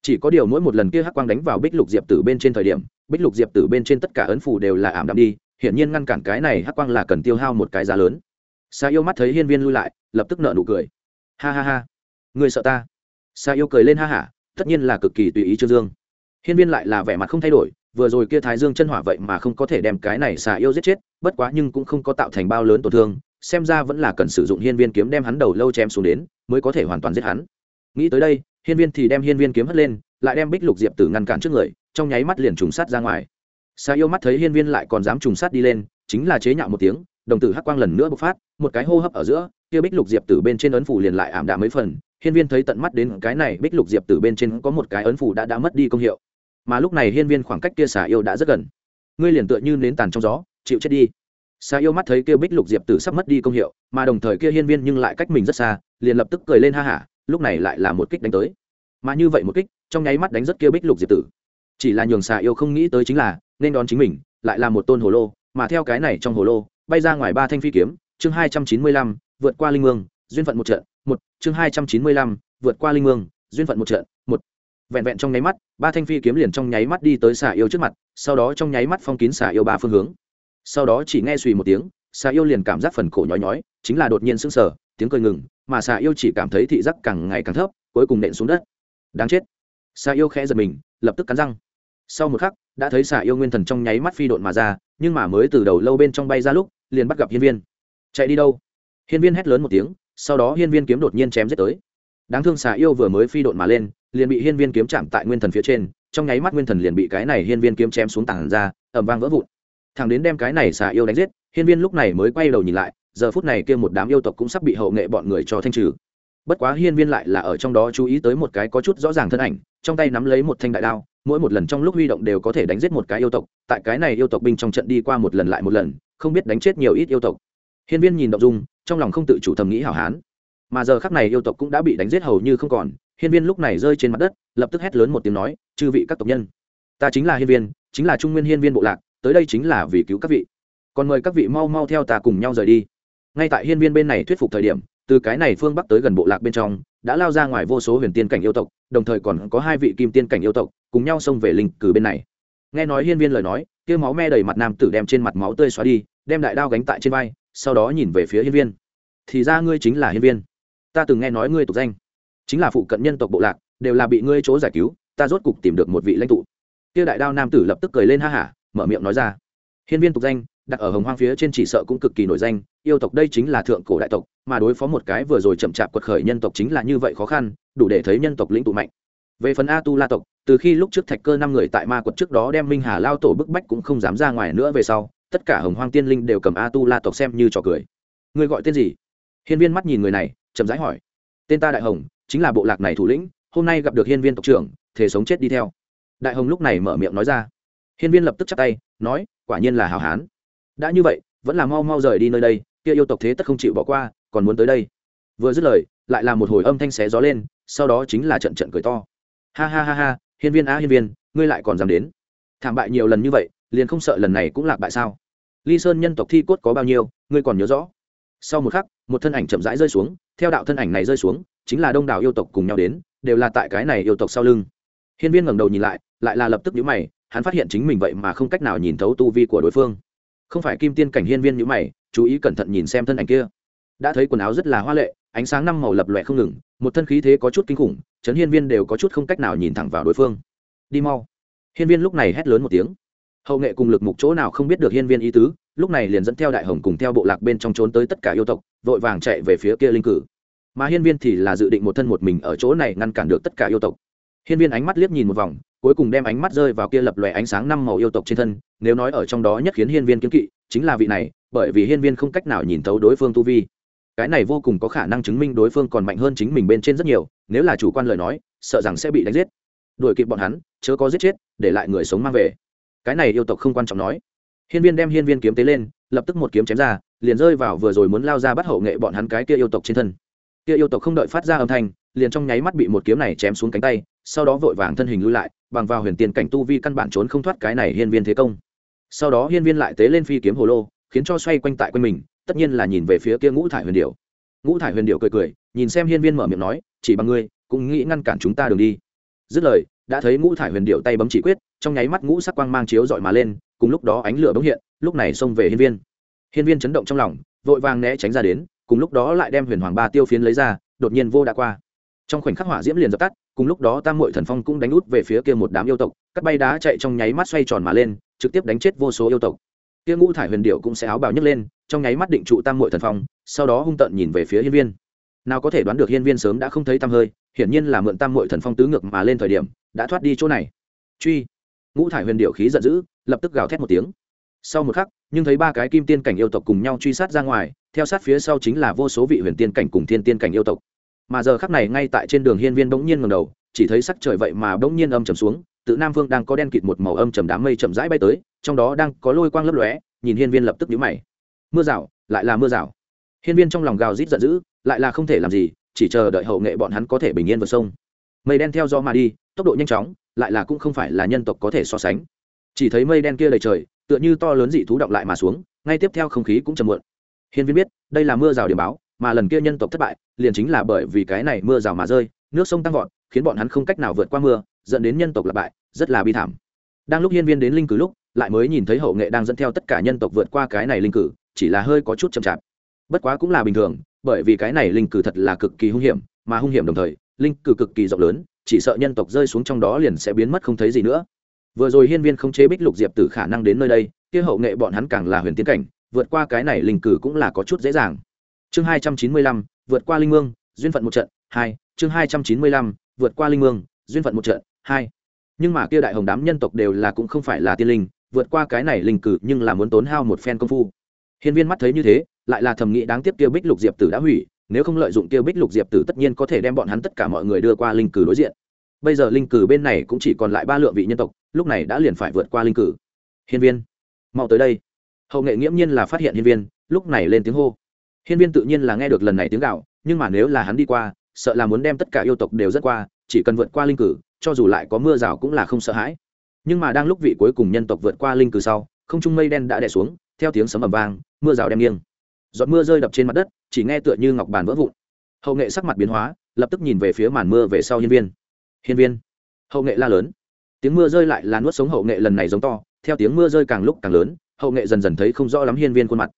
Chỉ có điều mỗi một lần kia hắc quang đánh vào bích lục diệp tử bên trên thời điểm, bích lục diệp tử bên trên tất cả ấn phủ đều là ảm đạm đi, hiển nhiên ngăn cản cái này hắc quang là cần tiêu hao một cái giá lớn. Sa yêu mắt thấy hiên viên lui lại, lập tức nợ nụ cười. Ha ha ha, người sợ ta. Sa yêu cười lên ha hả, tất nhiên là cực kỳ tùy ý trương dương. Hiên viên lại là vẻ mặt không thay đổi, vừa rồi kia thái dương chân hỏa vậy mà không có thể đem cái này xà yêu giết chết, bất quá nhưng cũng không có tạo thành bao lớn tổn thương xem ra vẫn là cần sử dụng hiên viên kiếm đem hắn đầu lâu chém xuống đến, mới có thể hoàn toàn giết hắn. Nghĩ tới đây, hiên viên thì đem hiên viên kiếm hất lên, lại đem bích lục diệp tử ngăn cản trước người, trong nháy mắt liền trùng sát ra ngoài. Xa yêu mắt thấy hiên viên lại còn dám trùng sát đi lên, chính là chế nhạo một tiếng, đồng tử hắc quang lần nữa bộc phát, một cái hô hấp ở giữa, kia bích lục diệp tử bên trên ấn phủ liền lại ảm đạm mấy phần, hiên viên thấy tận mắt đến cái này bích lục diệp tử bên trên có một cái ấn phủ đã đã mất đi công hiệu. Mà lúc này hiên viên khoảng cách kia xà yêu đã rất gần. Ngươi liền tựa như nến tàn trong gió, chịu chết đi. Sa yêu mắt thấy kia bích lục diệp tử sắp mất đi công hiệu, mà đồng thời kia hiên viên nhưng lại cách mình rất xa, liền lập tức cười lên ha hả, lúc này lại là một kích đánh tới. Mà như vậy một kích, trong nháy mắt đánh rất kia bích lục diệp tử. Chỉ là nhường Sa yêu không nghĩ tới chính là, nên đón chính mình, lại là một tôn hồ lô, mà theo cái này trong hồ lô, bay ra ngoài ba thanh phi kiếm, chương hai trăm chín mươi lăm, vượt qua linh mương, duyên phận một trận, một, chương hai trăm chín mươi lăm, vượt qua linh mương, duyên phận một trận, một. Vẹn vẹn trong nháy mắt, ba thanh phi kiếm liền trong nháy mắt đi tới xà yêu trước mặt, sau đó trong nháy mắt phong kín xà yêu ba phương hướng sau đó chỉ nghe suy một tiếng xà yêu liền cảm giác phần cổ nhói nhói, chính là đột nhiên sững sờ, tiếng cười ngừng, mà xà yêu chỉ cảm thấy thị giác càng ngày càng thấp, cuối cùng nện xuống đất. Đáng chết. Xà yêu khẽ giật mình, lập tức cắn răng. Sau một khắc, đã thấy xà yêu nguyên thần trong nháy mắt phi độn mà ra, nhưng mà mới từ đầu lâu bên trong bay ra lúc, liền bắt gặp hiên viên. Chạy đi đâu? Hiên viên hét lớn một tiếng, sau đó hiên viên kiếm đột nhiên chém giết tới. Đáng thương xà yêu vừa mới phi độn mà lên, liền bị hiên viên kiếm chạm tại nguyên thần phía trên, trong nháy mắt nguyên thần liền bị cái này hiên viên kiếm chém xuống tảng ra ẩm vang vỡ vụn thằng đến đem cái này xà yêu đánh giết, hiên viên lúc này mới quay đầu nhìn lại, giờ phút này kia một đám yêu tộc cũng sắp bị hậu nghệ bọn người cho thanh trừ. Bất quá hiên viên lại là ở trong đó chú ý tới một cái có chút rõ ràng thân ảnh, trong tay nắm lấy một thanh đại đao, mỗi một lần trong lúc huy động đều có thể đánh giết một cái yêu tộc, tại cái này yêu tộc binh trong trận đi qua một lần lại một lần, không biết đánh chết nhiều ít yêu tộc. Hiên viên nhìn động dung, trong lòng không tự chủ thầm nghĩ hảo hán. Mà giờ khắc này yêu tộc cũng đã bị đánh giết hầu như không còn, hiên viên lúc này rơi trên mặt đất, lập tức hét lớn một tiếng nói, chư vị các tộc nhân, ta chính là hiên viên, chính là trung nguyên hiên viên bộ lạc tới đây chính là vì cứu các vị. Còn mời các vị mau mau theo ta cùng nhau rời đi. Ngay tại hiên viên bên này thuyết phục thời điểm, từ cái này phương bắc tới gần bộ lạc bên trong, đã lao ra ngoài vô số huyền tiên cảnh yêu tộc, đồng thời còn có hai vị kim tiên cảnh yêu tộc, cùng nhau xông về linh cử bên này. Nghe nói hiên viên lời nói, kia máu me đầy mặt nam tử đem trên mặt máu tươi xóa đi, đem đại đao gánh tại trên vai, sau đó nhìn về phía hiên viên. Thì ra ngươi chính là hiên viên. Ta từng nghe nói ngươi tục danh. Chính là phụ cận nhân tộc bộ lạc, đều là bị ngươi chỗ giải cứu, ta rốt cục tìm được một vị lãnh tụ. Kia đại đao nam tử lập tức cười lên ha hả mở miệng nói ra. Hiên viên tục danh, đặt ở hồng hoang phía trên chỉ sợ cũng cực kỳ nổi danh, yêu tộc đây chính là thượng cổ đại tộc, mà đối phó một cái vừa rồi chậm chạp quật khởi nhân tộc chính là như vậy khó khăn, đủ để thấy nhân tộc lĩnh tụ mạnh. Về phần a tu la tộc, từ khi lúc trước thạch cơ năm người tại ma quật trước đó đem minh hà lao tổ bức bách cũng không dám ra ngoài nữa về sau, tất cả hồng hoang tiên linh đều cầm a tu la tộc xem như trò cười. Người gọi tên gì? Hiên viên mắt nhìn người này, chậm rãi hỏi. Tên ta đại hồng, chính là bộ lạc này thủ lĩnh, hôm nay gặp được hiên viên tộc trưởng thể sống chết đi theo. Đại hồng lúc này mở miệng nói ra hiên viên lập tức chắp tay, nói, quả nhiên là hào hán. Đã như vậy, vẫn là mau mau rời đi nơi đây, kia yêu tộc thế tất không chịu bỏ qua, còn muốn tới đây. Vừa dứt lời, lại là một hồi âm thanh xé gió lên, sau đó chính là trận trận cười to. Ha ha ha ha, hiên viên á, hiên viên, ngươi lại còn dám đến? Thảm bại nhiều lần như vậy, liền không sợ lần này cũng lạc bại sao? Ly sơn nhân tộc thi cốt có bao nhiêu, ngươi còn nhớ rõ? Sau một khắc, một thân ảnh chậm rãi rơi xuống, theo đạo thân ảnh này rơi xuống, chính là đông đảo yêu tộc cùng nhau đến, đều là tại cái này yêu tộc sau lưng. Hiên viên ngẩng đầu nhìn lại lại là lập tức nhíu mày hắn phát hiện chính mình vậy mà không cách nào nhìn thấu tu vi của đối phương. Không phải kim tiên cảnh hiên viên nhíu mày, chú ý cẩn thận nhìn xem thân ảnh kia. Đã thấy quần áo rất là hoa lệ, ánh sáng năm màu lập lòe không ngừng, một thân khí thế có chút kinh khủng, chấn hiên viên đều có chút không cách nào nhìn thẳng vào đối phương. Đi mau. Hiên viên lúc này hét lớn một tiếng. Hậu nghệ cùng lực mục chỗ nào không biết được hiên viên ý tứ, lúc này liền dẫn theo đại hồng cùng theo bộ lạc bên trong trốn tới tất cả yêu tộc, vội vàng chạy về phía kia linh cử. Mà hiên viên thì là dự định một thân một mình ở chỗ này ngăn cản được tất cả yêu tộc. Hiên viên ánh mắt liếc nhìn một vòng cuối cùng đem ánh mắt rơi vào kia lập lòe ánh sáng năm màu yêu tộc trên thân, nếu nói ở trong đó nhất khiến hiên viên kiếm kỵ, chính là vị này, bởi vì hiên viên không cách nào nhìn thấu đối phương tu vi. Cái này vô cùng có khả năng chứng minh đối phương còn mạnh hơn chính mình bên trên rất nhiều, nếu là chủ quan lời nói, sợ rằng sẽ bị đánh giết. Đuổi kịp bọn hắn, chớ có giết chết, để lại người sống mang về. Cái này yêu tộc không quan trọng nói. Hiên viên đem hiên viên kiếm tế lên, lập tức một kiếm chém ra, liền rơi vào vừa rồi muốn lao ra bắt hậu nghệ bọn hắn cái kia yêu tộc trên thân. Kia yêu tộc không đợi phát ra âm thanh, liền trong nháy mắt bị một kiếm này chém xuống cánh tay, sau đó vội vàng thân hình lui lại bằng vào huyền tiền cảnh tu vi căn bản trốn không thoát cái này hiên viên thế công. Sau đó hiên viên lại tế lên phi kiếm hồ lô, khiến cho xoay quanh tại quanh mình, tất nhiên là nhìn về phía kia ngũ thải huyền điệu ngũ thải huyền điệu cười cười, nhìn xem hiên viên mở miệng nói, chỉ bằng ngươi, cũng nghĩ ngăn cản chúng ta đường đi. Dứt lời, đã thấy ngũ thải huyền điệu tay bấm chỉ quyết, trong nháy mắt ngũ sắc quang mang chiếu dọi mà lên, cùng lúc đó ánh lửa bỗng hiện, lúc này xông về hiên viên. Hiên viên chấn động trong lòng, vội vàng né tránh ra đến, cùng lúc đó lại đem huyền hoàng ba tiêu phiến lấy ra, đột nhiên vô đã qua trong khoảnh khắc hỏa diễm liền dập tắt, cùng lúc đó tam mội thần phong cũng đánh út về phía kia một đám yêu tộc, cắt bay đá chạy trong nháy mắt xoay tròn mà lên, trực tiếp đánh chết vô số yêu tộc. Kia ngũ thải huyền điệu cũng sẽ áo bào nhấc lên, trong nháy mắt định trụ tam mội thần phong, sau đó hung tợn nhìn về phía hiên viên. Nào có thể đoán được hiên viên sớm đã không thấy tam hơi, hiển nhiên là mượn tam mội thần phong tứ ngược mà lên thời điểm, đã thoát đi chỗ này. Truy. Ngũ thải huyền điệu khí giận dữ, lập tức gào thét một tiếng. Sau một khắc, nhưng thấy ba cái kim tiên cảnh yêu tộc cùng nhau truy sát ra ngoài, theo sát phía sau chính là vô số vị huyền tiên cảnh cùng thiên tiên cảnh yêu tộc mà giờ khắc này ngay tại trên đường hiên viên bỗng nhiên ngầm đầu, chỉ thấy sắc trời vậy mà bỗng nhiên âm trầm xuống, tự nam phương đang có đen kịt một màu âm trầm đám mây chậm rãi bay tới, trong đó đang có lôi quang lấp lóe, nhìn hiên viên lập tức nhíu mày. Mưa rào, lại là mưa rào. Hiên viên trong lòng gào rít giận dữ, lại là không thể làm gì, chỉ chờ đợi hậu nghệ bọn hắn có thể bình yên vượt sông. Mây đen theo gió mà đi, tốc độ nhanh chóng, lại là cũng không phải là nhân tộc có thể so sánh. Chỉ thấy mây đen kia đầy trời, tựa như to lớn dị thú động lại mà xuống, ngay tiếp theo không khí cũng chầm muộn. Hiên viên biết, đây là mưa rào điểm báo mà lần kia nhân tộc thất bại, liền chính là bởi vì cái này mưa rào mà rơi, nước sông tăng vọt, khiến bọn hắn không cách nào vượt qua mưa, dẫn đến nhân tộc lặp bại, rất là bi thảm. Đang lúc hiên viên đến linh cử lúc, lại mới nhìn thấy hậu nghệ đang dẫn theo tất cả nhân tộc vượt qua cái này linh cử, chỉ là hơi có chút chậm chạp. Bất quá cũng là bình thường, bởi vì cái này linh cử thật là cực kỳ hung hiểm, mà hung hiểm đồng thời, linh cử cực kỳ rộng lớn, chỉ sợ nhân tộc rơi xuống trong đó liền sẽ biến mất không thấy gì nữa. Vừa rồi hiên viên không chế bích lục diệp tử khả năng đến nơi đây, kia hậu nghệ bọn hắn càng là huyền tiến cảnh, vượt qua cái này linh cử cũng là có chút dễ dàng chương hai trăm chín mươi lăm, vượt qua linh mương, duyên phận một trận, hai, chương hai trăm chín mươi lăm, vượt qua linh mương, duyên phận một trận, hai. Nhưng mà kia đại hồng đám nhân tộc đều là cũng không phải là tiên linh, vượt qua cái này linh cử nhưng là muốn tốn hao một phen công phu. Hiên viên mắt thấy như thế, lại là thầm nghĩ đáng tiếc kia bích lục diệp tử đã hủy, nếu không lợi dụng kia bích lục diệp tử tất nhiên có thể đem bọn hắn tất cả mọi người đưa qua linh cử đối diện. Bây giờ linh cử bên này cũng chỉ còn lại ba lượng vị nhân tộc, lúc này đã liền phải vượt qua linh cử. Hiên viên, mau tới đây. Hậu nghệ nghiễm nhiên là phát hiện hiên viên, lúc này lên tiếng hô hiên viên tự nhiên là nghe được lần này tiếng gạo nhưng mà nếu là hắn đi qua, sợ là muốn đem tất cả yêu tộc đều rất qua, chỉ cần vượt qua linh cử, cho dù lại có mưa rào cũng là không sợ hãi. Nhưng mà đang lúc vị cuối cùng nhân tộc vượt qua linh cử sau, không trung mây đen đã đè xuống, theo tiếng sấm ầm vang, mưa rào đem nghiêng. Giọt mưa rơi đập trên mặt đất, chỉ nghe tựa như ngọc bàn vỡ vụn. Hậu nghệ sắc mặt biến hóa, lập tức nhìn về phía màn mưa về sau hiên viên. Hiên viên, hậu nghệ la lớn. Tiếng mưa rơi lại là nuốt sống hậu nghệ lần này giống to, theo tiếng mưa rơi càng lúc càng lớn, hậu nghệ dần dần thấy không rõ lắm hiên viên khuôn mặt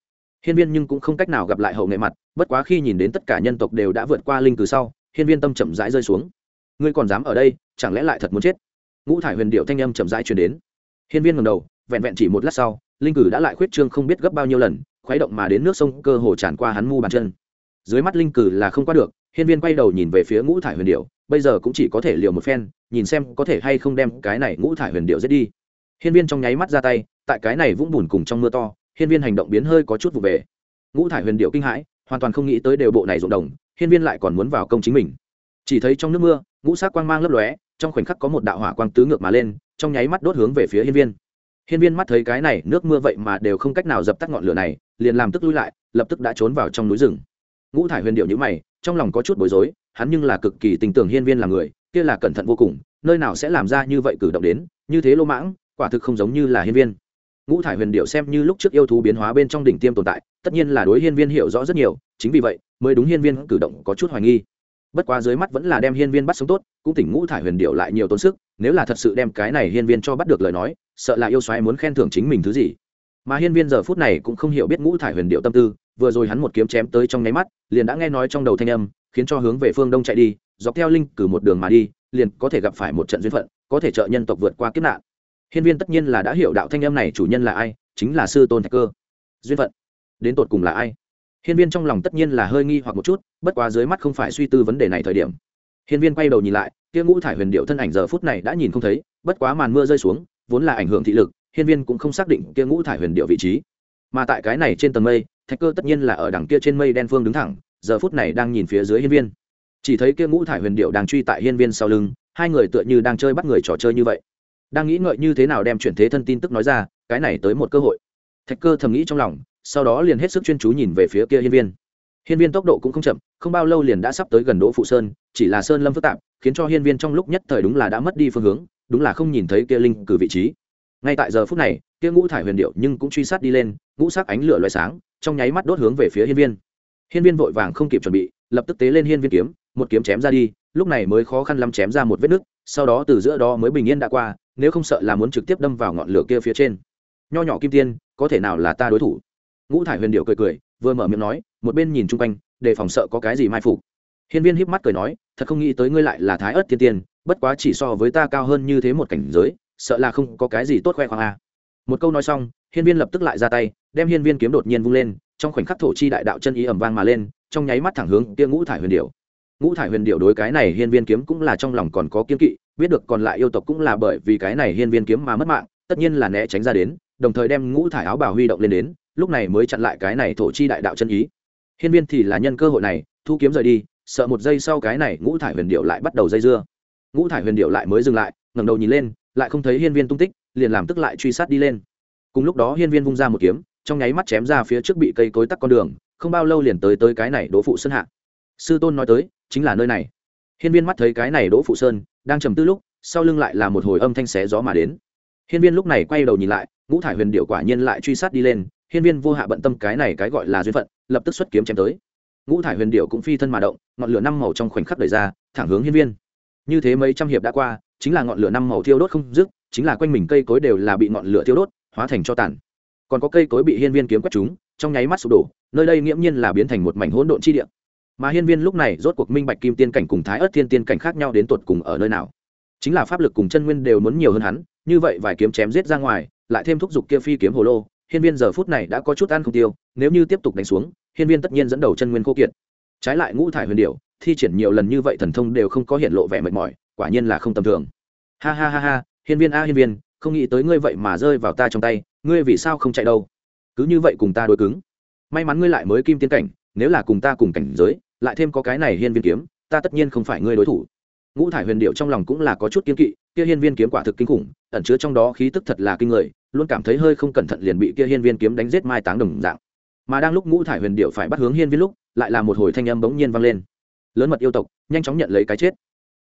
hiên viên nhưng cũng không cách nào gặp lại hậu nghệ mặt, bất quá khi nhìn đến tất cả nhân tộc đều đã vượt qua linh cử sau, hiên viên tâm chậm rãi rơi xuống. Ngươi còn dám ở đây, chẳng lẽ lại thật muốn chết? Ngũ thải huyền điệu thanh âm chậm rãi truyền đến. Hiên viên ngầm đầu, vẹn vẹn chỉ một lát sau, linh cử đã lại khuyết trương không biết gấp bao nhiêu lần, khuấy động mà đến nước sông cơ hồ tràn qua hắn mu bàn chân. Dưới mắt linh cử là không qua được, hiên viên quay đầu nhìn về phía ngũ thải huyền điệu, bây giờ cũng chỉ có thể liều một phen, nhìn xem có thể hay không đem cái này ngũ thải huyền điệu giết đi. Hiên viên trong nháy mắt ra tay, tại cái này vũng bùn cùng trong mưa to hiên viên hành động biến hơi có chút vụ về. Ngũ thải huyền điệu kinh hãi, hoàn toàn không nghĩ tới đều bộ này rụng đồng, hiên viên lại còn muốn vào công chính mình. Chỉ thấy trong nước mưa, ngũ sắc quang mang lấp lóe, trong khoảnh khắc có một đạo hỏa quang tứ ngược mà lên, trong nháy mắt đốt hướng về phía hiên viên. Hiên viên mắt thấy cái này nước mưa vậy mà đều không cách nào dập tắt ngọn lửa này, liền làm tức lui lại, lập tức đã trốn vào trong núi rừng. Ngũ thải huyền điệu nhíu mày, trong lòng có chút bối rối, hắn nhưng là cực kỳ tình tưởng hiên viên là người, kia là cẩn thận vô cùng, nơi nào sẽ làm ra như vậy cử động đến, như thế lô mãng, quả thực không giống như là hiên viên ngũ thải huyền điệu xem như lúc trước yêu thú biến hóa bên trong đỉnh tiêm tồn tại, tất nhiên là đối hiên viên hiểu rõ rất nhiều, chính vì vậy, mới đúng hiên viên cử động có chút hoài nghi. Bất quá dưới mắt vẫn là đem hiên viên bắt sống tốt, cũng tỉnh ngũ thải huyền điệu lại nhiều tốn sức, nếu là thật sự đem cái này hiên viên cho bắt được lời nói, sợ là yêu xoáy muốn khen thưởng chính mình thứ gì. Mà hiên viên giờ phút này cũng không hiểu biết ngũ thải huyền điệu tâm tư, vừa rồi hắn một kiếm chém tới trong nháy mắt, liền đã nghe nói trong đầu thanh âm, khiến cho hướng về phương đông chạy đi, dọc theo linh cử một đường mà đi, liền có thể gặp phải một trận duyên phận, có thể trợ nhân tộc vượt qua kiếp nạn hiên viên tất nhiên là đã hiểu đạo thanh âm này chủ nhân là ai, chính là sư tôn thạch cơ. Duyên phận. Đến tột cùng là ai? Hiên viên trong lòng tất nhiên là hơi nghi hoặc một chút, bất quá dưới mắt không phải suy tư vấn đề này thời điểm. Hiên viên quay đầu nhìn lại, kia ngũ thải huyền điệu thân ảnh giờ phút này đã nhìn không thấy, bất quá màn mưa rơi xuống, vốn là ảnh hưởng thị lực, hiên viên cũng không xác định kia ngũ thải huyền điệu vị trí. Mà tại cái này trên tầng mây, thạch cơ tất nhiên là ở đằng kia trên mây đen phương đứng thẳng, giờ phút này đang nhìn phía dưới hiên viên. Chỉ thấy kia ngũ thải huyền điệu đang truy tại hiên viên sau lưng, hai người tựa như đang chơi bắt người trò chơi như vậy đang nghĩ ngợi như thế nào đem chuyển thế thân tin tức nói ra, cái này tới một cơ hội. Thạch cơ thầm nghĩ trong lòng, sau đó liền hết sức chuyên chú nhìn về phía kia hiên viên. Hiên viên tốc độ cũng không chậm, không bao lâu liền đã sắp tới gần đỗ phụ sơn, chỉ là sơn lâm phức tạp, khiến cho hiên viên trong lúc nhất thời đúng là đã mất đi phương hướng, đúng là không nhìn thấy kia linh cử vị trí. Ngay tại giờ phút này, kia ngũ thải huyền điệu nhưng cũng truy sát đi lên, ngũ sắc ánh lửa loại sáng, trong nháy mắt đốt hướng về phía hiên viên. Hiên viên vội vàng không kịp chuẩn bị, lập tức tế lên hiên viên kiếm, một kiếm chém ra đi, lúc này mới khó khăn lắm chém ra một vết nứt, sau đó từ giữa đó mới bình yên đã qua nếu không sợ là muốn trực tiếp đâm vào ngọn lửa kia phía trên. Nho nhỏ kim tiên, có thể nào là ta đối thủ? Ngũ thải huyền điệu cười cười, vừa mở miệng nói, một bên nhìn chung quanh để phòng sợ có cái gì mai phục. Hiên viên híp mắt cười nói, thật không nghĩ tới ngươi lại là thái ớt thiên tiên, bất quá chỉ so với ta cao hơn như thế một cảnh giới, sợ là không có cái gì tốt khoe khoang a à. một câu nói xong, hiên viên lập tức lại ra tay, đem hiên viên kiếm đột nhiên vung lên, trong khoảnh khắc thổ chi đại đạo chân ý ẩm vang mà lên, trong nháy mắt thẳng hướng kia ngũ thải huyền điệu ngũ thải huyền điệu đối cái này hiên viên kiếm cũng là trong lòng còn có kiên kỵ, biết được còn lại yêu tộc cũng là bởi vì cái này hiên viên kiếm mà mất mạng, tất nhiên là né tránh ra đến, đồng thời đem ngũ thải áo bào huy động lên đến, lúc này mới chặn lại cái này thổ chi đại đạo chân ý. Hiên viên thì là nhân cơ hội này, thu kiếm rời đi, sợ một giây sau cái này ngũ thải huyền điệu lại bắt đầu dây dưa. Ngũ thải huyền điệu lại mới dừng lại, ngẩng đầu nhìn lên, lại không thấy hiên viên tung tích, liền làm tức lại truy sát đi lên. Cùng lúc đó hiên viên vung ra một kiếm, trong nháy mắt chém ra phía trước bị cây cối tắc con đường, không bao lâu liền tới tới cái này đỗ phụ sơn hạ. Sư tôn nói tới chính là nơi này. Hiên viên mắt thấy cái này đỗ phụ sơn đang trầm tư lúc, sau lưng lại là một hồi âm thanh xé gió mà đến. Hiên viên lúc này quay đầu nhìn lại, ngũ thải huyền điệu quả nhiên lại truy sát đi lên, hiên viên vô hạ bận tâm cái này cái gọi là duyên phận, lập tức xuất kiếm chém tới. Ngũ thải huyền điệu cũng phi thân mà động, ngọn lửa năm màu trong khoảnh khắc đẩy ra, thẳng hướng hiên viên. Như thế mấy trăm hiệp đã qua, chính là ngọn lửa năm màu thiêu đốt không dứt, chính là quanh mình cây cối đều là bị ngọn lửa thiêu đốt, hóa thành cho tàn. Còn có cây cối bị hiên viên kiếm quét chúng, trong nháy mắt sụp đổ, nơi đây nghiễm nhiên là biến thành một mảnh hỗn độn chi địa mà hiên viên lúc này rốt cuộc minh bạch kim tiên cảnh cùng thái ớt thiên tiên cảnh khác nhau đến tột cùng ở nơi nào. Chính là pháp lực cùng chân nguyên đều muốn nhiều hơn hắn, như vậy vài kiếm chém giết ra ngoài, lại thêm thúc giục kia phi kiếm hồ lô, hiên viên giờ phút này đã có chút ăn không tiêu, nếu như tiếp tục đánh xuống, hiên viên tất nhiên dẫn đầu chân nguyên khô kiệt. Trái lại ngũ thải huyền điệu thi triển nhiều lần như vậy thần thông đều không có hiện lộ vẻ mệt mỏi, quả nhiên là không tầm thường. Ha ha ha ha, hiên viên a hiên viên, không nghĩ tới ngươi vậy mà rơi vào ta trong tay, ngươi vì sao không chạy đâu? Cứ như vậy cùng ta đối cứng. May mắn ngươi lại mới kim tiến cảnh nếu là cùng ta cùng cảnh giới, lại thêm có cái này hiên viên kiếm, ta tất nhiên không phải ngươi đối thủ. Ngũ thải huyền điệu trong lòng cũng là có chút kiên kỵ, kia hiên viên kiếm quả thực kinh khủng, ẩn chứa trong đó khí tức thật là kinh người, luôn cảm thấy hơi không cẩn thận liền bị kia hiên viên kiếm đánh giết mai táng đồng dạng. Mà đang lúc ngũ thải huyền điệu phải bắt hướng hiên viên lúc, lại là một hồi thanh âm bỗng nhiên vang lên. Lớn mật yêu tộc, nhanh chóng nhận lấy cái chết.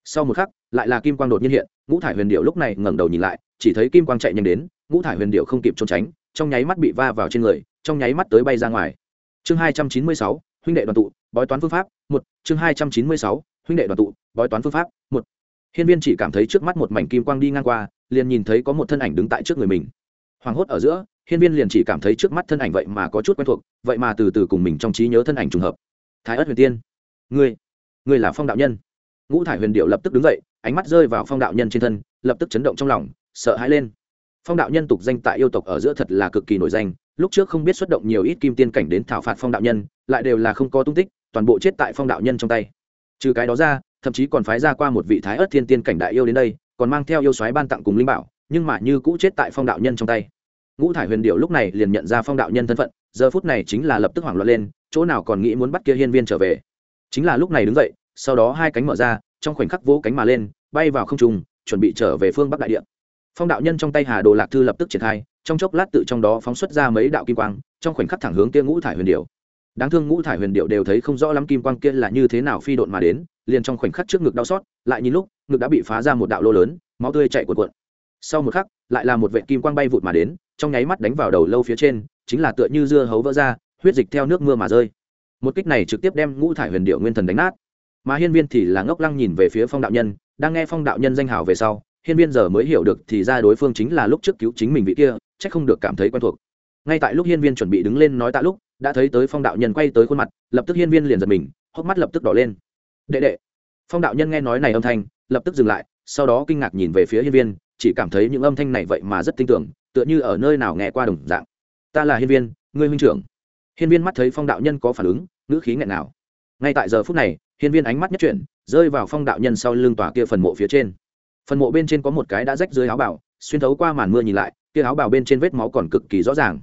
Sau một khắc, lại là kim quang đột nhiên hiện, ngũ thải huyền điệu lúc này ngẩng đầu nhìn lại, chỉ thấy kim quang chạy nhanh đến, ngũ thải huyền điệu không kịp trốn tránh, trong nháy mắt bị va vào trên người, trong nháy mắt tới bay ra ngoài chương hai trăm chín mươi sáu, huynh đệ đoàn tụ, bói toán phương pháp, một. Chương hai trăm chín mươi sáu, huynh đệ đoàn tụ, bói toán phương pháp, một. Hiên viên chỉ cảm thấy trước mắt một mảnh kim quang đi ngang qua, liền nhìn thấy có một thân ảnh đứng tại trước người mình. Hoàng hốt ở giữa, hiên viên liền chỉ cảm thấy trước mắt thân ảnh vậy mà có chút quen thuộc, vậy mà từ từ cùng mình trong trí nhớ thân ảnh trùng hợp. Thái ất huyền tiên. Ngươi ngươi là phong đạo nhân. Ngũ thải huyền điệu lập tức đứng dậy, ánh mắt rơi vào phong đạo nhân trên thân, lập tức chấn động trong lòng, sợ hãi lên phong đạo nhân tục danh tại yêu tộc ở giữa thật là cực kỳ nổi danh, lúc trước không biết xuất động nhiều ít kim tiên cảnh đến thảo phạt phong đạo nhân, lại đều là không có tung tích, toàn bộ chết tại phong đạo nhân trong tay. Trừ cái đó ra, thậm chí còn phái ra qua một vị thái ớt thiên tiên cảnh đại yêu đến đây, còn mang theo yêu soái ban tặng cùng linh bảo, nhưng mà như cũ chết tại phong đạo nhân trong tay. Ngũ thải huyền điệu lúc này liền nhận ra phong đạo nhân thân phận, giờ phút này chính là lập tức hoảng loạn lên, chỗ nào còn nghĩ muốn bắt kia hiên viên trở về. Chính là lúc này đứng dậy, sau đó hai cánh mở ra, trong khoảnh khắc vỗ cánh mà lên, bay vào không trung, chuẩn bị trở về phương bắc đại địa phong đạo nhân trong tay hà đồ lạc thư lập tức triển khai, trong chốc lát tự trong đó phóng xuất ra mấy đạo kim quang, trong khoảnh khắc thẳng hướng kia ngũ thải huyền điệu đáng thương ngũ thải huyền điệu đều thấy không rõ lắm kim quang kia là như thế nào phi độn mà đến, liền trong khoảnh khắc trước ngực đau xót, lại nhìn lúc, ngực đã bị phá ra một đạo lô lớn, máu tươi chạy cuộn cuộn. Sau một khắc, lại là một vệ kim quang bay vụt mà đến, trong nháy mắt đánh vào đầu lâu phía trên, chính là tựa như dưa hấu vỡ ra, huyết dịch theo nước mưa mà rơi. Một kích này trực tiếp đem ngũ thải huyền điệu nguyên thần đánh nát. Mà hiên viên thì là ngốc lăng nhìn về phía phong đạo nhân, đang nghe phong đạo nhân danh hào về sau hiên viên giờ mới hiểu được thì ra đối phương chính là lúc trước cứu chính mình vị kia, chắc không được cảm thấy quen thuộc. Ngay tại lúc hiên viên chuẩn bị đứng lên nói tạ lúc, đã thấy tới phong đạo nhân quay tới khuôn mặt, lập tức hiên viên liền giật mình, hốc mắt lập tức đỏ lên. Đệ đệ. Phong đạo nhân nghe nói này âm thanh, lập tức dừng lại, sau đó kinh ngạc nhìn về phía hiên viên, chỉ cảm thấy những âm thanh này vậy mà rất tin tưởng, tựa như ở nơi nào nghe qua đồng dạng. Ta là hiên viên, ngươi huynh trưởng. Hiên viên mắt thấy phong đạo nhân có phản ứng, ngữ khí nghẹn nào ngay tại giờ phút này, hiên viên ánh mắt nhất chuyển, rơi vào phong đạo nhân sau lưng tòa kia phần mộ phía trên phần mộ bên trên có một cái đã rách dưới áo bảo xuyên thấu qua màn mưa nhìn lại, kia áo bảo bên trên vết máu còn cực kỳ rõ ràng.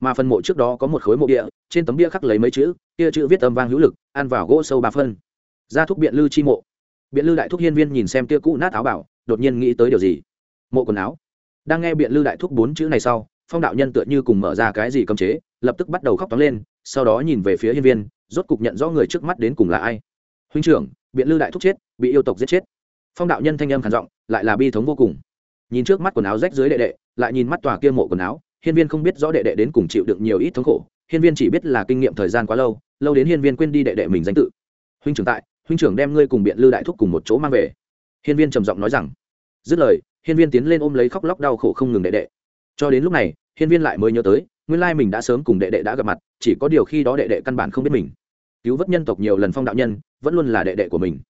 Mà phần mộ trước đó có một khối mộ địa, trên tấm bia khắc lấy mấy chữ, kia chữ viết âm vang hữu lực, ăn vào gỗ sâu ba phân. Ra thúc biện lư chi mộ. Biện lư đại thúc hiên viên nhìn xem kia cũ nát áo bảo đột nhiên nghĩ tới điều gì? Mộ quần áo. Đang nghe biện lư đại thúc bốn chữ này sau, phong đạo nhân tựa như cùng mở ra cái gì cấm chế, lập tức bắt đầu khóc tóng lên, sau đó nhìn về phía hiên viên, rốt cục nhận rõ người trước mắt đến cùng là ai. Huynh trưởng, biện lư đại thúc chết, bị yêu tộc giết chết phong đạo nhân thanh âm khản giọng, lại là bi thống vô cùng. Nhìn trước mắt quần áo rách dưới đệ đệ, lại nhìn mắt tòa kia mộ quần áo, hiên viên không biết rõ đệ đệ đến cùng chịu đựng nhiều ít thống khổ. Hiên viên chỉ biết là kinh nghiệm thời gian quá lâu lâu đến hiên viên quên đi đệ đệ mình danh tự. Huynh trưởng tại, huynh trưởng đem ngươi cùng biện lư đại thúc cùng một chỗ mang về. Hiên viên trầm giọng nói rằng. Dứt lời, hiên viên tiến lên ôm lấy khóc lóc đau khổ không ngừng đệ đệ. Cho đến lúc này, hiên viên lại mới nhớ tới, nguyên lai mình đã sớm cùng đệ đệ đã gặp mặt, chỉ có điều khi đó đệ đệ căn bản không biết mình. Cứu vớt nhân tộc nhiều lần phong đạo nhân, vẫn luôn là đệ đệ của mình.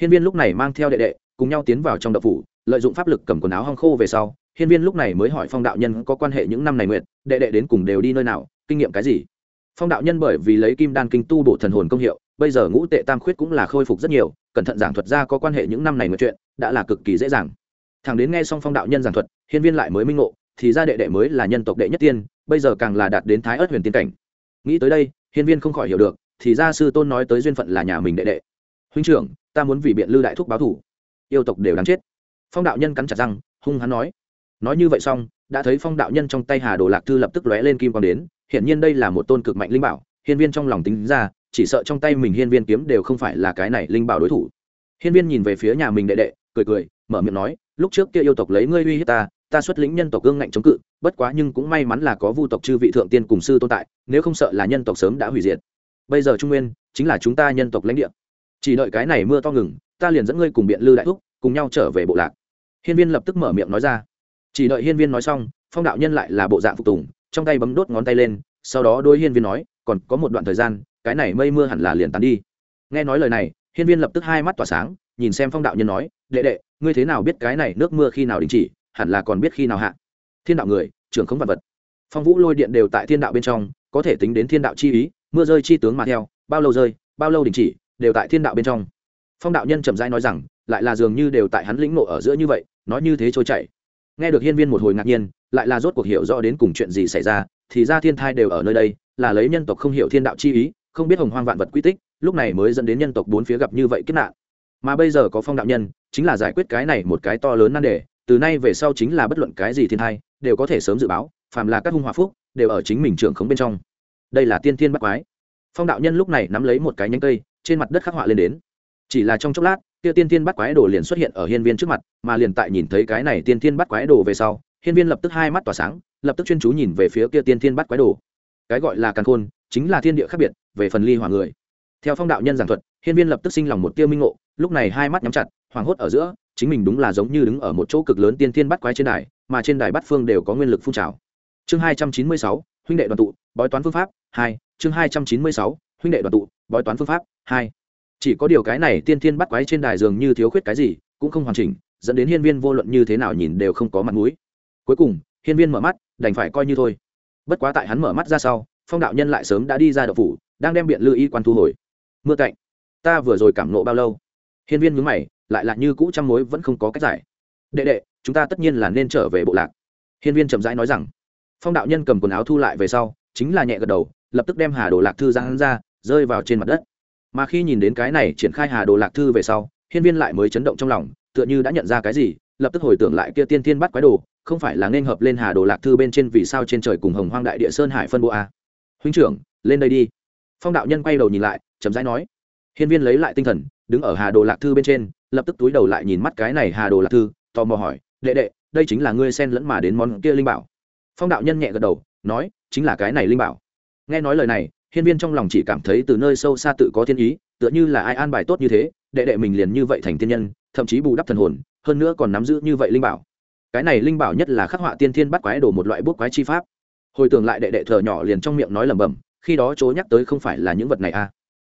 Hiên viên lúc này mang theo đệ đệ cùng nhau tiến vào trong đậu phủ, lợi dụng pháp lực cầm quần áo hong khô về sau, hiên viên lúc này mới hỏi phong đạo nhân có quan hệ những năm này nguyện đệ đệ đến cùng đều đi nơi nào, kinh nghiệm cái gì? Phong đạo nhân bởi vì lấy kim đan kinh tu bổ thần hồn công hiệu, bây giờ ngũ tệ tam khuyết cũng là khôi phục rất nhiều, cẩn thận giảng thuật ra có quan hệ những năm này nguyện chuyện, đã là cực kỳ dễ dàng. Thằng đến nghe xong phong đạo nhân giảng thuật, hiên viên lại mới minh ngộ, thì ra đệ đệ mới là nhân tộc đệ nhất tiên, bây giờ càng là đạt đến thái ớt huyền tiên cảnh. Nghĩ tới đây, hiên viên không khỏi hiểu được, thì ra sư tôn nói tới duyên phận là nhà mình đệ đệ. Huynh trưởng, ta muốn vì biện lư đại thúc báo thủ yêu tộc đều đáng chết. Phong đạo nhân cắn chặt răng, hung hắn nói. Nói như vậy xong, đã thấy phong đạo nhân trong tay hà đồ lạc thư lập tức lóe lên kim quang đến, hiển nhiên đây là một tôn cực mạnh linh bảo, hiên viên trong lòng tính ra, chỉ sợ trong tay mình hiên viên kiếm đều không phải là cái này linh bảo đối thủ. Hiên viên nhìn về phía nhà mình đệ đệ, cười cười, mở miệng nói, lúc trước kia yêu tộc lấy ngươi uy hiếp ta ta xuất lĩnh nhân tộc gương ngạnh chống cự, bất quá nhưng cũng may mắn là có vu tộc chư vị thượng tiên cùng sư tồn tại, nếu không sợ là nhân tộc sớm đã hủy diệt. Bây giờ trung nguyên chính là chúng ta nhân tộc lãnh địa. Chỉ đợi cái này mưa to ngừng ta liền dẫn ngươi cùng biện lư đại thúc, cùng nhau trở về bộ lạc. Hiên viên lập tức mở miệng nói ra. Chỉ đợi hiên viên nói xong, phong đạo nhân lại là bộ dạng phục tùng, trong tay bấm đốt ngón tay lên, sau đó đôi hiên viên nói, còn có một đoạn thời gian, cái này mây mưa hẳn là liền tán đi. Nghe nói lời này, hiên viên lập tức hai mắt tỏa sáng, nhìn xem phong đạo nhân nói, đệ đệ, ngươi thế nào biết cái này nước mưa khi nào đình chỉ, hẳn là còn biết khi nào hạ? Thiên đạo người, trưởng không vật vật. Phong vũ lôi điện đều tại thiên đạo bên trong, có thể tính đến thiên đạo chi ý, mưa rơi chi tướng mà theo, bao lâu rơi, bao lâu đình chỉ, đều tại thiên đạo bên trong phong đạo nhân chậm rãi nói rằng, lại là dường như đều tại hắn lĩnh nộ ở giữa như vậy, nói như thế trôi chảy. Nghe được hiên viên một hồi ngạc nhiên, lại là rốt cuộc hiểu rõ đến cùng chuyện gì xảy ra, thì ra thiên thai đều ở nơi đây, là lấy nhân tộc không hiểu thiên đạo chi ý, không biết hồng hoang vạn vật quy tích, lúc này mới dẫn đến nhân tộc bốn phía gặp như vậy kết nạn. Mà bây giờ có phong đạo nhân, chính là giải quyết cái này một cái to lớn nan đề, từ nay về sau chính là bất luận cái gì thiên thai, đều có thể sớm dự báo, phàm là các hung hòa phúc, đều ở chính mình trưởng khống bên trong. Đây là tiên thiên bắc quái. Phong đạo nhân lúc này nắm lấy một cái nhánh cây, trên mặt đất khắc họa lên đến chỉ là trong chốc lát, kia tiên thiên bắt quái đồ liền xuất hiện ở hiên viên trước mặt, mà liền tại nhìn thấy cái này tiên thiên bắt quái đồ về sau, hiên viên lập tức hai mắt tỏa sáng, lập tức chuyên chú nhìn về phía kia tiên thiên bắt quái đồ. Cái gọi là càn khôn, chính là thiên địa khác biệt, về phần ly hỏa người. Theo phong đạo nhân giảng thuật, hiên viên lập tức sinh lòng một tiêu minh ngộ, lúc này hai mắt nhắm chặt, hoảng hốt ở giữa, chính mình đúng là giống như đứng ở một chỗ cực lớn tiên thiên bắt quái trên đài, mà trên đài bắt phương đều có nguyên lực phun trào. Chương hai trăm chín mươi sáu, huynh đệ đoàn tụ, bói toán phương pháp hai, chương hai trăm chín mươi sáu, huynh đệ đoàn tụ, bói toán phương pháp hai chỉ có điều cái này tiên thiên bắt quái trên đài dường như thiếu khuyết cái gì, cũng không hoàn chỉnh, dẫn đến hiên viên vô luận như thế nào nhìn đều không có mặt mũi. Cuối cùng, hiên viên mở mắt, đành phải coi như thôi. Bất quá tại hắn mở mắt ra sau, phong đạo nhân lại sớm đã đi ra đậu phủ, đang đem biện lư y quan thu hồi. Mưa cạnh ta vừa rồi cảm nộ bao lâu? Hiên viên mướn mày, lại là như cũ trăm mối vẫn không có cách giải. Đệ đệ, chúng ta tất nhiên là nên trở về bộ lạc. Hiên viên chậm rãi nói rằng. Phong đạo nhân cầm quần áo thu lại về sau, chính là nhẹ gật đầu, lập tức đem hà đồ lạc thư ra hắn ra, rơi vào trên mặt đất mà khi nhìn đến cái này triển khai hà đồ lạc thư về sau, hiên viên lại mới chấn động trong lòng, tựa như đã nhận ra cái gì, lập tức hồi tưởng lại kia tiên thiên bắt quái đồ, không phải là nên hợp lên hà đồ lạc thư bên trên vì sao trên trời cùng hồng hoang đại địa sơn hải phân bộ a. Huynh trưởng, lên đây đi. Phong đạo nhân quay đầu nhìn lại, chậm rãi nói. Hiên viên lấy lại tinh thần, đứng ở hà đồ lạc thư bên trên, lập tức túi đầu lại nhìn mắt cái này hà đồ lạc thư, tò mò hỏi, đệ đệ, đây chính là ngươi xen lẫn mà đến món kia linh bảo? Phong đạo nhân nhẹ gật đầu, nói, chính là cái này linh bảo. Nghe nói lời này hiên viên trong lòng chỉ cảm thấy từ nơi sâu xa tự có thiên ý, tựa như là ai an bài tốt như thế, đệ đệ mình liền như vậy thành tiên nhân, thậm chí bù đắp thần hồn, hơn nữa còn nắm giữ như vậy linh bảo. Cái này linh bảo nhất là khắc họa tiên thiên bắt quái đồ một loại bút quái chi pháp. Hồi tưởng lại đệ đệ thờ nhỏ liền trong miệng nói lẩm bẩm, khi đó chối nhắc tới không phải là những vật này a à.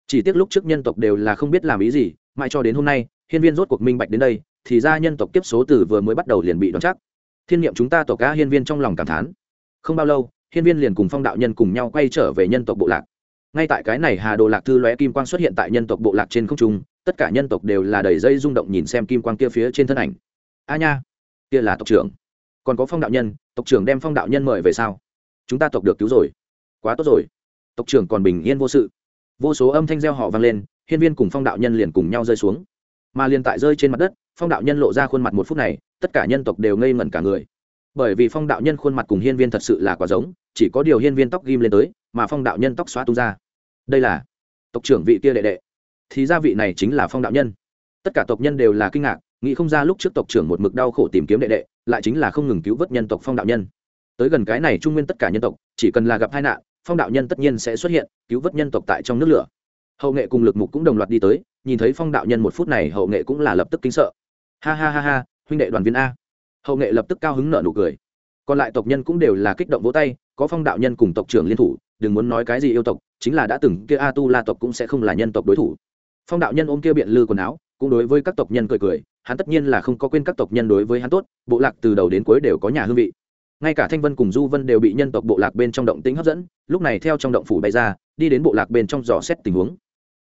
chỉ tiếc lúc trước nhân tộc đều là không biết làm ý gì, mãi cho đến hôm nay, hiên viên rốt cuộc minh bạch đến đây, thì ra nhân tộc tiếp số từ vừa mới bắt đầu liền bị đoán chắc. Thiên niệm chúng ta tộc cá hiên viên trong lòng cảm thán. Không bao lâu hiên viên liền cùng phong đạo nhân cùng nhau quay trở về nhân tộc bộ lạc. Ngay tại cái này hà đồ lạc thư lóe kim quang xuất hiện tại nhân tộc bộ lạc trên không trung, tất cả nhân tộc đều là đầy dây rung động nhìn xem kim quang kia phía trên thân ảnh. A nha, kia là tộc trưởng. Còn có phong đạo nhân, tộc trưởng đem phong đạo nhân mời về sao? Chúng ta tộc được cứu rồi. Quá tốt rồi. Tộc trưởng còn bình yên vô sự. Vô số âm thanh reo họ vang lên, hiên viên cùng phong đạo nhân liền cùng nhau rơi xuống. Mà liền tại rơi trên mặt đất, phong đạo nhân lộ ra khuôn mặt một phút này, tất cả nhân tộc đều ngây ngẩn cả người bởi vì phong đạo nhân khuôn mặt cùng hiên viên thật sự là quá giống, chỉ có điều hiên viên tóc ghim lên tới, mà phong đạo nhân tóc xóa tung ra. Đây là tộc trưởng vị kia đệ đệ. Thì gia vị này chính là phong đạo nhân. Tất cả tộc nhân đều là kinh ngạc, nghĩ không ra lúc trước tộc trưởng một mực đau khổ tìm kiếm đệ đệ, lại chính là không ngừng cứu vớt nhân tộc phong đạo nhân. Tới gần cái này trung nguyên tất cả nhân tộc, chỉ cần là gặp hai nạn, phong đạo nhân tất nhiên sẽ xuất hiện, cứu vớt nhân tộc tại trong nước lửa. Hậu nghệ cùng lực mục cũng đồng loạt đi tới, nhìn thấy phong đạo nhân một phút này, hậu nghệ cũng là lập tức kính sợ. Ha ha ha ha, huynh đệ đoàn viên a hậu nghệ lập tức cao hứng nợ nụ cười. Còn lại tộc nhân cũng đều là kích động vỗ tay, có phong đạo nhân cùng tộc trưởng liên thủ, đừng muốn nói cái gì yêu tộc, chính là đã từng kia a tu la tộc cũng sẽ không là nhân tộc đối thủ. Phong đạo nhân ôm kia biện lư quần áo, cũng đối với các tộc nhân cười cười, hắn tất nhiên là không có quên các tộc nhân đối với hắn tốt, bộ lạc từ đầu đến cuối đều có nhà hương vị. Ngay cả thanh vân cùng du vân đều bị nhân tộc bộ lạc bên trong động tính hấp dẫn, lúc này theo trong động phủ bay ra, đi đến bộ lạc bên trong dò xét tình huống.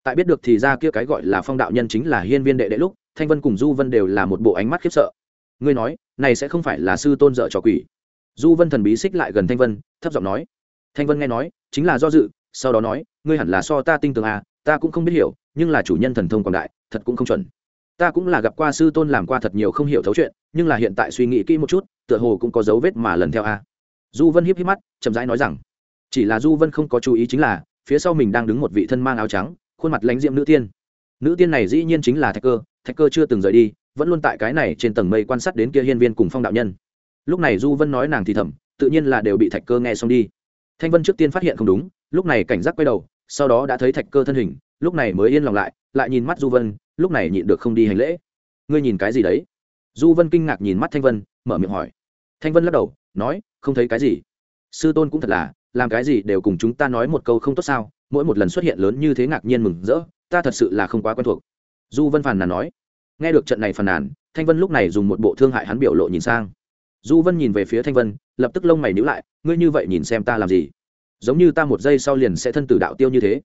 Tại biết được thì ra kia cái gọi là phong đạo nhân chính là hiên viên đệ đệ lúc, thanh vân cùng du vân đều là một bộ ánh mắt khiếp sợ. Ngươi nói này sẽ không phải là sư tôn dợ trò quỷ. Du vân thần bí xích lại gần thanh vân, thấp giọng nói. Thanh vân nghe nói, chính là do dự, sau đó nói, ngươi hẳn là so ta tinh tường à ta cũng không biết hiểu, nhưng là chủ nhân thần thông quảng đại, thật cũng không chuẩn. Ta cũng là gặp qua sư tôn làm qua thật nhiều không hiểu thấu chuyện, nhưng là hiện tại suy nghĩ kỹ một chút, tựa hồ cũng có dấu vết mà lần theo a du vân hiếp hiếp mắt, chậm rãi nói rằng, chỉ là du vân không có chú ý chính là, phía sau mình đang đứng một vị thân mang áo trắng, khuôn mặt lãnh diệm nữ tiên. Nữ tiên này dĩ nhiên chính là thạch cơ thạch cơ chưa từng rời đi vẫn luôn tại cái này trên tầng mây quan sát đến kia hiên viên cùng phong đạo nhân. Lúc này du vân nói nàng thì thầm, tự nhiên là đều bị thạch cơ nghe xong đi. Thanh vân trước tiên phát hiện không đúng, lúc này cảnh giác quay đầu, sau đó đã thấy thạch cơ thân hình, lúc này mới yên lòng lại lại nhìn mắt du vân, lúc này nhịn được không đi hành lễ. Ngươi nhìn cái gì đấy? Du vân kinh ngạc nhìn mắt thanh vân, mở miệng hỏi. Thanh vân lắc đầu, nói, không thấy cái gì. Sư tôn cũng thật là, làm cái gì đều cùng chúng ta nói một câu không tốt sao, mỗi một lần xuất hiện lớn như thế ngạc nhiên mừng rỡ, ta thật sự là không quá quen thuộc. Du vân phàn nàn nói nghe được trận này phàn nàn, thanh vân lúc này dùng một bộ thương hại hắn biểu lộ nhìn sang. Du vân nhìn về phía thanh vân, lập tức lông mày nhíu lại, ngươi như vậy nhìn xem ta làm gì? Giống như ta một giây sau liền sẽ thân tử đạo tiêu như thế.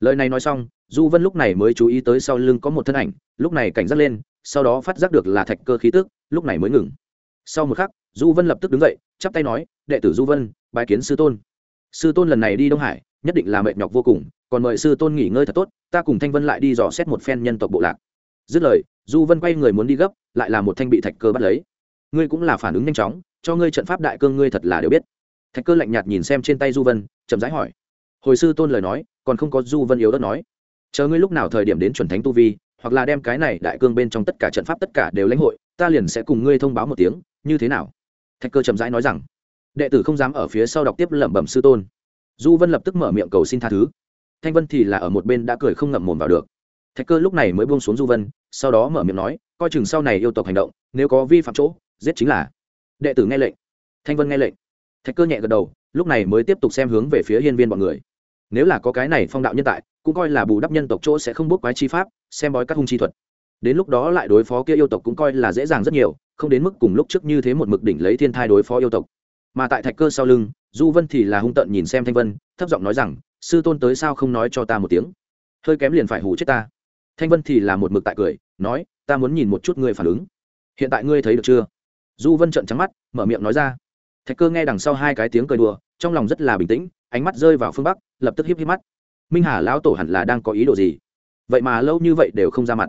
Lời này nói xong, du vân lúc này mới chú ý tới sau lưng có một thân ảnh, lúc này cảnh giác lên, sau đó phát giác được là thạch cơ khí tức, lúc này mới ngừng. Sau một khắc, du vân lập tức đứng dậy, chắp tay nói, đệ tử du vân bài kiến sư tôn. Sư tôn lần này đi đông hải, nhất định là mệt nhọc vô cùng, còn mời sư tôn nghỉ ngơi thật tốt, ta cùng thanh vân lại đi dò xét một phen nhân tộc bộ lạc dứt lời, du vân quay người muốn đi gấp, lại là một thanh bị thạch cơ bắt lấy. Ngươi cũng là phản ứng nhanh chóng, cho ngươi trận pháp đại cương ngươi thật là đều biết. Thạch cơ lạnh nhạt nhìn xem trên tay du vân, chậm rãi hỏi. Hồi sư tôn lời nói, còn không có du vân yếu đất nói. Chờ ngươi lúc nào thời điểm đến chuẩn thánh tu vi, hoặc là đem cái này đại cương bên trong tất cả trận pháp tất cả đều lãnh hội, ta liền sẽ cùng ngươi thông báo một tiếng, như thế nào? Thạch cơ chậm rãi nói rằng. Đệ tử không dám ở phía sau đọc tiếp lẩm bẩm sư tôn. Du vân lập tức mở miệng cầu xin tha thứ. Thanh vân thì là ở một bên đã cười không ngậm mồm vào được thạch cơ lúc này mới buông xuống du vân, sau đó mở miệng nói, coi chừng sau này yêu tộc hành động, nếu có vi phạm chỗ, giết chính là. Đệ tử nghe lệnh. Thanh vân nghe lệnh. Thạch cơ nhẹ gật đầu, lúc này mới tiếp tục xem hướng về phía hiên viên bọn người. Nếu là có cái này phong đạo nhân tại, cũng coi là bù đắp nhân tộc chỗ sẽ không bốc quái chi pháp, xem bói các hung chi thuật. Đến lúc đó lại đối phó kia yêu tộc cũng coi là dễ dàng rất nhiều, không đến mức cùng lúc trước như thế một mực đỉnh lấy thiên thai đối phó yêu tộc. Mà tại thạch cơ sau lưng, du vân thì là hung tợn nhìn xem thanh vân, thấp giọng nói rằng, sư tôn tới sao không nói cho ta một tiếng? Hơi kém liền phải hủ chết ta thanh vân thì là một mực tại cười, nói, ta muốn nhìn một chút ngươi phản ứng. Hiện tại ngươi thấy được chưa? Du vân trợn trắng mắt, mở miệng nói ra. Thạch cơ nghe đằng sau hai cái tiếng cười đùa, trong lòng rất là bình tĩnh, ánh mắt rơi vào phương bắc, lập tức hiếp hiếp mắt. Minh hà lão tổ hẳn là đang có ý đồ gì? Vậy mà lâu như vậy đều không ra mặt.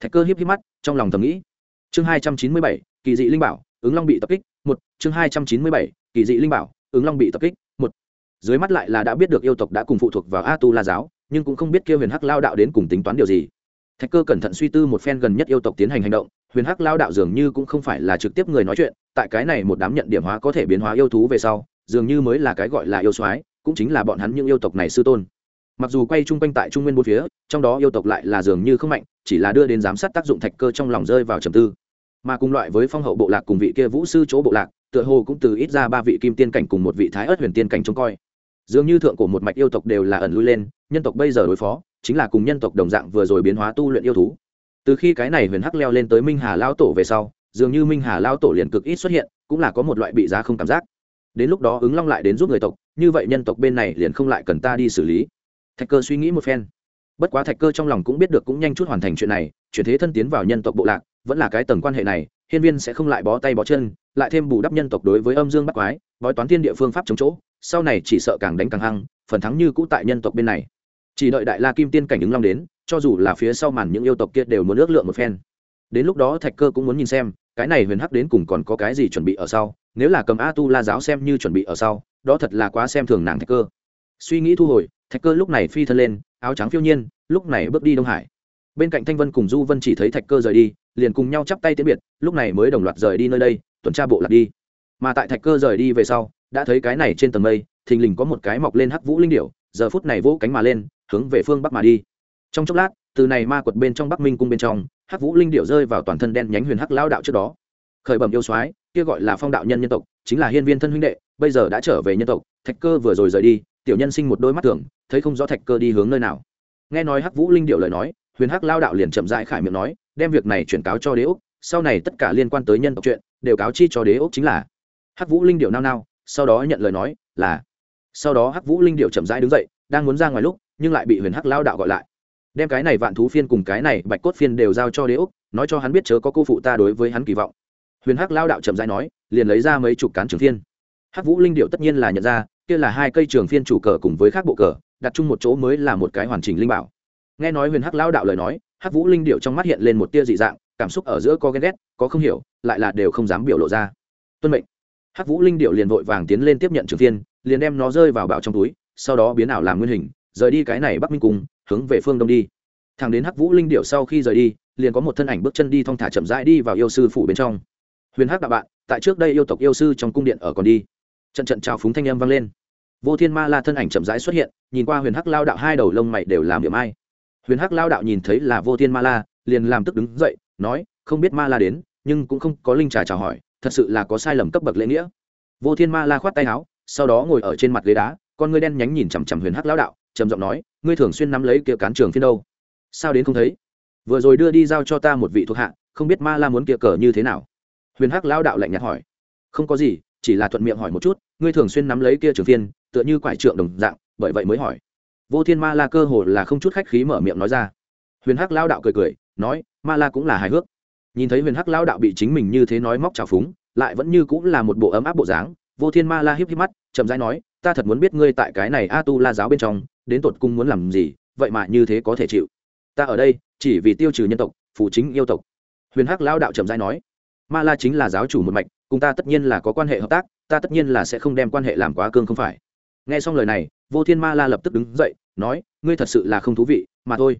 Thạch cơ hiếp hiếp mắt, trong lòng thầm nghĩ. Chương hai trăm chín mươi bảy, kỳ dị linh bảo, ứng long bị tập kích, một. Chương hai trăm chín mươi bảy, kỳ dị linh bảo, ứng long bị tập kích, một. Dưới mắt lại là đã biết được yêu tộc đã cùng phụ thuộc vào a tu la giáo, nhưng cũng không biết kêu huyền hắc lao đạo đến cùng tính toán điều gì thạch cơ cẩn thận suy tư một phen gần nhất yêu tộc tiến hành hành động, huyền hắc lao đạo dường như cũng không phải là trực tiếp người nói chuyện, tại cái này một đám nhận điểm hóa có thể biến hóa yêu thú về sau, dường như mới là cái gọi là yêu soái, cũng chính là bọn hắn những yêu tộc này sư tôn. Mặc dù quay chung quanh tại trung nguyên bốn phía, trong đó yêu tộc lại là dường như không mạnh, chỉ là đưa đến giám sát tác dụng thạch cơ trong lòng rơi vào trầm tư. Mà cùng loại với phong hậu bộ lạc cùng vị kia vũ sư chỗ bộ lạc, tựa hồ cũng từ ít ra ba vị kim tiên cảnh cùng một vị thái ớt huyền tiên cảnh trông coi dường như thượng cổ một mạch yêu tộc đều là ẩn lui lên, nhân tộc bây giờ đối phó, chính là cùng nhân tộc đồng dạng vừa rồi biến hóa tu luyện yêu thú. Từ khi cái này huyền hắc leo lên tới minh hà lao tổ về sau, dường như minh hà lao tổ liền cực ít xuất hiện, cũng là có một loại bị giá không cảm giác. Đến lúc đó ứng long lại đến giúp người tộc, như vậy nhân tộc bên này liền không lại cần ta đi xử lý. Thạch cơ suy nghĩ một phen. Bất quá thạch cơ trong lòng cũng biết được cũng nhanh chút hoàn thành chuyện này, chuyển thế thân tiến vào nhân tộc bộ lạc, vẫn là cái tầng quan hệ này, hiên viên sẽ không lại bó tay bó chân, lại thêm bù đắp nhân tộc đối với âm dương bắc quái, bói toán thiên địa phương pháp chống chỗ sau này chỉ sợ càng đánh càng hăng, phần thắng như cũ tại nhân tộc bên này. Chỉ đợi đại la kim tiên cảnh ứng long đến, cho dù là phía sau màn những yêu tộc kia đều muốn ước lượng một phen. Đến lúc đó thạch cơ cũng muốn nhìn xem, cái này huyền hắc đến cùng còn có cái gì chuẩn bị ở sau, nếu là cầm a tu la giáo xem như chuẩn bị ở sau, đó thật là quá xem thường nàng thạch cơ. Suy nghĩ thu hồi, thạch cơ lúc này phi thân lên, áo trắng phiêu nhiên, lúc này bước đi đông hải. Bên cạnh thanh vân cùng du vân chỉ thấy thạch cơ rời đi, liền cùng nhau chắp tay tiễn biệt, lúc này mới đồng loạt rời đi nơi đây, tuần tra bộ lạc đi. Mà tại thạch cơ rời đi về sau đã thấy cái này trên tầng mây, thình lình có một cái mọc lên hắc vũ linh điểu, giờ phút này vỗ cánh mà lên, hướng về phương bắc mà đi. Trong chốc lát, từ này ma quật bên trong bắc minh cung bên trong, hắc vũ linh điểu rơi vào toàn thân đen nhánh huyền hắc lao đạo trước đó. Khởi bẩm yêu soái, kia gọi là phong đạo nhân nhân tộc, chính là hiên viên thân huynh đệ, bây giờ đã trở về nhân tộc, thạch cơ vừa rồi rời đi, tiểu nhân sinh một đôi mắt tưởng thấy không rõ thạch cơ đi hướng nơi nào. Nghe nói hắc vũ linh điệu lời nói, huyền hắc lao đạo liền chậm rãi khải miệng nói, đem việc này chuyển cáo cho đế úc, sau này tất cả liên quan tới nhân tộc chuyện, đều cáo chi cho đế úc chính là. Hắc vũ linh điệu nao nao sau đó nhận lời nói là, sau đó hắc vũ linh điệu chậm rãi đứng dậy, đang muốn ra ngoài lúc, nhưng lại bị huyền hắc lao đạo gọi lại. Đem cái này vạn thú phiên cùng cái này bạch cốt phiên đều giao cho đế úc, nói cho hắn biết chớ có cô phụ ta đối với hắn kỳ vọng. Huyền hắc lao đạo chậm rãi nói, liền lấy ra mấy chục cán trường phiên. Hắc vũ linh điệu tất nhiên là nhận ra, kia là hai cây trường phiên chủ cờ cùng với khác bộ cờ, đặt chung một chỗ mới là một cái hoàn chỉnh linh bảo. Nghe nói huyền hắc lao đạo lời nói, hắc vũ linh điệu trong mắt hiện lên một tia dị dạng, cảm xúc ở giữa có ghen ghét, có không hiểu, lại là đều không dám biểu lộ ra. Tuân mệnh hắc vũ linh điệu liền vội vàng tiến lên tiếp nhận trường phiên, liền đem nó rơi vào bảo trong túi, sau đó biến ảo làm nguyên hình, rời đi cái này bắc minh cung, hướng về phương đông đi. Thằng đến hắc vũ linh điệu sau khi rời đi, liền có một thân ảnh bước chân đi thong thả chậm rãi đi vào yêu sư phủ bên trong. Huyền hắc đạo bạn, tại trước đây yêu tộc yêu sư trong cung điện ở còn đi. Trận trận trào phúng thanh âm vang lên. Vô thiên ma la thân ảnh chậm rãi xuất hiện, nhìn qua huyền hắc lao đạo hai đầu lông mày đều làm điểm ai. Huyền hắc lao đạo nhìn thấy là vô thiên ma la, liền làm tức đứng dậy, nói, không biết ma la đến, nhưng cũng không có linh trà chào hỏi thật sự là có sai lầm cấp bậc lễ nghĩa. Vô thiên ma la khoát tay áo, sau đó ngồi ở trên mặt ghế đá, con ngươi đen nhánh nhìn chằm chằm huyền hắc Lão đạo, trầm giọng nói, ngươi thường xuyên nắm lấy kia cán trường phiên đâu? Sao đến không thấy? Vừa rồi đưa đi giao cho ta một vị thuộc hạ, không biết ma la muốn kia cờ như thế nào? Huyền hắc Lão đạo lạnh nhạt hỏi. Không có gì, chỉ là thuận miệng hỏi một chút, ngươi thường xuyên nắm lấy kia trường phiên, tựa như quải trượng đồng dạng, bởi vậy mới hỏi. Vô thiên ma la cơ hồ là không chút khách khí mở miệng nói ra. Huyền hắc Lão đạo cười cười, nói, ma la cũng là hài hước nhìn thấy huyền hắc lao đạo bị chính mình như thế nói móc trào phúng, lại vẫn như cũng là một bộ ấm áp bộ dáng, vô thiên ma la híp híp mắt, chậm rãi nói, ta thật muốn biết ngươi tại cái này a tu la giáo bên trong, đến tột cung muốn làm gì, vậy mà như thế có thể chịu. Ta ở đây, chỉ vì tiêu trừ nhân tộc phụ chính yêu tộc. Huyền hắc lao đạo chậm rãi nói, ma la chính là giáo chủ một mạch, cùng ta tất nhiên là có quan hệ hợp tác, ta tất nhiên là sẽ không đem quan hệ làm quá cương không phải. Nghe xong lời này, vô thiên ma la lập tức đứng dậy, nói, ngươi thật sự là không thú vị, mà thôi.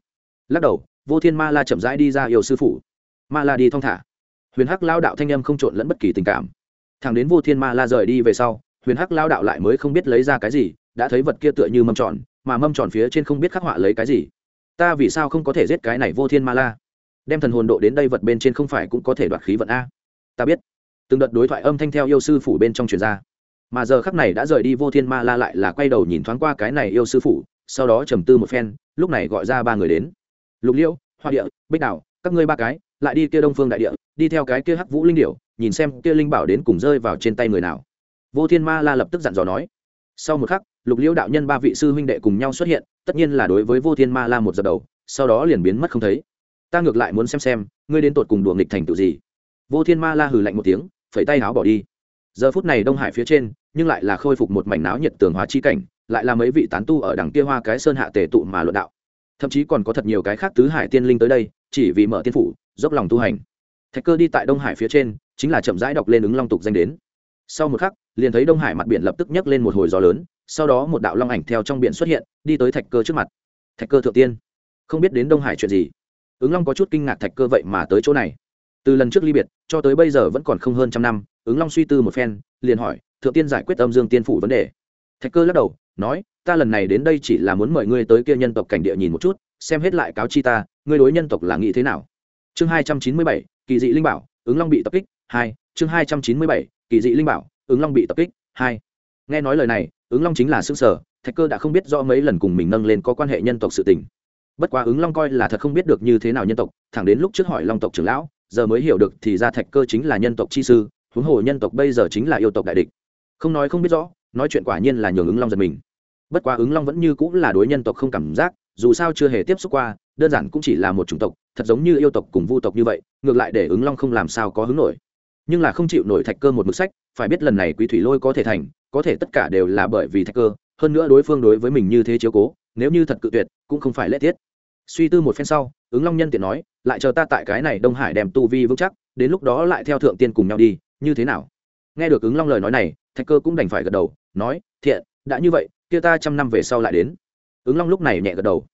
Lắc đầu, vô thiên ma la chậm rãi đi ra yêu sư phụ ma la đi thong thả. Huyền hắc lao đạo thanh âm không trộn lẫn bất kỳ tình cảm. Thằng đến vô thiên ma la rời đi về sau, huyền hắc lao đạo lại mới không biết lấy ra cái gì, đã thấy vật kia tựa như mâm tròn, mà mâm tròn phía trên không biết khắc họa lấy cái gì. Ta vì sao không có thể giết cái này vô thiên ma la? Đem thần hồn độ đến đây vật bên trên không phải cũng có thể đoạt khí vận a. Ta biết. Từng đợt đối thoại âm thanh theo yêu sư phủ bên trong truyền ra. Mà giờ khắc này đã rời đi vô thiên ma la lại là quay đầu nhìn thoáng qua cái này yêu sư phủ, sau đó trầm tư một phen, lúc này gọi ra ba người đến. Lục liễu, hoa địa, bích đảo các ngươi ba cái, lại đi kia đông phương đại địa, đi theo cái kia hắc vũ linh điểu, nhìn xem kia linh bảo đến cùng rơi vào trên tay người nào. Vô thiên ma la lập tức dặn dò nói. Sau một khắc, lục liễu đạo nhân ba vị sư huynh đệ cùng nhau xuất hiện, tất nhiên là đối với vô thiên ma la một giờ đầu, sau đó liền biến mất không thấy. Ta ngược lại muốn xem xem, ngươi đến tột cùng đùa nghịch thành tựu gì? Vô thiên ma la hừ lạnh một tiếng, phẩy tay áo bỏ đi. Giờ phút này đông hải phía trên, nhưng lại là khôi phục một mảnh náo nhiệt tường hóa chi cảnh, lại là mấy vị tán tu ở đằng kia hoa cái sơn hạ tề tụ mà luận đạo thậm chí còn có thật nhiều cái khác tứ hải tiên linh tới đây, chỉ vì mở tiên phủ, dốc lòng tu hành. Thạch cơ đi tại đông hải phía trên, chính là chậm rãi đọc lên ứng long tục danh đến. Sau một khắc, liền thấy đông hải mặt biển lập tức nhấc lên một hồi gió lớn, sau đó một đạo long ảnh theo trong biển xuất hiện, đi tới thạch cơ trước mặt. Thạch cơ thượng tiên. Không biết đến đông hải chuyện gì. Ứng long có chút kinh ngạc thạch cơ vậy mà tới chỗ này. Từ lần trước ly biệt, cho tới bây giờ vẫn còn không hơn trăm năm, ứng long suy tư một phen, liền hỏi, thượng tiên giải quyết âm dương tiên phủ vấn đề? Thạch cơ lắc đầu nói, ta lần này đến đây chỉ là muốn mời ngươi tới kia nhân tộc cảnh địa nhìn một chút, xem hết lại cáo chi ta, ngươi đối nhân tộc là nghĩ thế nào. Chương hai trăm chín mươi bảy, kỳ dị linh bảo, ứng long bị tập kích, hai, chương hai trăm chín mươi bảy, kỳ dị linh bảo, ứng long bị tập kích, hai. Nghe nói lời này, ứng long chính là xương sở, thạch cơ đã không biết rõ mấy lần cùng mình nâng lên có quan hệ nhân tộc sự tình. Bất quá ứng long coi là thật không biết được như thế nào nhân tộc, thẳng đến lúc trước hỏi long tộc trưởng lão, giờ mới hiểu được thì ra thạch cơ chính là nhân tộc chi sư, huống hồ nhân tộc bây giờ chính là yêu tộc đại địch. Không nói không biết rõ, nói chuyện quả nhiên là nhường ứng long giật mình bất quá ứng long vẫn như cũng là đối nhân tộc không cảm giác, dù sao chưa hề tiếp xúc qua, đơn giản cũng chỉ là một chủng tộc, thật giống như yêu tộc cùng vu tộc như vậy, ngược lại để ứng long không làm sao có hứng nổi. Nhưng là không chịu nổi thạch cơ một mực sách, phải biết lần này quý thủy lôi có thể thành, có thể tất cả đều là bởi vì thạch cơ, hơn nữa đối phương đối với mình như thế chiếu cố, nếu như thật cự tuyệt, cũng không phải lễ tiết. Suy tư một phen sau, ứng long nhân tiện nói, lại chờ ta tại cái này đông hải đem tu vi vững chắc, đến lúc đó lại theo thượng tiên cùng nhau đi, như thế nào? Nghe được ứng long lời nói này, thạch cơ cũng đành phải gật đầu, nói, thiện, đã như vậy kia ta trăm năm về sau lại đến. Ứng long lúc này nhẹ gật đầu.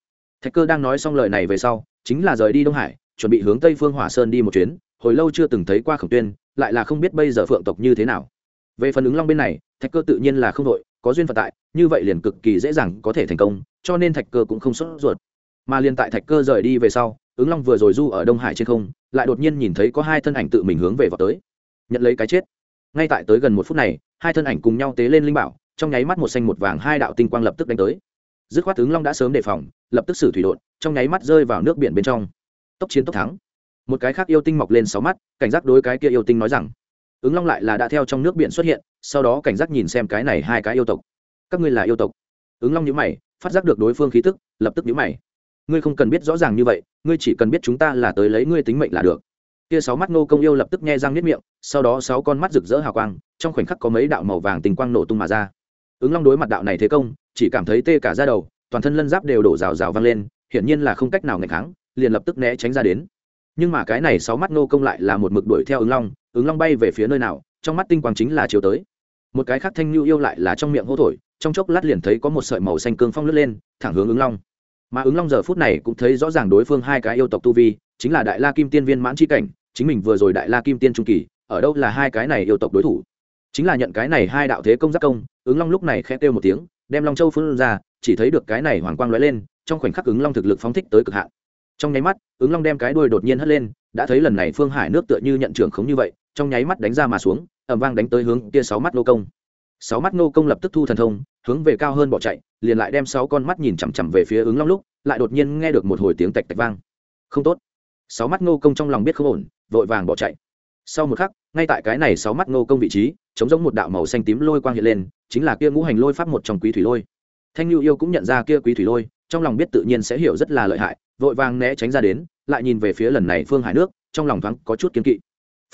Thạch cơ đang nói xong lời này về sau, chính là rời đi đông hải, chuẩn bị hướng tây phương hỏa sơn đi một chuyến, hồi lâu chưa từng thấy qua khổng tuyên, lại là không biết bây giờ phượng tộc như thế nào. Về phần ứng long bên này, thạch cơ tự nhiên là không đội, có duyên phận tại, như vậy liền cực kỳ dễ dàng có thể thành công, cho nên thạch cơ cũng không sốt ruột. Mà liền tại thạch cơ rời đi về sau, ứng long vừa rồi du ở đông hải trên không, lại đột nhiên nhìn thấy có hai thân ảnh tự mình hướng về vào tới. Nhận lấy cái chết. Ngay tại tới gần một phút này, hai thân ảnh cùng nhau tế lên linh bảo trong nháy mắt một xanh một vàng hai đạo tinh quang lập tức đánh tới. Dứt khoát ứng long đã sớm đề phòng, lập tức xử thủy đột trong nháy mắt rơi vào nước biển bên trong. Tốc chiến tốc thắng. Một cái khác yêu tinh mọc lên sáu mắt, cảnh giác đối cái kia yêu tinh nói rằng, ứng long lại là đã theo trong nước biển xuất hiện, sau đó cảnh giác nhìn xem cái này hai cái yêu tộc. Các ngươi là yêu tộc. Ứng long nhữ mày, phát giác được đối phương khí tức, lập tức nhữ mày. Ngươi không cần biết rõ ràng như vậy, ngươi chỉ cần biết chúng ta là tới lấy ngươi tính mệnh là được. Kia sáu mắt ngô công yêu lập tức nghe răng nếp miệng, sau đó sáu con mắt rực rỡ hào quang, trong khoảnh khắc có mấy đạo màu vàng tình quang nổ tung mà ra ứng long đối mặt đạo này thế công, chỉ cảm thấy tê cả ra đầu, toàn thân lân giáp đều đổ rào rào vang lên, hiển nhiên là không cách nào ngày kháng, liền lập tức né tránh ra đến. Nhưng mà cái này sáu mắt nô công lại là một mực đuổi theo ứng long ứng long bay về phía nơi nào, trong mắt tinh quang chính là chiều tới. Một cái khác thanh lưu yêu lại là trong miệng hô thổi, trong chốc lát liền thấy có một sợi màu xanh cương phong lướt lên, thẳng hướng ứng long. Mà ứng long giờ phút này cũng thấy rõ ràng đối phương hai cái yêu tộc tu vi, chính là đại la kim tiên viên mãn chi cảnh, chính mình vừa rồi đại la kim tiên trung kỳ, ở đâu là hai cái này yêu tộc đối thủ chính là nhận cái này hai đạo thế công giác công, ứng long lúc này khẽ kêu một tiếng, đem long châu phun ra, chỉ thấy được cái này hoàng quang lóe lên, trong khoảnh khắc ứng long thực lực phóng thích tới cực hạn. Trong nháy mắt, ứng long đem cái đuôi đột nhiên hất lên, đã thấy lần này phương hải nước tựa như nhận trưởng khống như vậy, trong nháy mắt đánh ra mà xuống ẩm vang đánh tới hướng kia sáu mắt nô công. Sáu mắt nô công lập tức thu thần thông, hướng về cao hơn bỏ chạy, liền lại đem sáu con mắt nhìn chằm chằm về phía ứng long lúc, lại đột nhiên nghe được một hồi tiếng tạch tạch vang. Không tốt. Sáu mắt nô công trong lòng biết không ổn, vội vàng bỏ chạy sau một khắc, ngay tại cái này sáu mắt Ngô công vị trí chống giống một đạo màu xanh tím lôi quang hiện lên, chính là kia ngũ hành lôi pháp một trong quý thủy lôi. Thanh lưu yêu cũng nhận ra kia quý thủy lôi, trong lòng biết tự nhiên sẽ hiểu rất là lợi hại, vội vàng né tránh ra đến, lại nhìn về phía lần này phương hải nước, trong lòng thoáng có chút kiến kỵ.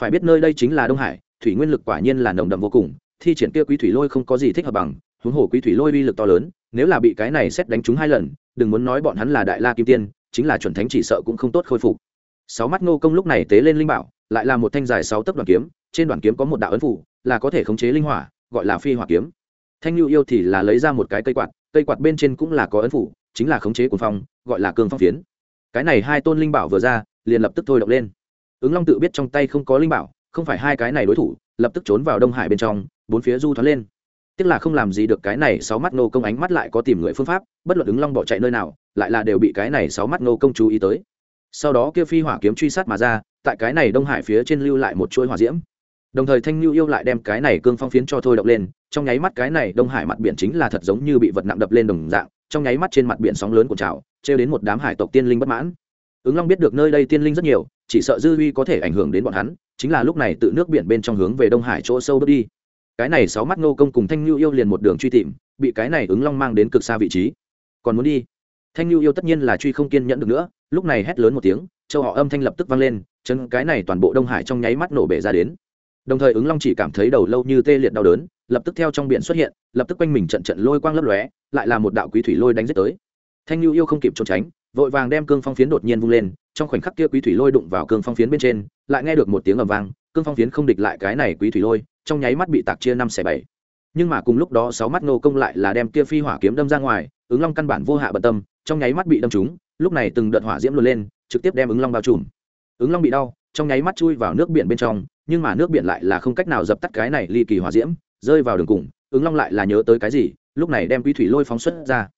Phải biết nơi đây chính là đông hải, thủy nguyên lực quả nhiên là nồng đậm vô cùng, thi triển kia quý thủy lôi không có gì thích hợp bằng, huống hồ quý thủy lôi uy lực to lớn, nếu là bị cái này xét đánh trúng hai lần, đừng muốn nói bọn hắn là đại la kim tiên, chính là chuẩn thánh chỉ sợ cũng không tốt khôi phục. Sáu mắt ngô công lúc này tế lên linh bảo lại là một thanh dài sáu tấc đoàn kiếm, trên đoàn kiếm có một đạo ấn phủ, là có thể khống chế linh hỏa, gọi là phi hỏa kiếm. Thanh lưu yêu thì là lấy ra một cái cây quạt cây quạt bên trên cũng là có ấn phủ, chính là khống chế cuồng phong, gọi là cường phong phiến. Cái này hai tôn linh bảo vừa ra, liền lập tức thôi động lên. Ứng long tự biết trong tay không có linh bảo, không phải hai cái này đối thủ, lập tức trốn vào đông hải bên trong, bốn phía du thoát lên. Tức là không làm gì được cái này sáu mắt nô công ánh mắt lại có tìm người phương pháp, bất luận ứng long bỏ chạy nơi nào, lại là đều bị cái này sáu mắt nô công chú ý tới. Sau đó kia phi hỏa kiếm truy sát mà ra tại cái này đông hải phía trên lưu lại một chuỗi hỏa diễm. Đồng thời thanh lưu yêu lại đem cái này cương phong phiến cho thôi động lên, trong nháy mắt cái này đông hải mặt biển chính là thật giống như bị vật nặng đập lên đồng dạng, trong nháy mắt trên mặt biển sóng lớn của trào, trêu đến một đám hải tộc tiên linh bất mãn. Ứng long biết được nơi đây tiên linh rất nhiều, chỉ sợ dư uy có thể ảnh hưởng đến bọn hắn, chính là lúc này tự nước biển bên trong hướng về đông hải chỗ sâu bước đi. Cái này sáu mắt ngô công cùng thanh lưu yêu liền một đường truy tìm, bị cái này ứng long mang đến cực xa vị trí. Còn muốn đi? Thanh lưu yêu tất nhiên là truy không kiên nhẫn được nữa, lúc này hét lớn một tiếng, châu họ âm thanh lập tức vang lên chân cái này toàn bộ đông hải trong nháy mắt nổ bể ra đến. Đồng thời ứng long chỉ cảm thấy đầu lâu như tê liệt đau đớn, lập tức theo trong biển xuất hiện, lập tức quanh mình trận trận lôi quang lấp lóe, lại là một đạo quý thủy lôi đánh giết tới. Thanh lưu yêu không kịp trốn tránh, vội vàng đem cương phong phiến đột nhiên vung lên, trong khoảnh khắc kia quý thủy lôi đụng vào cương phong phiến bên trên, lại nghe được một tiếng ầm vang, cương phong phiến không địch lại cái này quý thủy lôi, trong nháy mắt bị tạc chia năm xẻ bảy. Nhưng mà cùng lúc đó sáu mắt nô công lại là đem kia phi hỏa kiếm đâm ra ngoài ứng long căn bản vô hạ bận tâm, trong nháy mắt bị đâm trúng, lúc này từng đợt hỏa diễm luôn lên, trực tiếp đem ứng long bao trùm. Ứng long bị đau, trong nháy mắt chui vào nước biển bên trong, nhưng mà nước biển lại là không cách nào dập tắt cái này ly kỳ hỏa diễm, rơi vào đường cùng, ứng long lại là nhớ tới cái gì, lúc này đem quý thủy lôi phóng xuất ra.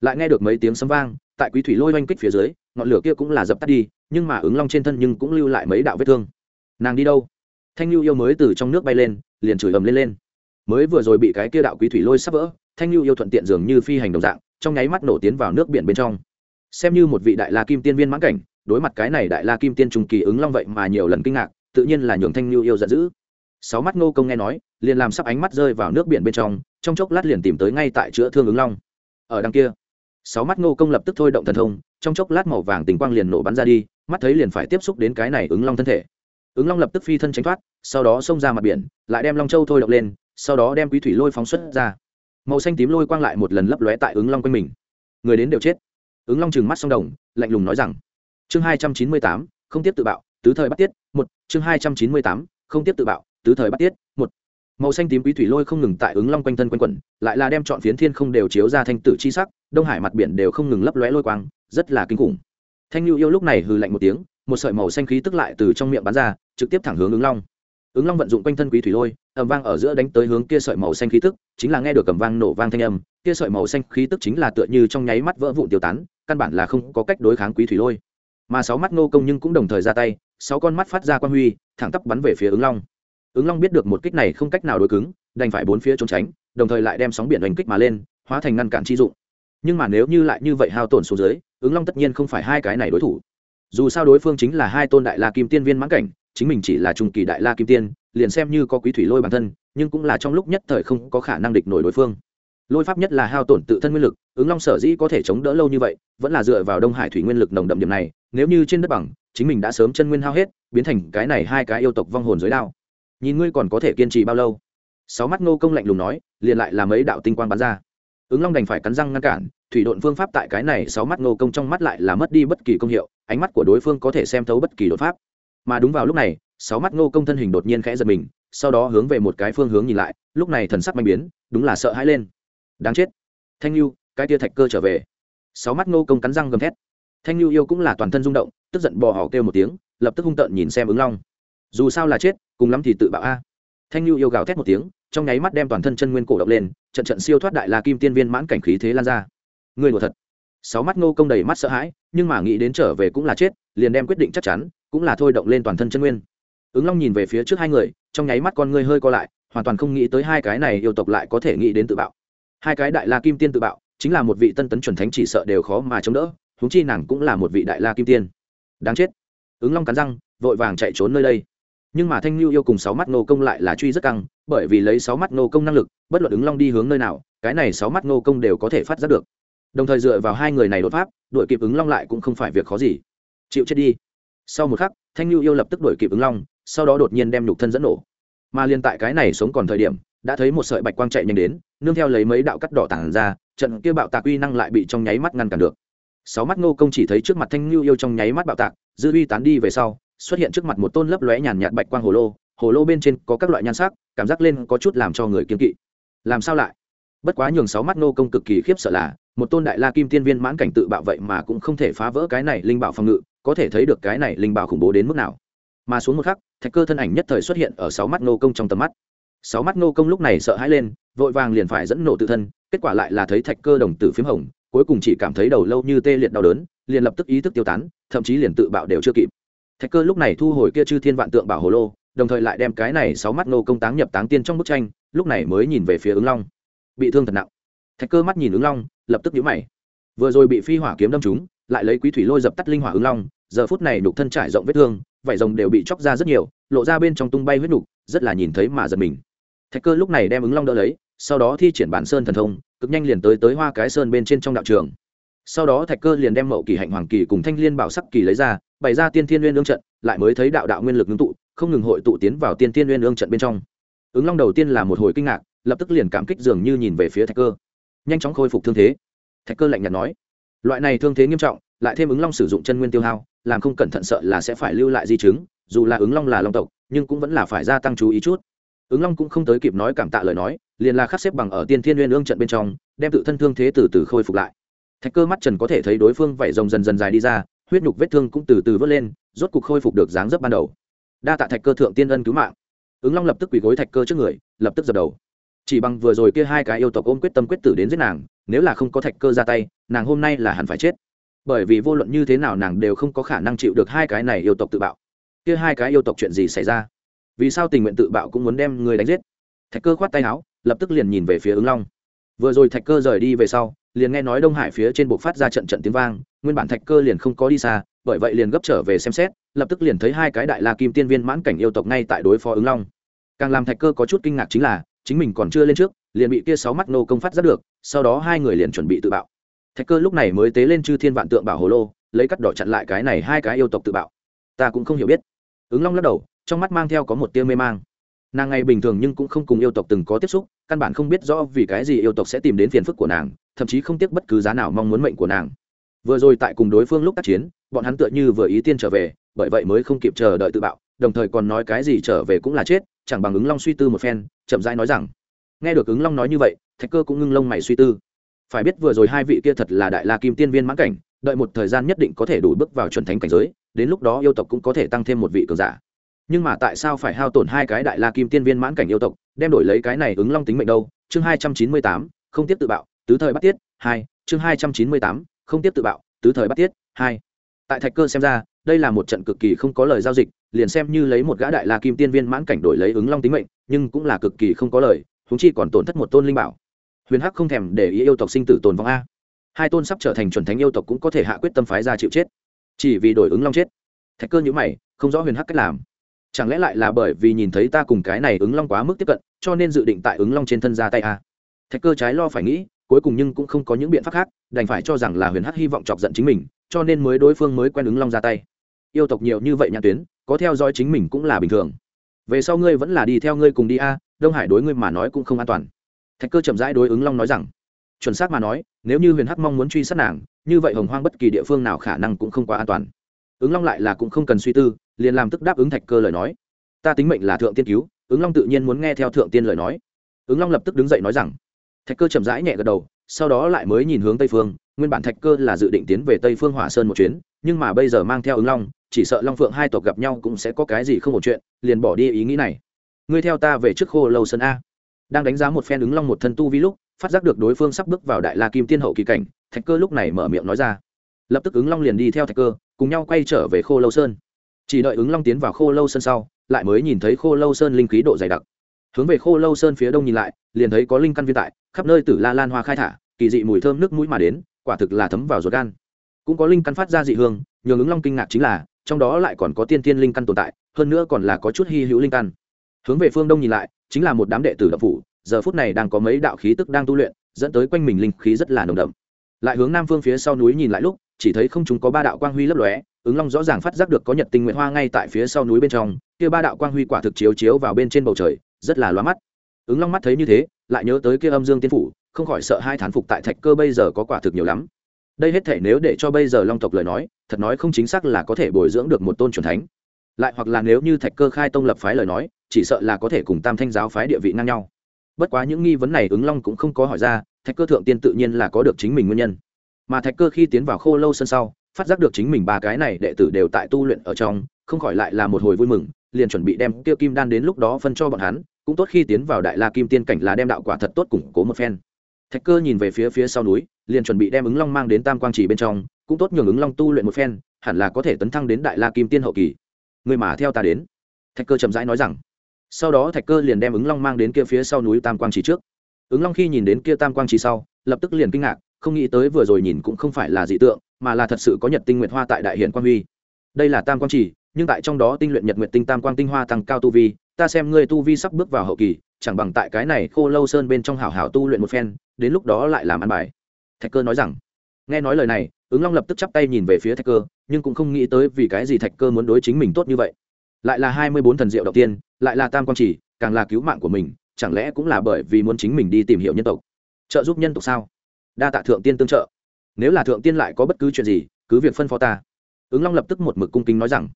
Lại nghe được mấy tiếng sấm vang, tại quý thủy lôi oanh kích phía dưới, ngọn lửa kia cũng là dập tắt đi, nhưng mà ứng long trên thân nhưng cũng lưu lại mấy đạo vết thương. Nàng đi đâu? Thanh lưu yêu mới từ trong nước bay lên, liền chửi ầm lên lên. Mới vừa rồi bị cái kia đạo quý thủy lôi sắp vỡ, thanh lưu yêu thuận tiện dường như phi hành đồng dạng trong nháy mắt nổ tiến vào nước biển bên trong. Xem như một vị đại la kim tiên viên mãn cảnh, đối mặt cái này đại la kim tiên trùng kỳ ứng long vậy mà nhiều lần kinh ngạc, tự nhiên là nhường thanh lưu yêu giận dữ. Sáu mắt ngô công nghe nói, liền làm sắp ánh mắt rơi vào nước biển bên trong trong chốc lát liền tìm tới ngay tại chữa thương ứng long. Ở đằng kia, sáu mắt ngô công lập tức thôi động thần thông, trong chốc lát màu vàng tình quang liền nổ bắn ra đi, mắt thấy liền phải tiếp xúc đến cái này ứng long thân thể. Ứng long lập tức phi thân tránh thoát, sau đó xông ra mặt biển, lại đem long châu thôi động lên, sau đó đem quý thủy lôi phóng xuất ra màu xanh tím lôi quang lại một lần lấp lóe tại ứng long quanh mình. Người đến đều chết. Ứng long trừng mắt song đồng, lạnh lùng nói rằng, chương hai trăm chín mươi tám, không tiếp tự bạo, tứ thời bắt tiết, một, chương hai trăm chín mươi tám, không tiếp tự bạo, tứ thời bắt tiết, một. Màu xanh tím quý thủy lôi không ngừng tại ứng long quanh thân quanh quẩn, lại là đem chọn phiến thiên không đều chiếu ra thanh tử chi sắc, đông hải mặt biển đều không ngừng lấp lóe lôi quang, rất là kinh khủng. Thanh lưu yêu lúc này hừ lạnh một tiếng, một sợi màu xanh khí tức lại từ trong miệng bắn ra, trực tiếp thẳng hướng ứng long ứng long vận dụng quanh thân quý thủy lôi ẩm vang ở giữa đánh tới hướng kia sợi màu xanh khí tức, chính là nghe được cầm vang nổ vang thanh âm, kia sợi màu xanh khí tức chính là tựa như trong nháy mắt vỡ vụn tiêu tán, căn bản là không có cách đối kháng quý thủy lôi. Mà sáu mắt nô công nhưng cũng đồng thời ra tay, sáu con mắt phát ra quan huy, thẳng tắp bắn về phía ứng long. Ứng long biết được một kích này không cách nào đối cứng, đành phải bốn phía trốn tránh, đồng thời lại đem sóng biển đánh kích mà lên, hóa thành ngăn cản chi dụng. Nhưng mà nếu như lại như vậy hao tổn xuống dưới, ứng long tất nhiên không phải hai cái này đối thủ. Dù sao đối phương chính là hai tôn đại la kim tiên viên mãn cảnh chính mình chỉ là trung kỳ đại la kim tiên, liền xem như có quý thủy lôi bản thân, nhưng cũng là trong lúc nhất thời không có khả năng địch nổi đối phương. Lôi pháp nhất là hao tổn tự thân nguyên lực, ứng long sở dĩ có thể chống đỡ lâu như vậy, vẫn là dựa vào đông hải thủy nguyên lực nồng đậm điểm này, nếu như trên đất bằng, chính mình đã sớm chân nguyên hao hết, biến thành cái này hai cái yêu tộc vong hồn dưới đao. Nhìn ngươi còn có thể kiên trì bao lâu? Sáu mắt ngô công lạnh lùng nói, liền lại là mấy đạo tinh quang bắn ra. Ứng long đành phải cắn răng ngăn cản, thủy độn phương pháp tại cái này sáu mắt ngô công trong mắt lại là mất đi bất kỳ công hiệu, ánh mắt của đối phương có thể xem thấu bất kỳ đột pháp mà đúng vào lúc này, sáu mắt ngô công thân hình đột nhiên khẽ giật mình, sau đó hướng về một cái phương hướng nhìn lại, lúc này thần sắc manh biến, đúng là sợ hãi lên. Đáng chết. Thanh lưu cái tia thạch cơ trở về. Sáu mắt ngô công cắn răng gầm thét. Thanh lưu yêu cũng là toàn thân rung động, tức giận bò họ kêu một tiếng, lập tức hung tợn nhìn xem ứng long. Dù sao là chết, cùng lắm thì tự bạo a. Thanh lưu yêu gào thét một tiếng, trong nháy mắt đem toàn thân chân nguyên cổ động lên, trận trận siêu thoát đại la kim tiên viên mãn cảnh khí thế lan ra. Người đùa thật. Sáu mắt ngô công đầy mắt sợ hãi, nhưng mà nghĩ đến trở về cũng là chết, liền đem quyết định chắc chắn cũng là thôi động lên toàn thân chân nguyên. Ứng long nhìn về phía trước hai người, trong nháy mắt con ngươi hơi co lại, hoàn toàn không nghĩ tới hai cái này yêu tộc lại có thể nghĩ đến tự bạo. Hai cái đại la kim tiên tự bạo, chính là một vị tân tấn chuẩn thánh chỉ sợ đều khó mà chống đỡ, huống chi nàng cũng là một vị đại la kim tiên. Đáng chết. Ứng long cắn răng, vội vàng chạy trốn nơi đây. Nhưng mà thanh lưu yêu cùng sáu mắt nô công lại là truy rất căng, bởi vì lấy sáu mắt nô công năng lực, bất luận ứng long đi hướng nơi nào, cái này sáu mắt nô công đều có thể phát giác được. Đồng thời dựa vào hai người này đột pháp đội kịp ứng long lại cũng không phải việc khó gì. Chịu chết đi sau một khắc, thanh lưu yêu lập tức đuổi kịp ứng long, sau đó đột nhiên đem nhục thân dẫn nổ. Mà liên tại cái này sống còn thời điểm, đã thấy một sợi bạch quang chạy nhanh đến, nương theo lấy mấy đạo cắt đỏ tản ra, trận kia bạo tạc uy năng lại bị trong nháy mắt ngăn cản được. Sáu mắt ngô công chỉ thấy trước mặt thanh lưu yêu trong nháy mắt bạo tạc, dư uy tán đi về sau, xuất hiện trước mặt một tôn lấp lóe nhàn nhạt bạch quang hồ lô hồ lô bên trên có các loại nhan sắc, cảm giác lên có chút làm cho người kiên kỵ. Làm sao lại? Bất quá nhường sáu mắt ngô công cực kỳ khiếp sợ là, một tôn đại la kim tiên viên mãn cảnh tự bạo vậy mà cũng không thể phá vỡ cái này linh bảo phòng ngự có thể thấy được cái này linh bảo khủng bố đến mức nào. Mà xuống một khắc, thạch cơ thân ảnh nhất thời xuất hiện ở sáu mắt ngô công trong tầm mắt. Sáu mắt ngô công lúc này sợ hãi lên, vội vàng liền phải dẫn nổ tự thân, kết quả lại là thấy thạch cơ đồng tử p hồng, cuối cùng chỉ cảm thấy đầu lâu như tê liệt đau đớn, liền lập tức ý thức tiêu tán, thậm chí liền tự bạo đều chưa kịp. Thạch cơ lúc này thu hồi kia chư thiên vạn tượng bảo hồ lô, đồng thời lại đem cái này sáu mắt ngô công táng nhập táng tiên trong bức tranh, lúc này mới nhìn về phía ứng long. Bị thương thật nặng. Thạch cơ mắt nhìn ứng long, lập tức nhũ mày. Vừa rồi bị phi hỏa kiếm đâm trúng lại lấy quý thủy lôi dập tắt linh hỏa ứng long, giờ phút này đục thân trải rộng vết thương, vảy rồng đều bị chóc ra rất nhiều, lộ ra bên trong tung bay huyết nục rất là nhìn thấy mà giật mình. Thạch cơ lúc này đem ứng long đỡ lấy, sau đó thi triển bản sơn thần thông, cực nhanh liền tới tới hoa cái sơn bên trên trong đạo trường. Sau đó thạch cơ liền đem mậu kỳ hạnh hoàng kỳ cùng thanh liên bảo sắc kỳ lấy ra, bày ra tiên thiên nguyên ương trận, lại mới thấy đạo đạo nguyên lực ngưng tụ, không ngừng hội tụ tiến vào tiên thiên nguyên ương trận bên trong. Ứng long đầu tiên là một hồi kinh ngạc, lập tức liền cảm kích dường như nhìn về phía thạch cơ. Nhanh chóng khôi phục thương thế. Thạch cơ lạnh nhạt nói loại này thương thế nghiêm trọng, lại thêm ứng long sử dụng chân nguyên tiêu hao, làm không cẩn thận sợ là sẽ phải lưu lại di chứng, dù là ứng long là long tộc, nhưng cũng vẫn là phải gia tăng chú ý chút. Ứng long cũng không tới kịp nói cảm tạ lời nói, liền là khắc xếp bằng ở tiên thiên nguyên ương trận bên trong, đem tự thân thương thế từ từ khôi phục lại. Thạch cơ mắt trần có thể thấy đối phương vảy rồng dần dần dài đi ra, huyết nhục vết thương cũng từ từ vớt lên, rốt cục khôi phục được dáng dấp ban đầu. Đa tạ thạch cơ thượng tiên ân cứu mạng. Ứng long lập tức quỳ gối thạch cơ trước người, lập tức dập đầu. Chỉ bằng vừa rồi kia hai cái yêu tộc ôm quyết tâm quyết tử đến giết nàng nếu là không có thạch cơ ra tay, nàng hôm nay là hẳn phải chết. Bởi vì vô luận như thế nào nàng đều không có khả năng chịu được hai cái này yêu tộc tự bạo. Kia hai cái yêu tộc chuyện gì xảy ra? Vì sao tình nguyện tự bạo cũng muốn đem người đánh giết? Thạch cơ khoát tay áo, lập tức liền nhìn về phía ứng long. Vừa rồi thạch cơ rời đi về sau, liền nghe nói đông hải phía trên buộc phát ra trận trận tiếng vang, nguyên bản thạch cơ liền không có đi xa, bởi vậy liền gấp trở về xem xét, lập tức liền thấy hai cái đại la kim tiên viên mãn cảnh yêu tộc ngay tại đối phó ứng long. Càng làm thạch cơ có chút kinh ngạc chính là, chính mình còn chưa lên trước liền bị kia sáu mắt nô công phát giác được, sau đó hai người liền chuẩn bị tự bạo. Thạch cơ lúc này mới tế lên chư thiên vạn tượng bảo hồ lô, lấy cắt đỏ chặn lại cái này hai cái yêu tộc tự bạo. Ta cũng không hiểu biết. Ứng long lắc đầu, trong mắt mang theo có một tia mê mang. Nàng ngày bình thường nhưng cũng không cùng yêu tộc từng có tiếp xúc, căn bản không biết rõ vì cái gì yêu tộc sẽ tìm đến phiền phức của nàng, thậm chí không tiếc bất cứ giá nào mong muốn mệnh của nàng. Vừa rồi tại cùng đối phương lúc tác chiến, bọn hắn tựa như vừa ý tiên trở về, bởi vậy mới không kịp chờ đợi tự bạo, đồng thời còn nói cái gì trở về cũng là chết, chẳng bằng ứng long suy tư một phen, chậm rãi nói rằng nghe được ứng long nói như vậy, thạch cơ cũng ngưng lông mày suy tư. Phải biết vừa rồi hai vị kia thật là đại la kim tiên viên mãn cảnh, đợi một thời gian nhất định có thể đủ bước vào chuẩn thánh cảnh giới, đến lúc đó yêu tộc cũng có thể tăng thêm một vị cường giả. Nhưng mà tại sao phải hao tổn hai cái đại la kim tiên viên mãn cảnh yêu tộc, đem đổi lấy cái này ứng long tính mệnh đâu? Chương hai trăm chín mươi tám, không tiếp tự bạo, tứ thời bắt tiết, hai, chương hai trăm chín mươi tám, không tiếp tự bạo, tứ thời bắt tiết, hai. Tại thạch cơ xem ra, đây là một trận cực kỳ không có lời giao dịch, liền xem như lấy một gã đại la kim tiên viên mãn cảnh đổi lấy ứng long tính mệnh, nhưng cũng là cực kỳ không có lời húng chi còn tổn thất một tôn linh bảo. Huyền hắc không thèm để ý yêu tộc sinh tử tồn vong a. Hai tôn sắp trở thành chuẩn thánh yêu tộc cũng có thể hạ quyết tâm phái ra chịu chết. Chỉ vì đổi ứng long chết. Thạch cơ nhữ mày, không rõ huyền hắc cách làm. Chẳng lẽ lại là bởi vì nhìn thấy ta cùng cái này ứng long quá mức tiếp cận, cho nên dự định tại ứng long trên thân ra tay a? Thạch cơ trái lo phải nghĩ, cuối cùng nhưng cũng không có những biện pháp khác, đành phải cho rằng là huyền hắc hy vọng chọc giận chính mình, cho nên mới đối phương mới quen ứng long ra tay. Yêu tộc nhiều như vậy nhãn tuyến, có theo dõi chính mình cũng là bình thường. Về sau ngươi vẫn là đi theo ngươi cùng đi a đông hải đối ngươi mà nói cũng không an toàn. Thạch cơ chậm rãi đối ứng long nói rằng, chuẩn xác mà nói, nếu như huyền hắc mong muốn truy sát nàng, như vậy hồng hoang bất kỳ địa phương nào khả năng cũng không quá an toàn. Ứng long lại là cũng không cần suy tư, liền làm tức đáp ứng thạch cơ lời nói. Ta tính mệnh là thượng tiên cứu, ứng long tự nhiên muốn nghe theo thượng tiên lời nói. Ứng long lập tức đứng dậy nói rằng, thạch cơ chậm rãi nhẹ gật đầu, sau đó lại mới nhìn hướng tây phương, nguyên bản thạch cơ là dự định tiến về tây phương hỏa sơn một chuyến, nhưng mà bây giờ mang theo ứng long, chỉ sợ long phượng hai tộc gặp nhau cũng sẽ có cái gì không một chuyện, liền bỏ đi ý nghĩ này ngươi theo ta về trước khô lâu sơn a. Đang đánh giá một phen ứng long một thân tu vi lúc, phát giác được đối phương sắp bước vào đại la kim tiên hậu kỳ cảnh, thạch cơ lúc này mở miệng nói ra. Lập tức ứng long liền đi theo thạch cơ, cùng nhau quay trở về khô lâu sơn. Chỉ đợi ứng long tiến vào khô lâu sơn sau, lại mới nhìn thấy khô lâu sơn linh khí độ dày đặc. Hướng về khô lâu sơn phía đông nhìn lại, liền thấy có linh căn viên tại, khắp nơi tử la lan hoa khai thả, kỳ dị mùi thơm nước mũi mà đến, quả thực là thấm vào ruột gan. Cũng có linh căn phát ra dị hương, nhường ứng long kinh ngạc chính là, trong đó lại còn có tiên tiên linh căn tồn tại, hơn nữa còn là có chút hy hữu linh căn hướng về phương đông nhìn lại, chính là một đám đệ tử đập phủ, giờ phút này đang có mấy đạo khí tức đang tu luyện, dẫn tới quanh mình linh khí rất là nồng đậm. Lại hướng nam phương phía sau núi nhìn lại lúc, chỉ thấy không chúng có ba đạo quang huy lấp lóe, ứng long rõ ràng phát giác được có nhật tinh nguyện hoa ngay tại phía sau núi bên trong, kia ba đạo quang huy quả thực chiếu chiếu vào bên trên bầu trời, rất là loa mắt. Ứng long mắt thấy như thế, lại nhớ tới kia âm dương tiên phủ, không khỏi sợ hai thán phục tại thạch cơ bây giờ có quả thực nhiều lắm. Đây hết thể nếu để cho bây giờ long tộc lời nói, thật nói không chính xác là có thể bồi dưỡng được một tôn truyền thánh. Lại hoặc là nếu như thạch cơ khai tông lập phái lời nói chỉ sợ là có thể cùng tam thanh giáo phái địa vị ngang nhau. Bất quá những nghi vấn này ứng long cũng không có hỏi ra, thạch cơ thượng tiên tự nhiên là có được chính mình nguyên nhân. Mà thạch cơ khi tiến vào khô lâu sân sau, phát giác được chính mình ba cái này đệ tử đều tại tu luyện ở trong, không khỏi lại là một hồi vui mừng, liền chuẩn bị đem tiêu kim đan đến lúc đó phân cho bọn hắn, cũng tốt khi tiến vào đại la kim tiên cảnh là đem đạo quả thật tốt củng cố một phen. Thạch cơ nhìn về phía phía sau núi, liền chuẩn bị đem ứng long mang đến tam quang chỉ bên trong, cũng tốt nhường ứng long tu luyện một phen, hẳn là có thể tấn thăng đến đại la kim tiên hậu kỳ. Người mà theo ta đến. Thạch cơ chậm rãi nói rằng sau đó thạch cơ liền đem ứng long mang đến kia phía sau núi tam quang trì trước. Ứng long khi nhìn đến kia tam quang trì sau, lập tức liền kinh ngạc, không nghĩ tới vừa rồi nhìn cũng không phải là dị tượng, mà là thật sự có nhật tinh nguyệt hoa tại đại hiển quang huy. Đây là tam quang chỉ nhưng tại trong đó tinh luyện nhật nguyệt tinh tam quang tinh hoa tăng cao tu vi, ta xem ngươi tu vi sắp bước vào hậu kỳ, chẳng bằng tại cái này khô lâu sơn bên trong hảo hảo tu luyện một phen, đến lúc đó lại làm ăn bài. Thạch cơ nói rằng, nghe nói lời này, ứng long lập tức chắp tay nhìn về phía thạch cơ, nhưng cũng không nghĩ tới vì cái gì thạch cơ muốn đối chính mình tốt như vậy lại là hai mươi bốn thần diệu đầu tiên, lại là tam quan chỉ, càng là cứu mạng của mình, chẳng lẽ cũng là bởi vì muốn chính mình đi tìm hiểu nhân tộc? Trợ giúp nhân tộc sao? Đa tạ thượng tiên tương trợ. Nếu là thượng tiên lại có bất cứ chuyện gì, cứ việc phân phó ta. Ứng long lập tức một mực cung kính nói rằng,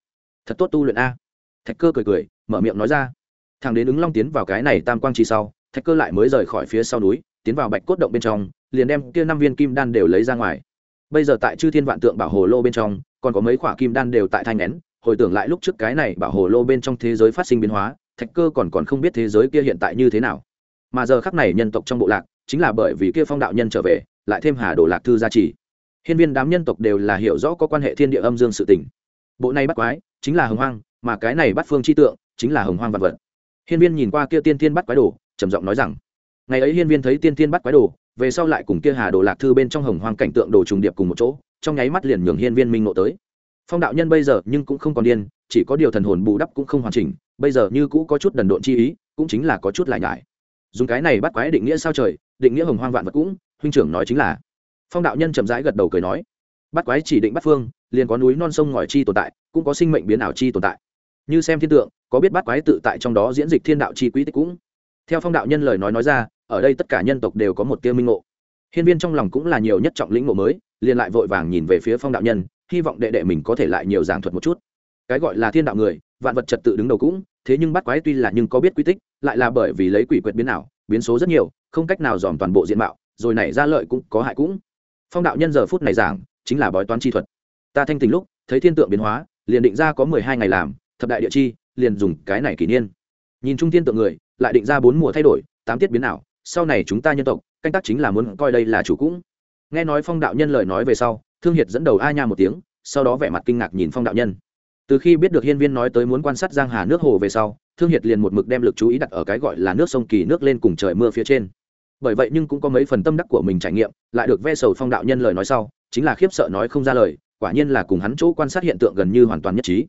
thật tốt tu luyện a. Thạch cơ cười cười, mở miệng nói ra. Thằng đến ứng long tiến vào cái này tam quang chỉ sau, thạch cơ lại mới rời khỏi phía sau núi, tiến vào bạch cốt động bên trong, liền đem kia năm viên kim đan đều lấy ra ngoài. Bây giờ tại chư thiên vạn tượng bảo hồ lô bên trong, còn có mấy khoả kim đan đều tại thanh nén hồi tưởng lại lúc trước cái này bảo hồ lô bên trong thế giới phát sinh biến hóa, thạch cơ còn còn không biết thế giới kia hiện tại như thế nào. Mà giờ khắc này nhân tộc trong bộ lạc, chính là bởi vì kia phong đạo nhân trở về, lại thêm hà đồ lạc thư gia trì. Hiên viên đám nhân tộc đều là hiểu rõ có quan hệ thiên địa âm dương sự tình. Bộ này bắt quái, chính là hồng hoang, mà cái này bắt phương chi tượng, chính là hồng hoang vật vật. Hiên viên nhìn qua kia tiên tiên bắt quái đồ, trầm giọng nói rằng, ngày ấy hiên viên thấy tiên tiên bắt quái đồ, về sau lại cùng kia hà đồ lạc thư bên trong hồng hoang cảnh tượng đồ trùng điệp cùng một chỗ, trong nháy mắt liền nhường hiên viên minh ngộ tới phong đạo nhân bây giờ nhưng cũng không còn điên, chỉ có điều thần hồn bù đắp cũng không hoàn chỉnh, bây giờ như cũ có chút đần độn chi ý, cũng chính là có chút lại nhải. Dùng cái này bắt quái định nghĩa sao trời, định nghĩa hồng hoang vạn vật cũng, huynh trưởng nói chính là. Phong đạo nhân chậm rãi gật đầu cười nói, bắt quái chỉ định bắt phương, liền có núi non sông ngòi chi tồn tại, cũng có sinh mệnh biến ảo chi tồn tại. Như xem thiên tượng, có biết bắt quái tự tại trong đó diễn dịch thiên đạo chi quý tích cũng. Theo phong đạo nhân lời nói nói ra, ở đây tất cả nhân tộc đều có một tiêu minh ngộ. Hiên viên trong lòng cũng là nhiều nhất trọng lĩnh ngộ mới, liền lại vội vàng nhìn về phía phong đạo nhân hy vọng đệ đệ mình có thể lại nhiều giảng thuật một chút. Cái gọi là thiên đạo người, vạn vật trật tự đứng đầu cũng, thế nhưng bắt quái tuy là nhưng có biết quy tích, lại là bởi vì lấy quỷ quyệt biến ảo, biến số rất nhiều, không cách nào dòm toàn bộ diện mạo, rồi nảy ra lợi cũng có hại cũng. Phong đạo nhân giờ phút này giảng, chính là bói toán chi thuật. Ta thanh tình lúc, thấy thiên tượng biến hóa, liền định ra có mười hai ngày làm, thập đại địa chi, liền dùng cái này kỷ niên. Nhìn trung thiên tượng người, lại định ra bốn mùa thay đổi, tám tiết biến ảo, sau này chúng ta nhân tộc, canh tác chính là muốn coi đây là chủ cũng. Nghe nói phong đạo nhân lời nói về sau thương hiệt dẫn đầu a nha một tiếng, sau đó vẻ mặt kinh ngạc nhìn phong đạo nhân. Từ khi biết được hiên viên nói tới muốn quan sát giang hà nước hồ về sau, thương hiệt liền một mực đem lực chú ý đặt ở cái gọi là nước sông kỳ nước lên cùng trời mưa phía trên. Bởi vậy nhưng cũng có mấy phần tâm đắc của mình trải nghiệm, lại được ve sầu phong đạo nhân lời nói sau, chính là khiếp sợ nói không ra lời, quả nhiên là cùng hắn chỗ quan sát hiện tượng gần như hoàn toàn nhất trí.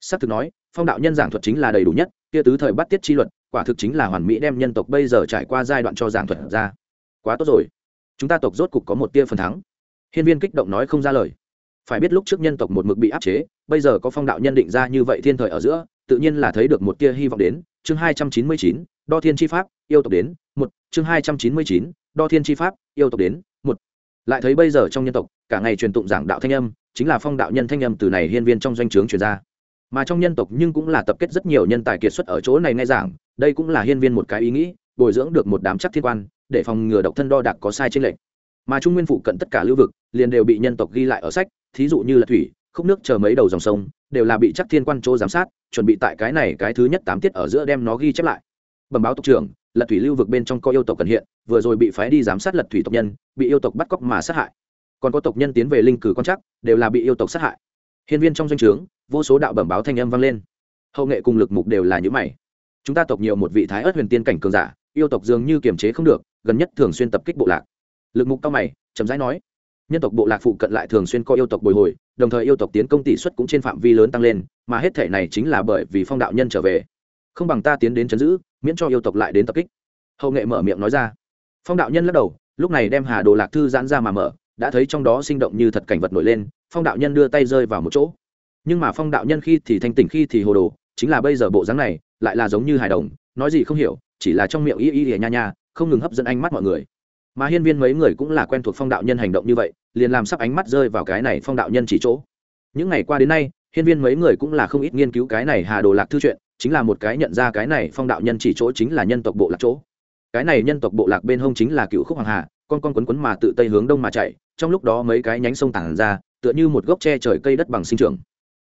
S thực nói, phong đạo nhân giảng thuật chính là đầy đủ nhất, kia tứ thời bắt tiết chi luật, quả thực chính là hoàn mỹ đem nhân tộc bây giờ trải qua giai đoạn cho giảng thuật ra. Quá tốt rồi. Chúng ta tộc rốt cục có một tia phần thắng hiên viên kích động nói không ra lời. Phải biết lúc trước nhân tộc một mực bị áp chế, bây giờ có phong đạo nhân định ra như vậy thiên thời ở giữa, tự nhiên là thấy được một tia hy vọng đến. Chương hai trăm chín mươi chín, đo thiên chi pháp, yêu tộc đến, một. Chương hai trăm chín mươi chín, đo thiên chi pháp, yêu tộc đến, một. Lại thấy bây giờ trong nhân tộc, cả ngày truyền tụng giảng đạo thanh âm, chính là phong đạo nhân thanh âm từ này hiên viên trong doanh trướng truyền ra. Mà trong nhân tộc nhưng cũng là tập kết rất nhiều nhân tài kiệt xuất ở chỗ này nghe giảng, đây cũng là hiên viên một cái ý nghĩ, bồi dưỡng được một đám chắc thiên quan, để phòng ngừa độc thân đo đạc có sai trên lệnh mà trung nguyên phụ cận tất cả lưu vực liền đều bị nhân tộc ghi lại ở sách, thí dụ như là thủy, khúc nước chờ mấy đầu dòng sông, đều là bị chắc thiên quan chỗ giám sát, chuẩn bị tại cái này cái thứ nhất tám tiết ở giữa đem nó ghi chép lại. Bẩm báo tộc trưởng, lật thủy lưu vực bên trong có yêu tộc cần hiện, vừa rồi bị phái đi giám sát lật thủy tộc nhân, bị yêu tộc bắt cóc mà sát hại. Còn có tộc nhân tiến về linh cử quan chắc đều là bị yêu tộc sát hại. Hiên viên trong doanh trướng, vô số đạo bẩm báo thanh âm vang lên. Hậu nghệ cùng lực mục đều là những mày. Chúng ta tộc nhiều một vị thái ớt huyền tiên cảnh cường giả, yêu tộc dường như kiềm chế không được, gần nhất thường xuyên tập kích bộ lạc lực mục cao mày, chậm rãi nói, nhân tộc bộ lạc phụ cận lại thường xuyên có yêu tộc bồi hồi, đồng thời yêu tộc tiến công tỷ suất cũng trên phạm vi lớn tăng lên, mà hết thể này chính là bởi vì phong đạo nhân trở về. Không bằng ta tiến đến chấn giữ, miễn cho yêu tộc lại đến tập kích. Hậu nghệ mở miệng nói ra. Phong đạo nhân lắc đầu, lúc này đem hà đồ lạc thư giãn ra mà mở, đã thấy trong đó sinh động như thật cảnh vật nổi lên, phong đạo nhân đưa tay rơi vào một chỗ. Nhưng mà phong đạo nhân khi thì thanh tỉnh khi thì hồ đồ, chính là bây giờ bộ dáng này, lại là giống như hài đồng, nói gì không hiểu, chỉ là trong miệng y y y nha nha, không ngừng hấp dẫn ánh mắt mọi người mà hiên viên mấy người cũng là quen thuộc phong đạo nhân hành động như vậy, liền làm sắp ánh mắt rơi vào cái này phong đạo nhân chỉ chỗ. Những ngày qua đến nay, hiên viên mấy người cũng là không ít nghiên cứu cái này hà đồ lạc thư chuyện, chính là một cái nhận ra cái này phong đạo nhân chỉ chỗ chính là nhân tộc bộ lạc chỗ. Cái này nhân tộc bộ lạc bên hông chính là cựu khúc hoàng hà, con con quấn quấn mà tự tây hướng đông mà chạy, trong lúc đó mấy cái nhánh sông tản ra, tựa như một gốc tre trời cây đất bằng sinh trưởng.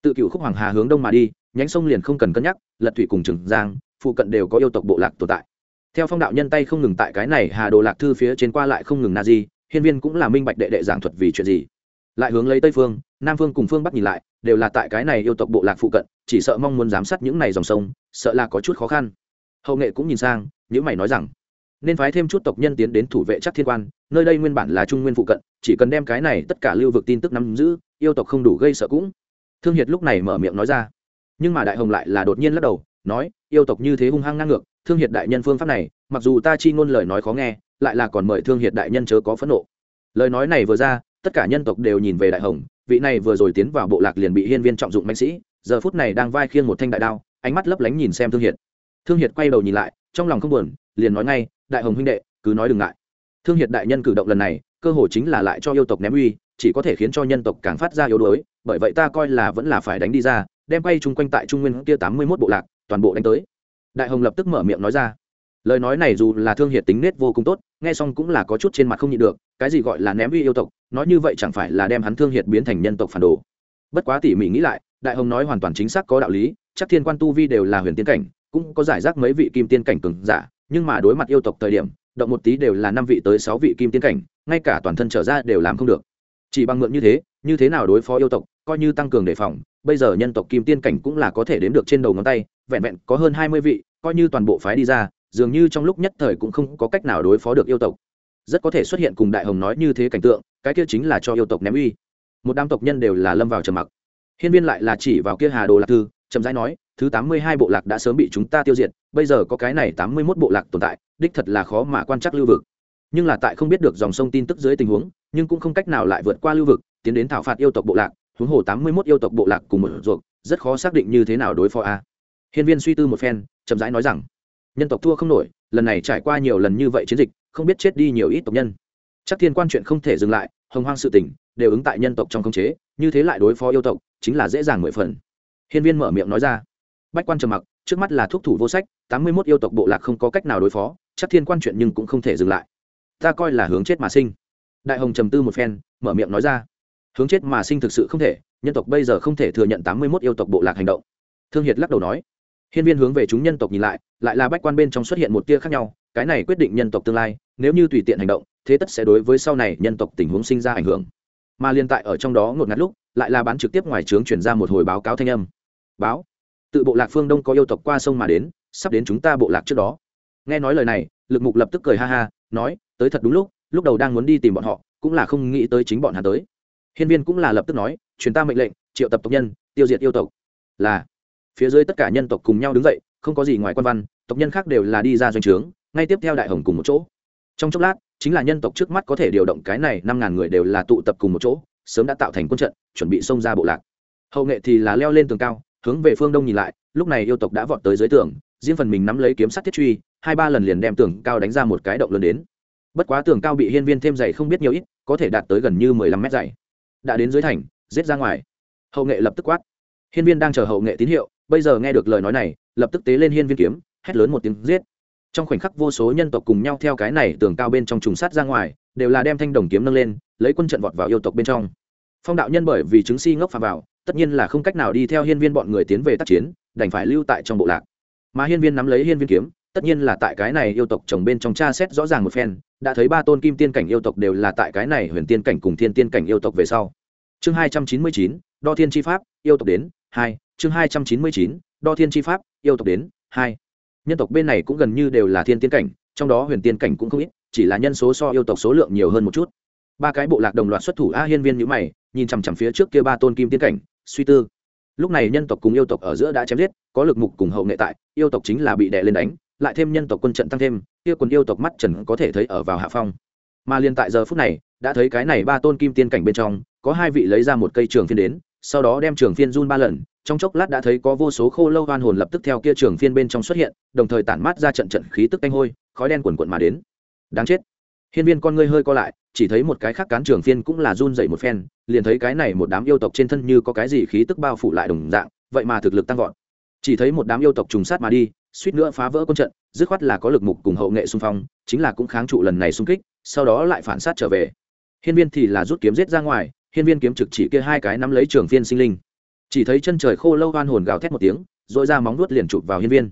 Tự cựu khúc hoàng hà hướng đông mà đi, nhánh sông liền không cần cân nhắc, lật thủy cùng trường giang, phụ cận đều có yêu tộc bộ lạc tồn tại theo phong đạo nhân tay không ngừng tại cái này hà đồ lạc thư phía trên qua lại không ngừng na di, hiên viên cũng là minh bạch đệ đệ giảng thuật vì chuyện gì. Lại hướng lấy tây phương, nam phương cùng phương bắc nhìn lại, đều là tại cái này yêu tộc bộ lạc phụ cận, chỉ sợ mong muốn giám sát những này dòng sông, sợ là có chút khó khăn. Hậu nghệ cũng nhìn sang những mày nói rằng, nên phái thêm chút tộc nhân tiến đến thủ vệ chắc thiên quan, nơi đây nguyên bản là trung nguyên phụ cận, chỉ cần đem cái này tất cả lưu vực tin tức nắm giữ, yêu tộc không đủ gây sợ cũng. Thương hiệt lúc này mở miệng nói ra, nhưng mà đại hồng lại là đột nhiên lắc đầu, nói, yêu tộc như thế hung hăng ngang ngược thương hiệt đại nhân phương pháp này, mặc dù ta chi ngôn lời nói khó nghe, lại là còn mời thương hiệt đại nhân chớ có phẫn nộ. Lời nói này vừa ra, tất cả nhân tộc đều nhìn về đại hồng, vị này vừa rồi tiến vào bộ lạc liền bị hiên viên trọng dụng mạnh sĩ, giờ phút này đang vai khiêng một thanh đại đao, ánh mắt lấp lánh nhìn xem thương hiệt. Thương hiệt quay đầu nhìn lại, trong lòng không buồn, liền nói ngay, đại hồng huynh đệ, cứ nói đừng ngại. Thương hiệt đại nhân cử động lần này, cơ hội chính là lại cho yêu tộc ném uy, chỉ có thể khiến cho nhân tộc càng phát ra yếu đuối, bởi vậy ta coi là vẫn là phải đánh đi ra, đem quay chung quanh tại trung nguyên kia tám mươi mốt bộ lạc, toàn bộ đánh tới đại hồng lập tức mở miệng nói ra. Lời nói này dù là thương hiệt tính nết vô cùng tốt, nghe xong cũng là có chút trên mặt không nhịn được, cái gì gọi là ném uy yêu tộc, nói như vậy chẳng phải là đem hắn thương hiệt biến thành nhân tộc phản đồ. Bất quá tỉ mỉ nghĩ lại, đại hồng nói hoàn toàn chính xác có đạo lý, chắc thiên quan tu vi đều là huyền tiên cảnh, cũng có giải rác mấy vị kim tiên cảnh cường giả, nhưng mà đối mặt yêu tộc thời điểm, động một tí đều là năm vị tới sáu vị kim tiên cảnh, ngay cả toàn thân trở ra đều làm không được. Chỉ bằng mượn như thế như thế nào đối phó yêu tộc, coi như tăng cường đề phòng, bây giờ nhân tộc kim tiên cảnh cũng là có thể đếm được trên đầu ngón tay, vẹn vẹn có hơn hai mươi vị coi như toàn bộ phái đi ra, dường như trong lúc nhất thời cũng không có cách nào đối phó được yêu tộc. Rất có thể xuất hiện cùng đại hồng nói như thế cảnh tượng, cái kia chính là cho yêu tộc ném uy. Một đám tộc nhân đều là lâm vào trầm mặc. Hiên viên lại là chỉ vào kia hà đồ lạc thư, chậm rãi nói, thứ tám mươi hai bộ lạc đã sớm bị chúng ta tiêu diệt, bây giờ có cái này tám mươi mốt bộ lạc tồn tại, đích thật là khó mà quan trắc lưu vực. Nhưng là tại không biết được dòng sông tin tức dưới tình huống, nhưng cũng không cách nào lại vượt qua lưu vực, tiến đến thảo phạt yêu tộc bộ lạc, huống hồ tám mươi mốt yêu tộc bộ lạc cùng một ruột, rất khó xác định như thế nào đối phó a. Hiên viên suy tư một phen chậm rãi nói rằng, nhân tộc thua không nổi, lần này trải qua nhiều lần như vậy chiến dịch, không biết chết đi nhiều ít tộc nhân. Chắc thiên quan chuyện không thể dừng lại, hồng hoang sự tỉnh đều ứng tại nhân tộc trong khống chế, như thế lại đối phó yêu tộc, chính là dễ dàng mười phần. Hiên viên mở miệng nói ra, bách quan trầm mặc, trước mắt là thuốc thủ vô sách, tám mươi mốt yêu tộc bộ lạc không có cách nào đối phó, chắc thiên quan chuyện nhưng cũng không thể dừng lại. Ta coi là hướng chết mà sinh. Đại hồng trầm tư một phen, mở miệng nói ra, hướng chết mà sinh thực sự không thể, nhân tộc bây giờ không thể thừa nhận tám mươi mốt yêu tộc bộ lạc hành động. Thương hiệt lắc đầu nói hiên viên hướng về chúng nhân tộc nhìn lại lại là bách quan bên trong xuất hiện một tia khác nhau, cái này quyết định nhân tộc tương lai, nếu như tùy tiện hành động, thế tất sẽ đối với sau này nhân tộc tình huống sinh ra ảnh hưởng. Mà liên tại ở trong đó ngột ngạt lúc, lại là bán trực tiếp ngoài trướng chuyển ra một hồi báo cáo thanh âm. Báo, tự bộ lạc phương đông có yêu tộc qua sông mà đến, sắp đến chúng ta bộ lạc trước đó. Nghe nói lời này, lực mục lập tức cười ha ha, nói, tới thật đúng lúc lúc đầu đang muốn đi tìm bọn họ, cũng là không nghĩ tới chính bọn hắn tới. Hiên viên cũng là lập tức nói, truyền ta mệnh lệnh, triệu tập tộc nhân, tiêu diệt yêu tộc. Là phía dưới tất cả nhân tộc cùng nhau đứng dậy, không có gì ngoài quan văn, tộc nhân khác đều là đi ra doanh trướng, ngay tiếp theo đại hồng cùng một chỗ. Trong chốc lát, chính là nhân tộc trước mắt có thể điều động cái này năm ngàn người đều là tụ tập cùng một chỗ, sớm đã tạo thành quân trận, chuẩn bị xông ra bộ lạc. Hậu nghệ thì là leo lên tường cao, hướng về phương đông nhìn lại, lúc này yêu tộc đã vọt tới dưới tường, riêng phần mình nắm lấy kiếm sắt thiết truy, hai ba lần liền đem tường cao đánh ra một cái động lớn đến. Bất quá tường cao bị hiên viên thêm dày không biết nhiều ít, có thể đạt tới gần như mười lăm mét dày. Đã đến dưới thành, giết ra ngoài. Hậu nghệ lập tức quát. Hiên viên đang chờ hậu nghệ tín hiệu bây giờ nghe được lời nói này, lập tức tế lên hiên viên kiếm, hét lớn một tiếng giết. Trong khoảnh khắc vô số nhân tộc cùng nhau theo cái này tường cao bên trong trùng sát ra ngoài, đều là đem thanh đồng kiếm nâng lên, lấy quân trận vọt vào yêu tộc bên trong. Phong đạo nhân bởi vì chứng si ngốc phà vào, tất nhiên là không cách nào đi theo hiên viên bọn người tiến về tác chiến, đành phải lưu tại trong bộ lạc. Mà hiên viên nắm lấy hiên viên kiếm, tất nhiên là tại cái này yêu tộc chồng bên trong tra xét rõ ràng một phen, đã thấy ba tôn kim tiên cảnh yêu tộc đều là tại cái này huyền tiên cảnh cùng thiên tiên cảnh yêu tộc về sau. Chương hai trăm chín mươi chín, đo thiên tri pháp, yêu tộc đến, hai chương hai trăm chín mươi chín, đo thiên tri pháp, yêu tộc đến, hai. Nhân tộc bên này cũng gần như đều là thiên tiên cảnh, trong đó huyền tiên cảnh cũng không ít, chỉ là nhân số so yêu tộc số lượng nhiều hơn một chút. Ba cái bộ lạc đồng loạt xuất thủ, a hiên viên nhữ mày, nhìn chằm chằm phía trước kia ba tôn kim tiên cảnh, suy tư. Lúc này nhân tộc cùng yêu tộc ở giữa đã chém giết, có lực mục cùng hậu nghệ tại, yêu tộc chính là bị đè lên đánh, lại thêm nhân tộc quân trận tăng thêm, kia quần yêu tộc mắt trần có thể thấy ở vào hạ phong. Mà liền tại giờ phút này, đã thấy cái này ba tôn kim tiên cảnh bên trong, có hai vị lấy ra một cây trường phiên đến, sau đó đem trường phiên run ba lần trong chốc lát đã thấy có vô số khô lâu hoan hồn lập tức theo kia trường phiên bên trong xuất hiện, đồng thời tản mát ra trận trận khí tức canh hôi, khói đen quần quận mà đến. Đáng chết. Hiên viên con ngươi hơi co lại, chỉ thấy một cái khác cán trường phiên cũng là run dậy một phen, liền thấy cái này một đám yêu tộc trên thân như có cái gì khí tức bao phủ lại đồng dạng, vậy mà thực lực tăng vọt. Chỉ thấy một đám yêu tộc trùng sát mà đi, suýt nữa phá vỡ quân trận, dứt khoát là có lực mục cùng hậu nghệ xung phong, chính là cũng kháng trụ lần này xung kích, sau đó lại phản sát trở về. Hiên viên thì là rút kiếm giết ra ngoài, hiên viên kiếm trực chỉ kia hai cái nắm lấy trường phiên sinh linh chỉ thấy chân trời khô lâu oan hồn gào thét một tiếng dội ra móng nuốt liền chụp vào hiên viên.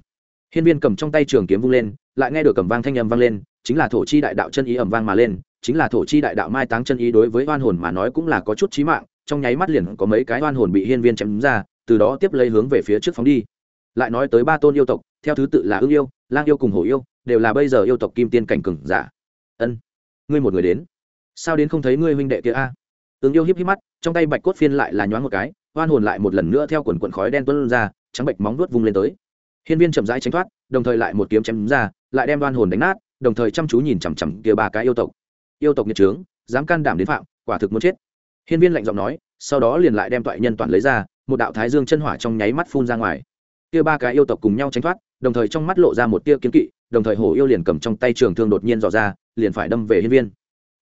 Hiên viên cầm trong tay trường kiếm vung lên, lại nghe được cầm vang thanh âm vang lên, chính là thổ chi đại đạo chân ý ẩm vang mà lên, chính là thổ chi đại đạo mai táng chân ý đối với oan hồn mà nói cũng là có chút chí mạng, trong nháy mắt liền có mấy cái oan hồn bị hiên viên chém ra, từ đó tiếp lấy hướng về phía trước phóng đi. Lại nói tới ba tôn yêu tộc, theo thứ tự là ưng yêu, lang yêu cùng hổ yêu, đều là bây giờ yêu tộc kim tiên cảnh cừng giả. Ân, ngươi một người đến. Sao đến không thấy ngươi huynh đệ kia a? Ứng yêu hiếp hiếp mắt, trong tay bạch cốt phiên lại là nhoáng một cái oan hồn lại một lần nữa theo quần quần khói đen tuôn ra, trắng bệch móng vuốt vung lên tới. Hiên viên chậm rãi tránh thoát, đồng thời lại một kiếm chém ra, lại đem oan hồn đánh nát, đồng thời chăm chú nhìn chằm chằm kia ba cái yêu tộc. Yêu tộc nghiệt trướng, dám can đảm đến phạm, quả thực muốn chết. Hiên viên lạnh giọng nói, sau đó liền lại đem tội nhân toàn lấy ra, một đạo thái dương chân hỏa trong nháy mắt phun ra ngoài. Kia ba cái yêu tộc cùng nhau tránh thoát, đồng thời trong mắt lộ ra một tia kiên kỵ, đồng thời hổ yêu liền cầm trong tay trường thương đột nhiên dò ra, liền phải đâm về hiên viên.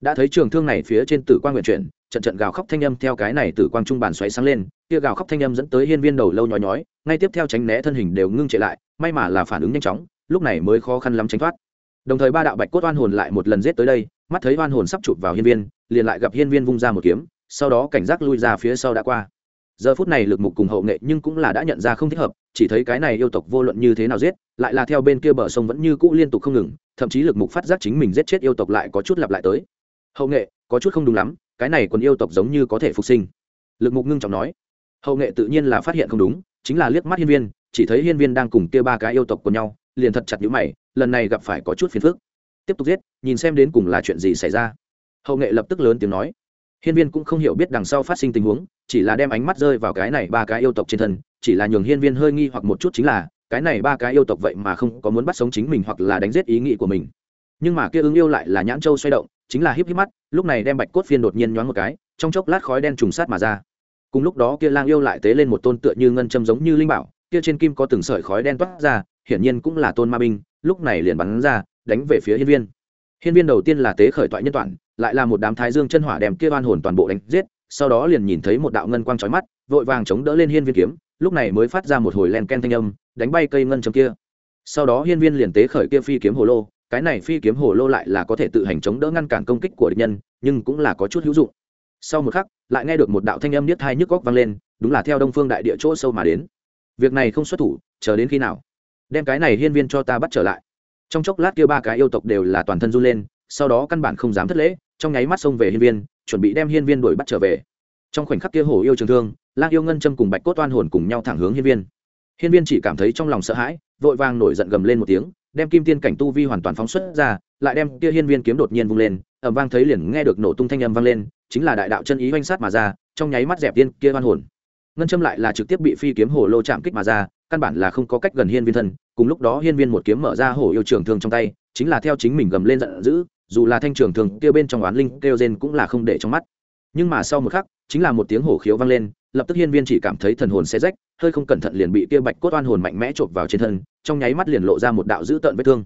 Đã thấy trường thương này phía trên tử quang nguyện chuyển trận trận gào khóc thanh âm theo cái này từ quang trung bàn xoáy sáng lên, kia gào khóc thanh âm dẫn tới hiên viên đầu lâu nhói nhói, ngay tiếp theo tránh né thân hình đều ngưng trệ lại, may mà là phản ứng nhanh chóng, lúc này mới khó khăn lắm tránh thoát. Đồng thời ba đạo bạch cốt oan hồn lại một lần giết tới đây, mắt thấy oan hồn sắp chụp vào hiên viên, liền lại gặp hiên viên vung ra một kiếm, sau đó cảnh giác lui ra phía sau đã qua. Giờ phút này lực mục cùng hậu nghệ nhưng cũng là đã nhận ra không thích hợp, chỉ thấy cái này yêu tộc vô luận như thế nào giết, lại là theo bên kia bờ sông vẫn như cũ liên tục không ngừng, thậm chí lực mục phát giác chính mình giết chết yêu tộc lại có chút lặp lại tới. Hậu nghệ, có chút không đúng lắm cái này còn yêu tộc giống như có thể phục sinh. Lực mục ngưng trọng nói. Hậu nghệ tự nhiên là phát hiện không đúng, chính là liếc mắt hiên viên, chỉ thấy hiên viên đang cùng kia ba cái yêu tộc của nhau, liền thật chặt nhũ mày, lần này gặp phải có chút phiền phức. Tiếp tục giết, nhìn xem đến cùng là chuyện gì xảy ra. Hậu nghệ lập tức lớn tiếng nói. Hiên viên cũng không hiểu biết đằng sau phát sinh tình huống, chỉ là đem ánh mắt rơi vào cái này ba cái yêu tộc trên thân, chỉ là nhường hiên viên hơi nghi hoặc một chút chính là, cái này ba cái yêu tộc vậy mà không có muốn bắt sống chính mình hoặc là đánh giết ý nghĩ của mình. Nhưng mà kia ứng yêu lại là nhãn châu xoay động chính là híp híp mắt, lúc này đem bạch cốt phiên đột nhiên nhoáng một cái, trong chốc lát khói đen trùng sát mà ra. Cùng lúc đó kia lang yêu lại tế lên một tôn tựa như ngân châm giống như linh bảo, kia trên kim có từng sợi khói đen toát ra, hiển nhiên cũng là tôn ma binh, lúc này liền bắn ra, đánh về phía hiên viên. Hiên viên đầu tiên là tế khởi toại nhân toàn, lại là một đám thái dương chân hỏa đem kia oan hồn toàn bộ đánh giết, sau đó liền nhìn thấy một đạo ngân quang chói mắt, vội vàng chống đỡ lên hiên viên kiếm, lúc này mới phát ra một hồi len ken thanh âm, đánh bay cây ngân châm kia. Sau đó hiên viên liền tế khởi kia phi kiếm hồ lô cái này phi kiếm hồ lô lại là có thể tự hành chống đỡ ngăn cản công kích của địch nhân, nhưng cũng là có chút hữu dụng. Sau một khắc, lại nghe được một đạo thanh âm niết hai nhức góc vang lên, đúng là theo đông phương đại địa chỗ sâu mà đến. Việc này không xuất thủ, chờ đến khi nào? Đem cái này hiên viên cho ta bắt trở lại. Trong chốc lát kia ba cái yêu tộc đều là toàn thân run lên, sau đó căn bản không dám thất lễ, trong nháy mắt xông về hiên viên, chuẩn bị đem hiên viên đuổi bắt trở về. Trong khoảnh khắc kia hổ yêu trường thương, lang yêu ngân châm cùng bạch cốt oan hồn cùng nhau thẳng hướng hiên viên. Hiên viên chỉ cảm thấy trong lòng sợ hãi, vội vàng nổi giận gầm lên một tiếng đem kim tiên cảnh tu vi hoàn toàn phóng xuất ra, lại đem kia hiên viên kiếm đột nhiên vung lên ẩm vang thấy liền nghe được nổ tung thanh âm vang lên, chính là đại đạo chân ý oanh sát mà ra, trong nháy mắt dẹp tiên kia oan hồn. Ngân châm lại là trực tiếp bị phi kiếm hồ lô chạm kích mà ra, căn bản là không có cách gần hiên viên thân, cùng lúc đó hiên viên một kiếm mở ra hổ yêu trường thương trong tay, chính là theo chính mình gầm lên giận dữ, dù là thanh trường thường kêu bên trong oán linh kêu rên cũng là không để trong mắt. Nhưng mà sau một khắc, chính là một tiếng hổ khiếu vang lên lập tức hiên viên chỉ cảm thấy thần hồn xe rách, hơi không cẩn thận liền bị kia bạch cốt oan hồn mạnh mẽ chộp vào trên thân, trong nháy mắt liền lộ ra một đạo dữ tợn vết thương.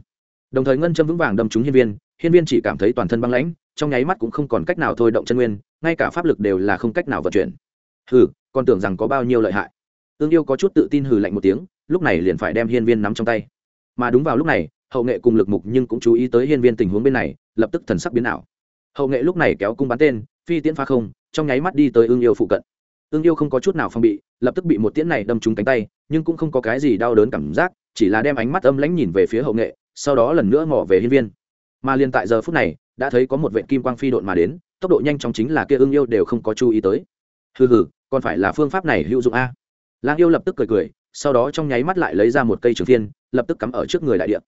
Đồng thời ngân châm vững vàng đâm trúng hiên viên hiên viên chỉ cảm thấy toàn thân băng lãnh, trong nháy mắt cũng không còn cách nào thôi động chân nguyên, ngay cả pháp lực đều là không cách nào vận chuyển. Hừ, còn tưởng rằng có bao nhiêu lợi hại. Tương yêu có chút tự tin hừ lạnh một tiếng, lúc này liền phải đem hiên viên nắm trong tay. Mà đúng vào lúc này, hậu nghệ cùng lực mục nhưng cũng chú ý tới hiên viên tình huống bên này, lập tức thần sắc biến ảo. Hậu nghệ lúc này kéo cung bắn tên, phi tiễn pha không, trong nháy mắt đi tới ương yêu phụ cận ương yêu không có chút nào phong bị, lập tức bị một tiễn này đâm trúng cánh tay, nhưng cũng không có cái gì đau đớn cảm giác, chỉ là đem ánh mắt âm lãnh nhìn về phía hậu nghệ, sau đó lần nữa ngỏ về hiên viên. Mà liền tại giờ phút này, đã thấy có một vệ kim quang phi độn mà đến, tốc độ nhanh chóng chính là kia ương yêu đều không có chú ý tới. Hừ hừ, còn phải là phương pháp này hữu dụng a. Lang yêu lập tức cười cười, sau đó trong nháy mắt lại lấy ra một cây trường phiên, lập tức cắm ở trước người đại địa.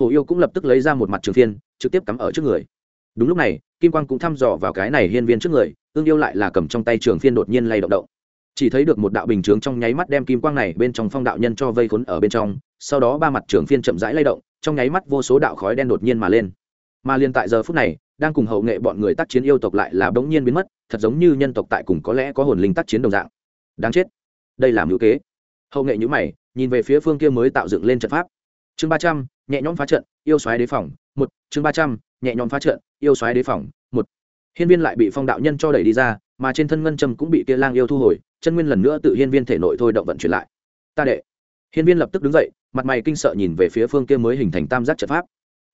Hồ yêu cũng lập tức lấy ra một mặt trường phiên, trực tiếp cắm ở trước người đúng lúc này, kim quang cũng thăm dò vào cái này hiên viên trước người, ương yêu lại là cầm trong tay trường phiên đột nhiên lay động động. Chỉ thấy được một đạo bình chướng trong nháy mắt đem kim quang này bên trong phong đạo nhân cho vây khốn ở bên trong, sau đó ba mặt trường phiên chậm rãi lay động, trong nháy mắt vô số đạo khói đen đột nhiên mà lên. Mà liền tại giờ phút này, đang cùng hậu nghệ bọn người tác chiến yêu tộc lại là bỗng nhiên biến mất, thật giống như nhân tộc tại cùng có lẽ có hồn linh tác chiến đồng dạng. Đáng chết. Đây là mưu kế. Hậu nghệ nhữ mày, nhìn về phía phương kia mới tạo dựng lên trận pháp. Chương ba trăm, nhẹ nhõm phá trận, yêu xoáy đế phòng, một, chương ba trăm nhẹ nhõm phá trận, yêu xoáy đế phòng, một. Hiên viên lại bị phong đạo nhân cho đẩy đi ra, mà trên thân ngân châm cũng bị kia lang yêu thu hồi, chân nguyên lần nữa tự hiên viên thể nội thôi động vận chuyển lại. Ta đệ. Hiên viên lập tức đứng dậy, mặt mày kinh sợ nhìn về phía phương kia mới hình thành tam giác trận pháp.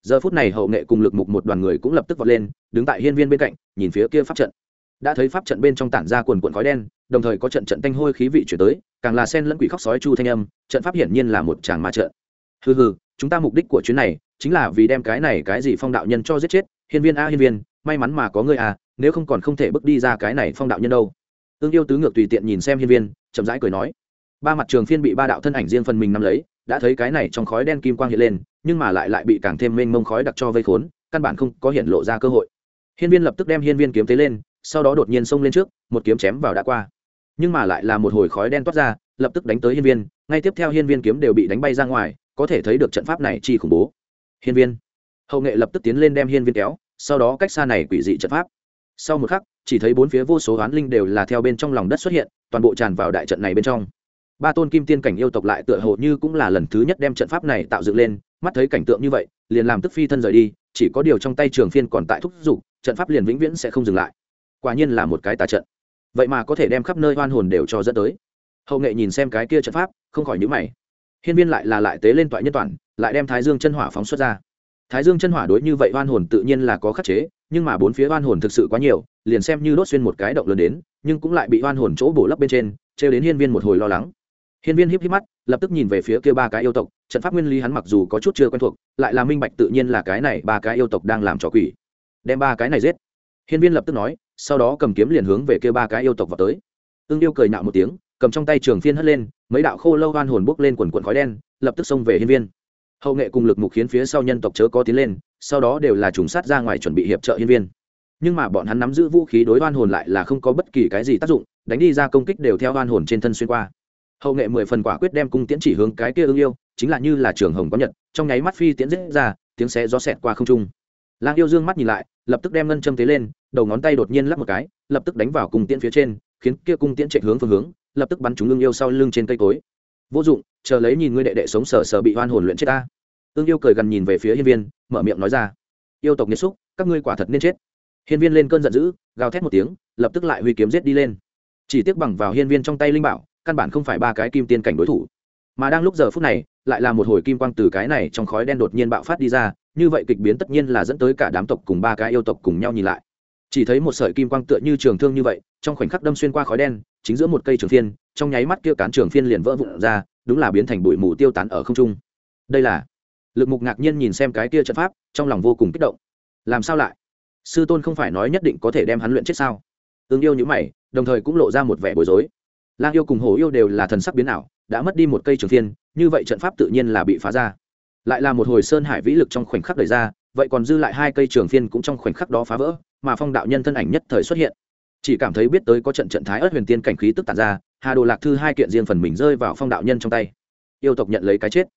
Giờ phút này hậu nghệ cùng lực mục một đoàn người cũng lập tức vọt lên, đứng tại hiên viên bên cạnh, nhìn phía kia pháp trận. Đã thấy pháp trận bên trong tản ra quần quần khói đen, đồng thời có trận trận tanh hôi khí vị chuyển tới, càng là sen lẫn quỷ khóc sói chu thanh âm, trận pháp hiển nhiên là một tràng ma trận. Hừ hừ, chúng ta mục đích của chuyến này chính là vì đem cái này cái gì phong đạo nhân cho giết chết, hiên viên a hiên viên, may mắn mà có ngươi à nếu không còn không thể bước đi ra cái này phong đạo nhân đâu. Ương yêu tứ ngược tùy tiện nhìn xem hiên viên, chậm rãi cười nói. Ba mặt trường phiên bị ba đạo thân ảnh riêng phần mình nắm lấy, đã thấy cái này trong khói đen kim quang hiện lên, nhưng mà lại lại bị càng thêm mênh mông khói đặc cho vây khốn, căn bản không có hiện lộ ra cơ hội. Hiên viên lập tức đem hiên viên kiếm tế lên, sau đó đột nhiên xông lên trước, một kiếm chém vào đã qua. Nhưng mà lại là một hồi khói đen toát ra, lập tức đánh tới hiên viên, ngay tiếp theo hiên viên kiếm đều bị đánh bay ra ngoài, có thể thấy được trận pháp này chi khủng bố hiên viên. Hậu nghệ lập tức tiến lên đem hiên viên kéo, sau đó cách xa này quỷ dị trận pháp. Sau một khắc, chỉ thấy bốn phía vô số oán linh đều là theo bên trong lòng đất xuất hiện, toàn bộ tràn vào đại trận này bên trong. Ba tôn kim tiên cảnh yêu tộc lại tựa hồ như cũng là lần thứ nhất đem trận pháp này tạo dựng lên, mắt thấy cảnh tượng như vậy, liền làm tức phi thân rời đi, chỉ có điều trong tay trường phiên còn tại thúc giục, trận pháp liền vĩnh viễn sẽ không dừng lại. Quả nhiên là một cái tà trận. Vậy mà có thể đem khắp nơi hoan hồn đều cho dẫn tới. Hậu nghệ nhìn xem cái kia trận pháp, không khỏi nhữ mày. Hiên viên lại là lại tế lên toại nhân toàn lại đem thái dương chân hỏa phóng xuất ra. Thái dương chân hỏa đối như vậy oan hồn tự nhiên là có khắc chế, nhưng mà bốn phía oan hồn thực sự quá nhiều, liền xem như đốt xuyên một cái động lớn đến, nhưng cũng lại bị oan hồn chỗ bổ lấp bên trên, trêu đến hiên viên một hồi lo lắng. Hiên viên híp híp mắt, lập tức nhìn về phía kia ba cái yêu tộc, trận pháp nguyên lý hắn mặc dù có chút chưa quen thuộc, lại là minh bạch tự nhiên là cái này ba cái yêu tộc đang làm trò quỷ. Đem ba cái này giết. Hiên viên lập tức nói, sau đó cầm kiếm liền hướng về kia ba cái yêu tộc vào tới. Ương yêu cười nạo một tiếng, cầm trong tay trường phiên hất lên, mấy đạo khô lâu oan hồn bốc lên quần quần khói đen, lập tức xông về hiên viên hậu nghệ cùng lực mục khiến phía sau nhân tộc chớ có tiến lên, sau đó đều là trùng sát ra ngoài chuẩn bị hiệp trợ hiên viên. Nhưng mà bọn hắn nắm giữ vũ khí đối hoan hồn lại là không có bất kỳ cái gì tác dụng, đánh đi ra công kích đều theo hoan hồn trên thân xuyên qua. Hậu nghệ mười phần quả quyết đem cung tiễn chỉ hướng cái kia ưng yêu, chính là như là trường hồng có nhật, trong nháy mắt phi tiễn rết ra, tiếng xe gió xẹt qua không trung. Lang yêu dương mắt nhìn lại, lập tức đem ngân châm tế lên, đầu ngón tay đột nhiên lắp một cái, lập tức đánh vào cung tiễn phía trên, khiến kia cung tiễn chạy hướng phương hướng, lập tức bắn trúng ưng yêu sau lưng trên cây cối vô dụng, chờ lấy nhìn ngươi đệ đệ sống sờ sờ bị hoan hồn luyện chết ta. Ương yêu cười gần nhìn về phía hiên viên, mở miệng nói ra. Yêu tộc nghiệt xúc, các ngươi quả thật nên chết. Hiên viên lên cơn giận dữ, gào thét một tiếng, lập tức lại huy kiếm giết đi lên. Chỉ tiếc bằng vào hiên viên trong tay linh bảo, căn bản không phải ba cái kim tiên cảnh đối thủ. Mà đang lúc giờ phút này, lại là một hồi kim quang từ cái này trong khói đen đột nhiên bạo phát đi ra, như vậy kịch biến tất nhiên là dẫn tới cả đám tộc cùng ba cái yêu tộc cùng nhau nhìn lại. Chỉ thấy một sợi kim quang tựa như trường thương như vậy, trong khoảnh khắc đâm xuyên qua khói đen, chính giữa một cây trường thiên trong nháy mắt kia cán trường phiên liền vỡ vụn ra, đúng là biến thành bụi mù tiêu tán ở không trung. Đây là, lực mục ngạc nhiên nhìn xem cái kia trận pháp, trong lòng vô cùng kích động. Làm sao lại? Sư tôn không phải nói nhất định có thể đem hắn luyện chết sao? Tương yêu như mày, đồng thời cũng lộ ra một vẻ bối rối. Lang yêu cùng hồ yêu đều là thần sắc biến ảo, đã mất đi một cây trường phiên, như vậy trận pháp tự nhiên là bị phá ra. Lại là một hồi sơn hải vĩ lực trong khoảnh khắc đẩy ra, vậy còn dư lại hai cây trường phiên cũng trong khoảnh khắc đó phá vỡ, mà phong đạo nhân thân ảnh nhất thời xuất hiện. Chỉ cảm thấy biết tới có trận trận thái ớt huyền tiên cảnh khí tức tàn ra hà đồ lạc thư hai kiện riêng phần mình rơi vào phong đạo nhân trong tay. Yêu tộc nhận lấy cái chết.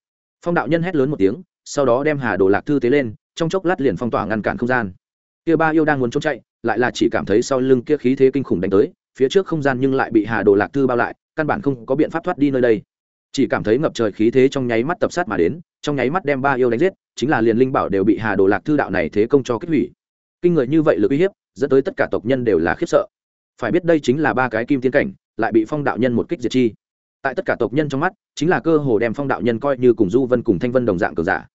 Phong đạo nhân hét lớn một tiếng, sau đó đem hà đồ lạc thư tế lên, trong chốc lát liền phong tỏa ngăn cản không gian. Kia ba yêu đang muốn trốn chạy, lại là chỉ cảm thấy sau lưng kia khí thế kinh khủng đánh tới, phía trước không gian nhưng lại bị hà đồ lạc thư bao lại, căn bản không có biện pháp thoát đi nơi đây. Chỉ cảm thấy ngập trời khí thế trong nháy mắt tập sát mà đến, trong nháy mắt đem ba yêu đánh giết, chính là liền linh bảo đều bị hà đồ lạc thư đạo này thế công cho kết hủy. Kinh người như vậy lực uy hiếp, dẫn tới tất cả tộc nhân đều là khiếp sợ. Phải biết đây chính là ba cái kim tiến cảnh lại bị phong đạo nhân một kích diệt chi. Tại tất cả tộc nhân trong mắt, chính là cơ hồ đem phong đạo nhân coi như cùng du vân cùng thanh vân đồng dạng cường giả.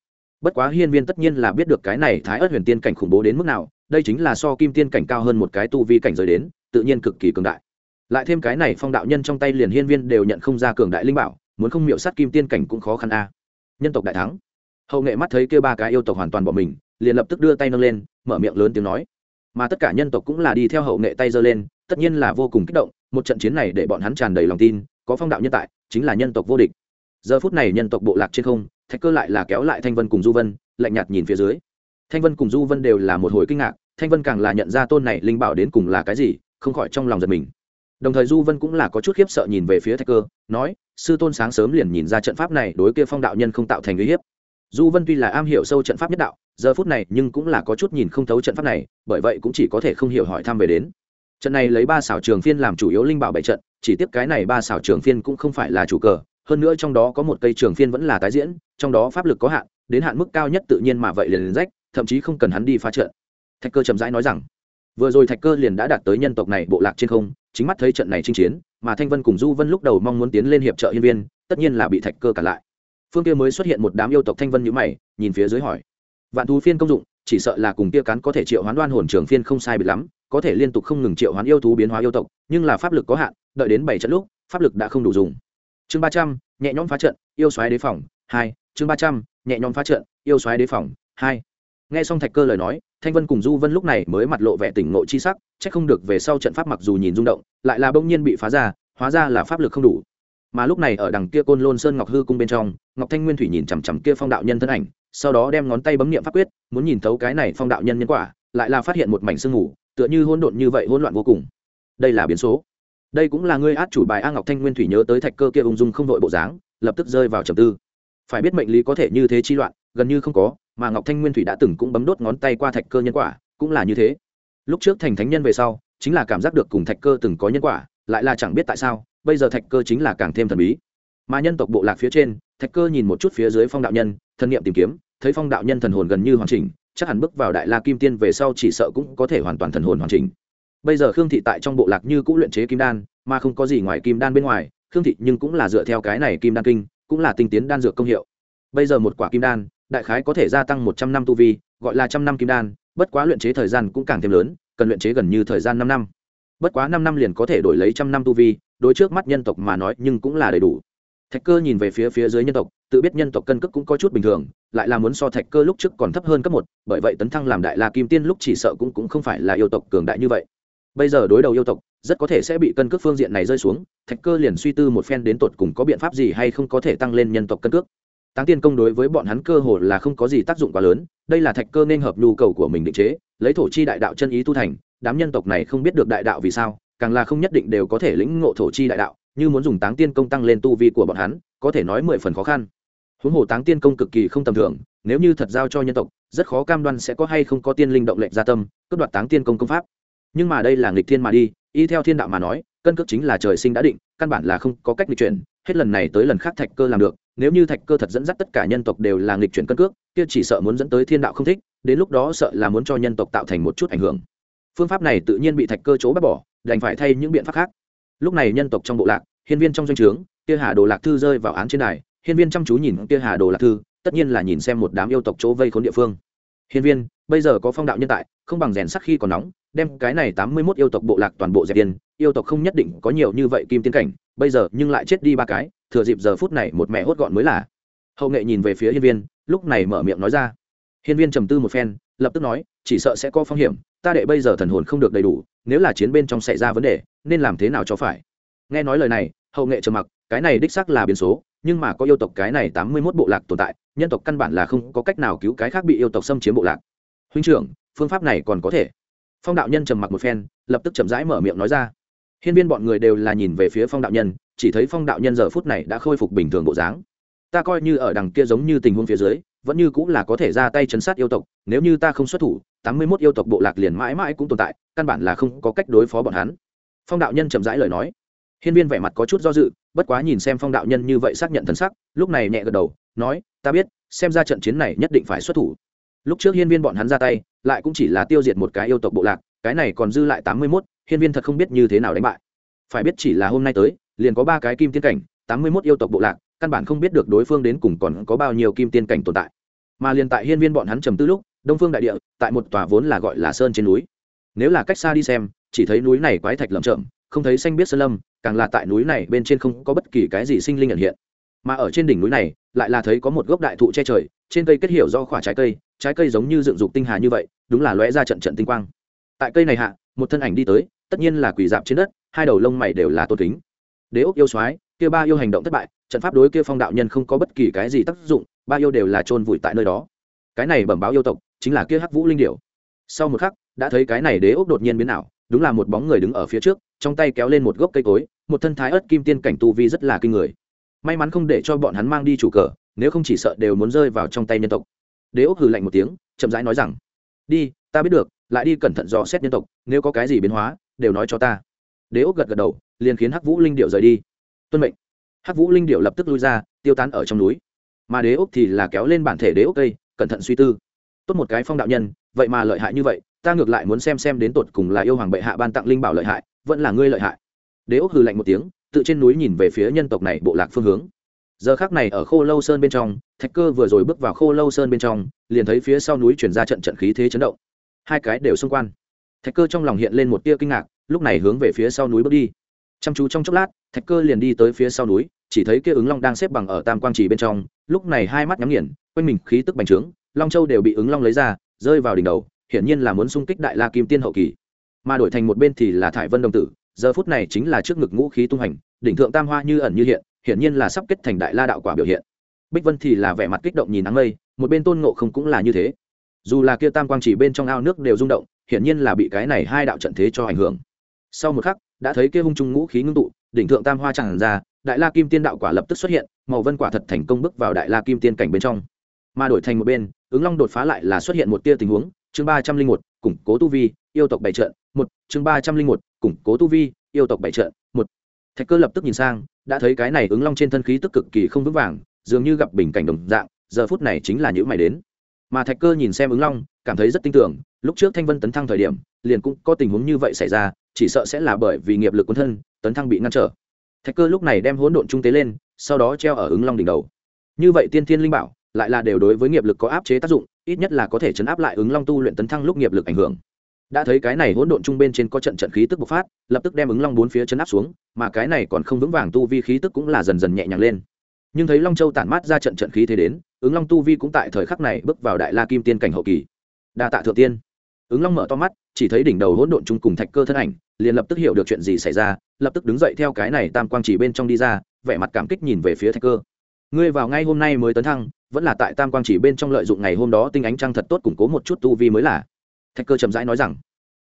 Bất quá hiên viên tất nhiên là biết được cái này thái ớt huyền tiên cảnh khủng bố đến mức nào, đây chính là so kim tiên cảnh cao hơn một cái tu vi cảnh giới đến, tự nhiên cực kỳ cường đại. Lại thêm cái này phong đạo nhân trong tay liền hiên viên đều nhận không ra cường đại linh bảo, muốn không miệu sát kim tiên cảnh cũng khó khăn a. Nhân tộc đại thắng. Hậu nghệ mắt thấy kêu ba cái yêu tộc hoàn toàn bỏ mình, liền lập tức đưa tay nâng lên, mở miệng lớn tiếng nói. Mà tất cả nhân tộc cũng là đi theo hậu nghệ tay giơ lên tất nhiên là vô cùng kích động, một trận chiến này để bọn hắn tràn đầy lòng tin, có phong đạo nhân tại, chính là nhân tộc vô địch. Giờ phút này nhân tộc bộ lạc trên không, thạch cơ lại là kéo lại thanh vân cùng du vân, lạnh nhạt nhìn phía dưới. Thanh vân cùng du vân đều là một hồi kinh ngạc, thanh vân càng là nhận ra tôn này linh bảo đến cùng là cái gì, không khỏi trong lòng giật mình. Đồng thời du vân cũng là có chút khiếp sợ nhìn về phía thạch cơ, nói, sư tôn sáng sớm liền nhìn ra trận pháp này đối kia phong đạo nhân không tạo thành uy hiếp. Du vân tuy là am hiểu sâu trận pháp nhất đạo, giờ phút này nhưng cũng là có chút nhìn không thấu trận pháp này, bởi vậy cũng chỉ có thể không hiểu hỏi thăm về đến trận này lấy ba xảo trường phiên làm chủ yếu linh bảo bảy trận, chỉ tiếp cái này ba xảo trường phiên cũng không phải là chủ cờ, hơn nữa trong đó có một cây trường phiên vẫn là tái diễn, trong đó pháp lực có hạn, đến hạn mức cao nhất tự nhiên mà vậy liền liền rách, thậm chí không cần hắn đi phá trận. Thạch cơ chậm rãi nói rằng, vừa rồi thạch cơ liền đã đạt tới nhân tộc này bộ lạc trên không, chính mắt thấy trận này chinh chiến, mà thanh vân cùng du vân lúc đầu mong muốn tiến lên hiệp trợ hiên viên, tất nhiên là bị thạch cơ cản lại. Phương kia mới xuất hiện một đám yêu tộc thanh vân nhữ mày, nhìn phía dưới hỏi, vạn thú phiên công dụng, chỉ sợ là cùng kia cắn có thể triệu hoán đoan hồn trường phiên không sai bị lắm có thể liên tục không ngừng triệu hoán yêu thú biến hóa yêu tộc, nhưng là pháp lực có hạn, đợi đến bảy trận lúc, pháp lực đã không đủ dùng. Chương ba trăm, nhẹ nhõm phá trận, yêu xoáy đế phòng, hai. Chương ba trăm, nhẹ nhõm phá trận, yêu xoáy đế phòng, hai. Nghe xong thạch cơ lời nói, thanh vân cùng du vân lúc này mới mặt lộ vẻ tỉnh ngộ chi sắc c h ắ c không được về sau trận pháp mặc dù nhìn rung động, lại là bỗng nhiên bị phá ra, hóa ra là pháp lực không đủ. Mà lúc này ở đằng kia côn lôn sơn ngọc hư cung bên trong, ngọc thanh nguyên thủy nhìn chằm chằm kia phong đạo nhân thân ảnh, sau đó đem ngón tay bấm nghiệm pháp quyết, muốn nhìn thấu cái này phong đạo nhân nhân quả, lại là phát hiện một mảnh sương ngủ tựa như hỗn độn như vậy hỗn loạn vô cùng. Đây là biến số. Đây cũng là ngươi át chủ bài a ngọc thanh nguyên thủy nhớ tới thạch cơ kia ung dung không đội bộ dáng, lập tức rơi vào trầm tư. Phải biết mệnh lý có thể như thế chi loạn, gần như không có, mà ngọc thanh nguyên thủy đã từng cũng bấm đốt ngón tay qua thạch cơ nhân quả, cũng là như thế. Lúc trước thành thánh nhân về sau, chính là cảm giác được cùng thạch cơ từng có nhân quả, lại là chẳng biết tại sao, bây giờ thạch cơ chính là càng thêm thần bí. Mà nhân tộc bộ lạc phía trên, thạch cơ nhìn một chút phía dưới phong đạo nhân thân niệm tìm kiếm, thấy phong đạo nhân thần hồn gần như hoàn chỉnh chắc hẳn bước vào đại la kim tiên về sau chỉ sợ cũng có thể hoàn toàn thần hồn hoàn chỉnh. Bây giờ khương thị tại trong bộ lạc như cũng luyện chế kim đan, mà không có gì ngoài kim đan bên ngoài, khương thị nhưng cũng là dựa theo cái này kim đan kinh, cũng là tinh tiến đan dược công hiệu. Bây giờ một quả kim đan, đại khái có thể gia tăng một trăm năm tu vi, gọi là trăm năm kim đan, bất quá luyện chế thời gian cũng càng thêm lớn, cần luyện chế gần như thời gian năm năm. Bất quá năm năm liền có thể đổi lấy trăm năm tu vi, đối trước mắt nhân tộc mà nói nhưng cũng là đầy đủ thạch cơ nhìn về phía phía dưới nhân tộc, tự biết nhân tộc cân cước cũng có chút bình thường, lại là muốn so thạch cơ lúc trước còn thấp hơn cấp một, bởi vậy tấn thăng làm đại la kim tiên lúc chỉ sợ cũng cũng không phải là yêu tộc cường đại như vậy. Bây giờ đối đầu yêu tộc, rất có thể sẽ bị cân cước phương diện này rơi xuống, thạch cơ liền suy tư một phen đến tột cùng có biện pháp gì hay không có thể tăng lên nhân tộc cân cước. Táng tiên công đối với bọn hắn cơ hồ là không có gì tác dụng quá lớn, đây là thạch cơ nên hợp nhu cầu của mình định chế, lấy thổ chi đại đạo chân ý tu thành, đám nhân tộc này không biết được đại đạo vì sao, càng là không nhất định đều có thể lĩnh ngộ thổ chi đại đạo như muốn dùng táng tiên công tăng lên tu vi của bọn hắn, có thể nói mười phần khó khăn. Huống hồ táng tiên công cực kỳ không tầm thường, nếu như thật giao cho nhân tộc, rất khó cam đoan sẽ có hay không có tiên linh động lệnh gia tâm, cướp đoạt táng tiên công công pháp. Nhưng mà đây là nghịch thiên mà đi, y theo thiên đạo mà nói, cân cước chính là trời sinh đã định, căn bản là không có cách nghịch chuyển, hết lần này tới lần khác thạch cơ làm được, nếu như thạch cơ thật dẫn dắt tất cả nhân tộc đều là nghịch chuyển cân cước, kia chỉ sợ muốn dẫn tới thiên đạo không thích, đến lúc đó sợ là muốn cho nhân tộc tạo thành một chút ảnh hưởng. Phương pháp này tự nhiên bị thạch cơ chỗ bác bỏ, đành phải thay những biện pháp khác lúc này nhân tộc trong bộ lạc, hiên viên trong doanh trướng, kia hà đồ lạc thư rơi vào án trên đài, hiên viên chăm chú nhìn kia hà đồ lạc thư, tất nhiên là nhìn xem một đám yêu tộc chỗ vây khốn địa phương. Hiên viên, bây giờ có phong đạo nhân tại, không bằng rèn sắc khi còn nóng, đem cái này tám mươi mốt yêu tộc bộ lạc toàn bộ dẹp tiên yêu tộc không nhất định có nhiều như vậy kim tiên cảnh, bây giờ nhưng lại chết đi ba cái, thừa dịp giờ phút này một mẹ hốt gọn mới là. Hậu nghệ nhìn về phía hiên viên, lúc này mở miệng nói ra. Hiên viên trầm tư một phen, lập tức nói, chỉ sợ sẽ có phong hiểm, ta đệ bây giờ thần hồn không được đầy đủ nếu là chiến bên trong xảy ra vấn đề, nên làm thế nào cho phải? Nghe nói lời này, hậu nghệ trầm mặc, cái này đích xác là biến số, nhưng mà có yêu tộc cái này tám mươi mốt bộ lạc tồn tại, nhân tộc căn bản là không có cách nào cứu cái khác bị yêu tộc xâm chiếm bộ lạc. Huynh trưởng, phương pháp này còn có thể. Phong đạo nhân trầm mặc một phen, lập tức chậm rãi mở miệng nói ra. Hiên viên bọn người đều là nhìn về phía phong đạo nhân, chỉ thấy phong đạo nhân giờ phút này đã khôi phục bình thường bộ dáng. Ta coi như ở đằng kia giống như tình huống phía dưới vẫn như cũng là có thể ra tay chấn sát yêu tộc, nếu như ta không xuất thủ, tám mươi mốt yêu tộc bộ lạc liền mãi mãi cũng tồn tại, căn bản là không có cách đối phó bọn hắn. Phong đạo nhân chậm rãi lời nói. Hiên viên vẻ mặt có chút do dự, bất quá nhìn xem phong đạo nhân như vậy xác nhận thân sắc, lúc này nhẹ gật đầu, nói, ta biết, xem ra trận chiến này nhất định phải xuất thủ. Lúc trước hiên viên bọn hắn ra tay, lại cũng chỉ là tiêu diệt một cái yêu tộc bộ lạc, cái này còn dư lại tám mươi mốt, hiên viên thật không biết như thế nào đánh bại. Phải biết chỉ là hôm nay tới, liền có ba cái kim tiên cảnh, tám mươi mốt yêu tộc bộ lạc căn bản không biết được đối phương đến cùng còn có bao nhiêu kim tiên cảnh tồn tại. Mà liền tại hiên viên bọn hắn trầm tư lúc, đông phương đại địa, tại một tòa vốn là gọi là sơn trên núi. Nếu là cách xa đi xem, chỉ thấy núi này quái thạch lởm chởm, không thấy xanh biết sơn lâm, càng là tại núi này bên trên không có bất kỳ cái gì sinh linh ẩn hiện. Mà ở trên đỉnh núi này, lại là thấy có một gốc đại thụ che trời, trên cây kết hiểu do khỏa trái cây trái cây giống như dựng dục tinh hà như vậy, đúng là lóe ra trận trận tinh quang. Tại cây này hạ, một thân ảnh đi tới, tất nhiên là quỳ dạp trên đất, hai đầu lông mày đều là tôn kính. Đế ốc yêu soái, kia ba yêu hành động thất bại trận pháp đối kia phong đạo nhân không có bất kỳ cái gì tác dụng, ba yêu đều là chôn vùi tại nơi đó. Cái này bẩm báo yêu tộc, chính là kia hắc vũ linh điểu. Sau một khắc, đã thấy cái này đế ốc đột nhiên biến ảo, đúng là một bóng người đứng ở phía trước, trong tay kéo lên một gốc cây cối, một thân thái ớt kim tiên cảnh tu vi rất là kinh người. May mắn không để cho bọn hắn mang đi chủ cờ, nếu không chỉ sợ đều muốn rơi vào trong tay nhân tộc. Đế ốc hừ lạnh một tiếng, chậm rãi nói rằng, đi, ta biết được, lại đi cẩn thận dò xét nhân tộc, nếu có cái gì biến hóa, đều nói cho ta. Đế ốc gật gật đầu, liền khiến hắc vũ linh điệu rời đi. Tuân mệnh hắc vũ linh điệu lập tức lui ra, tiêu tán ở trong núi. Mà đế ốc thì là kéo lên bản thể đế ốc cây, cẩn thận suy tư. Tốt một cái phong đạo nhân, vậy mà lợi hại như vậy, ta ngược lại muốn xem xem đến tột cùng là yêu hoàng bệ hạ ban tặng linh bảo lợi hại, vẫn là ngươi lợi hại. Đế ốc hừ lạnh một tiếng, tự trên núi nhìn về phía nhân tộc này bộ lạc phương hướng. Giờ khác này ở khô lâu sơn bên trong, thạch cơ vừa rồi bước vào khô lâu sơn bên trong, liền thấy phía sau núi chuyển ra trận trận khí thế chấn động. Hai cái đều xung quanh. Thạch cơ trong lòng hiện lên một tia kinh ngạc, lúc này hướng về phía sau núi bước đi chăm chú trong chốc lát, thạch cơ liền đi tới phía sau núi, chỉ thấy kia ứng long đang xếp bằng ở tam quang trì bên trong, lúc này hai mắt nhắm nghiền, quanh mình khí tức bành trướng, long châu đều bị ứng long lấy ra, rơi vào đỉnh đầu, hiển nhiên là muốn xung kích đại la kim tiên hậu kỳ. Mà đổi thành một bên thì là thải vân đồng tử, giờ phút này chính là trước ngực ngũ khí tung hành, đỉnh thượng tam hoa như ẩn như hiện, hiển nhiên là sắp kết thành đại la đạo quả biểu hiện. Bích vân thì là vẻ mặt kích động nhìn nắng mây một bên tôn ngộ không cũng là như thế. Dù là kia tam quang chỉ bên trong ao nước đều rung động, hiển nhiên là bị cái này hai đạo trận thế cho ảnh hưởng. Sau một khắc đã thấy kia hung trung ngũ khí ngưng tụ, đỉnh thượng tam hoa chẳng ra, đại la kim tiên đạo quả lập tức xuất hiện, màu vân quả thật thành công bước vào đại la kim tiên cảnh bên trong. Mà đổi thành một bên, ứng long đột phá lại là xuất hiện một tia tình huống, chương ba trăm linh một, củng cố tu vi, yêu tộc bảy trận, một, chương ba trăm linh một, củng cố tu vi, yêu tộc bảy trận, một. Thạch cơ lập tức nhìn sang, đã thấy cái này ứng long trên thân khí tức cực kỳ không vững vàng, dường như gặp bình cảnh đồng dạng, giờ phút này chính là những mày đến. Mà thạch cơ nhìn xem ứng long, cảm thấy rất tin tưởng, lúc trước thanh vân tấn thăng thời điểm, liền cũng có tình huống như vậy xảy ra chỉ sợ sẽ là bởi vì nghiệp lực quân thân, tấn thăng bị ngăn trở. Thạch cơ lúc này đem hỗn độn trung tế lên, sau đó treo ở ứng long đỉnh đầu. Như vậy tiên thiên linh bảo, lại là đều đối với nghiệp lực có áp chế tác dụng, ít nhất là có thể chấn áp lại ứng long tu luyện tấn thăng lúc nghiệp lực ảnh hưởng. Đã thấy cái này hỗn độn trung bên trên có trận trận khí tức bộc phát, lập tức đem ứng long bốn phía chấn áp xuống, mà cái này còn không vững vàng tu vi khí tức cũng là dần dần nhẹ nhàng lên. Nhưng thấy long châu tản mát ra trận trận khí thế đến, ứng long tu vi cũng tại thời khắc này bước vào đại la kim tiên cảnh hậu kỳ. Đa tạ thượng tiên ứng long mở to mắt, chỉ thấy đỉnh đầu hỗn độn chung cùng thạch cơ thân ảnh, liền lập tức hiểu được chuyện gì xảy ra, lập tức đứng dậy theo cái này tam quang chỉ bên trong đi ra, vẻ mặt cảm kích nhìn về phía thạch cơ. Ngươi vào ngay hôm nay mới tấn thăng, vẫn là tại tam quang chỉ bên trong lợi dụng ngày hôm đó tinh ánh trăng thật tốt củng cố một chút tu vi mới là. Thạch cơ chậm rãi nói rằng.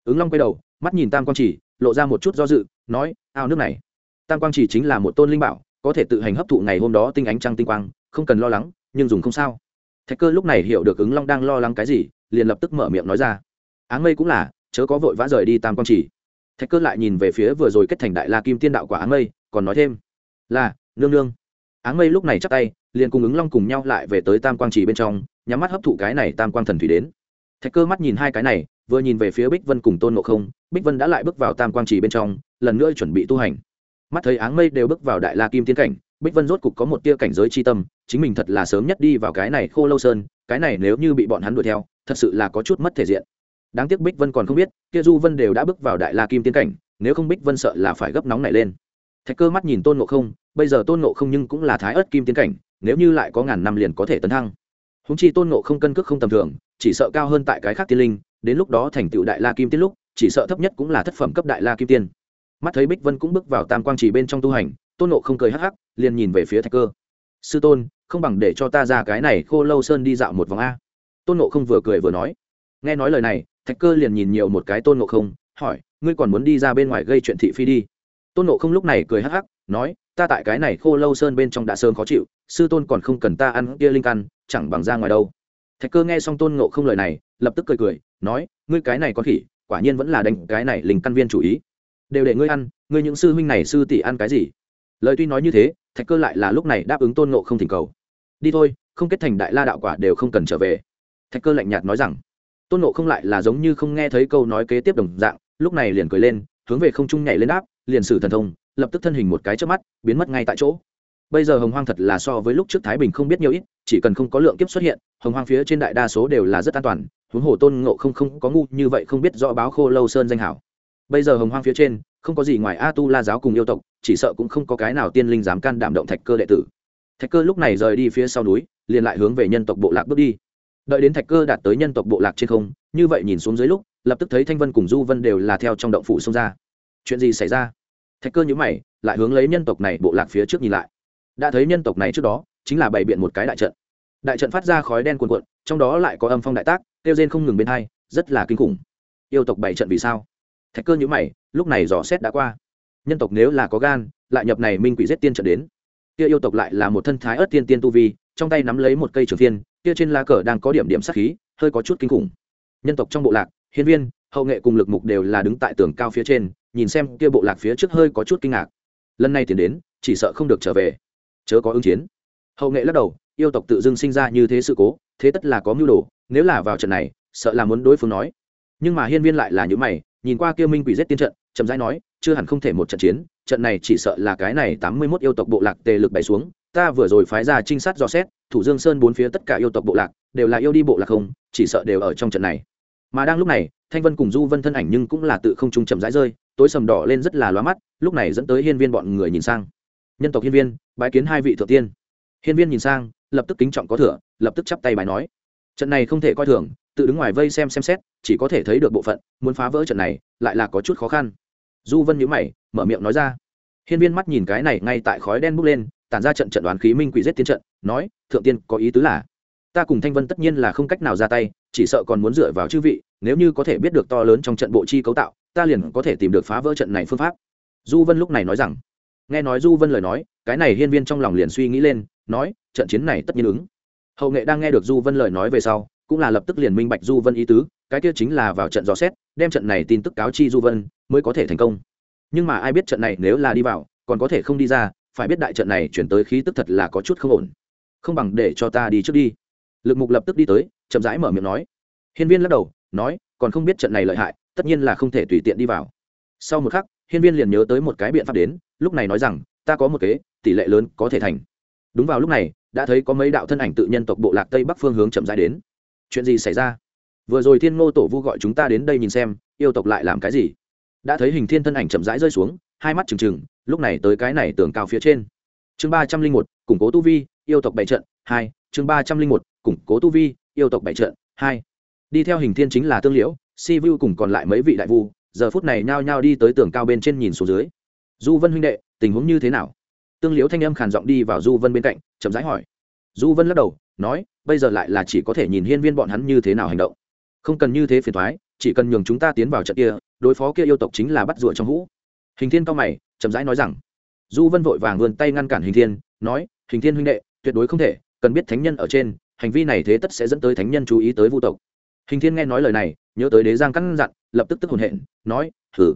Ứng long quay đầu, mắt nhìn tam quang chỉ, lộ ra một chút do dự, nói, ao nước này, tam quang chỉ chính là một tôn linh bảo, có thể tự hành hấp thụ ngày hôm đó tinh ánh trăng tinh quang, không cần lo lắng, nhưng dùng không sao. Thạch cơ lúc này hiểu được ứng long đang lo lắng cái gì, liền lập tức mở miệng nói ra áng mây cũng là, chớ có vội vã rời đi tam quang chỉ. Thạch cơ lại nhìn về phía vừa rồi kết thành đại la kim tiên đạo quả áng mây còn nói thêm, là, nương nương. Áng mây lúc này chắc tay, liền cùng ứng long cùng nhau lại về tới tam quang chỉ bên trong, nhắm mắt hấp thụ cái này tam quang thần thủy đến. Thạch cơ mắt nhìn hai cái này, vừa nhìn về phía bích vân cùng tôn ngộ không, bích vân đã lại bước vào tam quang chỉ bên trong, lần nữa chuẩn bị tu hành. Mắt thấy áng mây đều bước vào đại la kim tiến cảnh, bích vân rốt cục có một tia cảnh giới c h i tâm, chính mình thật là sớm nhất đi vào cái này khô lâu sơn, cái này nếu như bị bọn hắn đuổi theo, thật sự là có chút mất thể diện đáng tiếc bích vân còn không biết, kia du vân đều đã bước vào đại la kim tiến cảnh, nếu không bích vân sợ là phải gấp nóng này lên. Thạch cơ mắt nhìn tôn ngộ không, bây giờ tôn ngộ không nhưng cũng là thái ớt kim tiến cảnh, nếu như lại có ngàn năm liền có thể tấn thăng. Húng chi tôn ngộ không cân cước không tầm thường, chỉ sợ cao hơn tại cái khác tiên linh, đến lúc đó thành tựu đại la kim tiến lúc, chỉ sợ thấp nhất cũng là thất phẩm cấp đại la kim tiên. Mắt thấy bích vân cũng bước vào tam quang chỉ bên trong tu hành, tôn nộ không cười hắc hắc, liền nhìn về phía thạch cơ. Sư tôn, không bằng để cho ta ra cái này khô lâu sơn đi dạo một vòng a. Tôn nộ không vừa cười vừa nói nghe nói lời này, thạch cơ liền nhìn nhiều một cái tôn ngộ không, hỏi, ngươi còn muốn đi ra bên ngoài gây chuyện thị phi đi? Tôn ngộ không lúc này cười hắc hắc, nói, ta tại cái này khô lâu sơn bên trong đã sơn khó chịu, sư tôn còn không cần ta ăn kia linh căn, chẳng bằng ra ngoài đâu. Thạch cơ nghe xong tôn ngộ không lời này, lập tức cười cười, nói, ngươi cái này con khỉ, quả nhiên vẫn là đánh cái này linh căn viên chủ ý. Đều để ngươi ăn, ngươi những sư huynh này sư tỷ ăn cái gì? Lời tuy nói như thế, thạch cơ lại là lúc này đáp ứng tôn ngộ không thỉnh cầu. Đi thôi, không kết thành đại la đạo quả đều không cần trở về. Thạch cơ lạnh nhạt nói rằng tôn ngộ không lại là giống như không nghe thấy câu nói kế tiếp đồng dạng, lúc này liền cười lên, hướng về không trung nhảy lên đáp, liền sử thần thông, lập tức thân hình một cái trước mắt, biến mất ngay tại chỗ. Bây giờ hồng hoang thật là so với lúc trước thái bình không biết nhiều ít, chỉ cần không có lượng kiếp xuất hiện, hồng hoang phía trên đại đa số đều là rất an toàn, huống hồ tôn ngộ không không có ngu như vậy không biết rõ báo khô lâu sơn danh hảo. Bây giờ hồng hoang phía trên, không có gì ngoài a tu la giáo cùng yêu tộc, chỉ sợ cũng không có cái nào tiên linh dám can đảm động thạch cơ đệ tử. Thạch cơ lúc này rời đi phía sau núi, liền lại hướng về nhân tộc bộ lạc bước đi đợi đến thạch cơ đạt tới nhân tộc bộ lạc trên không, như vậy nhìn xuống dưới lúc, lập tức thấy thanh vân cùng du vân đều là theo trong động phủ xông ra. Chuyện gì xảy ra? Thạch cơ nhữ mày, lại hướng lấy nhân tộc này bộ lạc phía trước nhìn lại. Đã thấy nhân tộc này trước đó, chính là bày biện một cái đại trận. Đại trận phát ra khói đen cuồn cuộn, trong đó lại có âm phong đại tác, kêu rên không ngừng bên hai, rất là kinh khủng. Yêu tộc bảy trận vì sao? Thạch cơ nhữ mày, lúc này dò xét đã qua. Nhân tộc nếu là có gan, lại nhập này minh quỷ giết tiên trận đến. Kia yêu tộc lại là một thân thái ớt tiên tiên tu vi, trong tay nắm lấy một cây trường tiên kia trên lá cờ đang có điểm điểm sát khí, hơi có chút kinh khủng. Nhân tộc trong bộ lạc, hiên viên, hậu nghệ cùng lực mục đều là đứng tại tường cao phía trên, nhìn xem kia bộ lạc phía trước hơi có chút kinh ngạc. Lần này tiến đến, chỉ sợ không được trở về. Chớ có ứng chiến. Hậu nghệ lắc đầu, yêu tộc tự dưng sinh ra như thế sự cố, thế tất là có mưu đồ, nếu là vào trận này, sợ là muốn đối phương nói. Nhưng mà hiên viên lại là những mày, nhìn qua kia minh quỷ giết tiên trận, chậm rãi nói, chưa hẳn không thể một trận chiến, trận này chỉ sợ là cái này tám mươi mốt yêu tộc bộ lạc tề lực bày xuống ta vừa rồi phái ra trinh sát dò xét, thủ dương sơn bốn phía tất cả yêu tộc bộ lạc, đều là yêu đi bộ lạc không, chỉ sợ đều ở trong trận này. Mà đang lúc này, thanh vân cùng du vân thân ảnh nhưng cũng là tự không trung chậm rãi rơi, tối sầm đỏ lên rất là lóa mắt, lúc này dẫn tới hiên viên bọn người nhìn sang. Nhân tộc hiên viên, bái kiến hai vị thượng tiên. Hiên viên nhìn sang, lập tức kính trọng có thừa, lập tức chắp tay bài nói. Trận này không thể coi thường, tự đứng ngoài vây xem xem xét, chỉ có thể thấy được bộ phận, muốn phá vỡ trận này, lại là có chút khó khăn. Du vân nhíu mày, mở miệng nói ra. Hiên viên mắt nhìn cái này ngay tại khói đen bốc lên tản ra trận trận đoán khí minh quỷ giết tiến trận, nói, thượng tiên, có ý tứ là, ta cùng thanh vân tất nhiên là không cách nào ra tay, chỉ sợ còn muốn dựa vào chư vị, nếu như có thể biết được to lớn trong trận bộ chi cấu tạo, ta liền có thể tìm được phá vỡ trận này phương pháp. Du vân lúc này nói rằng, nghe nói du vân lời nói, cái này hiên viên trong lòng liền suy nghĩ lên, nói, trận chiến này tất nhiên ứng. Hậu nghệ đang nghe được du vân lời nói về sau, cũng là lập tức liền minh bạch du vân ý tứ, cái kia chính là vào trận dò xét, đem trận này tin tức cáo chi du vân, mới có thể thành công. Nhưng mà ai biết trận này nếu là đi vào, còn có thể không đi ra phải biết đại trận này chuyển tới khí tức thật là có chút không ổn. Không bằng để cho ta đi trước đi. Lực mục lập tức đi tới, chậm rãi mở miệng nói. Hiên viên lắc đầu, nói, còn không biết trận này lợi hại, tất nhiên là không thể tùy tiện đi vào. Sau một khắc, hiên viên liền nhớ tới một cái biện pháp đến, lúc này nói rằng, ta có một kế, tỷ lệ lớn có thể thành. Đúng vào lúc này, đã thấy có mấy đạo thân ảnh tự nhân tộc bộ lạc tây bắc phương hướng chậm rãi đến. Chuyện gì xảy ra? Vừa rồi thiên ngô tổ vu gọi chúng ta đến đây nhìn xem, yêu tộc lại làm cái gì? Đã thấy hình thiên thân ảnh chậm rãi rơi xuống, hai mắt trừng trừng lúc này tới cái này tường cao phía trên. Chương ba trăm linh một, củng cố tu vi, yêu tộc bảy trận, hai, chương ba trăm linh một, củng cố tu vi, yêu tộc bảy trận, hai. Đi theo hình thiên chính là tương liễu, si vu cùng còn lại mấy vị đại vu, giờ phút này nhao nhao đi tới tường cao bên trên nhìn xuống dưới. Du vân huynh đệ, tình huống như thế nào? Tương liễu thanh âm khàn giọng đi vào du vân bên cạnh, chậm rãi hỏi. Du vân lắc đầu, nói, bây giờ lại là chỉ có thể nhìn hiên viên bọn hắn như thế nào hành động. Không cần như thế phiền thoái, chỉ cần nhường chúng ta tiến vào trận kia, đối phó kia yêu tộc chính là bắt rùa trong hũ. Hình thiên cao mày chậm rãi nói rằng, du vân vội vàng vươn tay ngăn cản hình thiên, nói, hình thiên huynh đệ, tuyệt đối không thể, cần biết thánh nhân ở trên, hành vi này thế tất sẽ dẫn tới thánh nhân chú ý tới vu tộc. Hình thiên nghe nói lời này, nhớ tới đế giang căn dặn, lập tức tức hồn hện, nói thử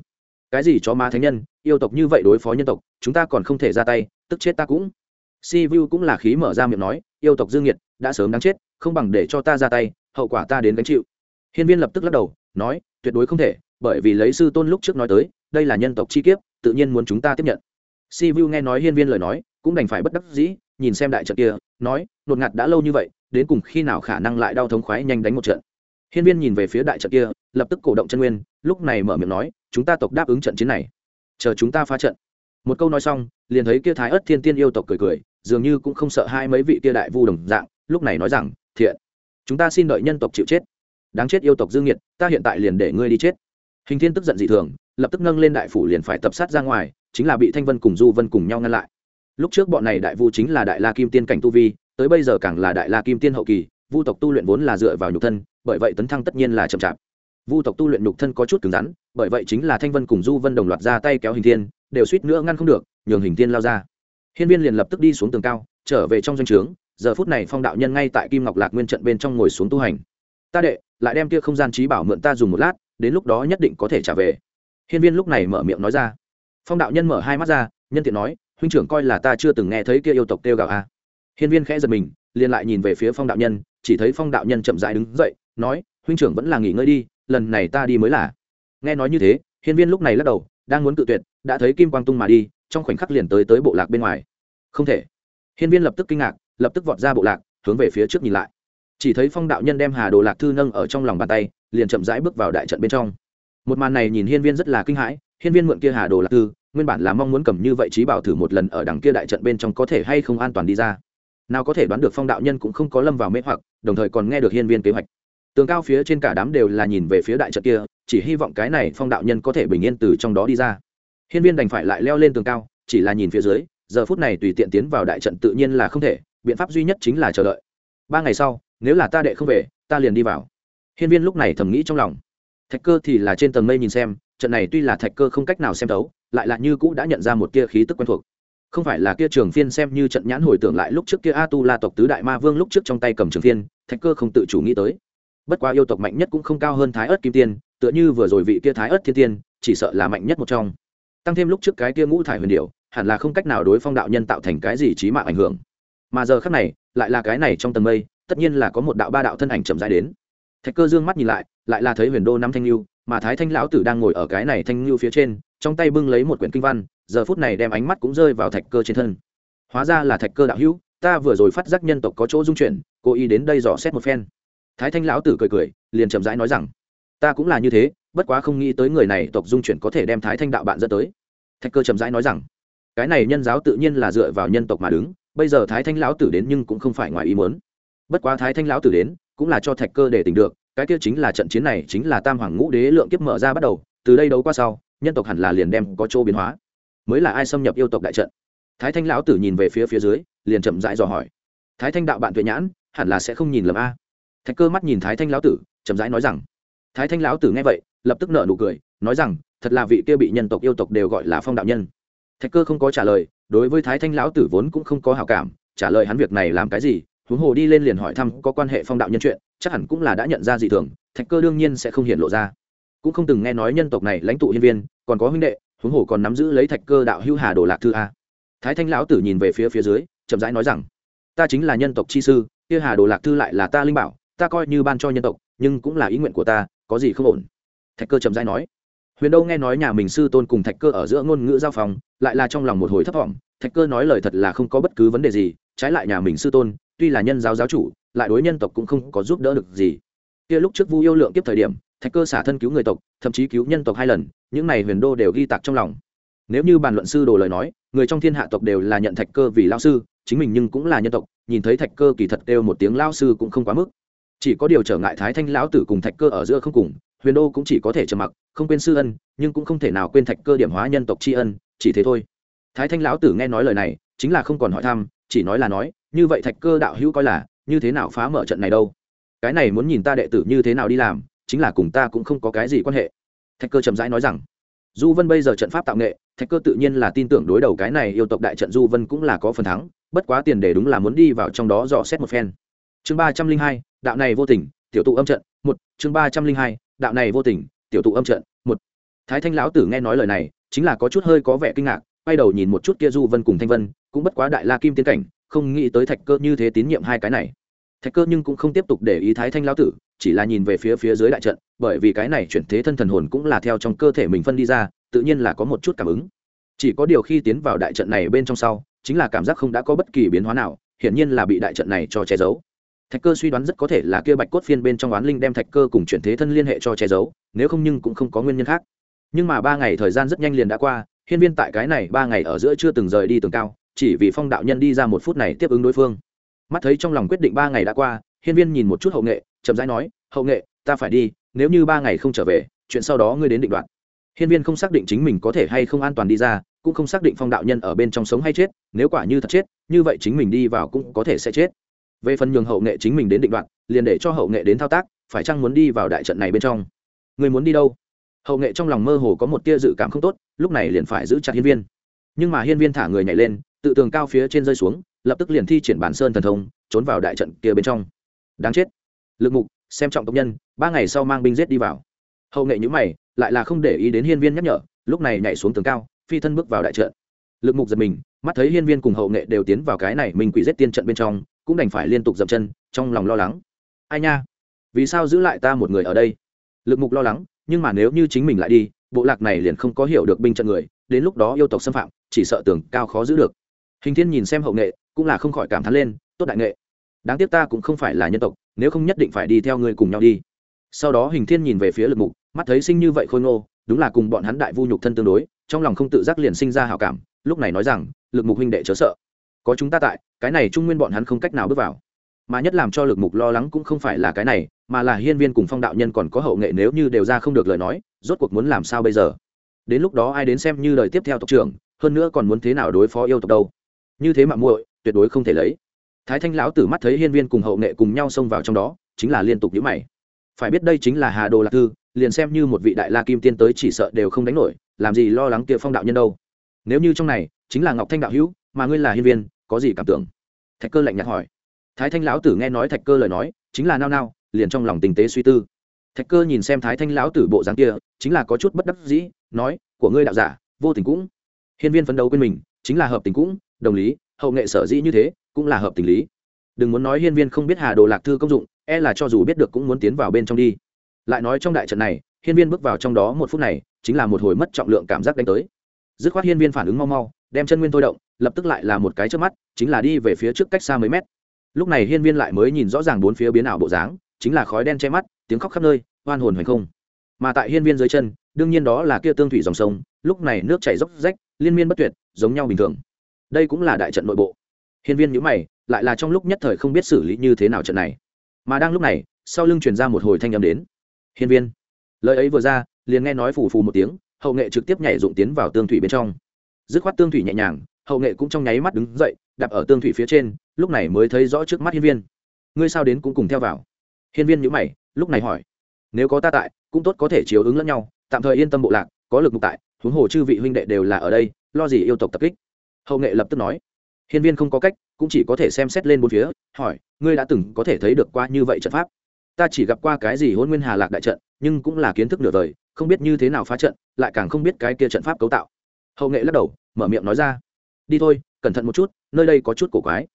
cái gì cho ma thánh nhân, yêu tộc như vậy đối phó nhân tộc, chúng ta còn không thể ra tay, tức chết ta cũng. Si vu cũng là khí mở ra miệng nói, yêu tộc dương nhiệt đã sớm đáng chết, không bằng để cho ta ra tay, hậu quả ta đến gánh chịu. Hiên viên lập tức lắc đầu, nói, tuyệt đối không thể, bởi vì lấy sư tôn lúc trước nói tới, đây là nhân tộc chi kiếp tự nhiên muốn chúng ta tiếp nhận. Si vu nghe nói hiên viên lời nói, cũng đành phải bất đắc dĩ, nhìn xem đại trận kia, nói, nột ngạt đã lâu như vậy, đến cùng khi nào khả năng lại đau thống khoái nhanh đánh một trận? Hiên viên nhìn về phía đại trận kia, lập tức cổ động chân nguyên, lúc này mở miệng nói, chúng ta tộc đáp ứng trận chiến này. Chờ chúng ta phá trận. Một câu nói xong, liền thấy kia thái ớt thiên tiên yêu tộc cười cười, dường như cũng không sợ hai mấy vị kia đại vu đồng dạng, lúc này nói rằng, thiện, chúng ta xin đợi nhân tộc chịu chết. Đáng chết yêu tộc dương nhiệt, ta hiện tại liền để ngươi đi chết. Hình thiên tức giận dị thường lập tức nâng lên đại phủ liền phải tập sát ra ngoài, chính là bị thanh vân cùng du vân cùng nhau ngăn lại. Lúc trước bọn này đại vu chính là đại la kim tiên cảnh tu vi, tới bây giờ càng là đại la kim tiên hậu kỳ, vu tộc tu luyện vốn là dựa vào nhục thân, bởi vậy tấn thăng tất nhiên là chậm chạp. Vu tộc tu luyện nhục thân có chút cứng rắn, bởi vậy chính là thanh vân cùng du vân đồng loạt ra tay kéo hình thiên, đều suýt nữa ngăn không được, nhường hình thiên lao ra. Hiên viên liền lập tức đi xuống tường cao, trở về trong doanh trướng, giờ phút này phong đạo nhân ngay tại kim ngọc lạc nguyên trận bên trong ngồi xuống tu hành. Ta đệ, lại đem kia không gian trí bảo mượn ta dùng một lát, đến lúc đó nhất định có thể trả về hiên viên lúc này mở miệng nói ra. Phong đạo nhân mở hai mắt ra, nhân tiện nói, huynh trưởng coi là ta chưa từng nghe thấy kia yêu tộc kêu gào a. À. hiên viên khẽ giật mình, liền lại nhìn về phía phong đạo nhân, chỉ thấy phong đạo nhân chậm rãi đứng dậy, nói, huynh trưởng vẫn là nghỉ ngơi đi, lần này ta đi mới là. Nghe nói như thế, hiên viên lúc này lắc đầu, đang muốn cự tuyệt, đã thấy kim quang tung mà đi, trong khoảnh khắc liền tới tới bộ lạc bên ngoài. Không thể. Hiên viên lập tức kinh ngạc, lập tức vọt ra bộ lạc, hướng về phía trước nhìn lại. Chỉ thấy phong đạo nhân đem hà đồ lạc thư nâng ở trong lòng bàn tay, liền chậm rãi bước vào đại trận bên trong một màn này nhìn hiên viên rất là kinh hãi, hiên viên mượn kia hà đồ lạc thư, nguyên bản là mong muốn cầm như vậy trí bảo thử một lần ở đằng kia đại trận bên trong có thể hay không an toàn đi ra. Nào có thể đoán được phong đạo nhân cũng không có lâm vào mê hoặc, đồng thời còn nghe được hiên viên kế hoạch. Tường cao phía trên cả đám đều là nhìn về phía đại trận kia, chỉ hy vọng cái này phong đạo nhân có thể bình yên từ trong đó đi ra. Hiên viên đành phải lại leo lên tường cao, chỉ là nhìn phía dưới, giờ phút này tùy tiện tiến vào đại trận tự nhiên là không thể, biện pháp duy nhất chính là chờ đợi. Ba ngày sau, nếu là ta đệ không về, ta liền đi vào. Hiên viên lúc này thầm nghĩ trong lòng thạch cơ thì là trên tầng mây nhìn xem, trận này tuy là thạch cơ không cách nào xem thấu, lại là như cũ đã nhận ra một kia khí tức quen thuộc. Không phải là kia trường phiên xem như trận nhãn hồi tưởng lại lúc trước kia a tu la tộc tứ đại ma vương lúc trước trong tay cầm trường phiên, thạch cơ không tự chủ nghĩ tới. Bất quá yêu tộc mạnh nhất cũng không cao hơn thái ớt kim tiên, tựa như vừa rồi vị kia thái ớt thiên tiên, chỉ sợ là mạnh nhất một trong. Tăng thêm lúc trước cái kia ngũ thải huyền điệu hẳn là không cách nào đối phong đạo nhân tạo thành cái gì trí mạng ảnh hưởng. Mà giờ khác này, lại là cái này trong tầng mây, tất nhiên là có một đạo ba đạo thân ảnh chậm dài đến thạch cơ dương mắt nhìn lại lại là thấy huyền đô năm thanh lưu mà thái thanh lão tử đang ngồi ở cái này thanh lưu phía trên, trong tay bưng lấy một quyển kinh văn, giờ phút này đem ánh mắt cũng rơi vào thạch cơ trên thân. Hóa ra là thạch cơ đạo hữu, ta vừa rồi phát giác nhân tộc có chỗ dung chuyển, cố ý đến đây dò xét một phen. Thái thanh lão tử cười cười, liền chậm rãi nói rằng, ta cũng là như thế, bất quá không nghĩ tới người này tộc dung chuyển có thể đem thái thanh đạo bạn dẫn tới. Thạch cơ chậm rãi nói rằng, cái này nhân giáo tự nhiên là dựa vào nhân tộc mà đứng, bây giờ thái thanh lão tử đến nhưng cũng không phải ngoài ý muốn bất quá thái thanh lão tử đến, cũng là cho thạch cơ để tỉnh được, cái kia chính là trận chiến này chính là tam hoàng ngũ đế lượng kiếp mở ra bắt đầu, từ đây đấu qua sau, nhân tộc hẳn là liền đem có chỗ biến hóa. Mới là ai xâm nhập yêu tộc đại trận? Thái thanh lão tử nhìn về phía phía dưới, liền chậm rãi dò hỏi. Thái thanh đạo bạn tuệ nhãn, hẳn là sẽ không nhìn lầm a. Thạch cơ mắt nhìn thái thanh lão tử, chậm rãi nói rằng. Thái thanh lão tử nghe vậy, lập tức nợ nụ cười, nói rằng, thật là vị kia bị nhân tộc yêu tộc đều gọi là phong đạo nhân. Thạch cơ không có trả lời, đối với thái thanh lão tử vốn cũng không có hào cảm, trả lời hắn việc này làm cái gì huống hồ đi lên liền hỏi thăm có quan hệ phong đạo nhân chuyện, chắc hẳn cũng là đã nhận ra dị thường, thạch cơ đương nhiên sẽ không hiện lộ ra. Cũng không từng nghe nói nhân tộc này lãnh tụ hiên viên, còn có huynh đệ, huống hồ còn nắm giữ lấy thạch cơ đạo hữu hà đồ lạc thư a. Thái thanh lão tử nhìn về phía phía dưới, chậm rãi nói rằng, ta chính là nhân tộc chi sư, kia hà đồ lạc thư lại là ta linh bảo, ta coi như ban cho nhân tộc, nhưng cũng là ý nguyện của ta, có gì không ổn? Thạch cơ chậm rãi nói. Huyền đâu nghe nói nhà mình sư tôn cùng thạch cơ ở giữa ngôn ngữ giao phòng, lại là trong lòng một hồi thấp thỏm thạch cơ nói lời thật là không có bất cứ vấn đề gì, trái lại nhà mình sư tôn tuy là nhân giáo giáo chủ, lại đối nhân tộc cũng không có giúp đỡ được gì. Kia lúc trước vu yêu lượng kiếp thời điểm, thạch cơ xả thân cứu người tộc, thậm chí cứu nhân tộc hai lần, những này huyền đô đều ghi tạc trong lòng. Nếu như bàn luận sư đồ lời nói, người trong thiên hạ tộc đều là nhận thạch cơ vì lao sư, chính mình nhưng cũng là nhân tộc, nhìn thấy thạch cơ kỳ thật kêu một tiếng lao sư cũng không quá mức. Chỉ có điều trở ngại thái thanh lão tử cùng thạch cơ ở giữa không cùng, huyền đô cũng chỉ có thể trầm mặc, không quên sư ân, nhưng cũng không thể nào quên thạch cơ điểm hóa nhân tộc tri ân, chỉ thế thôi. Thái thanh lão tử nghe nói lời này, chính là không còn hỏi thăm chỉ nói là nói, như vậy thạch cơ đạo hữu coi là, như thế nào phá mở trận này đâu? Cái này muốn nhìn ta đệ tử như thế nào đi làm, chính là cùng ta cũng không có cái gì quan hệ. Thạch cơ chậm rãi nói rằng du vân bây giờ trận pháp tạo nghệ, thạch cơ tự nhiên là tin tưởng đối đầu cái này yêu tộc đại trận du vân cũng là có phần thắng, bất quá tiền để đúng là muốn đi vào trong đó dò xét một phen. Chương ba trăm linh hai, đạo này vô tình, tiểu tụ âm trận, một, chương ba trăm linh hai, đạo này vô tình, tiểu tụ âm trận, một. Thái thanh lão tử nghe nói lời này, chính là có chút hơi có vẻ kinh ngạc, quay đầu nhìn một chút kia du vân cùng thanh vân cũng bất quá đại la kim tiến cảnh, không nghĩ tới thạch cơ như thế tín nhiệm hai cái này. Thạch cơ nhưng cũng không tiếp tục để ý thái thanh lão tử, chỉ là nhìn về phía phía dưới đại trận, bởi vì cái này chuyển thế thân thần hồn cũng là theo trong cơ thể mình phân đi ra, tự nhiên là có một chút cảm ứng. Chỉ có điều khi tiến vào đại trận này bên trong sau, chính là cảm giác không đã có bất kỳ biến hóa nào, hiển nhiên là bị đại trận này cho che giấu. Thạch cơ suy đoán rất có thể là kia bạch cốt phiên bên trong oán linh đem thạch cơ cùng chuyển thế thân liên hệ cho che giấu, nếu không nhưng cũng không có nguyên nhân khác. Nhưng mà ba ngày thời gian rất nhanh liền đã qua, hiên viên tại cái này ba ngày ở giữa chưa từng rời đi tường cao chỉ vì phong đạo nhân đi ra một phút này tiếp ứng đối phương. Mắt thấy trong lòng quyết định ba ngày đã qua, hiên viên nhìn một chút hậu nghệ, chậm rãi nói, hậu nghệ, ta phải đi, nếu như ba ngày không trở về, chuyện sau đó ngươi đến định đoạt. Hiên viên không xác định chính mình có thể hay không an toàn đi ra, cũng không xác định phong đạo nhân ở bên trong sống hay chết, nếu quả như thật chết, như vậy chính mình đi vào cũng có thể sẽ chết. Về phần nhường hậu nghệ chính mình đến định đoạn liền để cho hậu nghệ đến thao tác, phải chăng muốn đi vào đại trận này bên trong? Người muốn đi đâu? Hậu nghệ trong lòng mơ hồ có một tia dự cảm không tốt, lúc này liền phải giữ chặt hiên viên. Nhưng mà hiên viên thả người nhảy lên tự tường cao phía trên rơi xuống, lập tức liền thi triển bản sơn thần thông, trốn vào đại trận kia bên trong. Đáng chết. Lực mục, xem trọng tộc nhân, ba ngày sau mang binh giết đi vào. Hậu nghệ nhữ mày, lại là không để ý đến hiên viên nhắc nhở, lúc này nhảy xuống tường cao, phi thân bước vào đại trận. Lực mục giật mình, mắt thấy hiên viên cùng hậu nghệ đều tiến vào cái này mình quỷ giết tiên trận bên trong, cũng đành phải liên tục dậm chân, trong lòng lo lắng. Ai nha? Vì sao giữ lại ta một người ở đây? Lực mục lo lắng, nhưng mà nếu như chính mình lại đi, bộ lạc này liền không có hiểu được binh trận người, đến lúc đó yêu tộc xâm phạm, chỉ sợ tường cao khó giữ được hình thiên nhìn xem hậu nghệ, cũng là không khỏi cảm thán lên, tốt đại nghệ. Đáng tiếc ta cũng không phải là nhân tộc, nếu không nhất định phải đi theo ngươi cùng nhau đi. Sau đó hình thiên nhìn về phía lực mục, mắt thấy sinh như vậy khôi ngô, đúng là cùng bọn hắn đại vu nhục thân tương đối, trong lòng không tự giác liền sinh ra hảo cảm, lúc này nói rằng, lực mục huynh đệ chớ sợ. Có chúng ta tại, cái này trung nguyên bọn hắn không cách nào bước vào. Mà nhất làm cho lực mục lo lắng cũng không phải là cái này, mà là hiên viên cùng phong đạo nhân còn có hậu nghệ nếu như đều ra không được lời nói, rốt cuộc muốn làm sao bây giờ? Đến lúc đó ai đến xem như lời tiếp theo tộc trưởng, hơn nữa còn muốn thế nào đối phó yêu tộc đâu? Như thế mà muội, tuyệt đối không thể lấy. Thái thanh lão tử mắt thấy hiên viên cùng hậu nghệ cùng nhau xông vào trong đó, chính là liên tục nhữ mày. Phải biết đây chính là hà đồ lạc thư, liền xem như một vị đại la kim tiên tới chỉ sợ đều không đánh nổi, làm gì lo lắng kia phong đạo nhân đâu. Nếu như trong này, chính là ngọc thanh đạo hữu, mà ngươi là hiên viên, có gì cảm tưởng? Thạch cơ lạnh nhạt hỏi. Thái thanh lão tử nghe nói thạch cơ lời nói, chính là nao nao, liền trong lòng tình tế suy tư. Thạch cơ nhìn xem thái thanh lão tử bộ dáng kia, chính là có chút bất đắc dĩ, nói, của ngươi đạo giả, vô tình cũng. Hiên viên phấn đấu quên mình, chính là hợp tình cũng đồng lý, hậu nghệ sở dĩ như thế, cũng là hợp tình lý. Đừng muốn nói hiên viên không biết hà đồ lạc thư công dụng e là cho dù biết được cũng muốn tiến vào bên trong đi. Lại nói trong đại trận này, hiên viên bước vào trong đó một phút này, chính là một hồi mất trọng lượng cảm giác đánh tới. Dứt khoát hiên viên phản ứng mau mau, đem chân nguyên thôi động, lập tức lại là một cái trước mắt, chính là đi về phía trước cách xa mấy mét. Lúc này hiên viên lại mới nhìn rõ ràng bốn phía biến ảo bộ dáng, chính là khói đen che mắt, tiếng khóc khắp nơi, oan hồn hoành không. Mà tại hiên viên dưới chân, đương nhiên đó là kia tương thủy dòng sông, lúc này nước chảy dốc rách, liên miên bất tuyệt, giống nhau bình thường đây cũng là đại trận nội bộ. Hiên viên nhữ mày, lại là trong lúc nhất thời không biết xử lý như thế nào trận này. Mà đang lúc này, sau lưng truyền ra một hồi thanh âm đến. Hiên viên, lời ấy vừa ra, liền nghe nói phù phù một tiếng, hậu nghệ trực tiếp nhảy dụng tiến vào tương thủy bên trong. Dứt khoát tương thủy nhẹ nhàng, hậu nghệ cũng trong nháy mắt đứng dậy, đạp ở tương thủy phía trên, lúc này mới thấy rõ trước mắt hiên viên. Ngươi sao đến cũng cùng theo vào? Hiên viên nhữ mày, lúc này hỏi. Nếu có ta tại, cũng tốt có thể chiếu ứng lẫn nhau, tạm thời yên tâm bộ lạc, có lực mục tại, huống hồ chư vị huynh đệ đều là ở đây, lo gì yêu tộc tập kích? Hậu nghệ lập tức nói. Hiên viên không có cách, cũng chỉ có thể xem xét lên bốn phía, hỏi, ngươi đã từng có thể thấy được qua như vậy trận pháp? Ta chỉ gặp qua cái gì hôn nguyên hà lạc đại trận, nhưng cũng là kiến thức nửa vời không biết như thế nào phá trận, lại càng không biết cái kia trận pháp cấu tạo. Hậu nghệ lắc đầu, mở miệng nói ra. Đi thôi, cẩn thận một chút, nơi đây có chút cổ quái.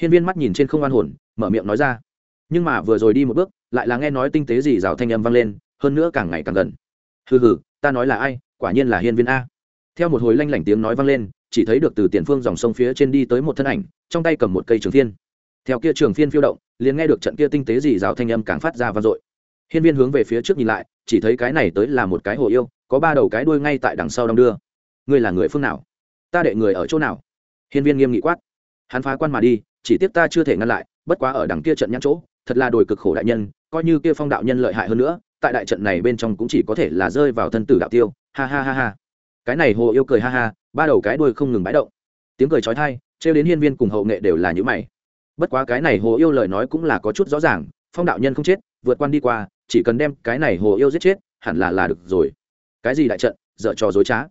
Hiên viên mắt nhìn trên không an hồn, mở miệng nói ra. Nhưng mà vừa rồi đi một bước, lại là nghe nói tinh tế gì rào thanh âm vang lên, hơn nữa càng ngày càng gần. Hừ hừ, ta nói là ai, quả nhiên là hiên viên a theo một hồi lanh lảnh tiếng nói vang lên, chỉ thấy được từ tiền phương dòng sông phía trên đi tới một thân ảnh, trong tay cầm một cây trường phiên. Theo kia trường phiên phiêu động, liền nghe được trận kia tinh tế gì rào thanh âm càng phát ra vang dội. Hiên viên hướng về phía trước nhìn lại, chỉ thấy cái này tới là một cái hồ yêu, có ba đầu cái đuôi ngay tại đằng sau đong đưa. Ngươi là người phương nào? Ta đệ người ở chỗ nào? Hiên viên nghiêm nghị quát. Hắn phá quan mà đi, chỉ tiếc ta chưa thể ngăn lại, bất quá ở đằng kia trận nhãn chỗ, thật là đồi cực khổ đại nhân, coi như kia phong đạo nhân lợi hại hơn nữa, tại đại trận này bên trong cũng chỉ có thể là rơi vào thân tử đạo tiêu. Ha ha ha ha cái này hồ yêu cười ha ha, ba đầu cái đuôi không ngừng bãi động. Tiếng cười trói thai trêu đến hiên viên cùng hậu nghệ đều là những mày. Bất quá cái này hồ yêu lời nói cũng là có chút rõ ràng, phong đạo nhân không chết, vượt quan đi qua, chỉ cần đem cái này hồ yêu giết chết, hẳn là là được rồi. Cái gì đại trận, dở trò dối trá.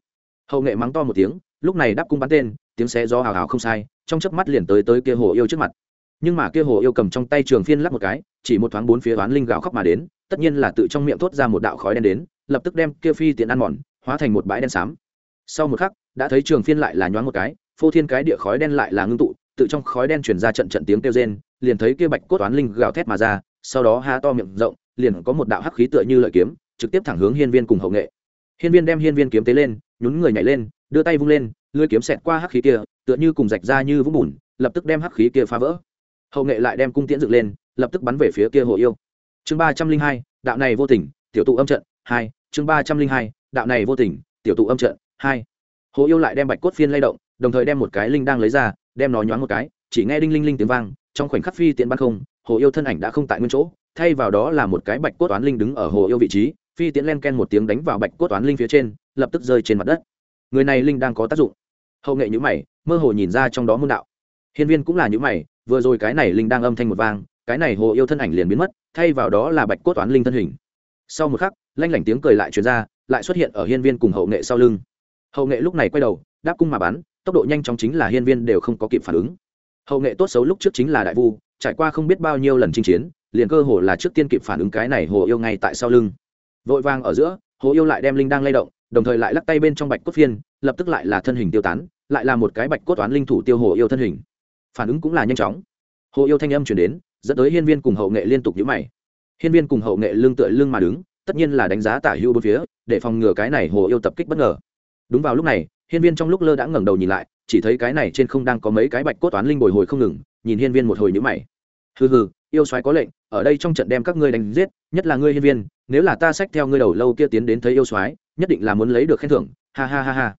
Hậu nghệ mắng to một tiếng, lúc này đáp cung bắn tên, tiếng xe do hào hào không sai, trong chớp mắt liền tới tới kia hồ yêu trước mặt. Nhưng mà kia hồ yêu cầm trong tay trường phiên lắp một cái, chỉ một thoáng bốn phía oán linh gạo khóc mà đến, tất nhiên là tự trong miệng thốt ra một đạo khói đen đến, lập tức đem kia phi tiện ăn mòn, hóa thành một bãi đen xám sau một khắc, đã thấy trường phiên lại là nhoáng một cái, phô thiên cái địa khói đen lại là ngưng tụ, tự trong khói đen truyền ra trận trận tiếng kêu rên, liền thấy kia bạch cốt toán linh gào thét mà ra, sau đó ha to miệng rộng, liền có một đạo hắc khí tựa như lợi kiếm, trực tiếp thẳng hướng hiên viên cùng hậu nghệ. Hiên viên đem hiên viên kiếm tế lên, nhún người nhảy lên, đưa tay vung lên, lưỡi kiếm xẹt qua hắc khí kia, tựa như cùng rạch ra như vũng bùn, lập tức đem hắc khí kia phá vỡ. Hậu nghệ lại đem cung tiễn dựng lên, lập tức bắn về phía kia hồ yêu. Chương ba trăm linh hai, đạo này vô tình, tiểu tụ âm trận, hai, chương ba trăm linh hai, đạo này vô tình, tiểu tụ âm trận hai. Hồ yêu lại đem bạch cốt phiên lay động, đồng thời đem một cái linh đang lấy ra, đem nó nhoáng một cái, chỉ nghe đinh linh linh tiếng vang, trong khoảnh khắc phi tiện bắn không, hồ yêu thân ảnh đã không tại nguyên chỗ, thay vào đó là một cái bạch cốt toán linh đứng ở hồ yêu vị trí, phi tiễn len ken một tiếng đánh vào bạch cốt toán linh phía trên, lập tức rơi trên mặt đất. Người này linh đang có tác dụng. Hậu nghệ nhữ mày, mơ hồ nhìn ra trong đó môn đạo. Hiên viên cũng là nhữ mày, vừa rồi cái này linh đang âm thanh một vang, cái này hồ yêu thân ảnh liền biến mất, thay vào đó là bạch cốt toán linh thân hình. Sau một khắc, lanh lảnh tiếng cười lại truyền ra, lại xuất hiện ở hiên viên cùng hậu nghệ sau lưng hậu nghệ lúc này quay đầu, đáp cung mà bắn tốc độ nhanh chóng chính là hiên viên đều không có kịp phản ứng. Hậu nghệ tốt xấu lúc trước chính là đại vu, trải qua không biết bao nhiêu lần chinh chiến, liền cơ hồ là trước tiên kịp phản ứng cái này hồ yêu ngay tại sau lưng. Vội vàng ở giữa, hồ yêu lại đem linh đang lay động, đồng thời lại lắc tay bên trong bạch cốt phiên, lập tức lại là thân hình tiêu tán, lại là một cái bạch cốt toán linh thủ tiêu hồ yêu thân hình. Phản ứng cũng là nhanh chóng. Hồ yêu thanh âm chuyển đến, dẫn tới hiên viên cùng hậu nghệ liên tục nhữ mày. Hiên viên cùng hậu nghệ lương tựa lưng mà đứng, tất nhiên là đánh giá tả hưu bốn phía, để phòng ngừa cái này hồ yêu tập kích bất ngờ đúng vào lúc này, hiên viên trong lúc lơ đã ngẩng đầu nhìn lại, chỉ thấy cái này trên không đang có mấy cái bạch cốt toán linh bồi hồi không ngừng, nhìn hiên viên một hồi nhữ mày. Hừ hừ, yêu soái có lệnh, ở đây trong trận đem các ngươi đánh giết, nhất là ngươi hiên viên, nếu là ta xách theo ngươi đầu lâu kia tiến đến thấy yêu soái, nhất định là muốn lấy được khen thưởng, ha ha ha ha.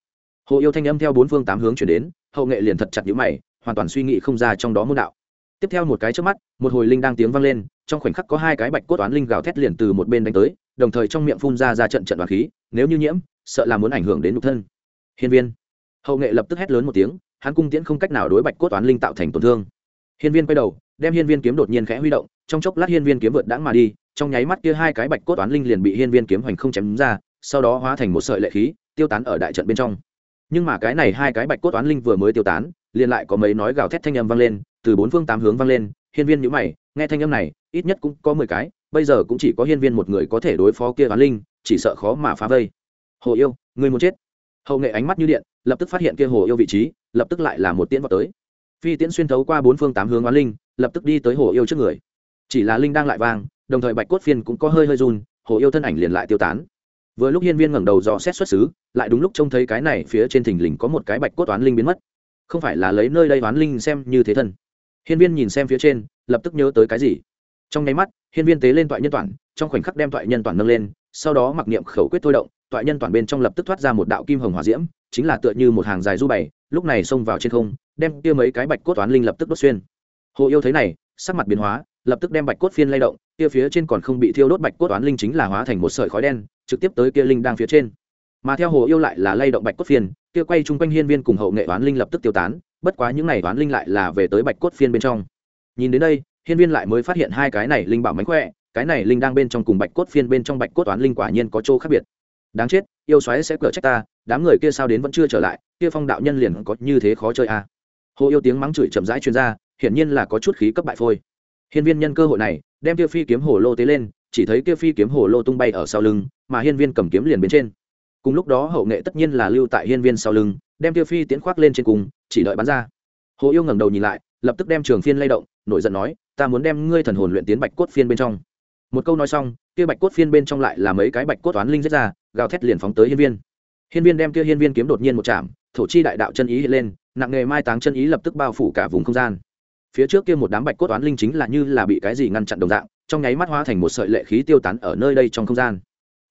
Hồ yêu thanh âm theo bốn phương tám hướng chuyển đến, hậu nghệ liền thật chặt nhữ mày, hoàn toàn suy nghĩ không ra trong đó môn đạo. Tiếp theo một cái trước mắt, một hồi linh đang tiếng vang lên, trong khoảnh khắc có hai cái bạch cốt toán linh gào thét liền từ một bên đánh tới, đồng thời trong miệng phun ra ra trận trận đoàn khí, nếu như nhiễm sợ là muốn ảnh hưởng đến nhục thân. Hiên viên. Hậu nghệ lập tức hét lớn một tiếng, hắn cung tiễn không cách nào đối bạch cốt toán linh tạo thành tổn thương. Hiên viên quay đầu, đem hiên viên kiếm đột nhiên khẽ huy động, trong chốc lát hiên viên kiếm vượt đãng mà đi, trong nháy mắt kia hai cái bạch cốt toán linh liền bị hiên viên kiếm hoành không chém ra, sau đó hóa thành một sợi lệ khí, tiêu tán ở đại trận bên trong. Nhưng mà cái này hai cái bạch cốt toán linh vừa mới tiêu tán, liền lại có mấy nói gào thét thanh âm vang lên, từ bốn phương tám hướng vang lên, hiên viên nhíu mày, nghe thanh âm này, ít nhất cũng có mười cái, bây giờ cũng chỉ có hiên viên một người có thể đối phó kia toán linh, chỉ sợ khó mà phá vây hồ yêu người muốn chết. Hậu nghệ ánh mắt như điện, lập tức phát hiện kia hồ yêu vị trí, lập tức lại là một tiễn vào tới. Phi tiễn xuyên thấu qua bốn phương tám hướng oán linh, lập tức đi tới hồ yêu trước người. Chỉ là linh đang lại vang, đồng thời bạch cốt phiên cũng có hơi hơi run, hồ yêu thân ảnh liền lại tiêu tán. Vừa lúc hiên viên ngẩng đầu dò xét xuất xứ, lại đúng lúc trông thấy cái này phía trên thình lình có một cái bạch cốt oán linh biến mất. Không phải là lấy nơi đây oán linh xem như thế thân. Hiên viên nhìn xem phía trên, lập tức nhớ tới cái gì. Trong nháy mắt, hiên viên tế lên toại nhân toàn, trong khoảnh khắc đem toại nhân toàn nâng lên, sau đó mặc niệm khẩu quyết thôi động toại nhân toàn bên trong lập tức thoát ra một đạo kim hồng hỏa diễm, chính là tựa như một hàng dài du bày, lúc này xông vào trên không, đem kia mấy cái bạch cốt toán linh lập tức đốt xuyên. Hồ yêu thấy này, sắc mặt biến hóa, lập tức đem bạch cốt phiên lay động, kia phía trên còn không bị thiêu đốt bạch cốt toán linh chính là hóa thành một sợi khói đen, trực tiếp tới kia linh đang phía trên. Mà theo hồ yêu lại là lay động bạch cốt phiên, kia quay chung quanh hiên viên cùng hậu nghệ toán linh lập tức tiêu tán, bất quá những này toán linh lại là về tới bạch cốt phiên bên trong. Nhìn đến đây, hiên viên lại mới phát hiện hai cái này linh bảo mánh khỏe, cái này linh đang bên trong cùng bạch cốt phiên bên trong bạch cốt toán linh quả nhiên có chỗ khác biệt đáng chết, yêu xoáy sẽ cửa trách ta, đám người kia sao đến vẫn chưa trở lại, kia phong đạo nhân liền có như thế khó chơi à. hồ yêu tiếng mắng chửi chậm rãi chuyên r a hiển nhiên là có chút khí cấp bại phôi. Hiên viên nhân cơ hội này, đem kia phi kiếm hồ lô tế lên, chỉ thấy kia phi kiếm hồ lô tung bay ở sau lưng, mà hiên viên cầm kiếm liền bên trên. Cùng lúc đó hậu nghệ tất nhiên là lưu tại hiên viên sau lưng, đem kia phi tiến khoác lên trên cùng, chỉ đợi bắn ra. Hồ yêu ngẩng đầu nhìn lại, lập tức đem trường phiên lay động, nổi giận nói, ta muốn đem ngươi thần hồn luyện tiến bạch cốt phiên bên trong. Một câu nói xong, kia bạch cốt phiên bên trong lại là mấy cái bạch cốt toán linh giết ra gào thét liền phóng tới hiên viên. Hiên viên đem kia hiên viên kiếm đột nhiên một chạm, thổ chi đại đạo chân ý hiện lên, nặng nghề mai táng chân ý lập tức bao phủ cả vùng không gian. Phía trước kia một đám bạch cốt oán linh chính là như là bị cái gì ngăn chặn đồng dạng, trong nháy mắt hóa thành một sợi lệ khí tiêu tán ở nơi đây trong không gian.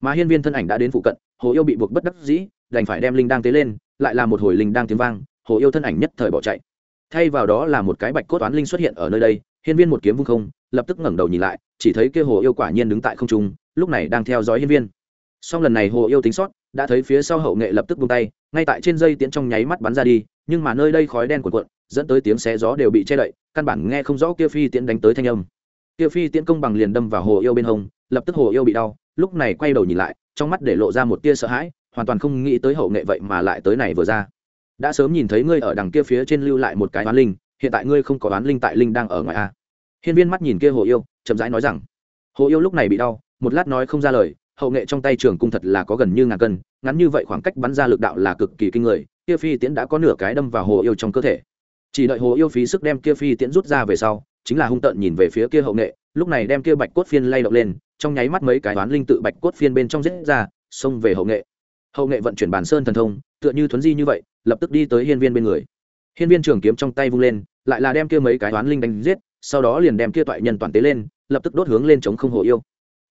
Mà hiên viên thân ảnh đã đến phụ cận, hồ yêu bị buộc bất đắc dĩ, đành phải đem linh đang tế lên, lại là một hồi linh đang tiếng vang, hồ yêu thân ảnh nhất thời bỏ chạy. Thay vào đó là một cái bạch cốt toán linh xuất hiện ở nơi đây, hiên viên một kiếm vung không, lập tức ngẩng đầu nhìn lại, chỉ thấy kia hồ yêu quả nhiên đứng tại không trung, lúc này đang theo dõi hiên viên song lần này hồ yêu tính sót đã thấy phía sau hậu nghệ lập tức buông tay, ngay tại trên dây tiễn trong nháy mắt bắn ra đi, nhưng mà nơi đây khói đen cuộn cuộn, dẫn tới tiếng xé gió đều bị che đậy, căn bản nghe không rõ kia phi tiễn đánh tới thanh âm. Kia phi tiễn công bằng liền đâm vào hồ yêu bên hông, lập tức hồ yêu bị đau, lúc này quay đầu nhìn lại, trong mắt để lộ ra một tia sợ hãi, hoàn toàn không nghĩ tới hậu nghệ vậy mà lại tới này vừa ra. Đã sớm nhìn thấy ngươi ở đằng kia phía trên lưu lại một cái oán linh, hiện tại ngươi không có oán linh tại linh đang ở ngoài a. Hiên viên mắt nhìn kia hồ yêu, chậm rãi nói rằng, hồ yêu lúc này bị đau, một lát nói không ra lời hậu nghệ trong tay trường cung thật là có gần như ngàn cân, ngắn như vậy khoảng cách bắn ra lực đạo là cực kỳ kinh người, kia phi tiễn đã có nửa cái đâm vào hồ yêu trong cơ thể. Chỉ đợi hồ yêu phí sức đem kia phi tiễn rút ra về sau, chính là hung tợn nhìn về phía kia hậu nghệ, lúc này đem kia bạch cốt phiên lay động lên, trong nháy mắt mấy cái toán linh tự bạch cốt phiên bên trong giết ra, xông về hậu nghệ. Hậu nghệ vận chuyển bản sơn thần thông, tựa như thuấn di như vậy, lập tức đi tới hiên viên bên người. Hiên viên trường kiếm trong tay vung lên, lại là đem kia mấy cái toán linh đánh giết, sau đó liền đem kia toại nhân toàn tế lên, lập tức đốt hướng lên chống không hồ yêu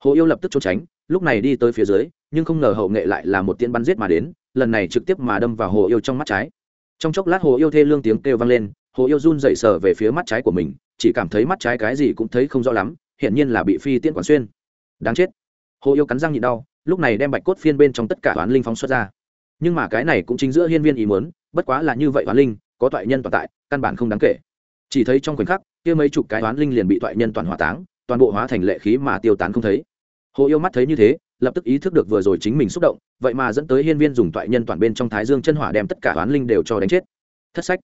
hồ yêu lập tức trốn tránh, lúc này đi tới phía dưới, nhưng không ngờ hậu nghệ lại là một tiên bắn giết mà đến, lần này trực tiếp mà đâm vào hồ yêu trong mắt trái. Trong chốc lát hồ yêu thê lương tiếng kêu vang lên, hồ yêu run dậy sờ về phía mắt trái của mình, chỉ cảm thấy mắt trái cái gì cũng thấy không rõ lắm, hiển nhiên là bị phi tiên quản xuyên. Đáng chết. Hồ yêu cắn răng nhịn đau, lúc này đem bạch cốt phiên bên trong tất cả toán linh phóng xuất ra. Nhưng mà cái này cũng chính giữa hiên viên ý muốn, bất quá là như vậy toán linh, có toại nhân toàn tại, căn bản không đáng kể. Chỉ thấy trong khoảnh khắc, kia mấy chục cái toán linh liền bị toại nhân toàn hỏa táng toàn bộ hóa thành lệ khí mà tiêu tán không thấy. Hồ yêu mắt thấy như thế, lập tức ý thức được vừa rồi chính mình xúc động, vậy mà dẫn tới hiên viên dùng toại nhân toàn bên trong thái dương chân hỏa đem tất cả toán linh đều cho đánh chết. Thất sách.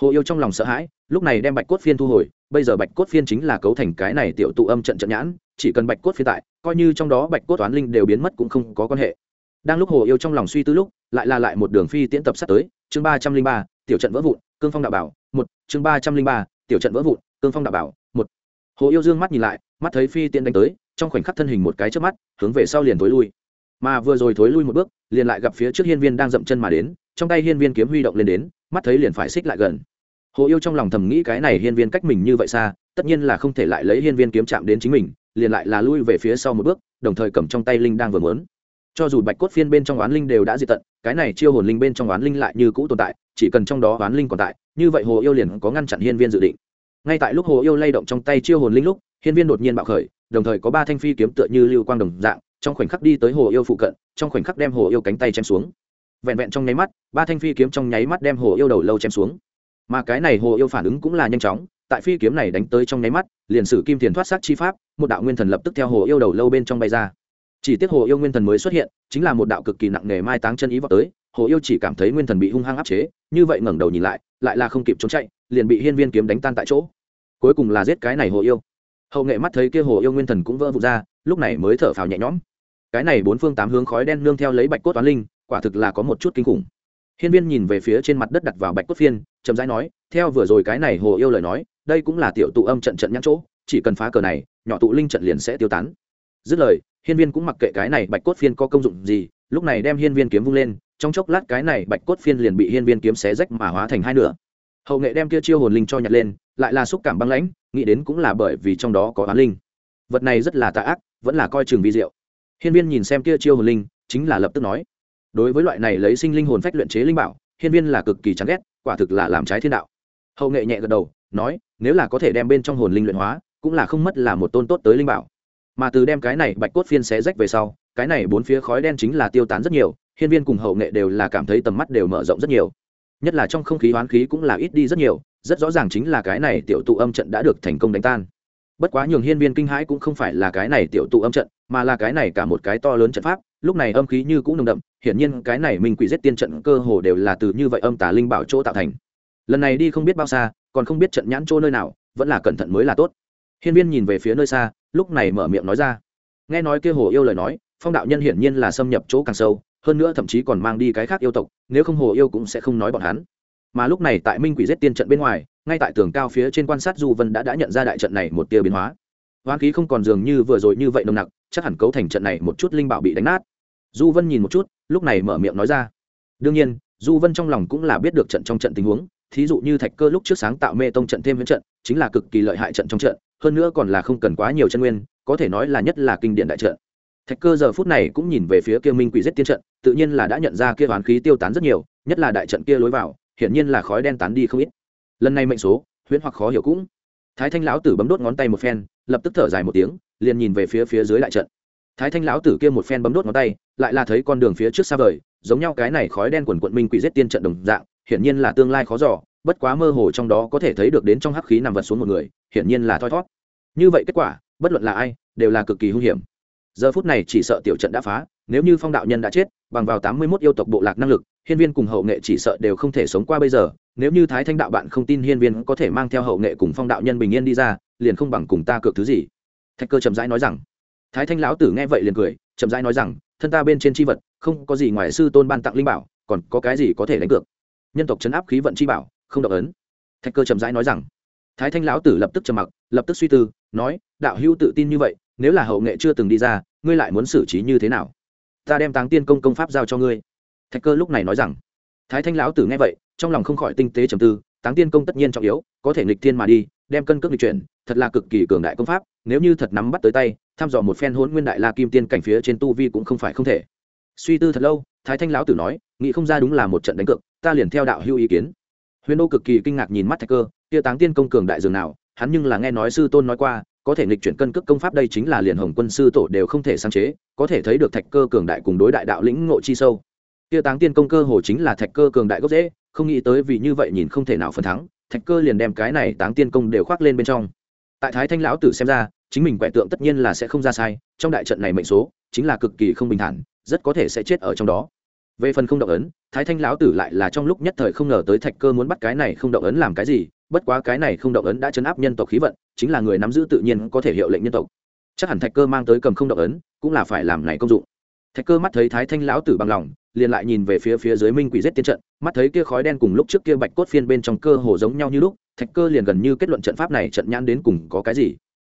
Hồ yêu trong lòng sợ hãi, lúc này đem bạch cốt phiên thu hồi, bây giờ bạch cốt phiên chính là cấu thành cái này tiểu tụ âm trận trận nhãn, chỉ cần bạch cốt phiên tại, coi như trong đó bạch cốt toán linh đều biến mất cũng không có quan hệ. Đang lúc hồ yêu trong lòng suy tư lúc, lại là lại một đường phi tiễn tập sắp tới, chương ba trăm linh ba, tiểu trận vỡ vụn, cương phong đạo bảo, một, chương ba trăm linh ba, tiểu trận vỡ vụn, cương phong đạo bảo hồ yêu dương mắt nhìn lại, mắt thấy phi tiễn đánh tới, trong khoảnh khắc thân hình một cái trước mắt, hướng về sau liền thối lui. Mà vừa rồi thối lui một bước, liền lại gặp phía trước hiên viên đang dậm chân mà đến, trong tay hiên viên kiếm huy động lên đến, mắt thấy liền phải xích lại gần. Hồ yêu trong lòng thầm nghĩ cái này hiên viên cách mình như vậy xa, tất nhiên là không thể lại lấy hiên viên kiếm chạm đến chính mình, liền lại là lui về phía sau một bước, đồng thời cầm trong tay linh đang vừa muốn. Cho dù bạch cốt phiên bên trong oán linh đều đã diệt tận, cái này chiêu hồn linh bên trong oán linh lại như cũ tồn tại, chỉ cần trong đó oán linh còn tại, như vậy hồ yêu liền có ngăn chặn hiên viên dự định ngay tại lúc hồ yêu lay động trong tay chiêu hồn linh lúc, hiên viên đột nhiên bạo khởi, đồng thời có ba thanh phi kiếm tựa như lưu quang đồng dạng, trong khoảnh khắc đi tới hồ yêu phụ cận, trong khoảnh khắc đem hồ yêu cánh tay chém xuống. Vẹn vẹn trong nháy mắt, ba thanh phi kiếm trong nháy mắt đem hồ yêu đầu lâu chém xuống. Mà cái này hồ yêu phản ứng cũng là nhanh chóng, tại phi kiếm này đánh tới trong nháy mắt, liền sử kim tiền thoát sát chi pháp, một đạo nguyên thần lập tức theo hồ yêu đầu lâu bên trong bay ra. Chỉ tiếc hồ yêu nguyên thần mới xuất hiện, chính là một đạo cực kỳ nặng nề mai táng chân ý vào tới hồ yêu chỉ cảm thấy nguyên thần bị hung hăng áp chế, như vậy ngẩng đầu nhìn lại lại là không kịp trốn chạy, liền bị hiên viên kiếm đánh tan tại chỗ. Cuối cùng là giết cái này hồ yêu. Hậu nghệ mắt thấy kia hồ yêu nguyên thần cũng vỡ vụt ra, lúc này mới thở phào nhẹ nhõm. Cái này bốn phương tám hướng khói đen nương theo lấy bạch cốt toán linh, quả thực là có một chút kinh khủng. Hiên viên nhìn về phía trên mặt đất đặt vào bạch cốt phiên, chậm rãi nói, theo vừa rồi cái này hồ yêu lời nói, đây cũng là tiểu tụ âm trận trận nhãn chỗ, chỉ cần phá cờ này, nhỏ tụ linh trận liền sẽ tiêu tán. Dứt lời, hiên viên cũng mặc kệ cái này bạch cốt phiên có công dụng gì, lúc này đem hiên viên kiếm vung lên trong chốc lát cái này bạch cốt phiên liền bị hiên viên kiếm xé rách mà hóa thành hai nửa. Hậu nghệ đem kia chiêu hồn linh cho nhặt lên, lại là xúc cảm băng lãnh, nghĩ đến cũng là bởi vì trong đó có oán linh. Vật này rất là tà ác, vẫn là coi chừng vi diệu. Hiên viên nhìn xem kia chiêu hồn linh, chính là lập tức nói, đối với loại này lấy sinh linh hồn phách luyện chế linh bảo, hiên viên là cực kỳ chán ghét, quả thực là làm trái thiên đạo. Hậu nghệ nhẹ gật đầu, nói, nếu là có thể đem bên trong hồn linh luyện hóa, cũng là không mất là một tôn tốt tới linh bảo. Mà từ đem cái này bạch cốt phiên xé rách về sau, cái này bốn phía khói đen chính là tiêu tán rất nhiều hiên viên cùng hậu nghệ đều là cảm thấy tầm mắt đều mở rộng rất nhiều. Nhất là trong không khí hoán khí cũng là ít đi rất nhiều, rất rõ ràng chính là cái này tiểu tụ âm trận đã được thành công đánh tan. Bất quá nhường hiên viên kinh hãi cũng không phải là cái này tiểu tụ âm trận, mà là cái này cả một cái to lớn trận pháp, lúc này âm khí như cũng nồng đậm, hiển nhiên cái này mình quỷ giết tiên trận cơ hồ đều là từ như vậy âm tà linh bảo chỗ tạo thành. Lần này đi không biết bao xa, còn không biết trận nhãn chỗ nơi nào, vẫn là cẩn thận mới là tốt. Hiên viên nhìn về phía nơi xa, lúc này mở miệng nói ra. Nghe nói kia hồ yêu lời nói, phong đạo nhân hiển nhiên là xâm nhập chỗ càng sâu hơn nữa thậm chí còn mang đi cái khác yêu tộc, nếu không hồ yêu cũng sẽ không nói bọn hắn. Mà lúc này tại minh quỷ giết tiên trận bên ngoài, ngay tại tường cao phía trên quan sát du vân đã đã nhận ra đại trận này một tia biến hóa. Hoán khí không còn dường như vừa rồi như vậy nồng nặc, chắc hẳn cấu thành trận này một chút linh bảo bị đánh nát. Du vân nhìn một chút, lúc này mở miệng nói ra. Đương nhiên, du vân trong lòng cũng là biết được trận trong trận tình huống, thí dụ như thạch cơ lúc trước sáng tạo mê tông trận thêm huyễn trận, chính là cực kỳ lợi hại trận trong trận, hơn nữa còn là không cần quá nhiều chân nguyên, có thể nói là nhất là kinh điển đại trận. Thạch cơ giờ phút này cũng nhìn về phía kia minh quỷ giết tiên trận tự nhiên là đã nhận ra kia hoán khí tiêu tán rất nhiều nhất là đại trận kia lối vào hiển nhiên là khói đen tán đi không ít. Lần này mệnh số huyễn hoặc khó hiểu cũng. Thái thanh lão tử bấm đốt ngón tay một phen lập tức thở dài một tiếng liền nhìn về phía phía dưới đại trận. Thái thanh lão tử kia một phen bấm đốt ngón tay lại là thấy con đường phía trước xa vời giống nhau cái này khói đen quần quận minh quỷ giết tiên trận đồng dạng hiển nhiên là tương lai khó dò, bất quá mơ hồ trong đó có thể thấy được đến trong hắc khí nằm vật xuống một người hiển nhiên là thoi thót. Như vậy kết quả bất luận là ai đều là cực kỳ hung hiểm. Giờ phút này chỉ sợ tiểu trận đã phá nếu như phong đạo nhân đã chết bằng vào tám mươi mốt yêu tộc bộ lạc năng lực, hiên viên cùng hậu nghệ chỉ sợ đều không thể sống qua bây giờ. Nếu như thái thanh đạo bạn không tin hiên viên có thể mang theo hậu nghệ cùng phong đạo nhân bình yên đi ra, liền không bằng cùng ta cược thứ gì. Thạch cơ chậm rãi nói rằng. Thái thanh lão tử nghe vậy liền cười, chậm rãi nói rằng, thân ta bên trên chi vật, không có gì ngoài sư tôn ban tặng linh bảo, còn có cái gì có thể đánh cược? Nhân tộc chấn áp khí vận chi bảo, không động ấn. Thạch cơ chậm rãi nói rằng. Thái thanh lão tử lập tức trầm mặc, lập tức suy tư, nói, đạo hữu tự tin như vậy, nếu là hậu nghệ chưa từng đi ra, ngươi lại muốn xử trí như thế nào? Ta đem táng tiên công công pháp giao cho ngươi. Thạch cơ lúc này nói rằng, thái thanh lão tử nghe vậy, trong lòng không khỏi tinh tế trầm tư, táng tiên công tất nhiên trọng yếu, có thể nghịch thiên mà đi, đem cân cước lịch chuyển, thật là cực kỳ cường đại công pháp, nếu như thật nắm bắt tới tay, thăm dò một phen hôn nguyên đại la kim tiên cảnh phía trên tu vi cũng không phải không thể. Suy tư thật lâu, thái thanh lão tử nói, nghĩ không ra đúng là một trận đánh cược, ta liền theo đạo hưu ý kiến. Huyền đô cực kỳ kinh ngạc nhìn mắt thạch cơ, kia táng tiên công cường đại dường nào, hắn nhưng là nghe nói sư tôn nói qua có thể nghịch chuyển cân cước công pháp đây chính là liền hồng quân sư tổ đều không thể sáng chế, có thể thấy được thạch cơ cường đại cùng đối đại đạo lĩnh ngộ chi sâu. Tia táng tiên công cơ hồ chính là thạch cơ cường đại gốc dễ không nghĩ tới vì như vậy nhìn không thể nào phần thắng, thạch cơ liền đem cái này táng tiên công đều khoác lên bên trong. Tại thái thanh lão tử xem ra, chính mình quẻ tượng tất nhiên là sẽ không ra sai, trong đại trận này mệnh số chính là cực kỳ không bình thản, rất có thể sẽ chết ở trong đó. Về phần không động ấn, thái thanh lão tử lại là trong lúc nhất thời không ngờ tới thạch cơ muốn bắt cái này không động ấn làm cái gì bất quá cái này không động ấn đã chấn áp nhân tộc khí vận, chính là người nắm giữ tự nhiên có thể hiệu lệnh nhân tộc. Chắc hẳn thạch cơ mang tới cầm không động ấn, cũng là phải làm này công dụng. Thạch cơ mắt thấy thái thanh lão tử bằng lòng, liền lại nhìn về phía phía dưới minh quỷ giết tiên trận, mắt thấy kia khói đen cùng lúc trước kia bạch cốt phiên bên trong cơ hồ giống nhau như lúc, thạch cơ liền gần như kết luận trận pháp này trận nhãn đến cùng có cái gì.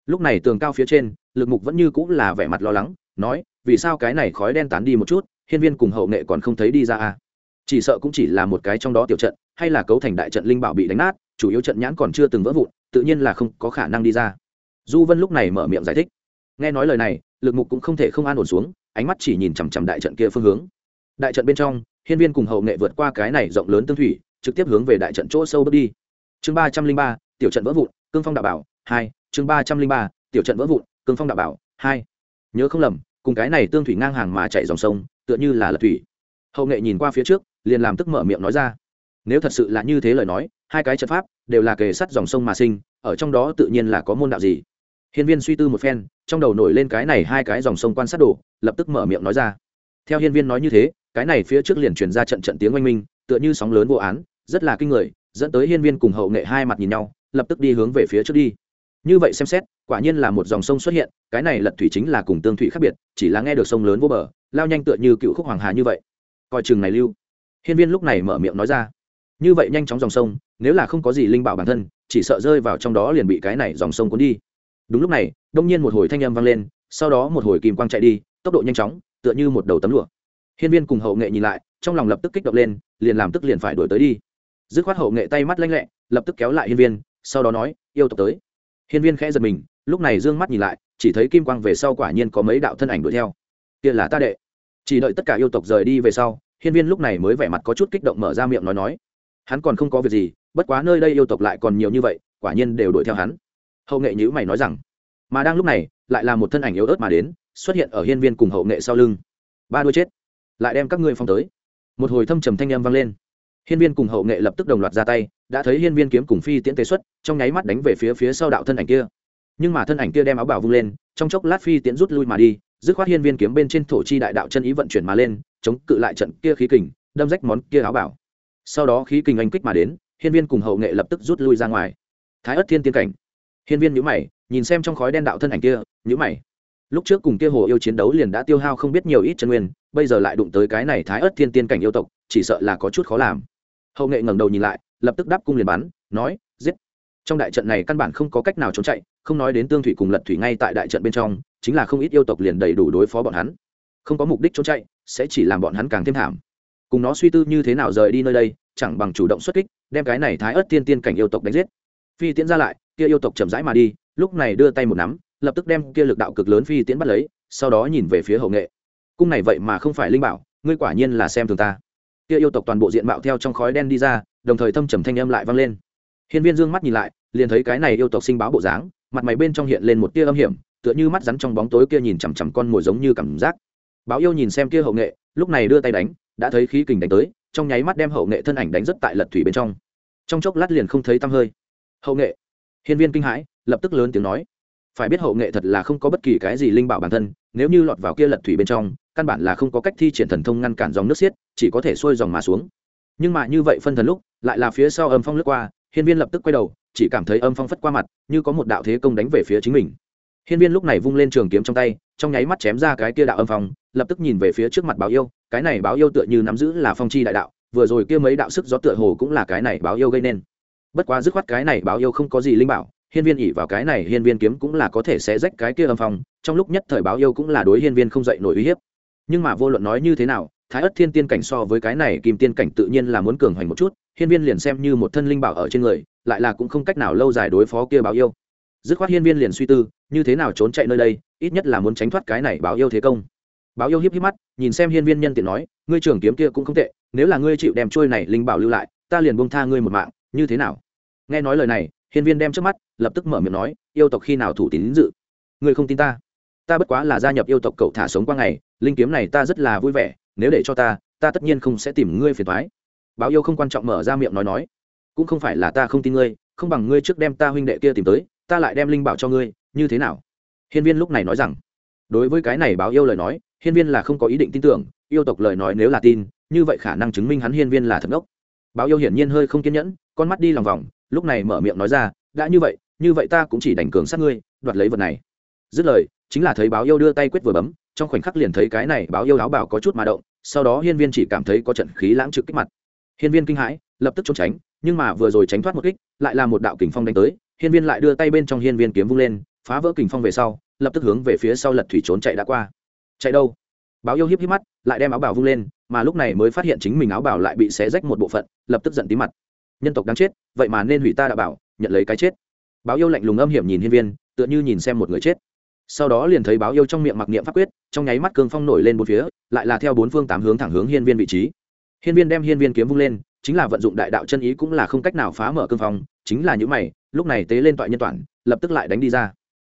Lúc này tường cao phía trên, lực mục vẫn như cũng là vẻ mặt lo lắng, nói, vì sao cái này khói đen tán đi một chút, hiên viên cùng hậu nghệ còn không thấy đi ra à? Chỉ sợ cũng chỉ là một cái trong đó tiểu trận, hay là cấu thành đại trận linh bảo bị đánh nát chủ yếu trận nhãn còn chưa từng vỡ vụn, tự nhiên là không có khả năng đi ra. Du vân lúc này mở miệng giải thích. Nghe nói lời này, lực mục cũng không thể không an ổn xuống, ánh mắt chỉ nhìn chằm chằm đại trận kia phương hướng. Đại trận bên trong, hiên viên cùng hậu nghệ vượt qua cái này rộng lớn tương thủy, trực tiếp hướng về đại trận chỗ sâu bước đi. Chương ba trăm linh ba, tiểu trận vỡ vụn, cương phong đạo bảo, hai, chương ba trăm linh ba, tiểu trận vỡ vụn, cương phong đạo bảo, hai. Nhớ không lầm, cùng cái này tương thủy ngang hàng mà chạy dòng sông, tựa như là lật thủy. Hậu nghệ nhìn qua phía trước, liền làm tức mở miệng nói ra nếu thật sự là như thế lời nói, hai cái trận pháp đều là kề sắt dòng sông mà sinh, ở trong đó tự nhiên là có môn đạo gì. Hiên viên suy tư một phen, trong đầu nổi lên cái này hai cái dòng sông quan sát đồ, lập tức mở miệng nói ra. Theo hiên viên nói như thế, cái này phía trước liền truyền ra trận trận tiếng oanh minh, tựa như sóng lớn vô án, rất là kinh người, dẫn tới hiên viên cùng hậu nghệ hai mặt nhìn nhau, lập tức đi hướng về phía trước đi. Như vậy xem xét, quả nhiên là một dòng sông xuất hiện, cái này lật thủy chính là cùng tương thủy khác biệt, chỉ là nghe được sông lớn vô bờ, lao nhanh tựa như cựu khúc hoàng hà như vậy. Coi chừng này lưu. Hiên viên lúc này mở miệng nói ra như vậy nhanh chóng dòng sông, nếu là không có gì linh bảo bản thân, chỉ sợ rơi vào trong đó liền bị cái này dòng sông cuốn đi. Đúng lúc này, đông nhiên một hồi thanh âm vang lên, sau đó một hồi kim quang chạy đi, tốc độ nhanh chóng, tựa như một đầu tấm lụa. Hiên viên cùng hậu nghệ nhìn lại, trong lòng lập tức kích động lên, liền làm tức liền phải đổi tới đi. Dứt khoát hậu nghệ tay mắt lanh lẹ, lập tức kéo lại hiên viên, sau đó nói, yêu tộc tới. Hiên viên khẽ giật mình, lúc này d ư ơ n g mắt nhìn lại, chỉ thấy kim quang về sau quả nhiên có mấy đạo thân ảnh đuổi theo. Kia là ta đệ. Chỉ đợi tất cả yêu tộc rời đi về sau, hiên viên lúc này mới vẻ mặt có chút kích động mở ra miệng nói nói hắn còn không có việc gì, bất quá nơi đây yêu tộc lại còn nhiều như vậy, quả nhiên đều đuổi theo hắn. Hậu nghệ nhữ mày nói rằng, mà đang lúc này, lại là một thân ảnh yếu ớt mà đến, xuất hiện ở hiên viên cùng hậu nghệ sau lưng. Ba đôi chết. Lại đem các ngươi phong tới. Một hồi thâm trầm thanh âm vang lên. Hiên viên cùng hậu nghệ lập tức đồng loạt ra tay, đã thấy hiên viên kiếm cùng phi tiễn tế xuất, trong nháy mắt đánh về phía phía sau đạo thân ảnh kia. Nhưng mà thân ảnh kia đem áo bảo vung lên, trong chốc lát phi tiễn rút lui mà đi, dứt khoát hiên viên kiếm bên trên thổ chi đại đạo chân ý vận chuyển mà lên, chống cự lại trận kia khí kình, đâm rách món kia áo bảo sau đó khí kình anh kích mà đến, hiên viên cùng hậu nghệ lập tức rút lui ra ngoài. Thái ất thiên tiên cảnh. Hiên viên nhữ mày, nhìn xem trong khói đen đạo thân ảnh kia nhữ mày. Lúc trước cùng kia hồ yêu chiến đấu liền đã tiêu hao không biết nhiều ít chân nguyên, bây giờ lại đụng tới cái này thái ất thiên tiên cảnh yêu tộc, chỉ sợ là có chút khó làm. Hậu nghệ ngẩng đầu nhìn lại, lập tức đáp cung liền bắn, nói, giết. Trong đại trận này căn bản không có cách nào trốn chạy, không nói đến tương thủy cùng lật thủy ngay tại đại trận bên trong, chính là không ít yêu tộc liền đầy đủ đối phó bọn hắn. Không có mục đích trốn chạy, sẽ chỉ làm bọn hắn càng thêm thảm cùng nó suy tư như thế nào rời đi nơi đây, chẳng bằng chủ động xuất kích, đem cái này thái ớt tiên tiên cảnh yêu tộc đánh giết. Phi tiễn ra lại, kia yêu tộc chậm rãi mà đi, lúc này đưa tay một nắm, lập tức đem kia lực đạo cực lớn phi tiễn bắt lấy, sau đó nhìn về phía hậu nghệ. Cung này vậy mà không phải linh bảo, ngươi quả nhiên là xem thường ta. Kia yêu tộc toàn bộ diện mạo theo trong khói đen đi ra, đồng thời thâm trầm thanh âm lại vang lên. Hiên viên dương mắt nhìn lại, liền thấy cái này yêu tộc sinh báo bộ dáng, mặt mày bên trong hiện lên một tia âm hiểm, tựa như mắt rắn trong bóng tối kia nhìn chằm chằm con mồi giống như cảm giác. Báo yêu nhìn xem kia hậu nghệ, lúc này đưa tay đánh đã thấy khí kình đánh tới, trong nháy mắt đem hậu nghệ thân ảnh đánh rất tại lật thủy bên trong. Trong chốc lát liền không thấy tăm hơi. Hậu nghệ. Hiên viên kinh hãi, lập tức lớn tiếng nói. Phải biết hậu nghệ thật là không có bất kỳ cái gì linh bảo bản thân, nếu như lọt vào kia lật thủy bên trong, căn bản là không có cách thi triển thần thông ngăn cản dòng nước xiết, chỉ có thể xuôi dòng mà xuống. Nhưng mà như vậy phân thần lúc, lại là phía sau âm phong lướt qua, hiên viên lập tức quay đầu, chỉ cảm thấy âm phong phất qua mặt, như có một đạo thế công đánh về phía chính mình. Hiên viên lúc này vung lên trường kiếm trong tay, trong nháy mắt chém ra cái kia đạo âm phong, lập tức nhìn về phía trước mặt báo yêu cái này báo yêu tựa như nắm giữ là phong chi đại đạo, vừa rồi kia mấy đạo sức gió tựa hồ cũng là cái này báo yêu gây nên. Bất quá dứt khoát cái này báo yêu không có gì linh bảo, hiên viên ỉ vào cái này hiên viên kiếm cũng là có thể sẽ rách cái kia âm phong, trong lúc nhất thời báo yêu cũng là đối hiên viên không dậy nổi uy hiếp. Nhưng mà vô luận nói như thế nào, thái ất thiên tiên cảnh so với cái này kim tiên cảnh tự nhiên là muốn cường hoành một chút, hiên viên liền xem như một thân linh bảo ở trên người, lại là cũng không cách nào lâu dài đối phó kia báo yêu. Dứt khoát hiên viên liền suy tư, như thế nào trốn chạy nơi đây, ít nhất là muốn tránh thoát cái này báo yêu thế công báo yêu hiếp hiếp mắt, nhìn xem hiên viên nhân tiện nói, ngươi trưởng kiếm kia cũng không tệ, nếu là ngươi chịu đem trôi này linh bảo lưu lại, ta liền buông tha ngươi một mạng, như thế nào? Nghe nói lời này, hiên viên đem trước mắt, lập tức mở miệng nói, yêu tộc khi nào thủ tín dự? Ngươi không tin ta? Ta bất quá là gia nhập yêu tộc cậu thả sống qua ngày, linh kiếm này ta rất là vui vẻ, nếu để cho ta ta tất nhiên không sẽ tìm ngươi phiền thoái báo yêu không quan trọng mở ra miệng nói nói, cũng không phải là ta không tin ngươi, không bằng ngươi trước đem ta huynh đệ kia tìm tới, ta lại đem linh bảo cho ngươi, như thế nào? Hiên viên lúc này nói rằng, đối với cái này báo yêu lời nói hiên viên là không có ý định tin tưởng, yêu tộc lời nói nếu là tin, như vậy khả năng chứng minh hắn hiên viên là thật ngốc báo yêu hiển nhiên hơi không kiên nhẫn, con mắt đi lòng vòng, lúc này mở miệng nói ra, đã như vậy như vậy ta cũng chỉ đành cường sát ngươi, đoạt lấy vật này. Dứt lời, chính là thấy báo yêu đưa tay quyết vừa bấm, trong khoảnh khắc liền thấy cái này báo yêu áo bảo có chút mà động, sau đó hiên viên chỉ cảm thấy có trận khí lãng trực kích mặt. Hiên viên kinh hãi, lập tức trốn tránh, nhưng mà vừa rồi tránh thoát một kích, lại là một đạo kình phong đánh tới, hiên viên lại đưa tay bên trong hiên viên kiếm vung lên, phá vỡ kình phong về sau, lập tức hướng về phía sau lật thủy trốn chạy đã qua chạy đâu? Báo yêu hiếp hiếp mắt, lại đem áo bảo vung lên, mà lúc này mới phát hiện chính mình áo bảo lại bị xé rách một bộ phận, lập tức giận tí mặt. Nhân tộc đáng chết, vậy mà nên hủy ta đã bảo, nhận lấy cái chết. Báo yêu lạnh lùng âm hiểm nhìn hiên viên, tựa như nhìn xem một người chết. Sau đó liền thấy báo yêu trong miệng mặc niệm pháp quyết, trong nháy mắt cương phong nổi lên bốn phía, lại là theo bốn phương tám hướng thẳng hướng hiên viên vị trí. Hiên viên đem hiên viên kiếm vung lên, chính là vận dụng đại đạo chân ý cũng là không cách nào phá mở cương phong, chính là những mày, lúc này tế lên toại nhân toàn, lập tức lại đánh đi ra.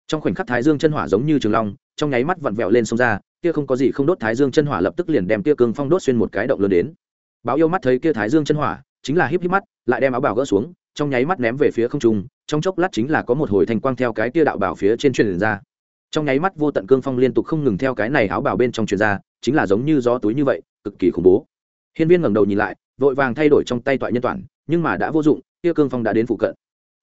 Trong khoảnh khắc thái dương chân hỏa giống như trường long, trong nháy mắt vặn vẹo lên sông ra kia không có gì không đốt thái dương chân hỏa lập tức liền đem kia cương phong đốt xuyên một cái động lớn đến. Báo yêu mắt thấy kia thái dương chân hỏa, chính là híp híp mắt, lại đem áo bào gỡ xuống, trong nháy mắt ném về phía không trung, trong chốc lát chính là có một hồi thành quang theo cái kia đạo bảo phía trên truyền ra. Trong nháy mắt vô tận cương phong liên tục không ngừng theo cái này áo bào bên trong truyền ra, chính là giống như gió túi như vậy, cực kỳ khủng bố. Hiên viên ngẩng đầu nhìn lại, vội vàng thay đổi trong tay toại nhân toàn, nhưng mà đã vô dụng, kia cương phong đã đến phụ cận.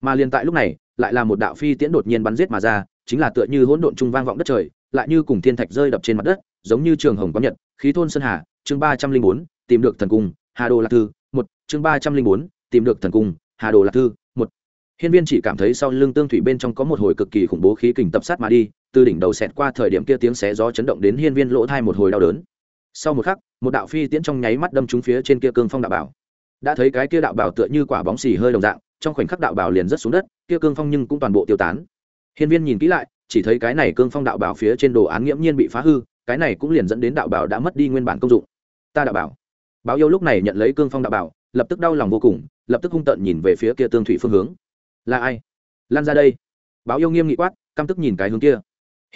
Mà liền tại lúc này, lại là một đạo phi tiễn đột nhiên bắn giết mà ra, chính là tựa như hỗn độn trung vang vọng đất trời lại như cùng thiên thạch rơi đập trên mặt đất, giống như trường hồng có nhật, khí thôn sơn hà, chương ba trăm linh bốn, tìm được thần cung, hà đồ lạc thư, một, chương ba trăm linh bốn, tìm được thần cung, hà đồ lạc thư, một. Hiên viên chỉ cảm thấy sau lưng tương thủy bên trong có một hồi cực kỳ khủng bố khí kình tập sát mà đi, từ đỉnh đầu xẹt qua thời điểm kia tiếng xé gió chấn động đến hiên viên lỗ thai một hồi đau đớn. Sau một khắc, một đạo phi tiễn trong nháy mắt đâm trúng phía trên kia cương phong đạo bảo. Đã thấy cái kia đạo bảo tựa như quả bóng xì hơi đồng dạng, trong khoảnh khắc đạo bảo liền rớt xuống đất, kia cương phong nhưng cũng toàn bộ tiêu tán. Hiên viên nhìn kỹ lại chỉ thấy cái này cương phong đạo bảo phía trên đồ án nghiễm nhiên bị phá hư, cái này cũng liền dẫn đến đạo bảo đã mất đi nguyên bản công dụng. Ta đạo bảo. Báo yêu lúc này nhận lấy cương phong đạo bảo, lập tức đau lòng vô cùng, lập tức hung tợn nhìn về phía kia tương thủy phương hướng. Là ai? Lan ra đây. Báo yêu nghiêm nghị quát, căm tức nhìn cái hướng kia.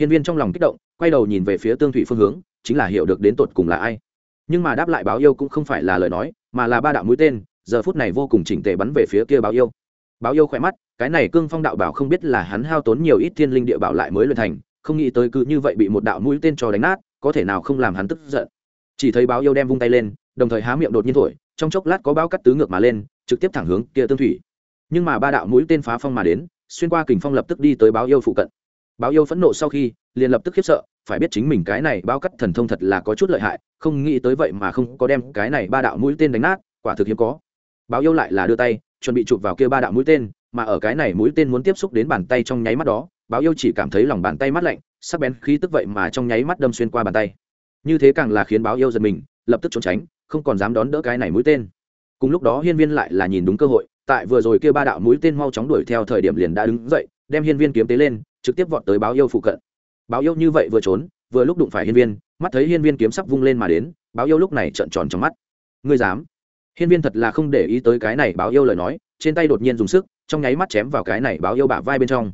Hiên viên trong lòng kích động, quay đầu nhìn về phía tương thủy phương hướng, chính là hiểu được đến tột cùng là ai. Nhưng mà đáp lại báo yêu cũng không phải là lời nói, mà là ba đạo mũi tên, giờ phút này vô cùng chỉnh tề bắn về phía kia báo yêu báo yêu khỏe mắt, cái này cương phong đạo bảo không biết là hắn hao tốn nhiều ít thiên linh địa bảo lại mới luyện thành, không nghĩ tới cứ như vậy bị một đạo mũi tên cho đánh nát, có thể nào không làm hắn tức giận. Chỉ thấy báo yêu đem vung tay lên, đồng thời há miệng đột nhiên thổi, trong chốc lát có báo cắt tứ ngược mà lên, trực tiếp thẳng hướng kia tương thủy. Nhưng mà ba đạo mũi tên phá phong mà đến, xuyên qua kình phong lập tức đi tới báo yêu phụ cận. Báo yêu phẫn nộ sau khi, liền lập tức khiếp sợ, phải biết chính mình cái này báo cắt thần thông thật là có chút lợi hại, không nghĩ tới vậy mà không có đem cái này ba đạo mũi tên đánh nát, quả thực hiếm có. Báo yêu lại là đưa tay chuẩn bị chụp vào kia ba đạo mũi tên, mà ở cái này mũi tên muốn tiếp xúc đến bàn tay trong nháy mắt đó, báo yêu chỉ cảm thấy lòng bàn tay mát lạnh, sắc bén khí tức vậy mà trong nháy mắt đâm xuyên qua bàn tay. Như thế càng là khiến báo yêu giật mình, lập tức trốn tránh, không còn dám đón đỡ cái này mũi tên. Cùng lúc đó hiên viên lại là nhìn đúng cơ hội, tại vừa rồi kia ba đạo mũi tên mau chóng đuổi theo thời điểm liền đã đứng dậy, đem hiên viên kiếm tế lên, trực tiếp vọt tới báo yêu phụ cận. Báo yêu như vậy vừa trốn, vừa lúc đụng phải hiên viên, mắt thấy hiên viên kiếm sắp vung lên mà đến, báo yêu lúc này trợn tròn trong mắt. Ngươi dám? Hiên viên thật là không để ý tới cái này báo yêu lời nói, trên tay đột nhiên dùng sức, trong nháy mắt chém vào cái này báo yêu bả vai bên trong.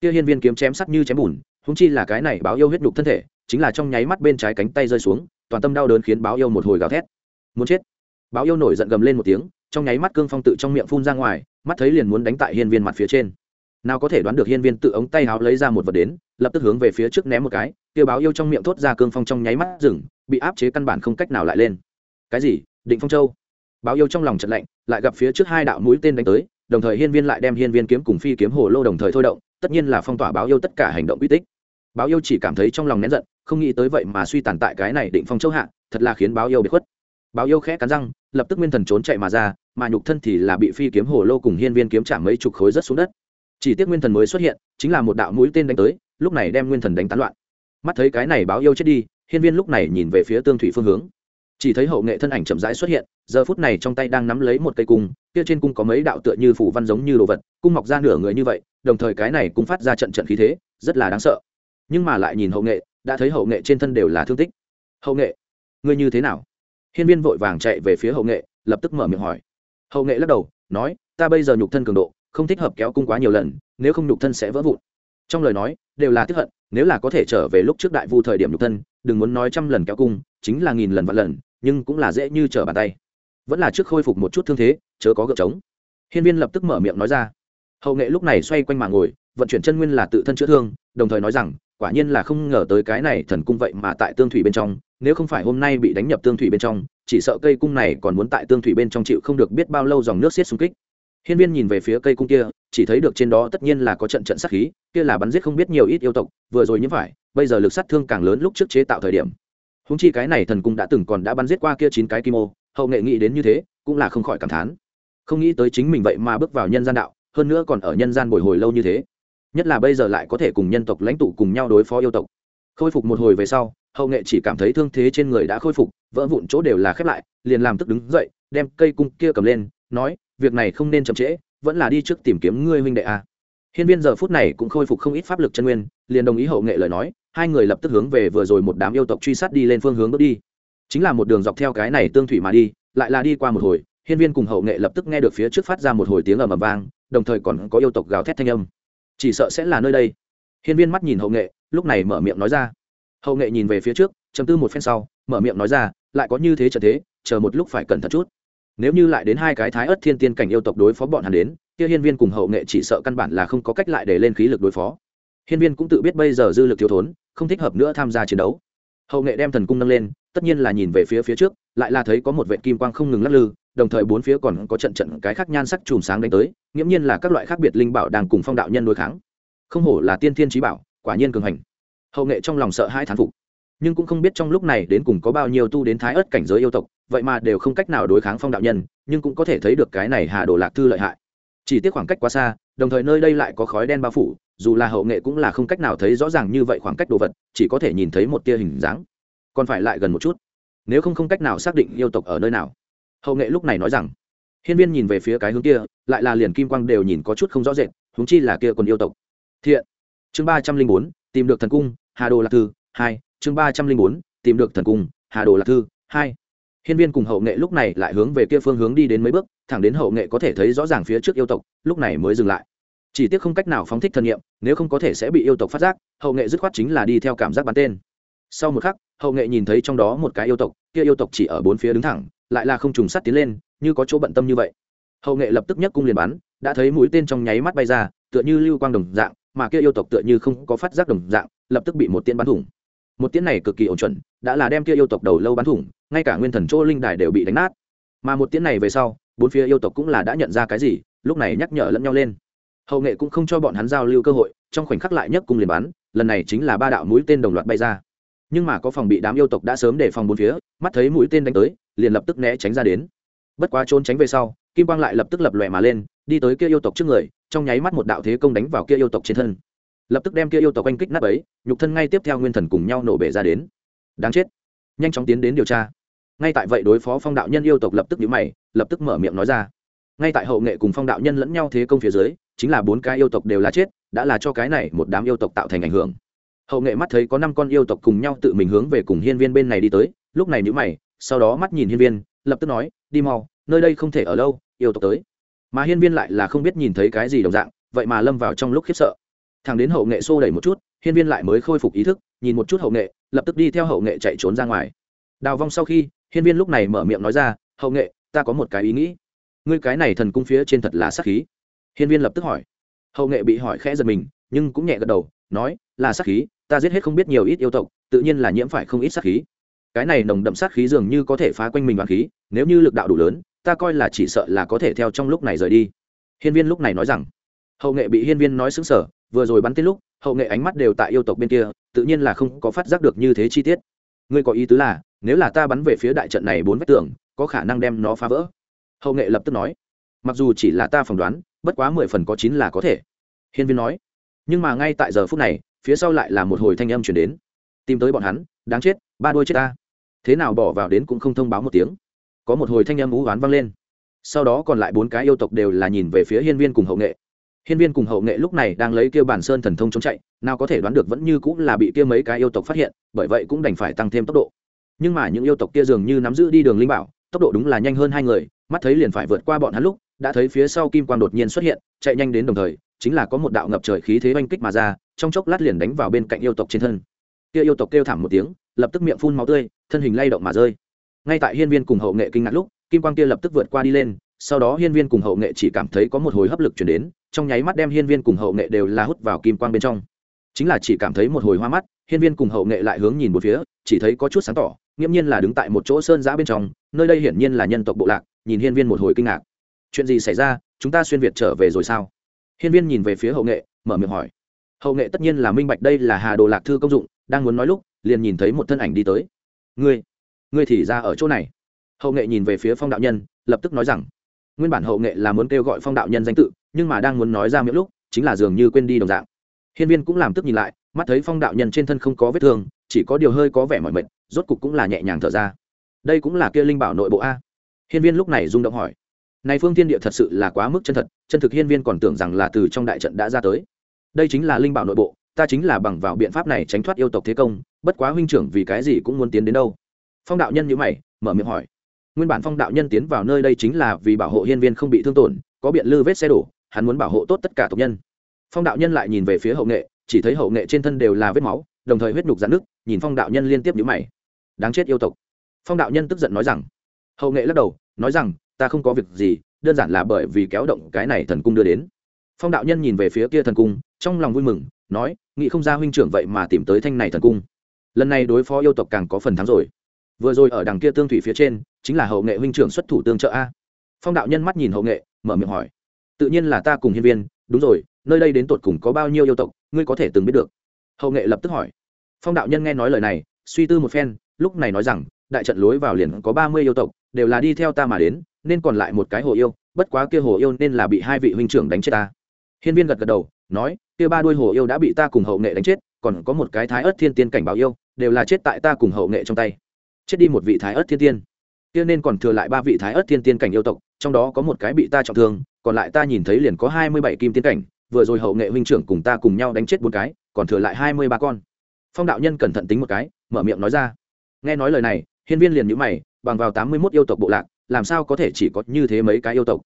Kia hiên viên kiếm chém sắt như chém bùn húng chi là cái này báo yêu huyết đục thân thể, chính là trong nháy mắt bên trái cánh tay rơi xuống, toàn tâm đau đớn khiến báo yêu một hồi gào thét. Muốn chết. Báo yêu nổi giận gầm lên một tiếng, trong nháy mắt cương phong tự trong miệng phun ra ngoài, mắt thấy liền muốn đánh tại hiên viên mặt phía trên. Nào có thể đoán được hiên viên tự ống tay háo lấy ra một vật đến, lập tức hướng về phía trước ném một cái, kia báo yêu trong miệng thốt ra cương phong trong nháy mắt rừng bị áp chế căn bản không cách nào lại lên. Cái gì? Định phong châu báo yêu trong lòng trận lạnh, lại gặp phía trước hai đạo mũi tên đánh tới, đồng thời hiên viên lại đem hiên viên kiếm cùng phi kiếm hồ lô đồng thời thôi động, tất nhiên là phong tỏa báo yêu tất cả hành động uy tích. Báo yêu chỉ cảm thấy trong lòng nén giận, không nghĩ tới vậy mà suy tàn tại cái này định phong châu hạ, thật là khiến báo yêu bị khuất. Báo yêu khẽ cắn răng, lập tức nguyên thần trốn chạy mà ra, mà nhục thân thì là bị phi kiếm hồ lô cùng hiên viên kiếm chạm mấy chục khối rất xuống đất. Chỉ tiếc nguyên thần mới xuất hiện, chính là một đạo mũi tên đánh tới, lúc này đem nguyên thần đánh tán loạn. Mắt thấy cái này báo yêu chết đi, hiên viên lúc này nhìn về phía tương thủy phương hướng chỉ thấy hậu nghệ thân ảnh chậm rãi xuất hiện, giờ phút này trong tay đang nắm lấy một cây cung, kia trên cung có mấy đạo tựa như phủ văn giống như đồ vật, cung mọc ra nửa người như vậy, đồng thời cái này cũng phát ra trận trận khí thế, rất là đáng sợ. Nhưng mà lại nhìn hậu nghệ, đã thấy hậu nghệ trên thân đều là thương tích. Hậu nghệ, ngươi như thế nào? Hiên viên vội vàng chạy về phía hậu nghệ, lập tức mở miệng hỏi. Hậu nghệ lắc đầu, nói, ta bây giờ nhục thân cường độ, không thích hợp kéo cung quá nhiều lần, nếu không nhục thân sẽ vỡ vụn. Trong lời nói, đều là tiếp hận, nếu là có thể trở về lúc trước đại vu thời điểm nhục thân, đừng muốn nói trăm lần kéo cung, chính là nghìn lần vạn lần nhưng cũng là dễ như trở bàn tay. Vẫn là trước khôi phục một chút thương thế, chớ có gợp trống. Hiên viên lập tức mở miệng nói ra. Hậu nghệ lúc này xoay quanh mà ngồi, vận chuyển chân nguyên là tự thân chữa thương, đồng thời nói rằng, quả nhiên là không ngờ tới cái này thần cung vậy mà tại tương thủy bên trong, nếu không phải hôm nay bị đánh nhập tương thủy bên trong, chỉ sợ cây cung này còn muốn tại tương thủy bên trong chịu không được biết bao lâu dòng nước xiết xung kích. Hiên viên nhìn về phía cây cung kia, chỉ thấy được trên đó tất nhiên là có trận trận sát khí, kia là bắn giết không biết nhiều ít yêu tộc, vừa rồi như phải, bây giờ lực sát thương càng lớn lúc trước chế tạo thời điểm húng chi cái này thần cung đã từng còn đã bắn giết qua kia chín cái kim ô, hậu nghệ nghĩ đến như thế, cũng là không khỏi cảm thán. Không nghĩ tới chính mình vậy mà bước vào nhân gian đạo, hơn nữa còn ở nhân gian bồi hồi lâu như thế. Nhất là bây giờ lại có thể cùng nhân tộc lãnh tụ cùng nhau đối phó yêu tộc. Khôi phục một hồi về sau, hậu nghệ chỉ cảm thấy thương thế trên người đã khôi phục, vỡ vụn chỗ đều là khép lại, liền làm tức đứng dậy, đem cây cung kia cầm lên, nói, việc này không nên chậm trễ, vẫn là đi trước tìm kiếm ngươi huynh đệ a hiên viên giờ phút này cũng khôi phục không ít pháp lực chân nguyên, liền đồng ý hậu nghệ lời nói, hai người lập tức hướng về vừa rồi một đám yêu tộc truy sát đi lên phương hướng bước đi. Chính là một đường dọc theo cái này tương thủy mà đi, lại là đi qua một hồi, hiên viên cùng hậu nghệ lập tức nghe được phía trước phát ra một hồi tiếng ầm ầm vang, đồng thời còn có yêu tộc gào thét thanh âm. Chỉ sợ sẽ là nơi đây. Hiên viên mắt nhìn hậu nghệ, lúc này mở miệng nói ra. Hậu nghệ nhìn về phía trước trầm tư một phen sau, mở miệng nói ra, lại có như thế trở thế, chờ một lúc phải cẩn thận chút. Nếu như lại đến hai cái thái ớt thiên tiên cảnh yêu tộc đối phó bọn hắn đến kia hiên viên cùng hậu nghệ chỉ sợ căn bản là không có cách lại để lên khí lực đối phó. Hiên viên cũng tự biết bây giờ dư lực thiếu thốn, không thích hợp nữa tham gia chiến đấu. Hậu nghệ đem thần cung nâng lên, tất nhiên là nhìn về phía phía trước, lại là thấy có một vệ kim quang không ngừng lắc lư, đồng thời bốn phía còn có trận trận cái khác nhan sắc chùm sáng đánh tới, nghiễm nhiên là các loại khác biệt linh bảo đang cùng phong đạo nhân đối kháng. Không hổ là tiên thiên trí bảo, quả nhiên cường hành. Hậu nghệ trong lòng sợ hai thán phục. Nhưng cũng không biết trong lúc này đến cùng có bao nhiêu tu đến thái ớt cảnh giới yêu tộc, vậy mà đều không cách nào đối kháng phong đạo nhân, nhưng cũng có thể thấy được cái này hà đồ lạc thư lợi hại chỉ tiếc khoảng cách quá xa, đồng thời nơi đây lại có khói đen bao phủ, dù là hậu nghệ cũng là không cách nào thấy rõ ràng như vậy khoảng cách đồ vật, chỉ có thể nhìn thấy một tia hình dáng. Còn phải lại gần một chút. Nếu không không cách nào xác định yêu tộc ở nơi nào. Hậu nghệ lúc này nói rằng, hiên viên nhìn về phía cái hướng kia, lại là liền kim quang đều nhìn có chút không rõ rệt húng chi là kia còn yêu tộc. Thiện. Chương ba trăm linh bốn, tìm được thần cung, hà đồ lạc thư, hai. Chương ba trăm linh bốn, tìm được thần cung, hà đồ lạc thư, hai hiên viên cùng hậu nghệ lúc này lại hướng về kia phương hướng đi đến mấy bước thẳng đến hậu nghệ có thể thấy rõ ràng phía trước yêu tộc lúc này mới dừng lại. Chỉ tiếc không cách nào phóng thích thân niệm, nếu không có thể sẽ bị yêu tộc phát giác hậu nghệ dứt khoát chính là đi theo cảm giác bắn tên. Sau một khắc hậu nghệ nhìn thấy trong đó một cái yêu tộc kia yêu tộc chỉ ở bốn phía đứng thẳng lại là không trùng sát tiến lên như có chỗ bận tâm như vậy. Hậu nghệ lập tức nhấc cung liền bắn đã thấy mũi tên trong nháy mắt bay ra tựa như lưu quang đồng dạng mà kia yêu tộc tựa như không có phát giác đồng dạng lập tức bị một tiên bắn thủng một tiếng này cực kỳ ổn chuẩn, đã là đem kia yêu tộc đầu lâu bắn thủng, ngay cả nguyên thần chỗ linh đài đều bị đánh nát. Mà một tiếng này về sau, bốn phía yêu tộc cũng là đã nhận ra cái gì, lúc này nhắc nhở lẫn nhau lên. Hậu nghệ cũng không cho bọn hắn giao lưu cơ hội, trong khoảnh khắc lại nhấc cung liền bắn, lần này chính là ba đạo mũi tên đồng loạt bay ra. Nhưng mà có phòng bị đám yêu tộc đã sớm để phòng bốn phía, mắt thấy mũi tên đánh tới, liền lập tức né tránh ra đến. Bất quá trốn tránh về sau, kim quang lại lập tức lập lòe mà lên, đi tới kia yêu tộc trước người, trong nháy mắt một đạo thế công đánh vào kia yêu tộc trên thân lập tức đem kia yêu tộc oanh kích nát ấy nhục thân ngay tiếp theo nguyên thần cùng nhau nổ bể ra đến. Đáng chết. Nhanh chóng tiến đến điều tra. Ngay tại vậy đối phó phong đạo nhân yêu tộc lập tức nhíu mày, lập tức mở miệng nói ra. Ngay tại hậu nghệ cùng phong đạo nhân lẫn nhau thế công phía dưới, chính là bốn cái yêu tộc đều là chết, đã là cho cái này một đám yêu tộc tạo thành ảnh hưởng. Hậu nghệ mắt thấy có năm con yêu tộc cùng nhau tự mình hướng về cùng hiên viên bên này đi tới, lúc này nhữ mày, sau đó mắt nhìn hiên viên, lập tức nói, đi mau, nơi đây không thể ở lâu, yêu tộc tới. Mà hiên viên lại là không biết nhìn thấy cái gì đồng dạng, vậy mà lâm vào trong lúc khiếp sợ thằng đến hậu nghệ xô đẩy một chút, hiên viên lại mới khôi phục ý thức, nhìn một chút hậu nghệ, lập tức đi theo hậu nghệ chạy trốn ra ngoài. Đào vong sau khi, hiên viên lúc này mở miệng nói ra, hậu nghệ, ta có một cái ý nghĩ. Ngươi cái này thần cung phía trên thật là sắc khí. Hiên viên lập tức hỏi. Hậu nghệ bị hỏi khẽ giật mình, nhưng cũng nhẹ gật đầu, nói, là sắc khí, ta giết hết không biết nhiều ít yêu tộc, tự nhiên là nhiễm phải không ít sắc khí. Cái này nồng đậm sát khí dường như có thể phá quanh mình bằng khí, nếu như lực đạo đủ lớn, ta coi là chỉ sợ là có thể theo trong lúc này rời đi. Hiên viên lúc này nói rằng. Hậu nghệ bị hiên viên nói xứng sở vừa rồi bắn tên lúc, hậu nghệ ánh mắt đều tại yêu tộc bên kia, tự nhiên là không có phát giác được như thế chi tiết. Ngươi có ý tứ là, nếu là ta bắn về phía đại trận này bốn vách tường, có khả năng đem nó phá vỡ? Hậu nghệ lập tức nói. Mặc dù chỉ là ta phỏng đoán, bất quá mười phần có chín là có thể. Hiên viên nói. Nhưng mà ngay tại giờ phút này, phía sau lại là một hồi thanh âm chuyển đến. Tìm tới bọn hắn, đáng chết, ba đôi chết ta. Thế nào bỏ vào đến cũng không thông báo một tiếng. Có một hồi thanh âm ú oán vang lên. Sau đó còn lại bốn cái yêu tộc đều là nhìn về phía hiên viên cùng hậu nghệ. Hiên Viên cùng Hậu Nghệ lúc này đang lấy kia bản sơn thần thông chống chạy, nào có thể đoán được vẫn như cũng là bị kia mấy cái yêu tộc phát hiện, bởi vậy cũng đành phải tăng thêm tốc độ. Nhưng mà những yêu tộc kia dường như nắm giữ đi đường linh bảo, tốc độ đúng là nhanh hơn hai người, mắt thấy liền phải vượt qua bọn hắn lúc, đã thấy phía sau kim quang đột nhiên xuất hiện, chạy nhanh đến đồng thời, chính là có một đạo ngập trời khí thế oanh kích mà ra, trong chốc lát liền đánh vào bên cạnh yêu tộc trên thân. Kia yêu tộc kêu thảm một tiếng, lập tức miệng phun máu tươi, thân hình lay động mà rơi. Ngay tại Hiên Viên cùng Hậu Nghệ kinh ngạc lúc, kim quang kia lập tức vượt qua đi lên, sau đó Hiên Viên cùng Hậu Nghệ chỉ cảm thấy có một hồi hấp lực truyền đến, trong nháy mắt đem hiên viên cùng hậu nghệ đều là hút vào kim quang bên trong. Chính là chỉ cảm thấy một hồi hoa mắt hiên viên cùng hậu nghệ lại hướng nhìn một phía chỉ thấy có chút sáng tỏ nghiễm nhiên là đứng tại một chỗ sơn giã bên trong nơi đây hiển nhiên là nhân tộc bộ lạc nhìn hiên viên một hồi kinh ngạc. Chuyện gì xảy ra? Chúng ta xuyên việt trở về rồi sao? Hiên viên nhìn về phía hậu nghệ mở miệng hỏi. Hậu nghệ tất nhiên là minh bạch đây là hà đồ lạc thư công dụng đang muốn nói lúc liền nhìn thấy một thân ảnh đi tới. Ngươi ngươi thì ra ở chỗ này. Hậu nghệ nhìn về phía phong đạo nhân lập tức nói rằng nguyên bản hậu nghệ là muốn kêu gọi phong đạo nhân danh tự, nhưng mà đang muốn nói ra miệng lúc, chính là dường như quên đi đồng dạng. Hiên viên cũng làm tức nhìn lại, mắt thấy phong đạo nhân trên thân không có vết thương, chỉ có điều hơi có vẻ mỏi mệt, rốt cục cũng là nhẹ nhàng thở ra. Đây cũng là kia linh bảo nội bộ a? Hiên viên lúc này rung động hỏi. Này phương thiên địa thật sự là quá mức chân thật, chân thực hiên viên còn tưởng rằng là từ trong đại trận đã ra tới. Đây chính là linh bảo nội bộ, ta chính là bằng vào biện pháp này tránh thoát yêu tộc thế công, bất quá huynh trưởng vì cái gì cũng muốn tiến đến đâu? Phong đạo nhân nhữ mày, mở miệng hỏi nguyên bản phong đạo nhân tiến vào nơi đây chính là vì bảo hộ hiên viên không bị thương tổn, có biện lư vết xe đổ, hắn muốn bảo hộ tốt tất cả tộc nhân. Phong đạo nhân lại nhìn về phía hậu nghệ, chỉ thấy hậu nghệ trên thân đều là vết máu, đồng thời huyết nhục dạn nước nhìn phong đạo nhân liên tiếp nhữ mày. Đáng chết yêu tộc. Phong đạo nhân tức giận nói rằng, hậu nghệ lắc đầu, nói rằng, ta không có việc gì, đơn giản là bởi vì kéo động cái này thần cung đưa đến. Phong đạo nhân nhìn về phía kia thần cung, trong lòng vui mừng, nói nghị không ra huynh trưởng vậy mà tìm tới thanh này thần cung. Lần này đối phó yêu tộc càng có phần thắng rồi vừa rồi ở đằng kia tương thủy phía trên, chính là hậu nghệ huynh trưởng xuất thủ tương trợ a. Phong đạo nhân mắt nhìn hậu nghệ, mở miệng hỏi. Tự nhiên là ta cùng hiên viên, đúng rồi, nơi đây đến tột cùng có bao nhiêu yêu tộc, ngươi có thể từng biết được. Hậu nghệ lập tức hỏi. Phong đạo nhân nghe nói lời này, suy tư một phen, lúc này nói rằng, đại trận lối vào liền có ba mươi yêu tộc, đều là đi theo ta mà đến, nên còn lại một cái hồ yêu, bất quá kia hồ yêu nên là bị hai vị huynh trưởng đánh chết ta. Hiên viên gật gật đầu, nói, kia ba đuôi hồ yêu đã bị ta cùng hậu nghệ đánh chết, còn có một cái thái ớt thiên tiên cảnh báo yêu, đều là chết tại ta cùng hậu nghệ trong tay chết đi một vị thái ớt thiên tiên. Kia nên còn thừa lại ba vị thái ớt thiên tiên cảnh yêu tộc, trong đó có một cái bị ta trọng thương, còn lại ta nhìn thấy liền có hai mươi bảy kim tiên cảnh, vừa rồi hậu nghệ huynh trưởng cùng ta cùng nhau đánh chết bốn cái, còn thừa lại hai mươi ba con. Phong đạo nhân cẩn thận tính một cái, mở miệng nói ra. Nghe nói lời này, hiên viên liền nhữ mày, bằng vào tám mươi mốt yêu tộc bộ lạc, làm sao có thể chỉ có như thế mấy cái yêu tộc?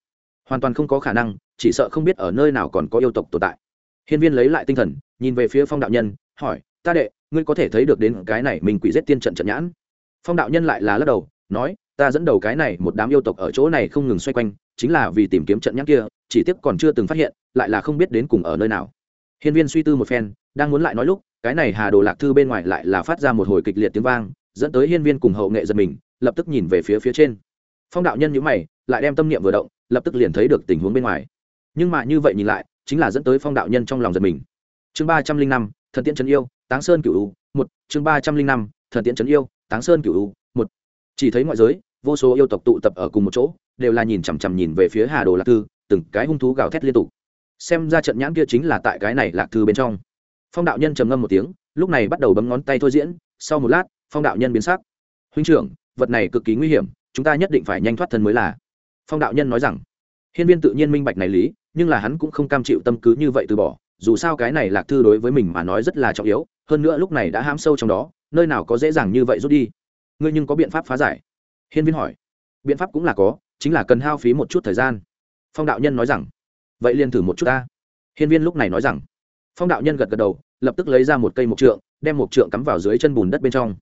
Hoàn toàn không có khả năng, chỉ sợ không biết ở nơi nào còn có yêu tộc tồn tại. Hiên viên lấy lại tinh thần, nhìn về phía phong đạo nhân, hỏi, ta đệ, ngươi có thể thấy được đến cái này mình quỷ giết tiên trận trận nhãn? Phong đạo nhân lại là lắc đầu, nói, ta dẫn đầu cái này một đám yêu tộc ở chỗ này không ngừng xoay quanh, chính là vì tìm kiếm trận nhãn kia, chỉ tiếc còn chưa từng phát hiện, lại là không biết đến cùng ở nơi nào. Hiên viên suy tư một phen, đang muốn lại nói lúc, cái này hà đồ lạc thư bên ngoài lại là phát ra một hồi kịch liệt tiếng vang, dẫn tới hiên viên cùng hậu nghệ giật mình, lập tức nhìn về phía phía trên. Phong đạo nhân nhữ mày, lại đem tâm niệm vừa động, lập tức liền thấy được tình huống bên ngoài. Nhưng mà như vậy nhìn lại, chính là dẫn tới phong đạo nhân trong lòng giật mình. Chương ba trăm linh năm, thần tiễn trấn yêu, táng sơn cửu u, một, chương ba trăm linh năm, thần tiễn trấn yêu táng sơn cửu u, một. Chỉ thấy ngoại giới, vô số yêu tộc tụ tập ở cùng một chỗ, đều là nhìn chằm chằm nhìn về phía hà đồ lạc thư, từng cái hung thú gào thét liên tục. Xem ra trận nhãn kia chính là tại cái này lạc thư bên trong. Phong đạo nhân trầm ngâm một tiếng, lúc này bắt đầu bấm ngón tay thôi diễn, sau một lát, phong đạo nhân biến sắc. Huynh trưởng, vật này cực kỳ nguy hiểm, chúng ta nhất định phải nhanh thoát thân mới là. Phong đạo nhân nói rằng. Hiên viên tự nhiên minh bạch này lý, nhưng là hắn cũng không cam chịu tâm cứ như vậy từ bỏ, dù sao cái này lạc thư đối với mình mà nói rất là trọng yếu, hơn nữa lúc này đã hám sâu trong đó nơi nào có dễ dàng như vậy rút đi? Ngươi nhưng có biện pháp phá giải. Hiên viên hỏi. Biện pháp cũng là có, chính là cần hao phí một chút thời gian. Phong đạo nhân nói rằng. Vậy liền thử một chút ta. Hiên viên lúc này nói rằng. Phong đạo nhân gật gật đầu, lập tức lấy ra một cây mộc trượng, đem mộc trượng cắm vào dưới chân bùn đất bên trong.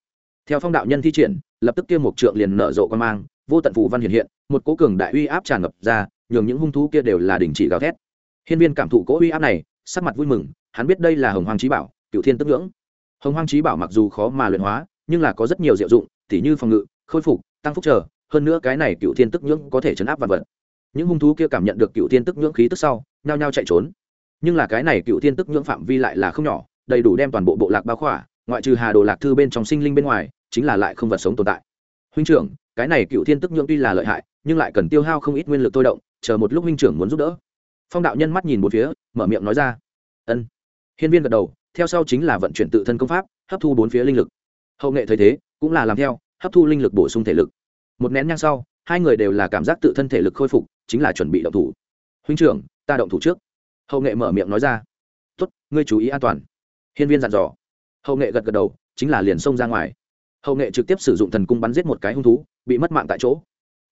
Theo phong đạo nhân thi triển, lập tức kia mộc trượng liền nở rộ quan mang, vô tận phù văn hiện hiện, một cố cường đại uy áp tràn ngập ra, nhường những hung thú kia đều là đình chỉ gào thét. Hiên viên cảm thụ cố uy áp này, sắc mặt vui mừng, hắn biết đây là hồng hoàng trí bảo cựu thiên tức ngưỡng hồng hoang trí bảo mặc dù khó mà luyện hóa, nhưng là có rất nhiều diệu dụng, tỉ như phòng ngự, khôi phục, tăng phúc trở hơn nữa cái này cựu thiên tức nhưỡng có thể chấn áp vạn vật. Những hung thú kia cảm nhận được cựu thiên tức nhưỡng khí tức sau, nhao nhao chạy trốn. Nhưng là cái này cựu thiên tức nhưỡng phạm vi lại là không nhỏ, đầy đủ đem toàn bộ bộ lạc bao khỏa, ngoại trừ hà đồ lạc thư bên trong sinh linh bên ngoài, chính là lại không vật sống tồn tại. Huynh trưởng, cái này cựu thiên tức nhưỡng tuy là lợi hại, nhưng lại cần tiêu hao không ít nguyên lực tôi động, chờ một lúc huynh trưởng muốn giúp đỡ. Phong đạo nhân mắt nhìn một phía, mở miệng nói ra. Ân hiên viên gật đầu, theo sau chính là vận chuyển tự thân công pháp, hấp thu bốn phía linh lực. Hậu nghệ thấy thế, cũng là làm theo, hấp thu linh lực bổ sung thể lực. Một nén nhang sau, hai người đều là cảm giác tự thân thể lực khôi phục, chính là chuẩn bị động thủ. Huynh trưởng, ta động thủ trước. Hậu nghệ mở miệng nói ra. Tốt, ngươi chú ý an toàn. Hiên viên dặn dò. Hậu nghệ gật gật đầu, chính là liền xông ra ngoài. Hậu nghệ trực tiếp sử dụng thần cung bắn giết một cái hung thú, bị mất mạng tại chỗ.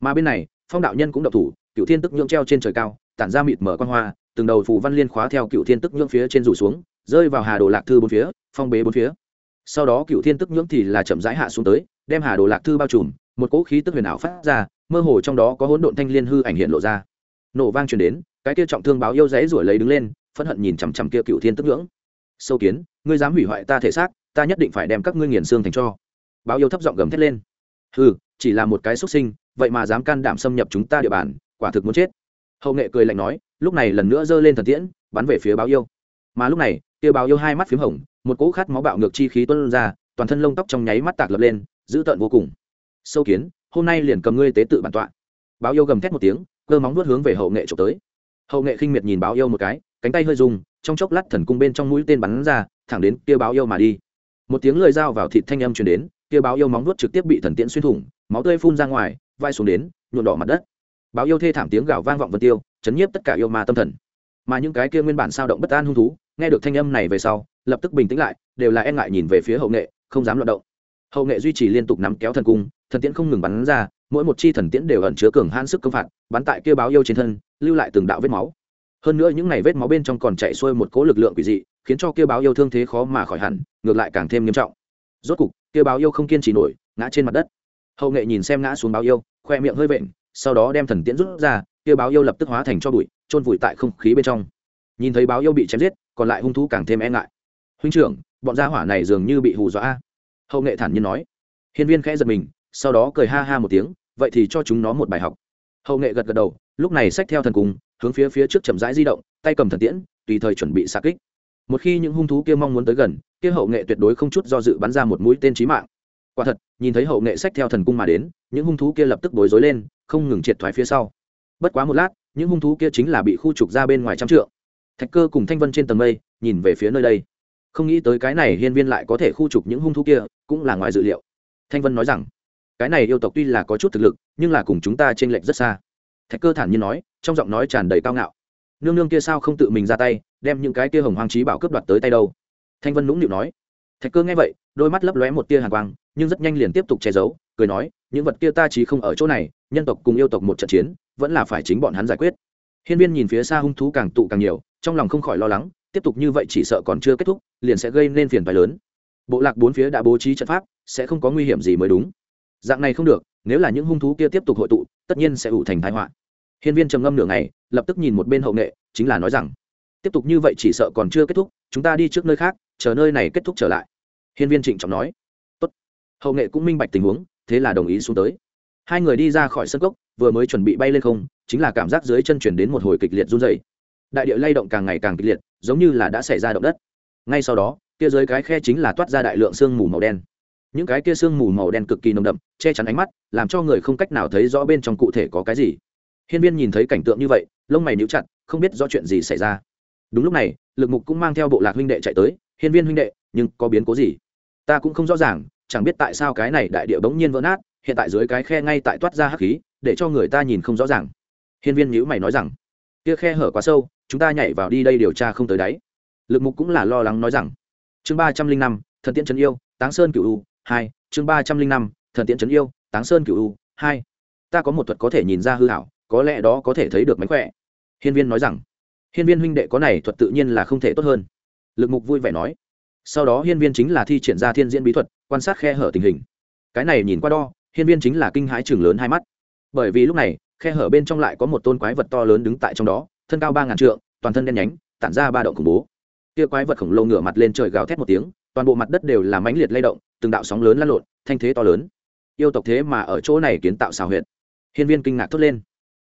Mà bên này, phong đạo nhân cũng động thủ cựu thiên tức nhưỡng treo trên trời cao, tản ra mịt mở quan hoa, từng đầu phù văn liên khóa theo cựu thiên tức nhưỡng phía trên rủ xuống rơi vào hà đồ lạc thư bốn phía, phong bế bốn phía. Sau đó cựu thiên tức nhưỡng thì là chậm rãi hạ xuống tới, đem hà đồ lạc thư bao trùm, một cỗ khí tức huyền ảo phát ra, mơ hồ trong đó có hỗn độn thanh liên hư ảnh hiện lộ ra. Nổ vang truyền đến, cái kia trọng thương báo yêu dãy rủi lấy đứng lên, phẫn hận nhìn chằm chằm kia cựu thiên tức nhưỡng. Sâu kiến, ngươi dám hủy hoại ta thể xác, ta nhất định phải đem các ngươi nghiền xương thành cho. Báo yêu thấp giọng gầm thét lên. Ừ chỉ là một cái xuất sinh, vậy mà dám can đảm xâm nhập chúng ta địa bàn, quả thực muốn chết. Hậu nghệ cười lạnh nói, lúc này lần nữa giơ lên thần tiễn, bắn về phía báo yêu mà lúc này, kia báo yêu hai mắt p h í m hồng, một cỗ khát máu bạo ngược chi khí tuân ra, toàn thân lông tóc trong nháy mắt tạc lập lên, dữ tợn vô cùng. Sâu kiến, hôm nay liền cầm ngươi tế tự bản tọa. Báo yêu gầm thét một tiếng, cơ móng nuốt hướng về hậu nghệ trộm tới. Hậu nghệ khinh miệt nhìn báo yêu một cái, cánh tay hơi dùng trong chốc lát thần cung bên trong mũi tên bắn ra, thẳng đến kia báo yêu mà đi. Một tiếng lời dao vào thịt thanh âm truyền đến, kia báo yêu móng nuốt trực tiếp bị thần tiễn xuyên thủng, máu tươi phun ra ngoài, vai xuống đến nhuộn đỏ mặt đất. Báo yêu thê thảm tiếng gào vang vọng vân tiêu, chấn nhiếp tất cả yêu ma tâm thần. Mà những cái kia nguyên bản sao động bất an hung thú nghe được thanh âm này về sau, lập tức bình tĩnh lại, đều là e ngại nhìn về phía hậu nghệ, không dám loạt động. Hậu nghệ duy trì liên tục nắm kéo thần cung, thần tiễn không ngừng bắn ra, mỗi một chi thần tiễn đều ẩn chứa cường hãn sức công phạt, bắn tại kia báo yêu trên thân, lưu lại từng đạo vết máu. Hơn nữa những ngày vết máu bên trong còn chạy xuôi một cố lực lượng quỷ dị, khiến cho kia báo yêu thương thế khó mà khỏi hẳn, ngược lại càng thêm nghiêm trọng. Rốt cục, kia báo yêu không kiên trì nổi, ngã trên mặt đất. Hậu nghệ nhìn xem ngã xuống báo yêu, khoe miệng hơi vện, sau đó đem thần tiễn rút ra, kia báo yêu lập tức hóa thành cho bụi trôn vùi tại không khí bên trong. Nhìn thấy báo yêu bị chém giết còn lại hung thú càng thêm e ngại. Huynh trưởng, bọn gia hỏa này dường như bị hù dọa hậu nghệ thản nhiên nói. Hiên viên khẽ giật mình, sau đó cười ha ha một tiếng, vậy thì cho chúng nó một bài học. Hậu nghệ gật gật đầu, lúc này xách theo thần cung, hướng phía phía trước chậm rãi di động, tay cầm thần tiễn, tùy thời chuẩn bị xa kích. Một khi những hung thú kia mong muốn tới gần, kia hậu nghệ tuyệt đối không chút do dự bắn ra một mũi tên trí mạng. Quả thật, nhìn thấy hậu nghệ sách theo thần cung mà đến, những hung thú kia lập tức bối rối lên, không ngừng triệt thoái phía sau. Bất quá một lát, những hung thú kia chính là bị khu trục ra bên ngoài trăm trượng thạch cơ cùng thanh vân trên tầng mây, nhìn về phía nơi đây. Không nghĩ tới cái này hiên viên lại có thể khu trục những hung thú kia, cũng là ngoài dự liệu. Thanh vân nói rằng, cái này yêu tộc tuy là có chút thực lực, nhưng là cùng chúng ta t r ê n lệch rất xa. Thạch cơ thản nhiên nói, trong giọng nói tràn đầy cao ngạo. Nương nương kia sao không tự mình ra tay, đem những cái kia hồng hoàng trí bảo cướp đoạt tới tay đâu? Thanh vân nũng nịu nói. Thạch cơ nghe vậy, đôi mắt lấp lóe một tia hàn quang, nhưng rất nhanh liền tiếp tục che giấu, cười nói, những vật kia ta chỉ không ở chỗ này, nhân tộc cùng yêu tộc một trận chiến, vẫn là phải chính bọn hắn giải quyết. Hiên viên nhìn phía xa hung thú càng tụ càng nhiều trong lòng không khỏi lo lắng, tiếp tục như vậy chỉ sợ còn chưa kết thúc, liền sẽ gây nên phiền phái lớn. Bộ lạc bốn phía đã bố trí trận pháp, sẽ không có nguy hiểm gì mới đúng. Dạng này không được, nếu là những hung thú kia tiếp tục hội tụ, tất nhiên sẽ ủ thành thái họa. Hiên viên trầm ngâm nửa ngày, lập tức nhìn một bên hậu nghệ, chính là nói rằng, tiếp tục như vậy chỉ sợ còn chưa kết thúc, chúng ta đi trước nơi khác, chờ nơi này kết thúc trở lại. Hiên viên trịnh trọng nói. Tốt. hậu nghệ cũng minh bạch tình huống, thế là đồng ý xuống tới. Hai người đi ra khỏi sân cốc, vừa mới chuẩn bị bay lên không, chính là cảm giác dưới chân chuyển đến một hồi kịch liệt run dày đại địa lay động càng ngày càng kịch liệt, giống như là đã xảy ra động đất. Ngay sau đó, kia dưới cái khe chính là toát ra đại lượng sương mù màu đen. Những cái kia sương mù màu đen cực kỳ nồng đậm, che chắn ánh mắt, làm cho người không cách nào thấy rõ bên trong cụ thể có cái gì. Hiên viên nhìn thấy cảnh tượng như vậy, lông mày níu chặt, không biết do chuyện gì xảy ra. Đúng lúc này, lực mục cũng mang theo bộ lạc huynh đệ chạy tới, hiên viên huynh đệ, nhưng có biến cố gì? Ta cũng không rõ ràng, chẳng biết tại sao cái này đại địa bỗng nhiên vỡ nát, hiện tại dưới cái khe ngay tại toát ra hắc khí, để cho người ta nhìn không rõ ràng. Hiên viên nhữ mày nói rằng, kia khe hở quá sâu chúng ta nhảy vào đi đây điều tra không tới đáy. Lực mục cũng là lo lắng nói rằng, chương ba trăm linh năm, thần tiễn trấn yêu, táng sơn cựu u, hai, chương ba trăm linh năm, thần tiễn trấn yêu, táng sơn cựu u, hai. Ta có một thuật có thể nhìn ra hư hảo có lẽ đó có thể thấy được mánh khỏe. Hiên viên nói rằng, hiên viên huynh đệ có này thuật tự nhiên là không thể tốt hơn. Lực mục vui vẻ nói, sau đó hiên viên chính là thi triển ra thiên diễn bí thuật, quan sát khe hở tình hình. Cái này nhìn qua đo, hiên viên chính là kinh hãi chừng lớn hai mắt. Bởi vì lúc này, khe hở bên trong lại có một tôn quái vật to lớn đứng tại trong đó thân cao ba ngàn trượng, toàn thân đen nhánh, tản ra ba động khủng bố. Kia quái vật khổng lồ ngửa mặt lên trời gào thét một tiếng, toàn bộ mặt đất đều là mãnh liệt lay động, từng đạo sóng lớn lăn lộn, thanh thế to lớn. Yêu tộc thế mà ở chỗ này kiến tạo xào huyệt. Hiên viên kinh ngạc thốt lên.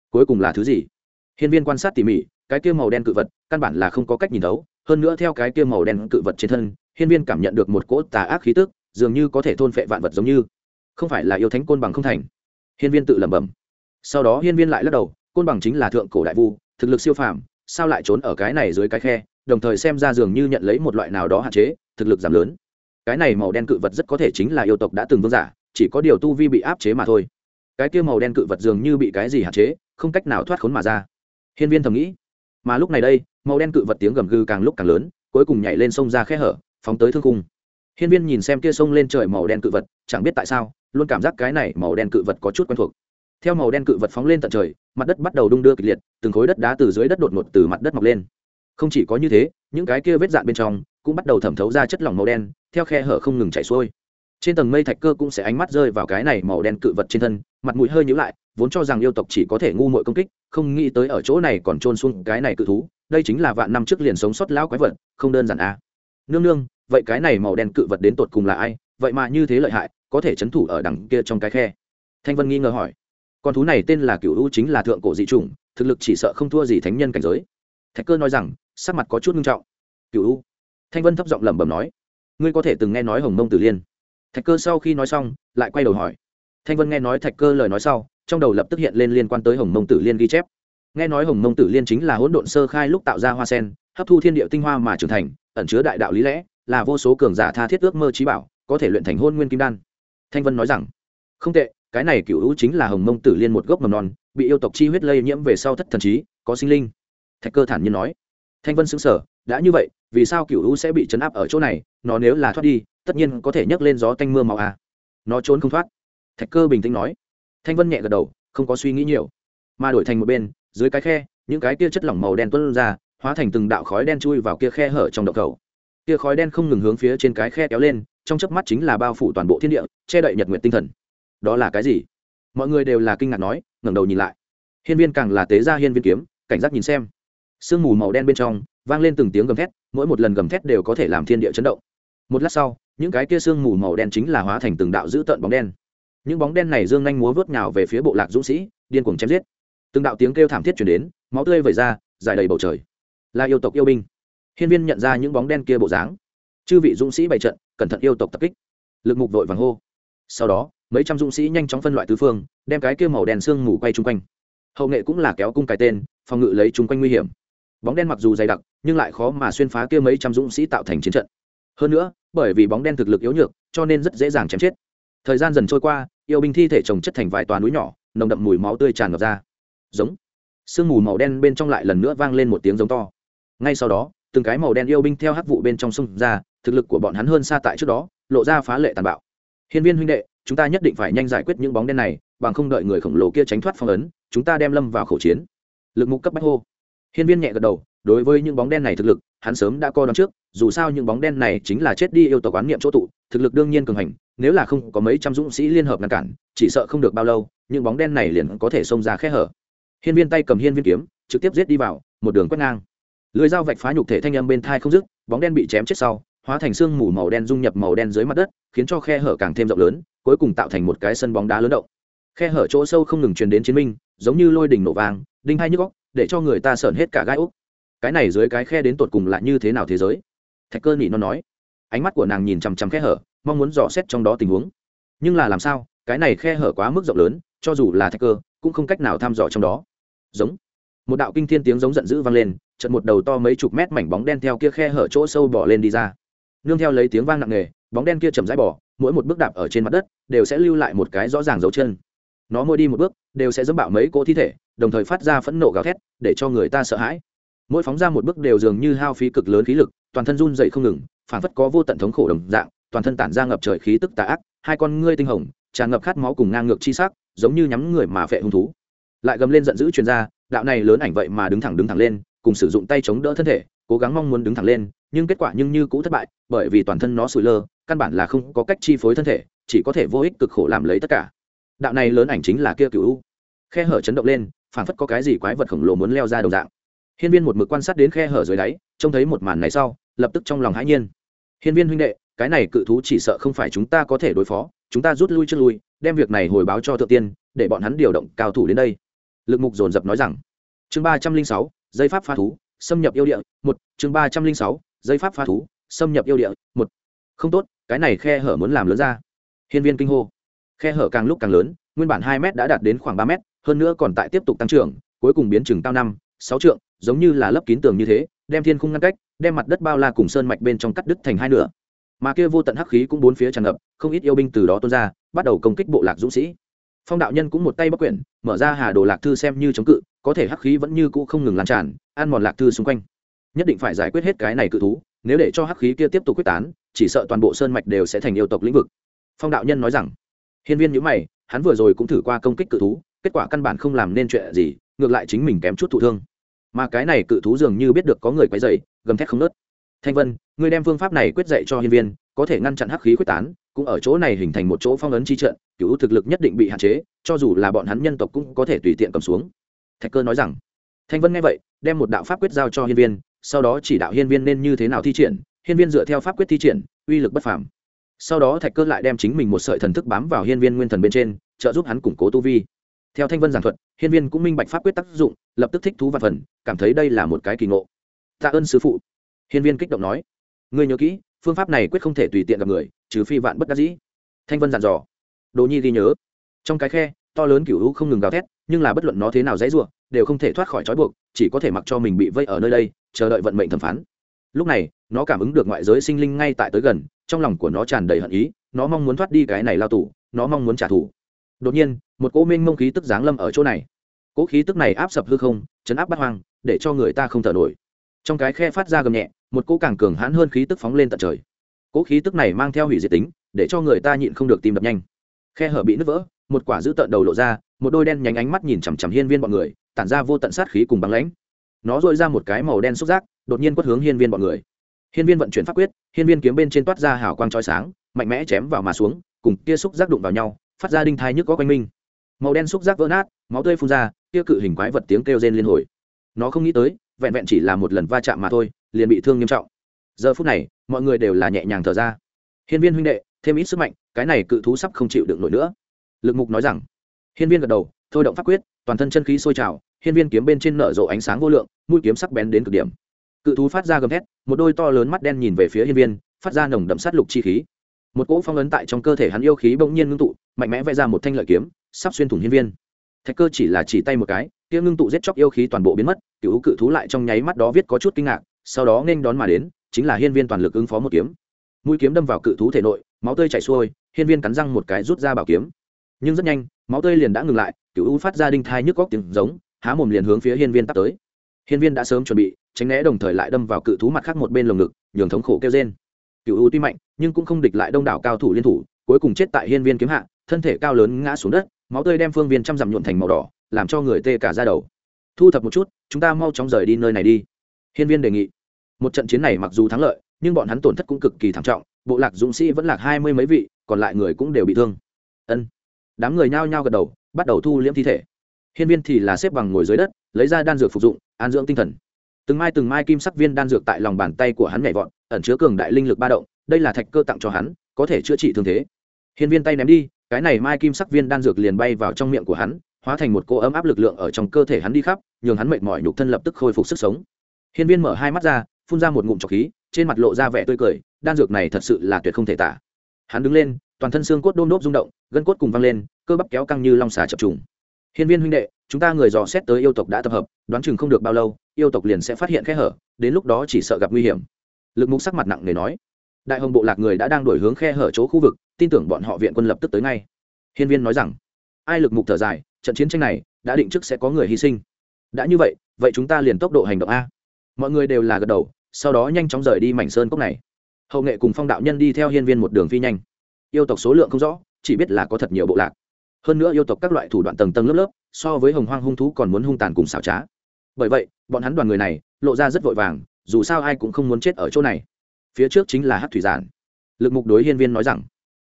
Cuối cùng là thứ gì? Hiên viên quan sát tỉ mỉ, cái kia màu đen cự vật, căn bản là không có cách nhìn thấu. Hơn nữa theo cái kia màu đen cự vật trên thân, hiên viên cảm nhận được một cỗ tà ác khí tức, dường như có thể thôn phệ vạn vật giống như. Không phải là yêu thánh côn bằng không thành. Hiên viên tự lẩm bẩm. Sau đó hiên viên lại lắc đầu, côn bằng chính là thượng cổ đại vu thực lực siêu phàm, sao lại trốn ở cái này dưới cái khe, đồng thời xem ra dường như nhận lấy một loại nào đó hạn chế, thực lực giảm lớn. Cái này màu đen cự vật rất có thể chính là yêu tộc đã từng vương giả, chỉ có điều tu vi bị áp chế mà thôi. Cái kia màu đen cự vật dường như bị cái gì hạn chế, không cách nào thoát khốn mà ra. Hiên viên thầm nghĩ. Mà lúc này đây, màu đen cự vật tiếng gầm gừ càng lúc càng lớn, cuối cùng nhảy lên sông ra khe hở, phóng tới thương cung. Hiên viên nhìn xem kia sông lên trời màu đen cự vật, chẳng biết tại sao, luôn cảm giác cái này màu đen cự vật có chút quen thuộc theo màu đen cự vật phóng lên tận trời, mặt đất bắt đầu đung đưa kịch liệt, từng khối đất đá từ dưới đất đột ngột từ mặt đất mọc lên. Không chỉ có như thế, những cái kia vết dạn bên trong cũng bắt đầu thẩm thấu ra chất lỏng màu đen, theo khe hở không ngừng chảy xuôi. Trên tầng mây thạch cơ cũng sẽ ánh mắt rơi vào cái này màu đen cự vật trên thân, mặt mũi hơi nhíu lại, vốn cho rằng yêu tộc chỉ có thể ngu muội công kích, không nghĩ tới ở chỗ này còn trôn xuống cái này cự thú, đây chính là vạn năm trước liền sống sót lão quái vật, không đơn giản à. nương nương, vậy cái này màu đen cự vật đến tột cùng là ai? Vậy mà như thế lợi hại, có thể c thủ ở đằng kia trong cái khe. Thanh vân nghi ngờ hỏi con thú này tên là cựu u chính là thượng cổ dị chủng, thực lực chỉ sợ không thua gì thánh nhân cảnh giới. Thạch cơ nói rằng, sắc mặt có chút nghiêm trọng. Cựu u. Thanh vân thấp giọng lẩm bẩm nói, ngươi có thể từng nghe nói hồng mông tử liên. Thạch cơ sau khi nói xong, lại quay đầu hỏi. Thanh vân nghe nói thạch cơ lời nói sau, trong đầu lập tức hiện lên liên quan tới hồng mông tử liên ghi chép. Nghe nói hồng mông tử liên chính là hỗn độn sơ khai lúc tạo ra hoa sen, hấp thu thiên địa tinh hoa mà trưởng thành, ẩn chứa đại đạo lý lẽ, là vô số cường giả tha thiết ước mơ trí bảo, có thể luyện thành hôn nguyên kim đan. Thanh vân nói rằng, không tệ cái này cựu hữu chính là hồng mông tử liên một gốc mầm non, bị yêu tộc chi huyết lây nhiễm về sau thất thần trí, có sinh linh. Thạch cơ thản nhiên nói. Thanh vân xứng sở đã như vậy, vì sao cựu hữu sẽ bị chấn áp ở chỗ này? Nó nếu là thoát đi, tất nhiên có thể nhấc lên gió tanh mưa màu à. nó trốn không thoát. Thạch cơ bình tĩnh nói. Thanh vân nhẹ gật đầu, không có suy nghĩ nhiều. Mà đổi thành một bên, dưới cái khe, những cái kia chất lỏng màu đen tuân ra, hóa thành từng đạo khói đen chui vào kia khe hở trong động khẩu kia khói đen không ngừng hướng phía trên cái khe kéo lên, trong chớp mắt chính là bao phủ toàn bộ thiên địa, che đậy nhật nguyện tinh thần đó là cái gì? Mọi người đều là kinh ngạc nói, ngẩng đầu nhìn lại. Hiên viên càng là tế ra hiên viên kiếm, cảnh giác nhìn xem. Sương mù màu đen bên trong, vang lên từng tiếng gầm thét, mỗi một lần gầm thét đều có thể làm thiên địa chấn động. Một lát sau, những cái kia sương mù màu đen chính là hóa thành từng đạo dữ tợn bóng đen. Những bóng đen này dương nhanh múa vớt nhào về phía bộ lạc dũng sĩ, điên cuồng chém giết. Từng đạo tiếng kêu thảm thiết chuyển đến, máu tươi vẩy ra, dài đầy bầu trời. Là yêu tộc yêu binh. Hiên viên nhận ra những bóng đen kia bộ dáng. Chư vị dũng sĩ bày trận, cẩn thận yêu tộc tập kích. Lực mục vội vàng hô. Sau đó mấy trăm dũng sĩ nhanh chóng phân loại tứ phương, đem cái kia màu đen sương mù quay chung quanh. Hậu nghệ cũng là kéo cung cái tên, phòng ngự lấy chung quanh nguy hiểm. Bóng đen mặc dù dày đặc, nhưng lại khó mà xuyên phá kia mấy trăm dũng sĩ tạo thành chiến trận. Hơn nữa, bởi vì bóng đen thực lực yếu nhược, cho nên rất dễ dàng chém chết. Thời gian dần trôi qua, yêu binh thi thể trồng chất thành vài toàn núi nhỏ, nồng đậm mùi máu tươi tràn ngập ra. Giống. Sương mù màu đen bên trong lại lần nữa vang lên một tiếng giống to. Ngay sau đó, từng cái màu đen yêu binh theo hắc vụ bên trong sông ra, thực lực của bọn hắn hơn xa tại trước đó, lộ ra phá lệ tàn bạo. Hiên viên huynh đệ chúng ta nhất định phải nhanh giải quyết những bóng đen này, bằng không đợi người khổng lồ kia tránh thoát phong ấn, chúng ta đem lâm vào khẩu chiến. Lực mục cấp bách hô. Hiên viên nhẹ gật đầu, đối với những bóng đen này thực lực, hắn sớm đã coi đón trước, dù sao những bóng đen này chính là chết đi yêu tộc quán niệm chỗ tụ, thực lực đương nhiên cường hành, nếu là không có mấy trăm dũng sĩ liên hợp ngăn cản, chỉ sợ không được bao lâu, những bóng đen này liền có thể xông ra khe hở. Hiên viên tay cầm hiên viên kiếm, trực tiếp giết đi vào, một đường quét ngang. Lưới dao vạch phá nhục thể thanh âm bên thai không dứt, bóng đen bị chém chết sau, hóa thành xương mù màu đen dung nhập màu đen dưới mặt đất, khiến cho khe hở càng thêm rộng lớn cuối cùng tạo thành một cái sân bóng đá lớn động. Khe hở chỗ sâu không ngừng truyền đến chiến minh, giống như lôi đỉnh nổ vàng đinh hai nhức góc để cho người ta sởn hết cả gai úc. Cái này dưới cái khe đến tột cùng là như thế nào thế giới? Thạch cơ nhị nó nói. Ánh mắt của nàng nhìn chằm chằm khe hở, mong muốn dò xét trong đó tình huống. Nhưng là làm sao, cái này khe hở quá mức rộng lớn, cho dù là thạch cơ, cũng không cách nào thăm dò trong đó. Giống. Một đạo kinh thiên tiếng giống giận dữ vang lên, chợt một đầu to mấy chục mét mảnh bóng đen theo kia khe hở chỗ sâu bỏ lên đi ra. Nương theo lấy tiếng vang nặng nề, bóng đen kia chậm rãi bỏ mỗi một bước đạp ở trên mặt đất đều sẽ lưu lại một cái rõ ràng dấu chân. Nó mỗi đi một bước đều sẽ dẫm bạo mấy cỗ thi thể, đồng thời phát ra phẫn nộ gào thét để cho người ta sợ hãi. Mỗi phóng ra một bước đều dường như hao phí cực lớn khí lực, toàn thân run dậy không ngừng phản phất có vô tận thống khổ đồng dạng, toàn thân tản ra ngập trời khí tức tà ác, hai con ngươi tinh hồng, tràn ngập khát máu cùng ngang ngược chi sắc, giống như nhắm người mà phệ hung thú. Lại gầm lên giận dữ chuyên gia đạo này lớn ảnh vậy mà đứng thẳng đứng thẳng lên, cùng sử dụng tay chống đỡ thân thể, cố gắng mong muốn đứng thẳng lên nhưng kết quả nhưng như cũ thất bại, bởi vì toàn thân nó sủi lơ, căn bản là không có cách chi phối thân thể, chỉ có thể vô ích cực khổ làm lấy tất cả. Đạo này lớn ảnh chính là kia cựu khe hở chấn động lên phản phất có cái gì quái vật khổng lồ muốn leo ra đầu dạng. Hiên viên một mực quan sát đến khe hở dưới đáy, trông thấy một màn này sau, lập tức trong lòng hãi nhiên. Hiên viên huynh đệ, cái này cự thú chỉ sợ không phải chúng ta có thể đối phó, chúng ta rút lui trước lui, đem việc này hồi báo cho thượng tiên, để bọn hắn điều động cao thủ đến đây. Lực mục dồn dập nói rằng. Chương ba trăm linh sáu dây pháp phá thú, xâm nhập yêu địa, một, chương ba trăm linh sáu dây pháp phá thú, xâm nhập yêu địa, một. Không tốt, cái này khe hở muốn làm lớn ra. Hiên viên kinh hô. Khe hở càng lúc càng lớn, nguyên bản hai m đã đạt đến khoảng ba m hơn nữa còn tại tiếp tục tăng trưởng, cuối cùng biến chừng cao năm, sáu trượng, giống như là lấp kín tường như thế, đem thiên khung ngăn cách, đem mặt đất bao la cùng sơn mạch bên trong cắt đứt thành hai nửa. Mà kia vô tận hắc khí cũng bốn phía tràn ngập, không ít yêu binh từ đó tuôn ra, bắt đầu công kích bộ lạc dũng sĩ. Phong đạo nhân cũng một tay bắc quyển, mở ra hà đồ lạc thư xem như chống cự, có thể hắc khí vẫn như cũ không ngừng lan tràn, ăn mòn lạc thư xung quanh nhất định phải giải quyết hết cái này cự thú, nếu để cho hắc khí kia tiếp tục quyết tán, chỉ sợ toàn bộ sơn mạch đều sẽ thành yêu tộc lĩnh vực. Phong đạo nhân nói rằng. Hiên viên nhữ mày, hắn vừa rồi cũng thử qua công kích cự thú, kết quả căn bản không làm nên chuyện gì, ngược lại chính mình kém chút thụ thương. Mà cái này cự thú dường như biết được có người quấy dày gầm thét không nớt thanh vân người đem phương pháp này quyết dạy cho hiên viên, có thể ngăn chặn hắc khí quyết tán, cũng ở chỗ này hình thành một chỗ phong ấn chi trận, cựu thực lực nhất định bị hạn chế, cho dù là bọn hắn nhân tộc cũng có thể tùy tiện cầm xuống. Thạch cơ nói rằng. Thanh vân nghe vậy, đem một đạo pháp quyết giao cho hiên viên sau đó chỉ đạo hiên viên nên như thế nào thi triển, hiên viên dựa theo pháp quyết thi triển, uy lực bất phàm. Sau đó thạch cơ lại đem chính mình một sợi thần thức bám vào hiên viên nguyên thần bên trên, trợ giúp hắn củng cố tu vi. Theo thanh vân giảng thuật, hiên viên cũng minh bạch pháp quyết tác dụng, lập tức thích thú và phần, cảm thấy đây là một cái kỳ ngộ. Tạ ơn sư phụ. Hiên viên kích động nói. Ngươi nhớ kỹ, phương pháp này quyết không thể tùy tiện gặp người, trừ phi vạn bất đắc dĩ. Thanh vân dặn dò. Đồ nhi ghi nhớ. Trong cái khe, to lớn cựu hữu không ngừng gào thét, nhưng là bất luận nó thế nào dãy ruộng đều không thể thoát khỏi trói buộc, chỉ có thể mặc cho mình bị vây ở nơi đây, chờ đợi vận mệnh thẩm phán. Lúc này, nó cảm ứng được ngoại giới sinh linh ngay tại tới gần, trong lòng của nó tràn đầy hận ý, nó mong muốn thoát đi cái này lao tù, nó mong muốn trả thù. Đột nhiên, một cỗ minh mông khí tức giáng lâm ở chỗ này. Cỗ khí tức này áp sập hư không, chấn áp bắt hoang, để cho người ta không thở nổi. Trong cái khe phát ra gầm nhẹ, một cỗ càng cường hãn hơn khí tức phóng lên tận trời. Cỗ khí tức này mang theo hủy diệt tính, để cho người ta nhịn không được tìm đập nhanh. Khe hở bị nứt vỡ một quả giữ tợn đầu lộ ra, một đôi đen nhánh ánh mắt nhìn chằm chằm hiên viên bọn người, tản ra vô tận sát khí cùng băng lãnh. Nó dội ra một cái màu đen xúc giác, đột nhiên quất hướng hiên viên bọn người. Hiên viên vận chuyển pháp quyết, hiên viên kiếm bên trên toát ra hào quang trói sáng, mạnh mẽ chém vào mà xuống, cùng kia xúc giác đụng vào nhau, phát ra đinh thai nhức có quanh minh màu đen xúc giác vỡ nát, máu tươi phun ra kia cự hình quái vật tiếng kêu rên liên hồi. Nó không nghĩ tới, vẹn vẹn chỉ là một lần va chạm mà thôi, liền bị thương nghiêm trọng. Giờ phút này, mọi người đều là nhẹ nhàng thở ra. Hiên viên huynh đệ, thêm ít sức mạnh, cái này cự thú sắp không chịu được nổi nữa lực mục nói rằng, hiên viên gật đầu, thôi động pháp quyết, toàn thân chân khí sôi trào, hiên viên kiếm bên trên nở rộ ánh sáng vô lượng, mũi kiếm sắc bén đến cực điểm. Cự thú phát ra gầm thét, một đôi to lớn mắt đen nhìn về phía hiên viên, phát ra nồng đậm sát lục chi khí. Một cỗ phong ấn tại trong cơ thể hắn yêu khí bỗng nhiên ngưng tụ, mạnh mẽ vẽ ra một thanh lợi kiếm, sắp xuyên thủng hiên viên. Thạch cơ chỉ là chỉ tay một cái, kia ngưng tụ giết chóc yêu khí toàn bộ biến mất, cựu cự thú lại trong nháy mắt đó viết có chút kinh ngạc, sau đó nên đón mà đến, chính là hiên viên toàn lực ứng phó một kiếm. Mũi kiếm đâm vào cự thú thể nội, máu tươi chảy xuôi, hiên viên cắn răng một cái rút ra bảo kiếm nhưng rất nhanh, máu tươi liền đã ngừng lại cựu u phát ra đinh thai nhức góc tiếng giống, há mồm liền hướng phía hiên viên tắt tới. Hiên viên đã sớm chuẩn bị, tránh né đồng thời lại đâm vào cự thú mặt khác một bên lồng ngực, nhường thống khổ kêu trên cựu u tuy mạnh, nhưng cũng không địch lại đông đảo cao thủ liên thủ, cuối cùng chết tại hiên viên kiếm hạ, thân thể cao lớn ngã xuống đất, máu tươi đem phương viên trăm dặm nhuộn thành màu đỏ, làm cho người tê cả ra đầu. Thu thập một chút, chúng ta mau chóng rời đi nơi này đi. Hiên viên đề nghị. Một trận chiến này mặc dù thắng lợi, nhưng bọn hắn tổn thất cũng cực kỳ thảm trọng, bộ lạc dũng sĩ vẫn lạc hai mươi mấy vị, còn lại người cũng đều bị thương. Ân đám người nhao nhao gật đầu, bắt đầu thu liễm thi thể. Hiên viên thì là xếp bằng ngồi dưới đất, lấy ra đan dược phục dụng, an dưỡng tinh thần. Từng mai từng mai kim sắc viên đan dược tại lòng bàn tay của hắn nhảy vọt, ẩn chứa cường đại linh lực ba động, đây là thạch cơ tặng cho hắn, có thể chữa trị thương thế. Hiên viên tay ném đi, cái này mai kim sắc viên đan dược liền bay vào trong miệng của hắn, hóa thành một cô ấm áp lực lượng ở trong cơ thể hắn đi khắp, nhường hắn mệt mỏi nhục thân lập tức khôi phục sức sống. Hiên viên mở hai mắt ra, phun ra một ngụm trọc khí, trên mặt lộ ra vẻ tươi cười, đan dược này thật sự là tuyệt không thể tả. Hắn đứng lên toàn thân xương cốt đôm đốp rung động, gân cốt cùng văng lên, cơ bắp kéo căng như long xà chập trùng. Hiên viên huynh đệ, chúng ta người dò xét tới yêu tộc đã tập hợp, đoán chừng không được bao lâu, yêu tộc liền sẽ phát hiện khe hở, đến lúc đó chỉ sợ gặp nguy hiểm. Lực mục sắc mặt nặng nề nói. Đại hồng bộ lạc người đã đang đổi hướng khe hở chỗ khu vực, tin tưởng bọn họ viện quân lập tức tới ngay. Hiên viên nói rằng. Ai lực mục thở dài, trận chiến tranh này, đã định trước sẽ có người hy sinh. Đã như vậy vậy chúng ta liền tốc độ hành động a. Mọi người đều là gật đầu, sau đó nhanh chóng rời đi mảnh sơn cốc này. Hậu nghệ cùng phong đạo nhân đi theo hiên viên một đường phi nhanh yêu tộc số lượng không rõ, chỉ biết là có thật nhiều bộ lạc. Hơn nữa yêu tộc các loại thủ đoạn tầng tầng lớp lớp, so với hồng hoang hung thú còn muốn hung tàn cùng xảo trá. Bởi vậy, bọn hắn đoàn người này, lộ ra rất vội vàng, dù sao ai cũng không muốn chết ở chỗ này. Phía trước chính là hát thủy giản. Lực mục đối hiên viên nói rằng,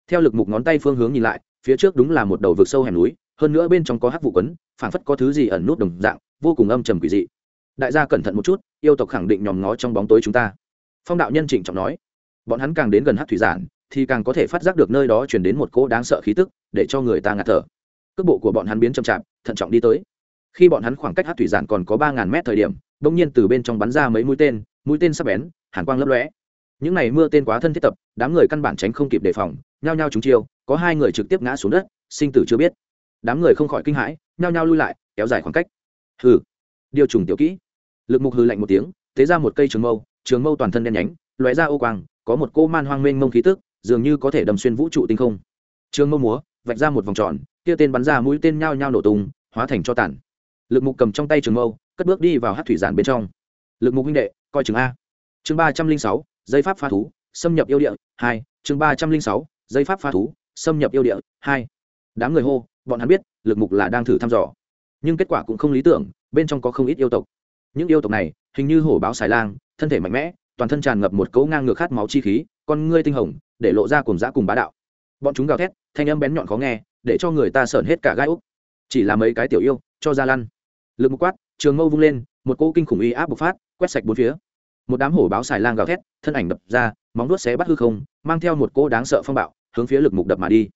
theo lực mục ngón tay phương hướng nhìn lại, phía trước đúng là một đầu vực sâu hẻm núi, hơn nữa bên trong có hát vụ quấn, phảng phất có thứ gì ẩn nút đồng dạng, vô cùng âm trầm quỷ dị. Đại gia cẩn thận một chút, yêu tộc khẳng định nhòm ngó trong bóng tối chúng ta. Phong đạo nhân trịnh trọng nói, bọn hắn càng đến gần hát thủy giản thì càng có thể phát giác được nơi đó chuyển đến một cỗ đáng sợ khí tức, để cho người ta ngạt thở. Cước bộ của bọn hắn biến chậm chạp, thận trọng đi tới. Khi bọn hắn khoảng cách hát thủy giản còn có ba ngàn mét thời điểm đ ỗ n g nhiên từ bên trong bắn ra mấy mũi tên mũi tên sắp bén, hàn quang lấp lóe. Những này mưa tên quá thân thiết tập, đám người căn bản tránh không kịp đề phòng, nhao nhao trúng chiêu, có hai người trực tiếp ngã xuống đất, sinh tử chưa biết. Đám người không khỏi kinh hãi, nhao nhao lui lại, kéo dài khoảng cách. Hừ, điều trùng tiểu kỹ. Lực mục hư lạnh một tiếng thế ra một cây trường mâu trường mâu toàn thân đen nhánh, lóe ra ô quang, có một cô man hoang mênh mông khí tức dường như có thể đâm xuyên vũ trụ tinh không. Trường mâu múa, vạch ra một vòng tròn, kia tên bắn ra mũi tên nhao nhao nổ tung, hóa thành cho tàn. Lực mục cầm trong tay trường mâu cất bước đi vào hát thủy giản bên trong. Lực mục huynh đệ, coi chừng a. Chương ba trăm linh sáu dây pháp phá thú, xâm nhập yêu địa, hai. Chương ba trăm linh sáu dây pháp phá thú, xâm nhập yêu địa, hai. Đám người hô, bọn hắn biết, lực mục là đang thử thăm dò. Nhưng kết quả cũng không lý tưởng, bên trong có không ít yêu tộc. Những yêu tộc này, hình như hổ báo xài lang, thân thể mạnh mẽ, toàn thân tràn ngập một cấu ngang ngược khát máu chi khí, con ngươi tinh hồng để lộ ra cùng dã cùng bá đạo. Bọn chúng gào thét, thanh âm bén nhọn khó nghe, để cho người ta sởn hết cả gai úc. Chỉ là mấy cái tiểu yêu, cho ra lăn. Lực một quát, trường mâu vung lên, một cỗ kinh khủng uy áp bộc phát, quét sạch bốn phía. Một đám hổ báo xài lang gào thét, thân ảnh đập ra, móng đuốt xé bắt hư không, mang theo một cỗ đáng sợ phong bạo, hướng phía lực mục đập mà đi.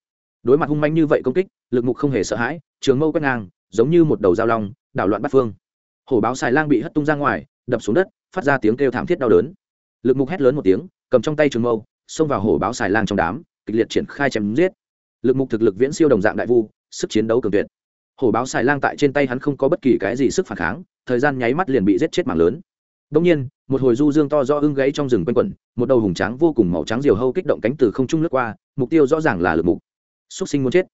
Đối mặt hung manh như vậy công kích, lực mục không hề sợ hãi, trường mâu quét ngang, giống như một đầu dao long, đảo loạn bắt phương. Hổ báo xài lang bị hất tung ra ngoài, đập xuống đất, phát ra tiếng kêu thảm thiết đau đớn. Lực mục hét lớn một tiếng, cầm trong tay trường mâu xông vào hổ báo xài lang trong đám, kịch liệt triển khai chém giết. Lực mục thực lực viễn siêu đồng dạng đại vu, sức chiến đấu cường tuyệt. Hổ báo xài lang tại trên tay hắn không có bất kỳ cái gì sức phản kháng, thời gian nháy mắt liền bị giết chết mạng lớn. Đông nhiên, một hồi du dương to do ưng gãy trong rừng quanh quẩn, một đầu hùng tráng vô cùng màu trắng diều hâu kích động cánh từ không trung lướt qua, mục tiêu rõ ràng là lực mục. Xúc sinh muốn chết.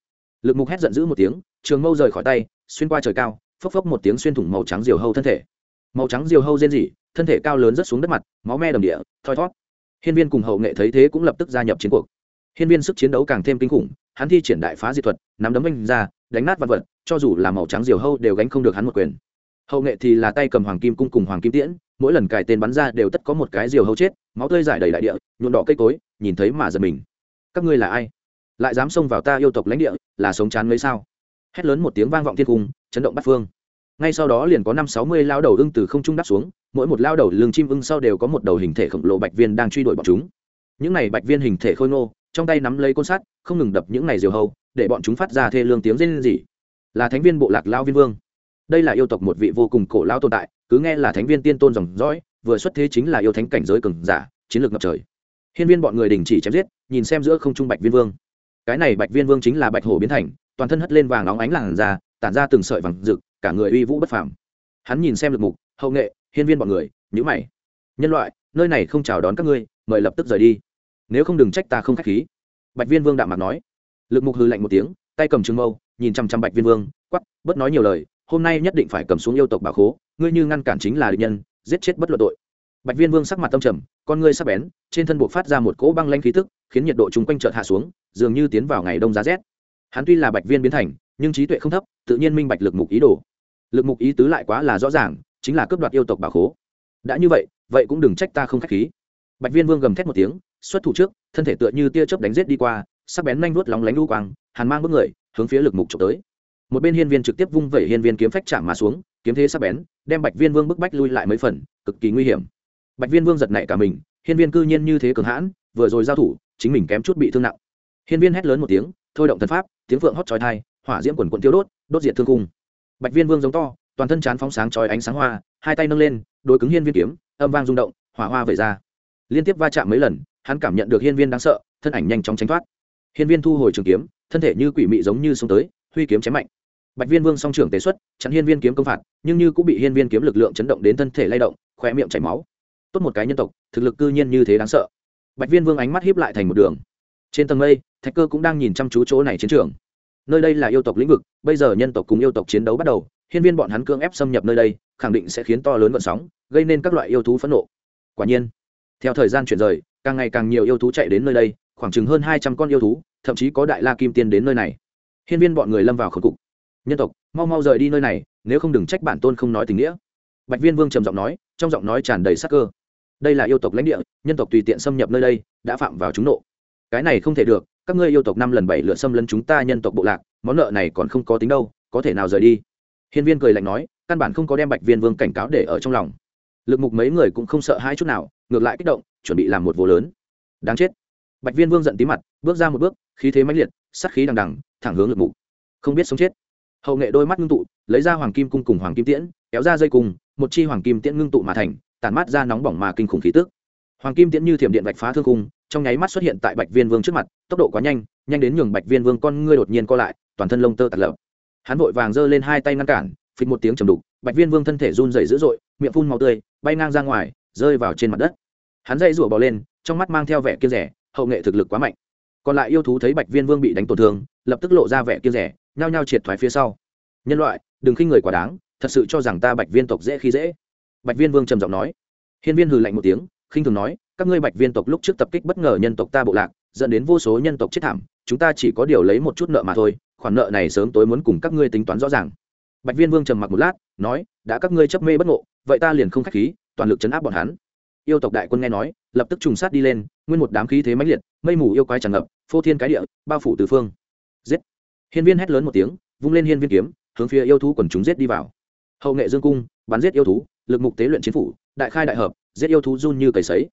Lực mục hét giận dữ một tiếng, trường mâu rời khỏi tay, xuyên qua trời cao, phốc phốc một tiếng xuyên thủng màu trắng diều hâu thân thể. Màu trắng diều hâu rên rỉ, thân thể cao lớn rất xuống đất mặt, máu me đầm địa, thoi thót hiên viên cùng hậu nghệ thấy thế cũng lập tức gia nhập chiến cuộc. Hiên viên sức chiến đấu càng thêm kinh khủng, hắn thi triển đại phá diệt thuật, nắm đấm anh ra, đánh nát vật vật, cho dù là màu trắng diều hâu đều gánh không được hắn một quyền. Hậu nghệ thì là tay cầm hoàng kim cung cùng hoàng kim tiễn, mỗi lần cài tên bắn ra đều tất có một cái diều hâu chết, máu tươi giải đầy đại địa nhuộn đỏ cây cối, nhìn thấy mà giật mình. Các ngươi là ai? Lại dám xông vào ta yêu tộc lãnh địa, là sống chán mấy sao? Hét lớn một tiếng vang vọng thiên cung, chấn động bắt phương. Ngay sau đó liền có năm sáu mươi lao đầu ưng từ không trung đắp xuống mỗi một lao đầu lưng chim ưng sau đều có một đầu hình thể khổng lồ bạch viên đang truy đuổi bọn chúng. Những này bạch viên hình thể khôi ngô, trong tay nắm lấy côn sắt, không ngừng đập những này diều hâu, để bọn chúng phát ra thê lương tiếng rên rỉ. Là thánh viên bộ lạc lao viên vương. Đây là yêu tộc một vị vô cùng cổ lao tồn tại, cứ nghe là thánh viên tiên tôn dòng dõi, vừa xuất thế chính là yêu thánh cảnh giới cường giả, chiến lược ngập trời. Hiên viên bọn người đình chỉ chém giết, nhìn xem giữa không trung bạch viên vương. Cái này bạch viên vương chính là bạch hổ biến thành, toàn thân hất lên vàng óng ánh làn da, tản ra từng sợi vàng rực, cả người uy vũ bất phàm. Hắn nhìn xem lực mục, hậu nghệ hiên viên bọn người nhữ mày. Nhân loại, nơi này không chào đón các ngươi, mời lập tức rời đi. Nếu không đừng trách ta không k h á c h khí. Bạch viên vương đạm mặt nói. Lực mục hư lạnh một tiếng, tay cầm trừng mâu, nhìn chăm chăm bạch viên vương quắp bớt nói nhiều lời, hôm nay nhất định phải cầm xuống yêu tộc bà khố, ngươi như ngăn cản chính là địch nhân, giết chết bất luận tội. Bạch viên vương sắc mặt tâm trầm, con ngươi sắc bén, trên thân buộc phát ra một cỗ băng lanh khí tức, khiến nhiệt độ chung quanh chợt hạ xuống, dường như tiến vào ngày đông giá rét. Hắn tuy là bạch viên biến thành, nhưng trí tuệ không thấp, tự nhiên minh bạch lực mục ý đồ. Lực mục ý tứ lại quá là rõ ràng chính là cướp đoạt yêu tộc bà khố. Đã như vậy vậy cũng đừng trách ta không k h á c h khí. Bạch viên vương gầm thét một tiếng, xuất thủ trước, thân thể tựa như tia chớp đánh rết đi qua, sắc bén nhanh vuốt lóng lánh lũ quang, hàn mang bước người, hướng phía lực mục trộm tới. Một bên hiên viên trực tiếp vung vẩy hiên viên kiếm phách chạm mà xuống, kiếm thế sắc bén, đem bạch viên vương bức bách lui lại mấy phần, cực kỳ nguy hiểm. Bạch viên vương giật nảy cả mình, hiên viên cư nhiên như thế cường hãn, vừa rồi giao thủ, chính mình kém chút bị thương nặng. Hiên viên hét lớn một tiếng, thôi động thần pháp, tiếng phượng hót trói thai hỏa diễm quần quận tiêu đốt đốt diệt thương cung. Bạch viên vương giống to toàn thân chán phóng sáng chói ánh sáng hoa, hai tay nâng lên, đối cứng hiên viên kiếm, âm vang rung động, hỏa hoa vẩy ra. Liên tiếp va chạm mấy lần, hắn cảm nhận được hiên viên đáng sợ, thân ảnh nhanh chóng tránh thoát. Hiên viên thu hồi trường kiếm, thân thể như quỷ mị giống như xông tới, huy kiếm chém mạnh. Bạch viên vương song trưởng tế xuất, chặn hiên viên kiếm công phạt, nhưng như cũng bị hiên viên kiếm lực lượng chấn động đến thân thể lay động khỏe miệng chảy máu. Tốt một cái nhân tộc, thực lực cư nhiên như thế đáng sợ. Bạch viên vương ánh mắt hiếp lại thành một đường. Trên tầng mây, thạch cơ cũng đang nhìn chăm chú chỗ này chiến trường. Nơi đây là yêu tộc lĩnh vực, bây giờ nhân tộc cùng yêu tộc chiến đấu bắt đầu hiên viên bọn hắn cưỡng ép xâm nhập nơi đây, khẳng định sẽ khiến to lớn vận sóng, gây nên các loại yêu thú phẫn nộ. Quả nhiên, theo thời gian chuyển rời, càng ngày càng nhiều yêu thú chạy đến nơi đây, khoảng chừng hơn hai trăm con yêu thú, thậm chí có đại la kim tiên đến nơi này. Hiên viên bọn người lâm vào khẩn cục. Nhân tộc, mau mau rời đi nơi này, nếu không đừng trách bản tôn không nói tình nghĩa. Bạch viên vương trầm giọng nói, trong giọng nói tràn đầy sắc cơ. Đây là yêu tộc lãnh địa, nhân tộc tùy tiện xâm nhập nơi đây, đã phạm vào chúng nộ. Cái này không thể được, các ngươi yêu tộc năm lần bảy lượt xâm lấn chúng ta nhân tộc bộ lạc, món nợ này còn không có tính đâu, có thể nào rời đi? Hiên viên cười lạnh nói, căn bản không có đem bạch viên vương cảnh cáo để ở trong lòng. Lực mục mấy người cũng không sợ hai chút nào, ngược lại kích động, chuẩn bị làm một vô lớn. Đáng chết. Bạch viên vương giận tí mặt, bước ra một bước, khí thế mãnh liệt sắc khí đằng đằng, thẳng hướng lực mục. Không biết sống chết. Hậu nghệ đôi mắt ngưng tụ, lấy ra hoàng kim cung cùng hoàng kim tiễn, kéo ra dây cùng một chi hoàng kim tiễn ngưng tụ mà thành tàn mát ra nóng bỏng mà kinh khủng khí tức. Hoàng kim tiễn như thiểm điện bạch phá thương cung, trong nháy mắt xuất hiện tại bạch viên vương trước mặt, tốc độ quá nhanh nhanh đến nhường bạch viên vương con ngươi đột nhiên co lại, toàn thân lông tơ tạt lợp hắn vội vàng giơ lên hai tay ngăn cản, phịch một tiếng trầm đục, bạch viên vương thân thể run dày dữ dội, miệng phun màu tươi, bay ngang ra ngoài, rơi vào trên mặt đất. Hắn dây rủa bò lên, trong mắt mang theo vẻ kia rẻ, hậu nghệ thực lực quá mạnh. Còn lại yêu thú thấy bạch viên vương bị đánh tổn thương, lập tức lộ ra vẻ kia rẻ, nhao nhao triệt thoái phía sau. Nhân loại, đừng khinh người quá đáng, thật sự cho rằng ta bạch viên tộc dễ khi dễ. Bạch viên vương trầm giọng nói. Hiên viên hừ lạnh một tiếng, khinh thường nói, các ngươi bạch viên tộc lúc trước tập kích bất ngờ nhân tộc ta bộ lạc, dẫn đến vô số nhân tộc chết thảm, chúng ta chỉ có điều lấy một chút nợ mà thôi khoản nợ này sớm tối muốn cùng các ngươi tính toán rõ ràng. Bạch viên vương trầm mặc một lát, nói, đã các ngươi chấp mê bất ngộ, vậy ta liền không k h á c h khí, toàn lực chấn áp bọn hắn. Yêu tộc đại quân nghe nói, lập tức trùng sát đi lên, nguyên một đám khí thế mãnh liệt, mây mù yêu quái tràn ngập, phô thiên cái địa, bao phủ từ phương. Giết! Hiên viên hét lớn một tiếng, vung lên hiên viên kiếm, hướng phía yêu thú quần chúng giết đi vào. Hậu nghệ dương cung, bắn giết yêu thú, lực mục tế luyện chiến phủ, đại khai đại hợp, giết yêu thú run như cầy sấy.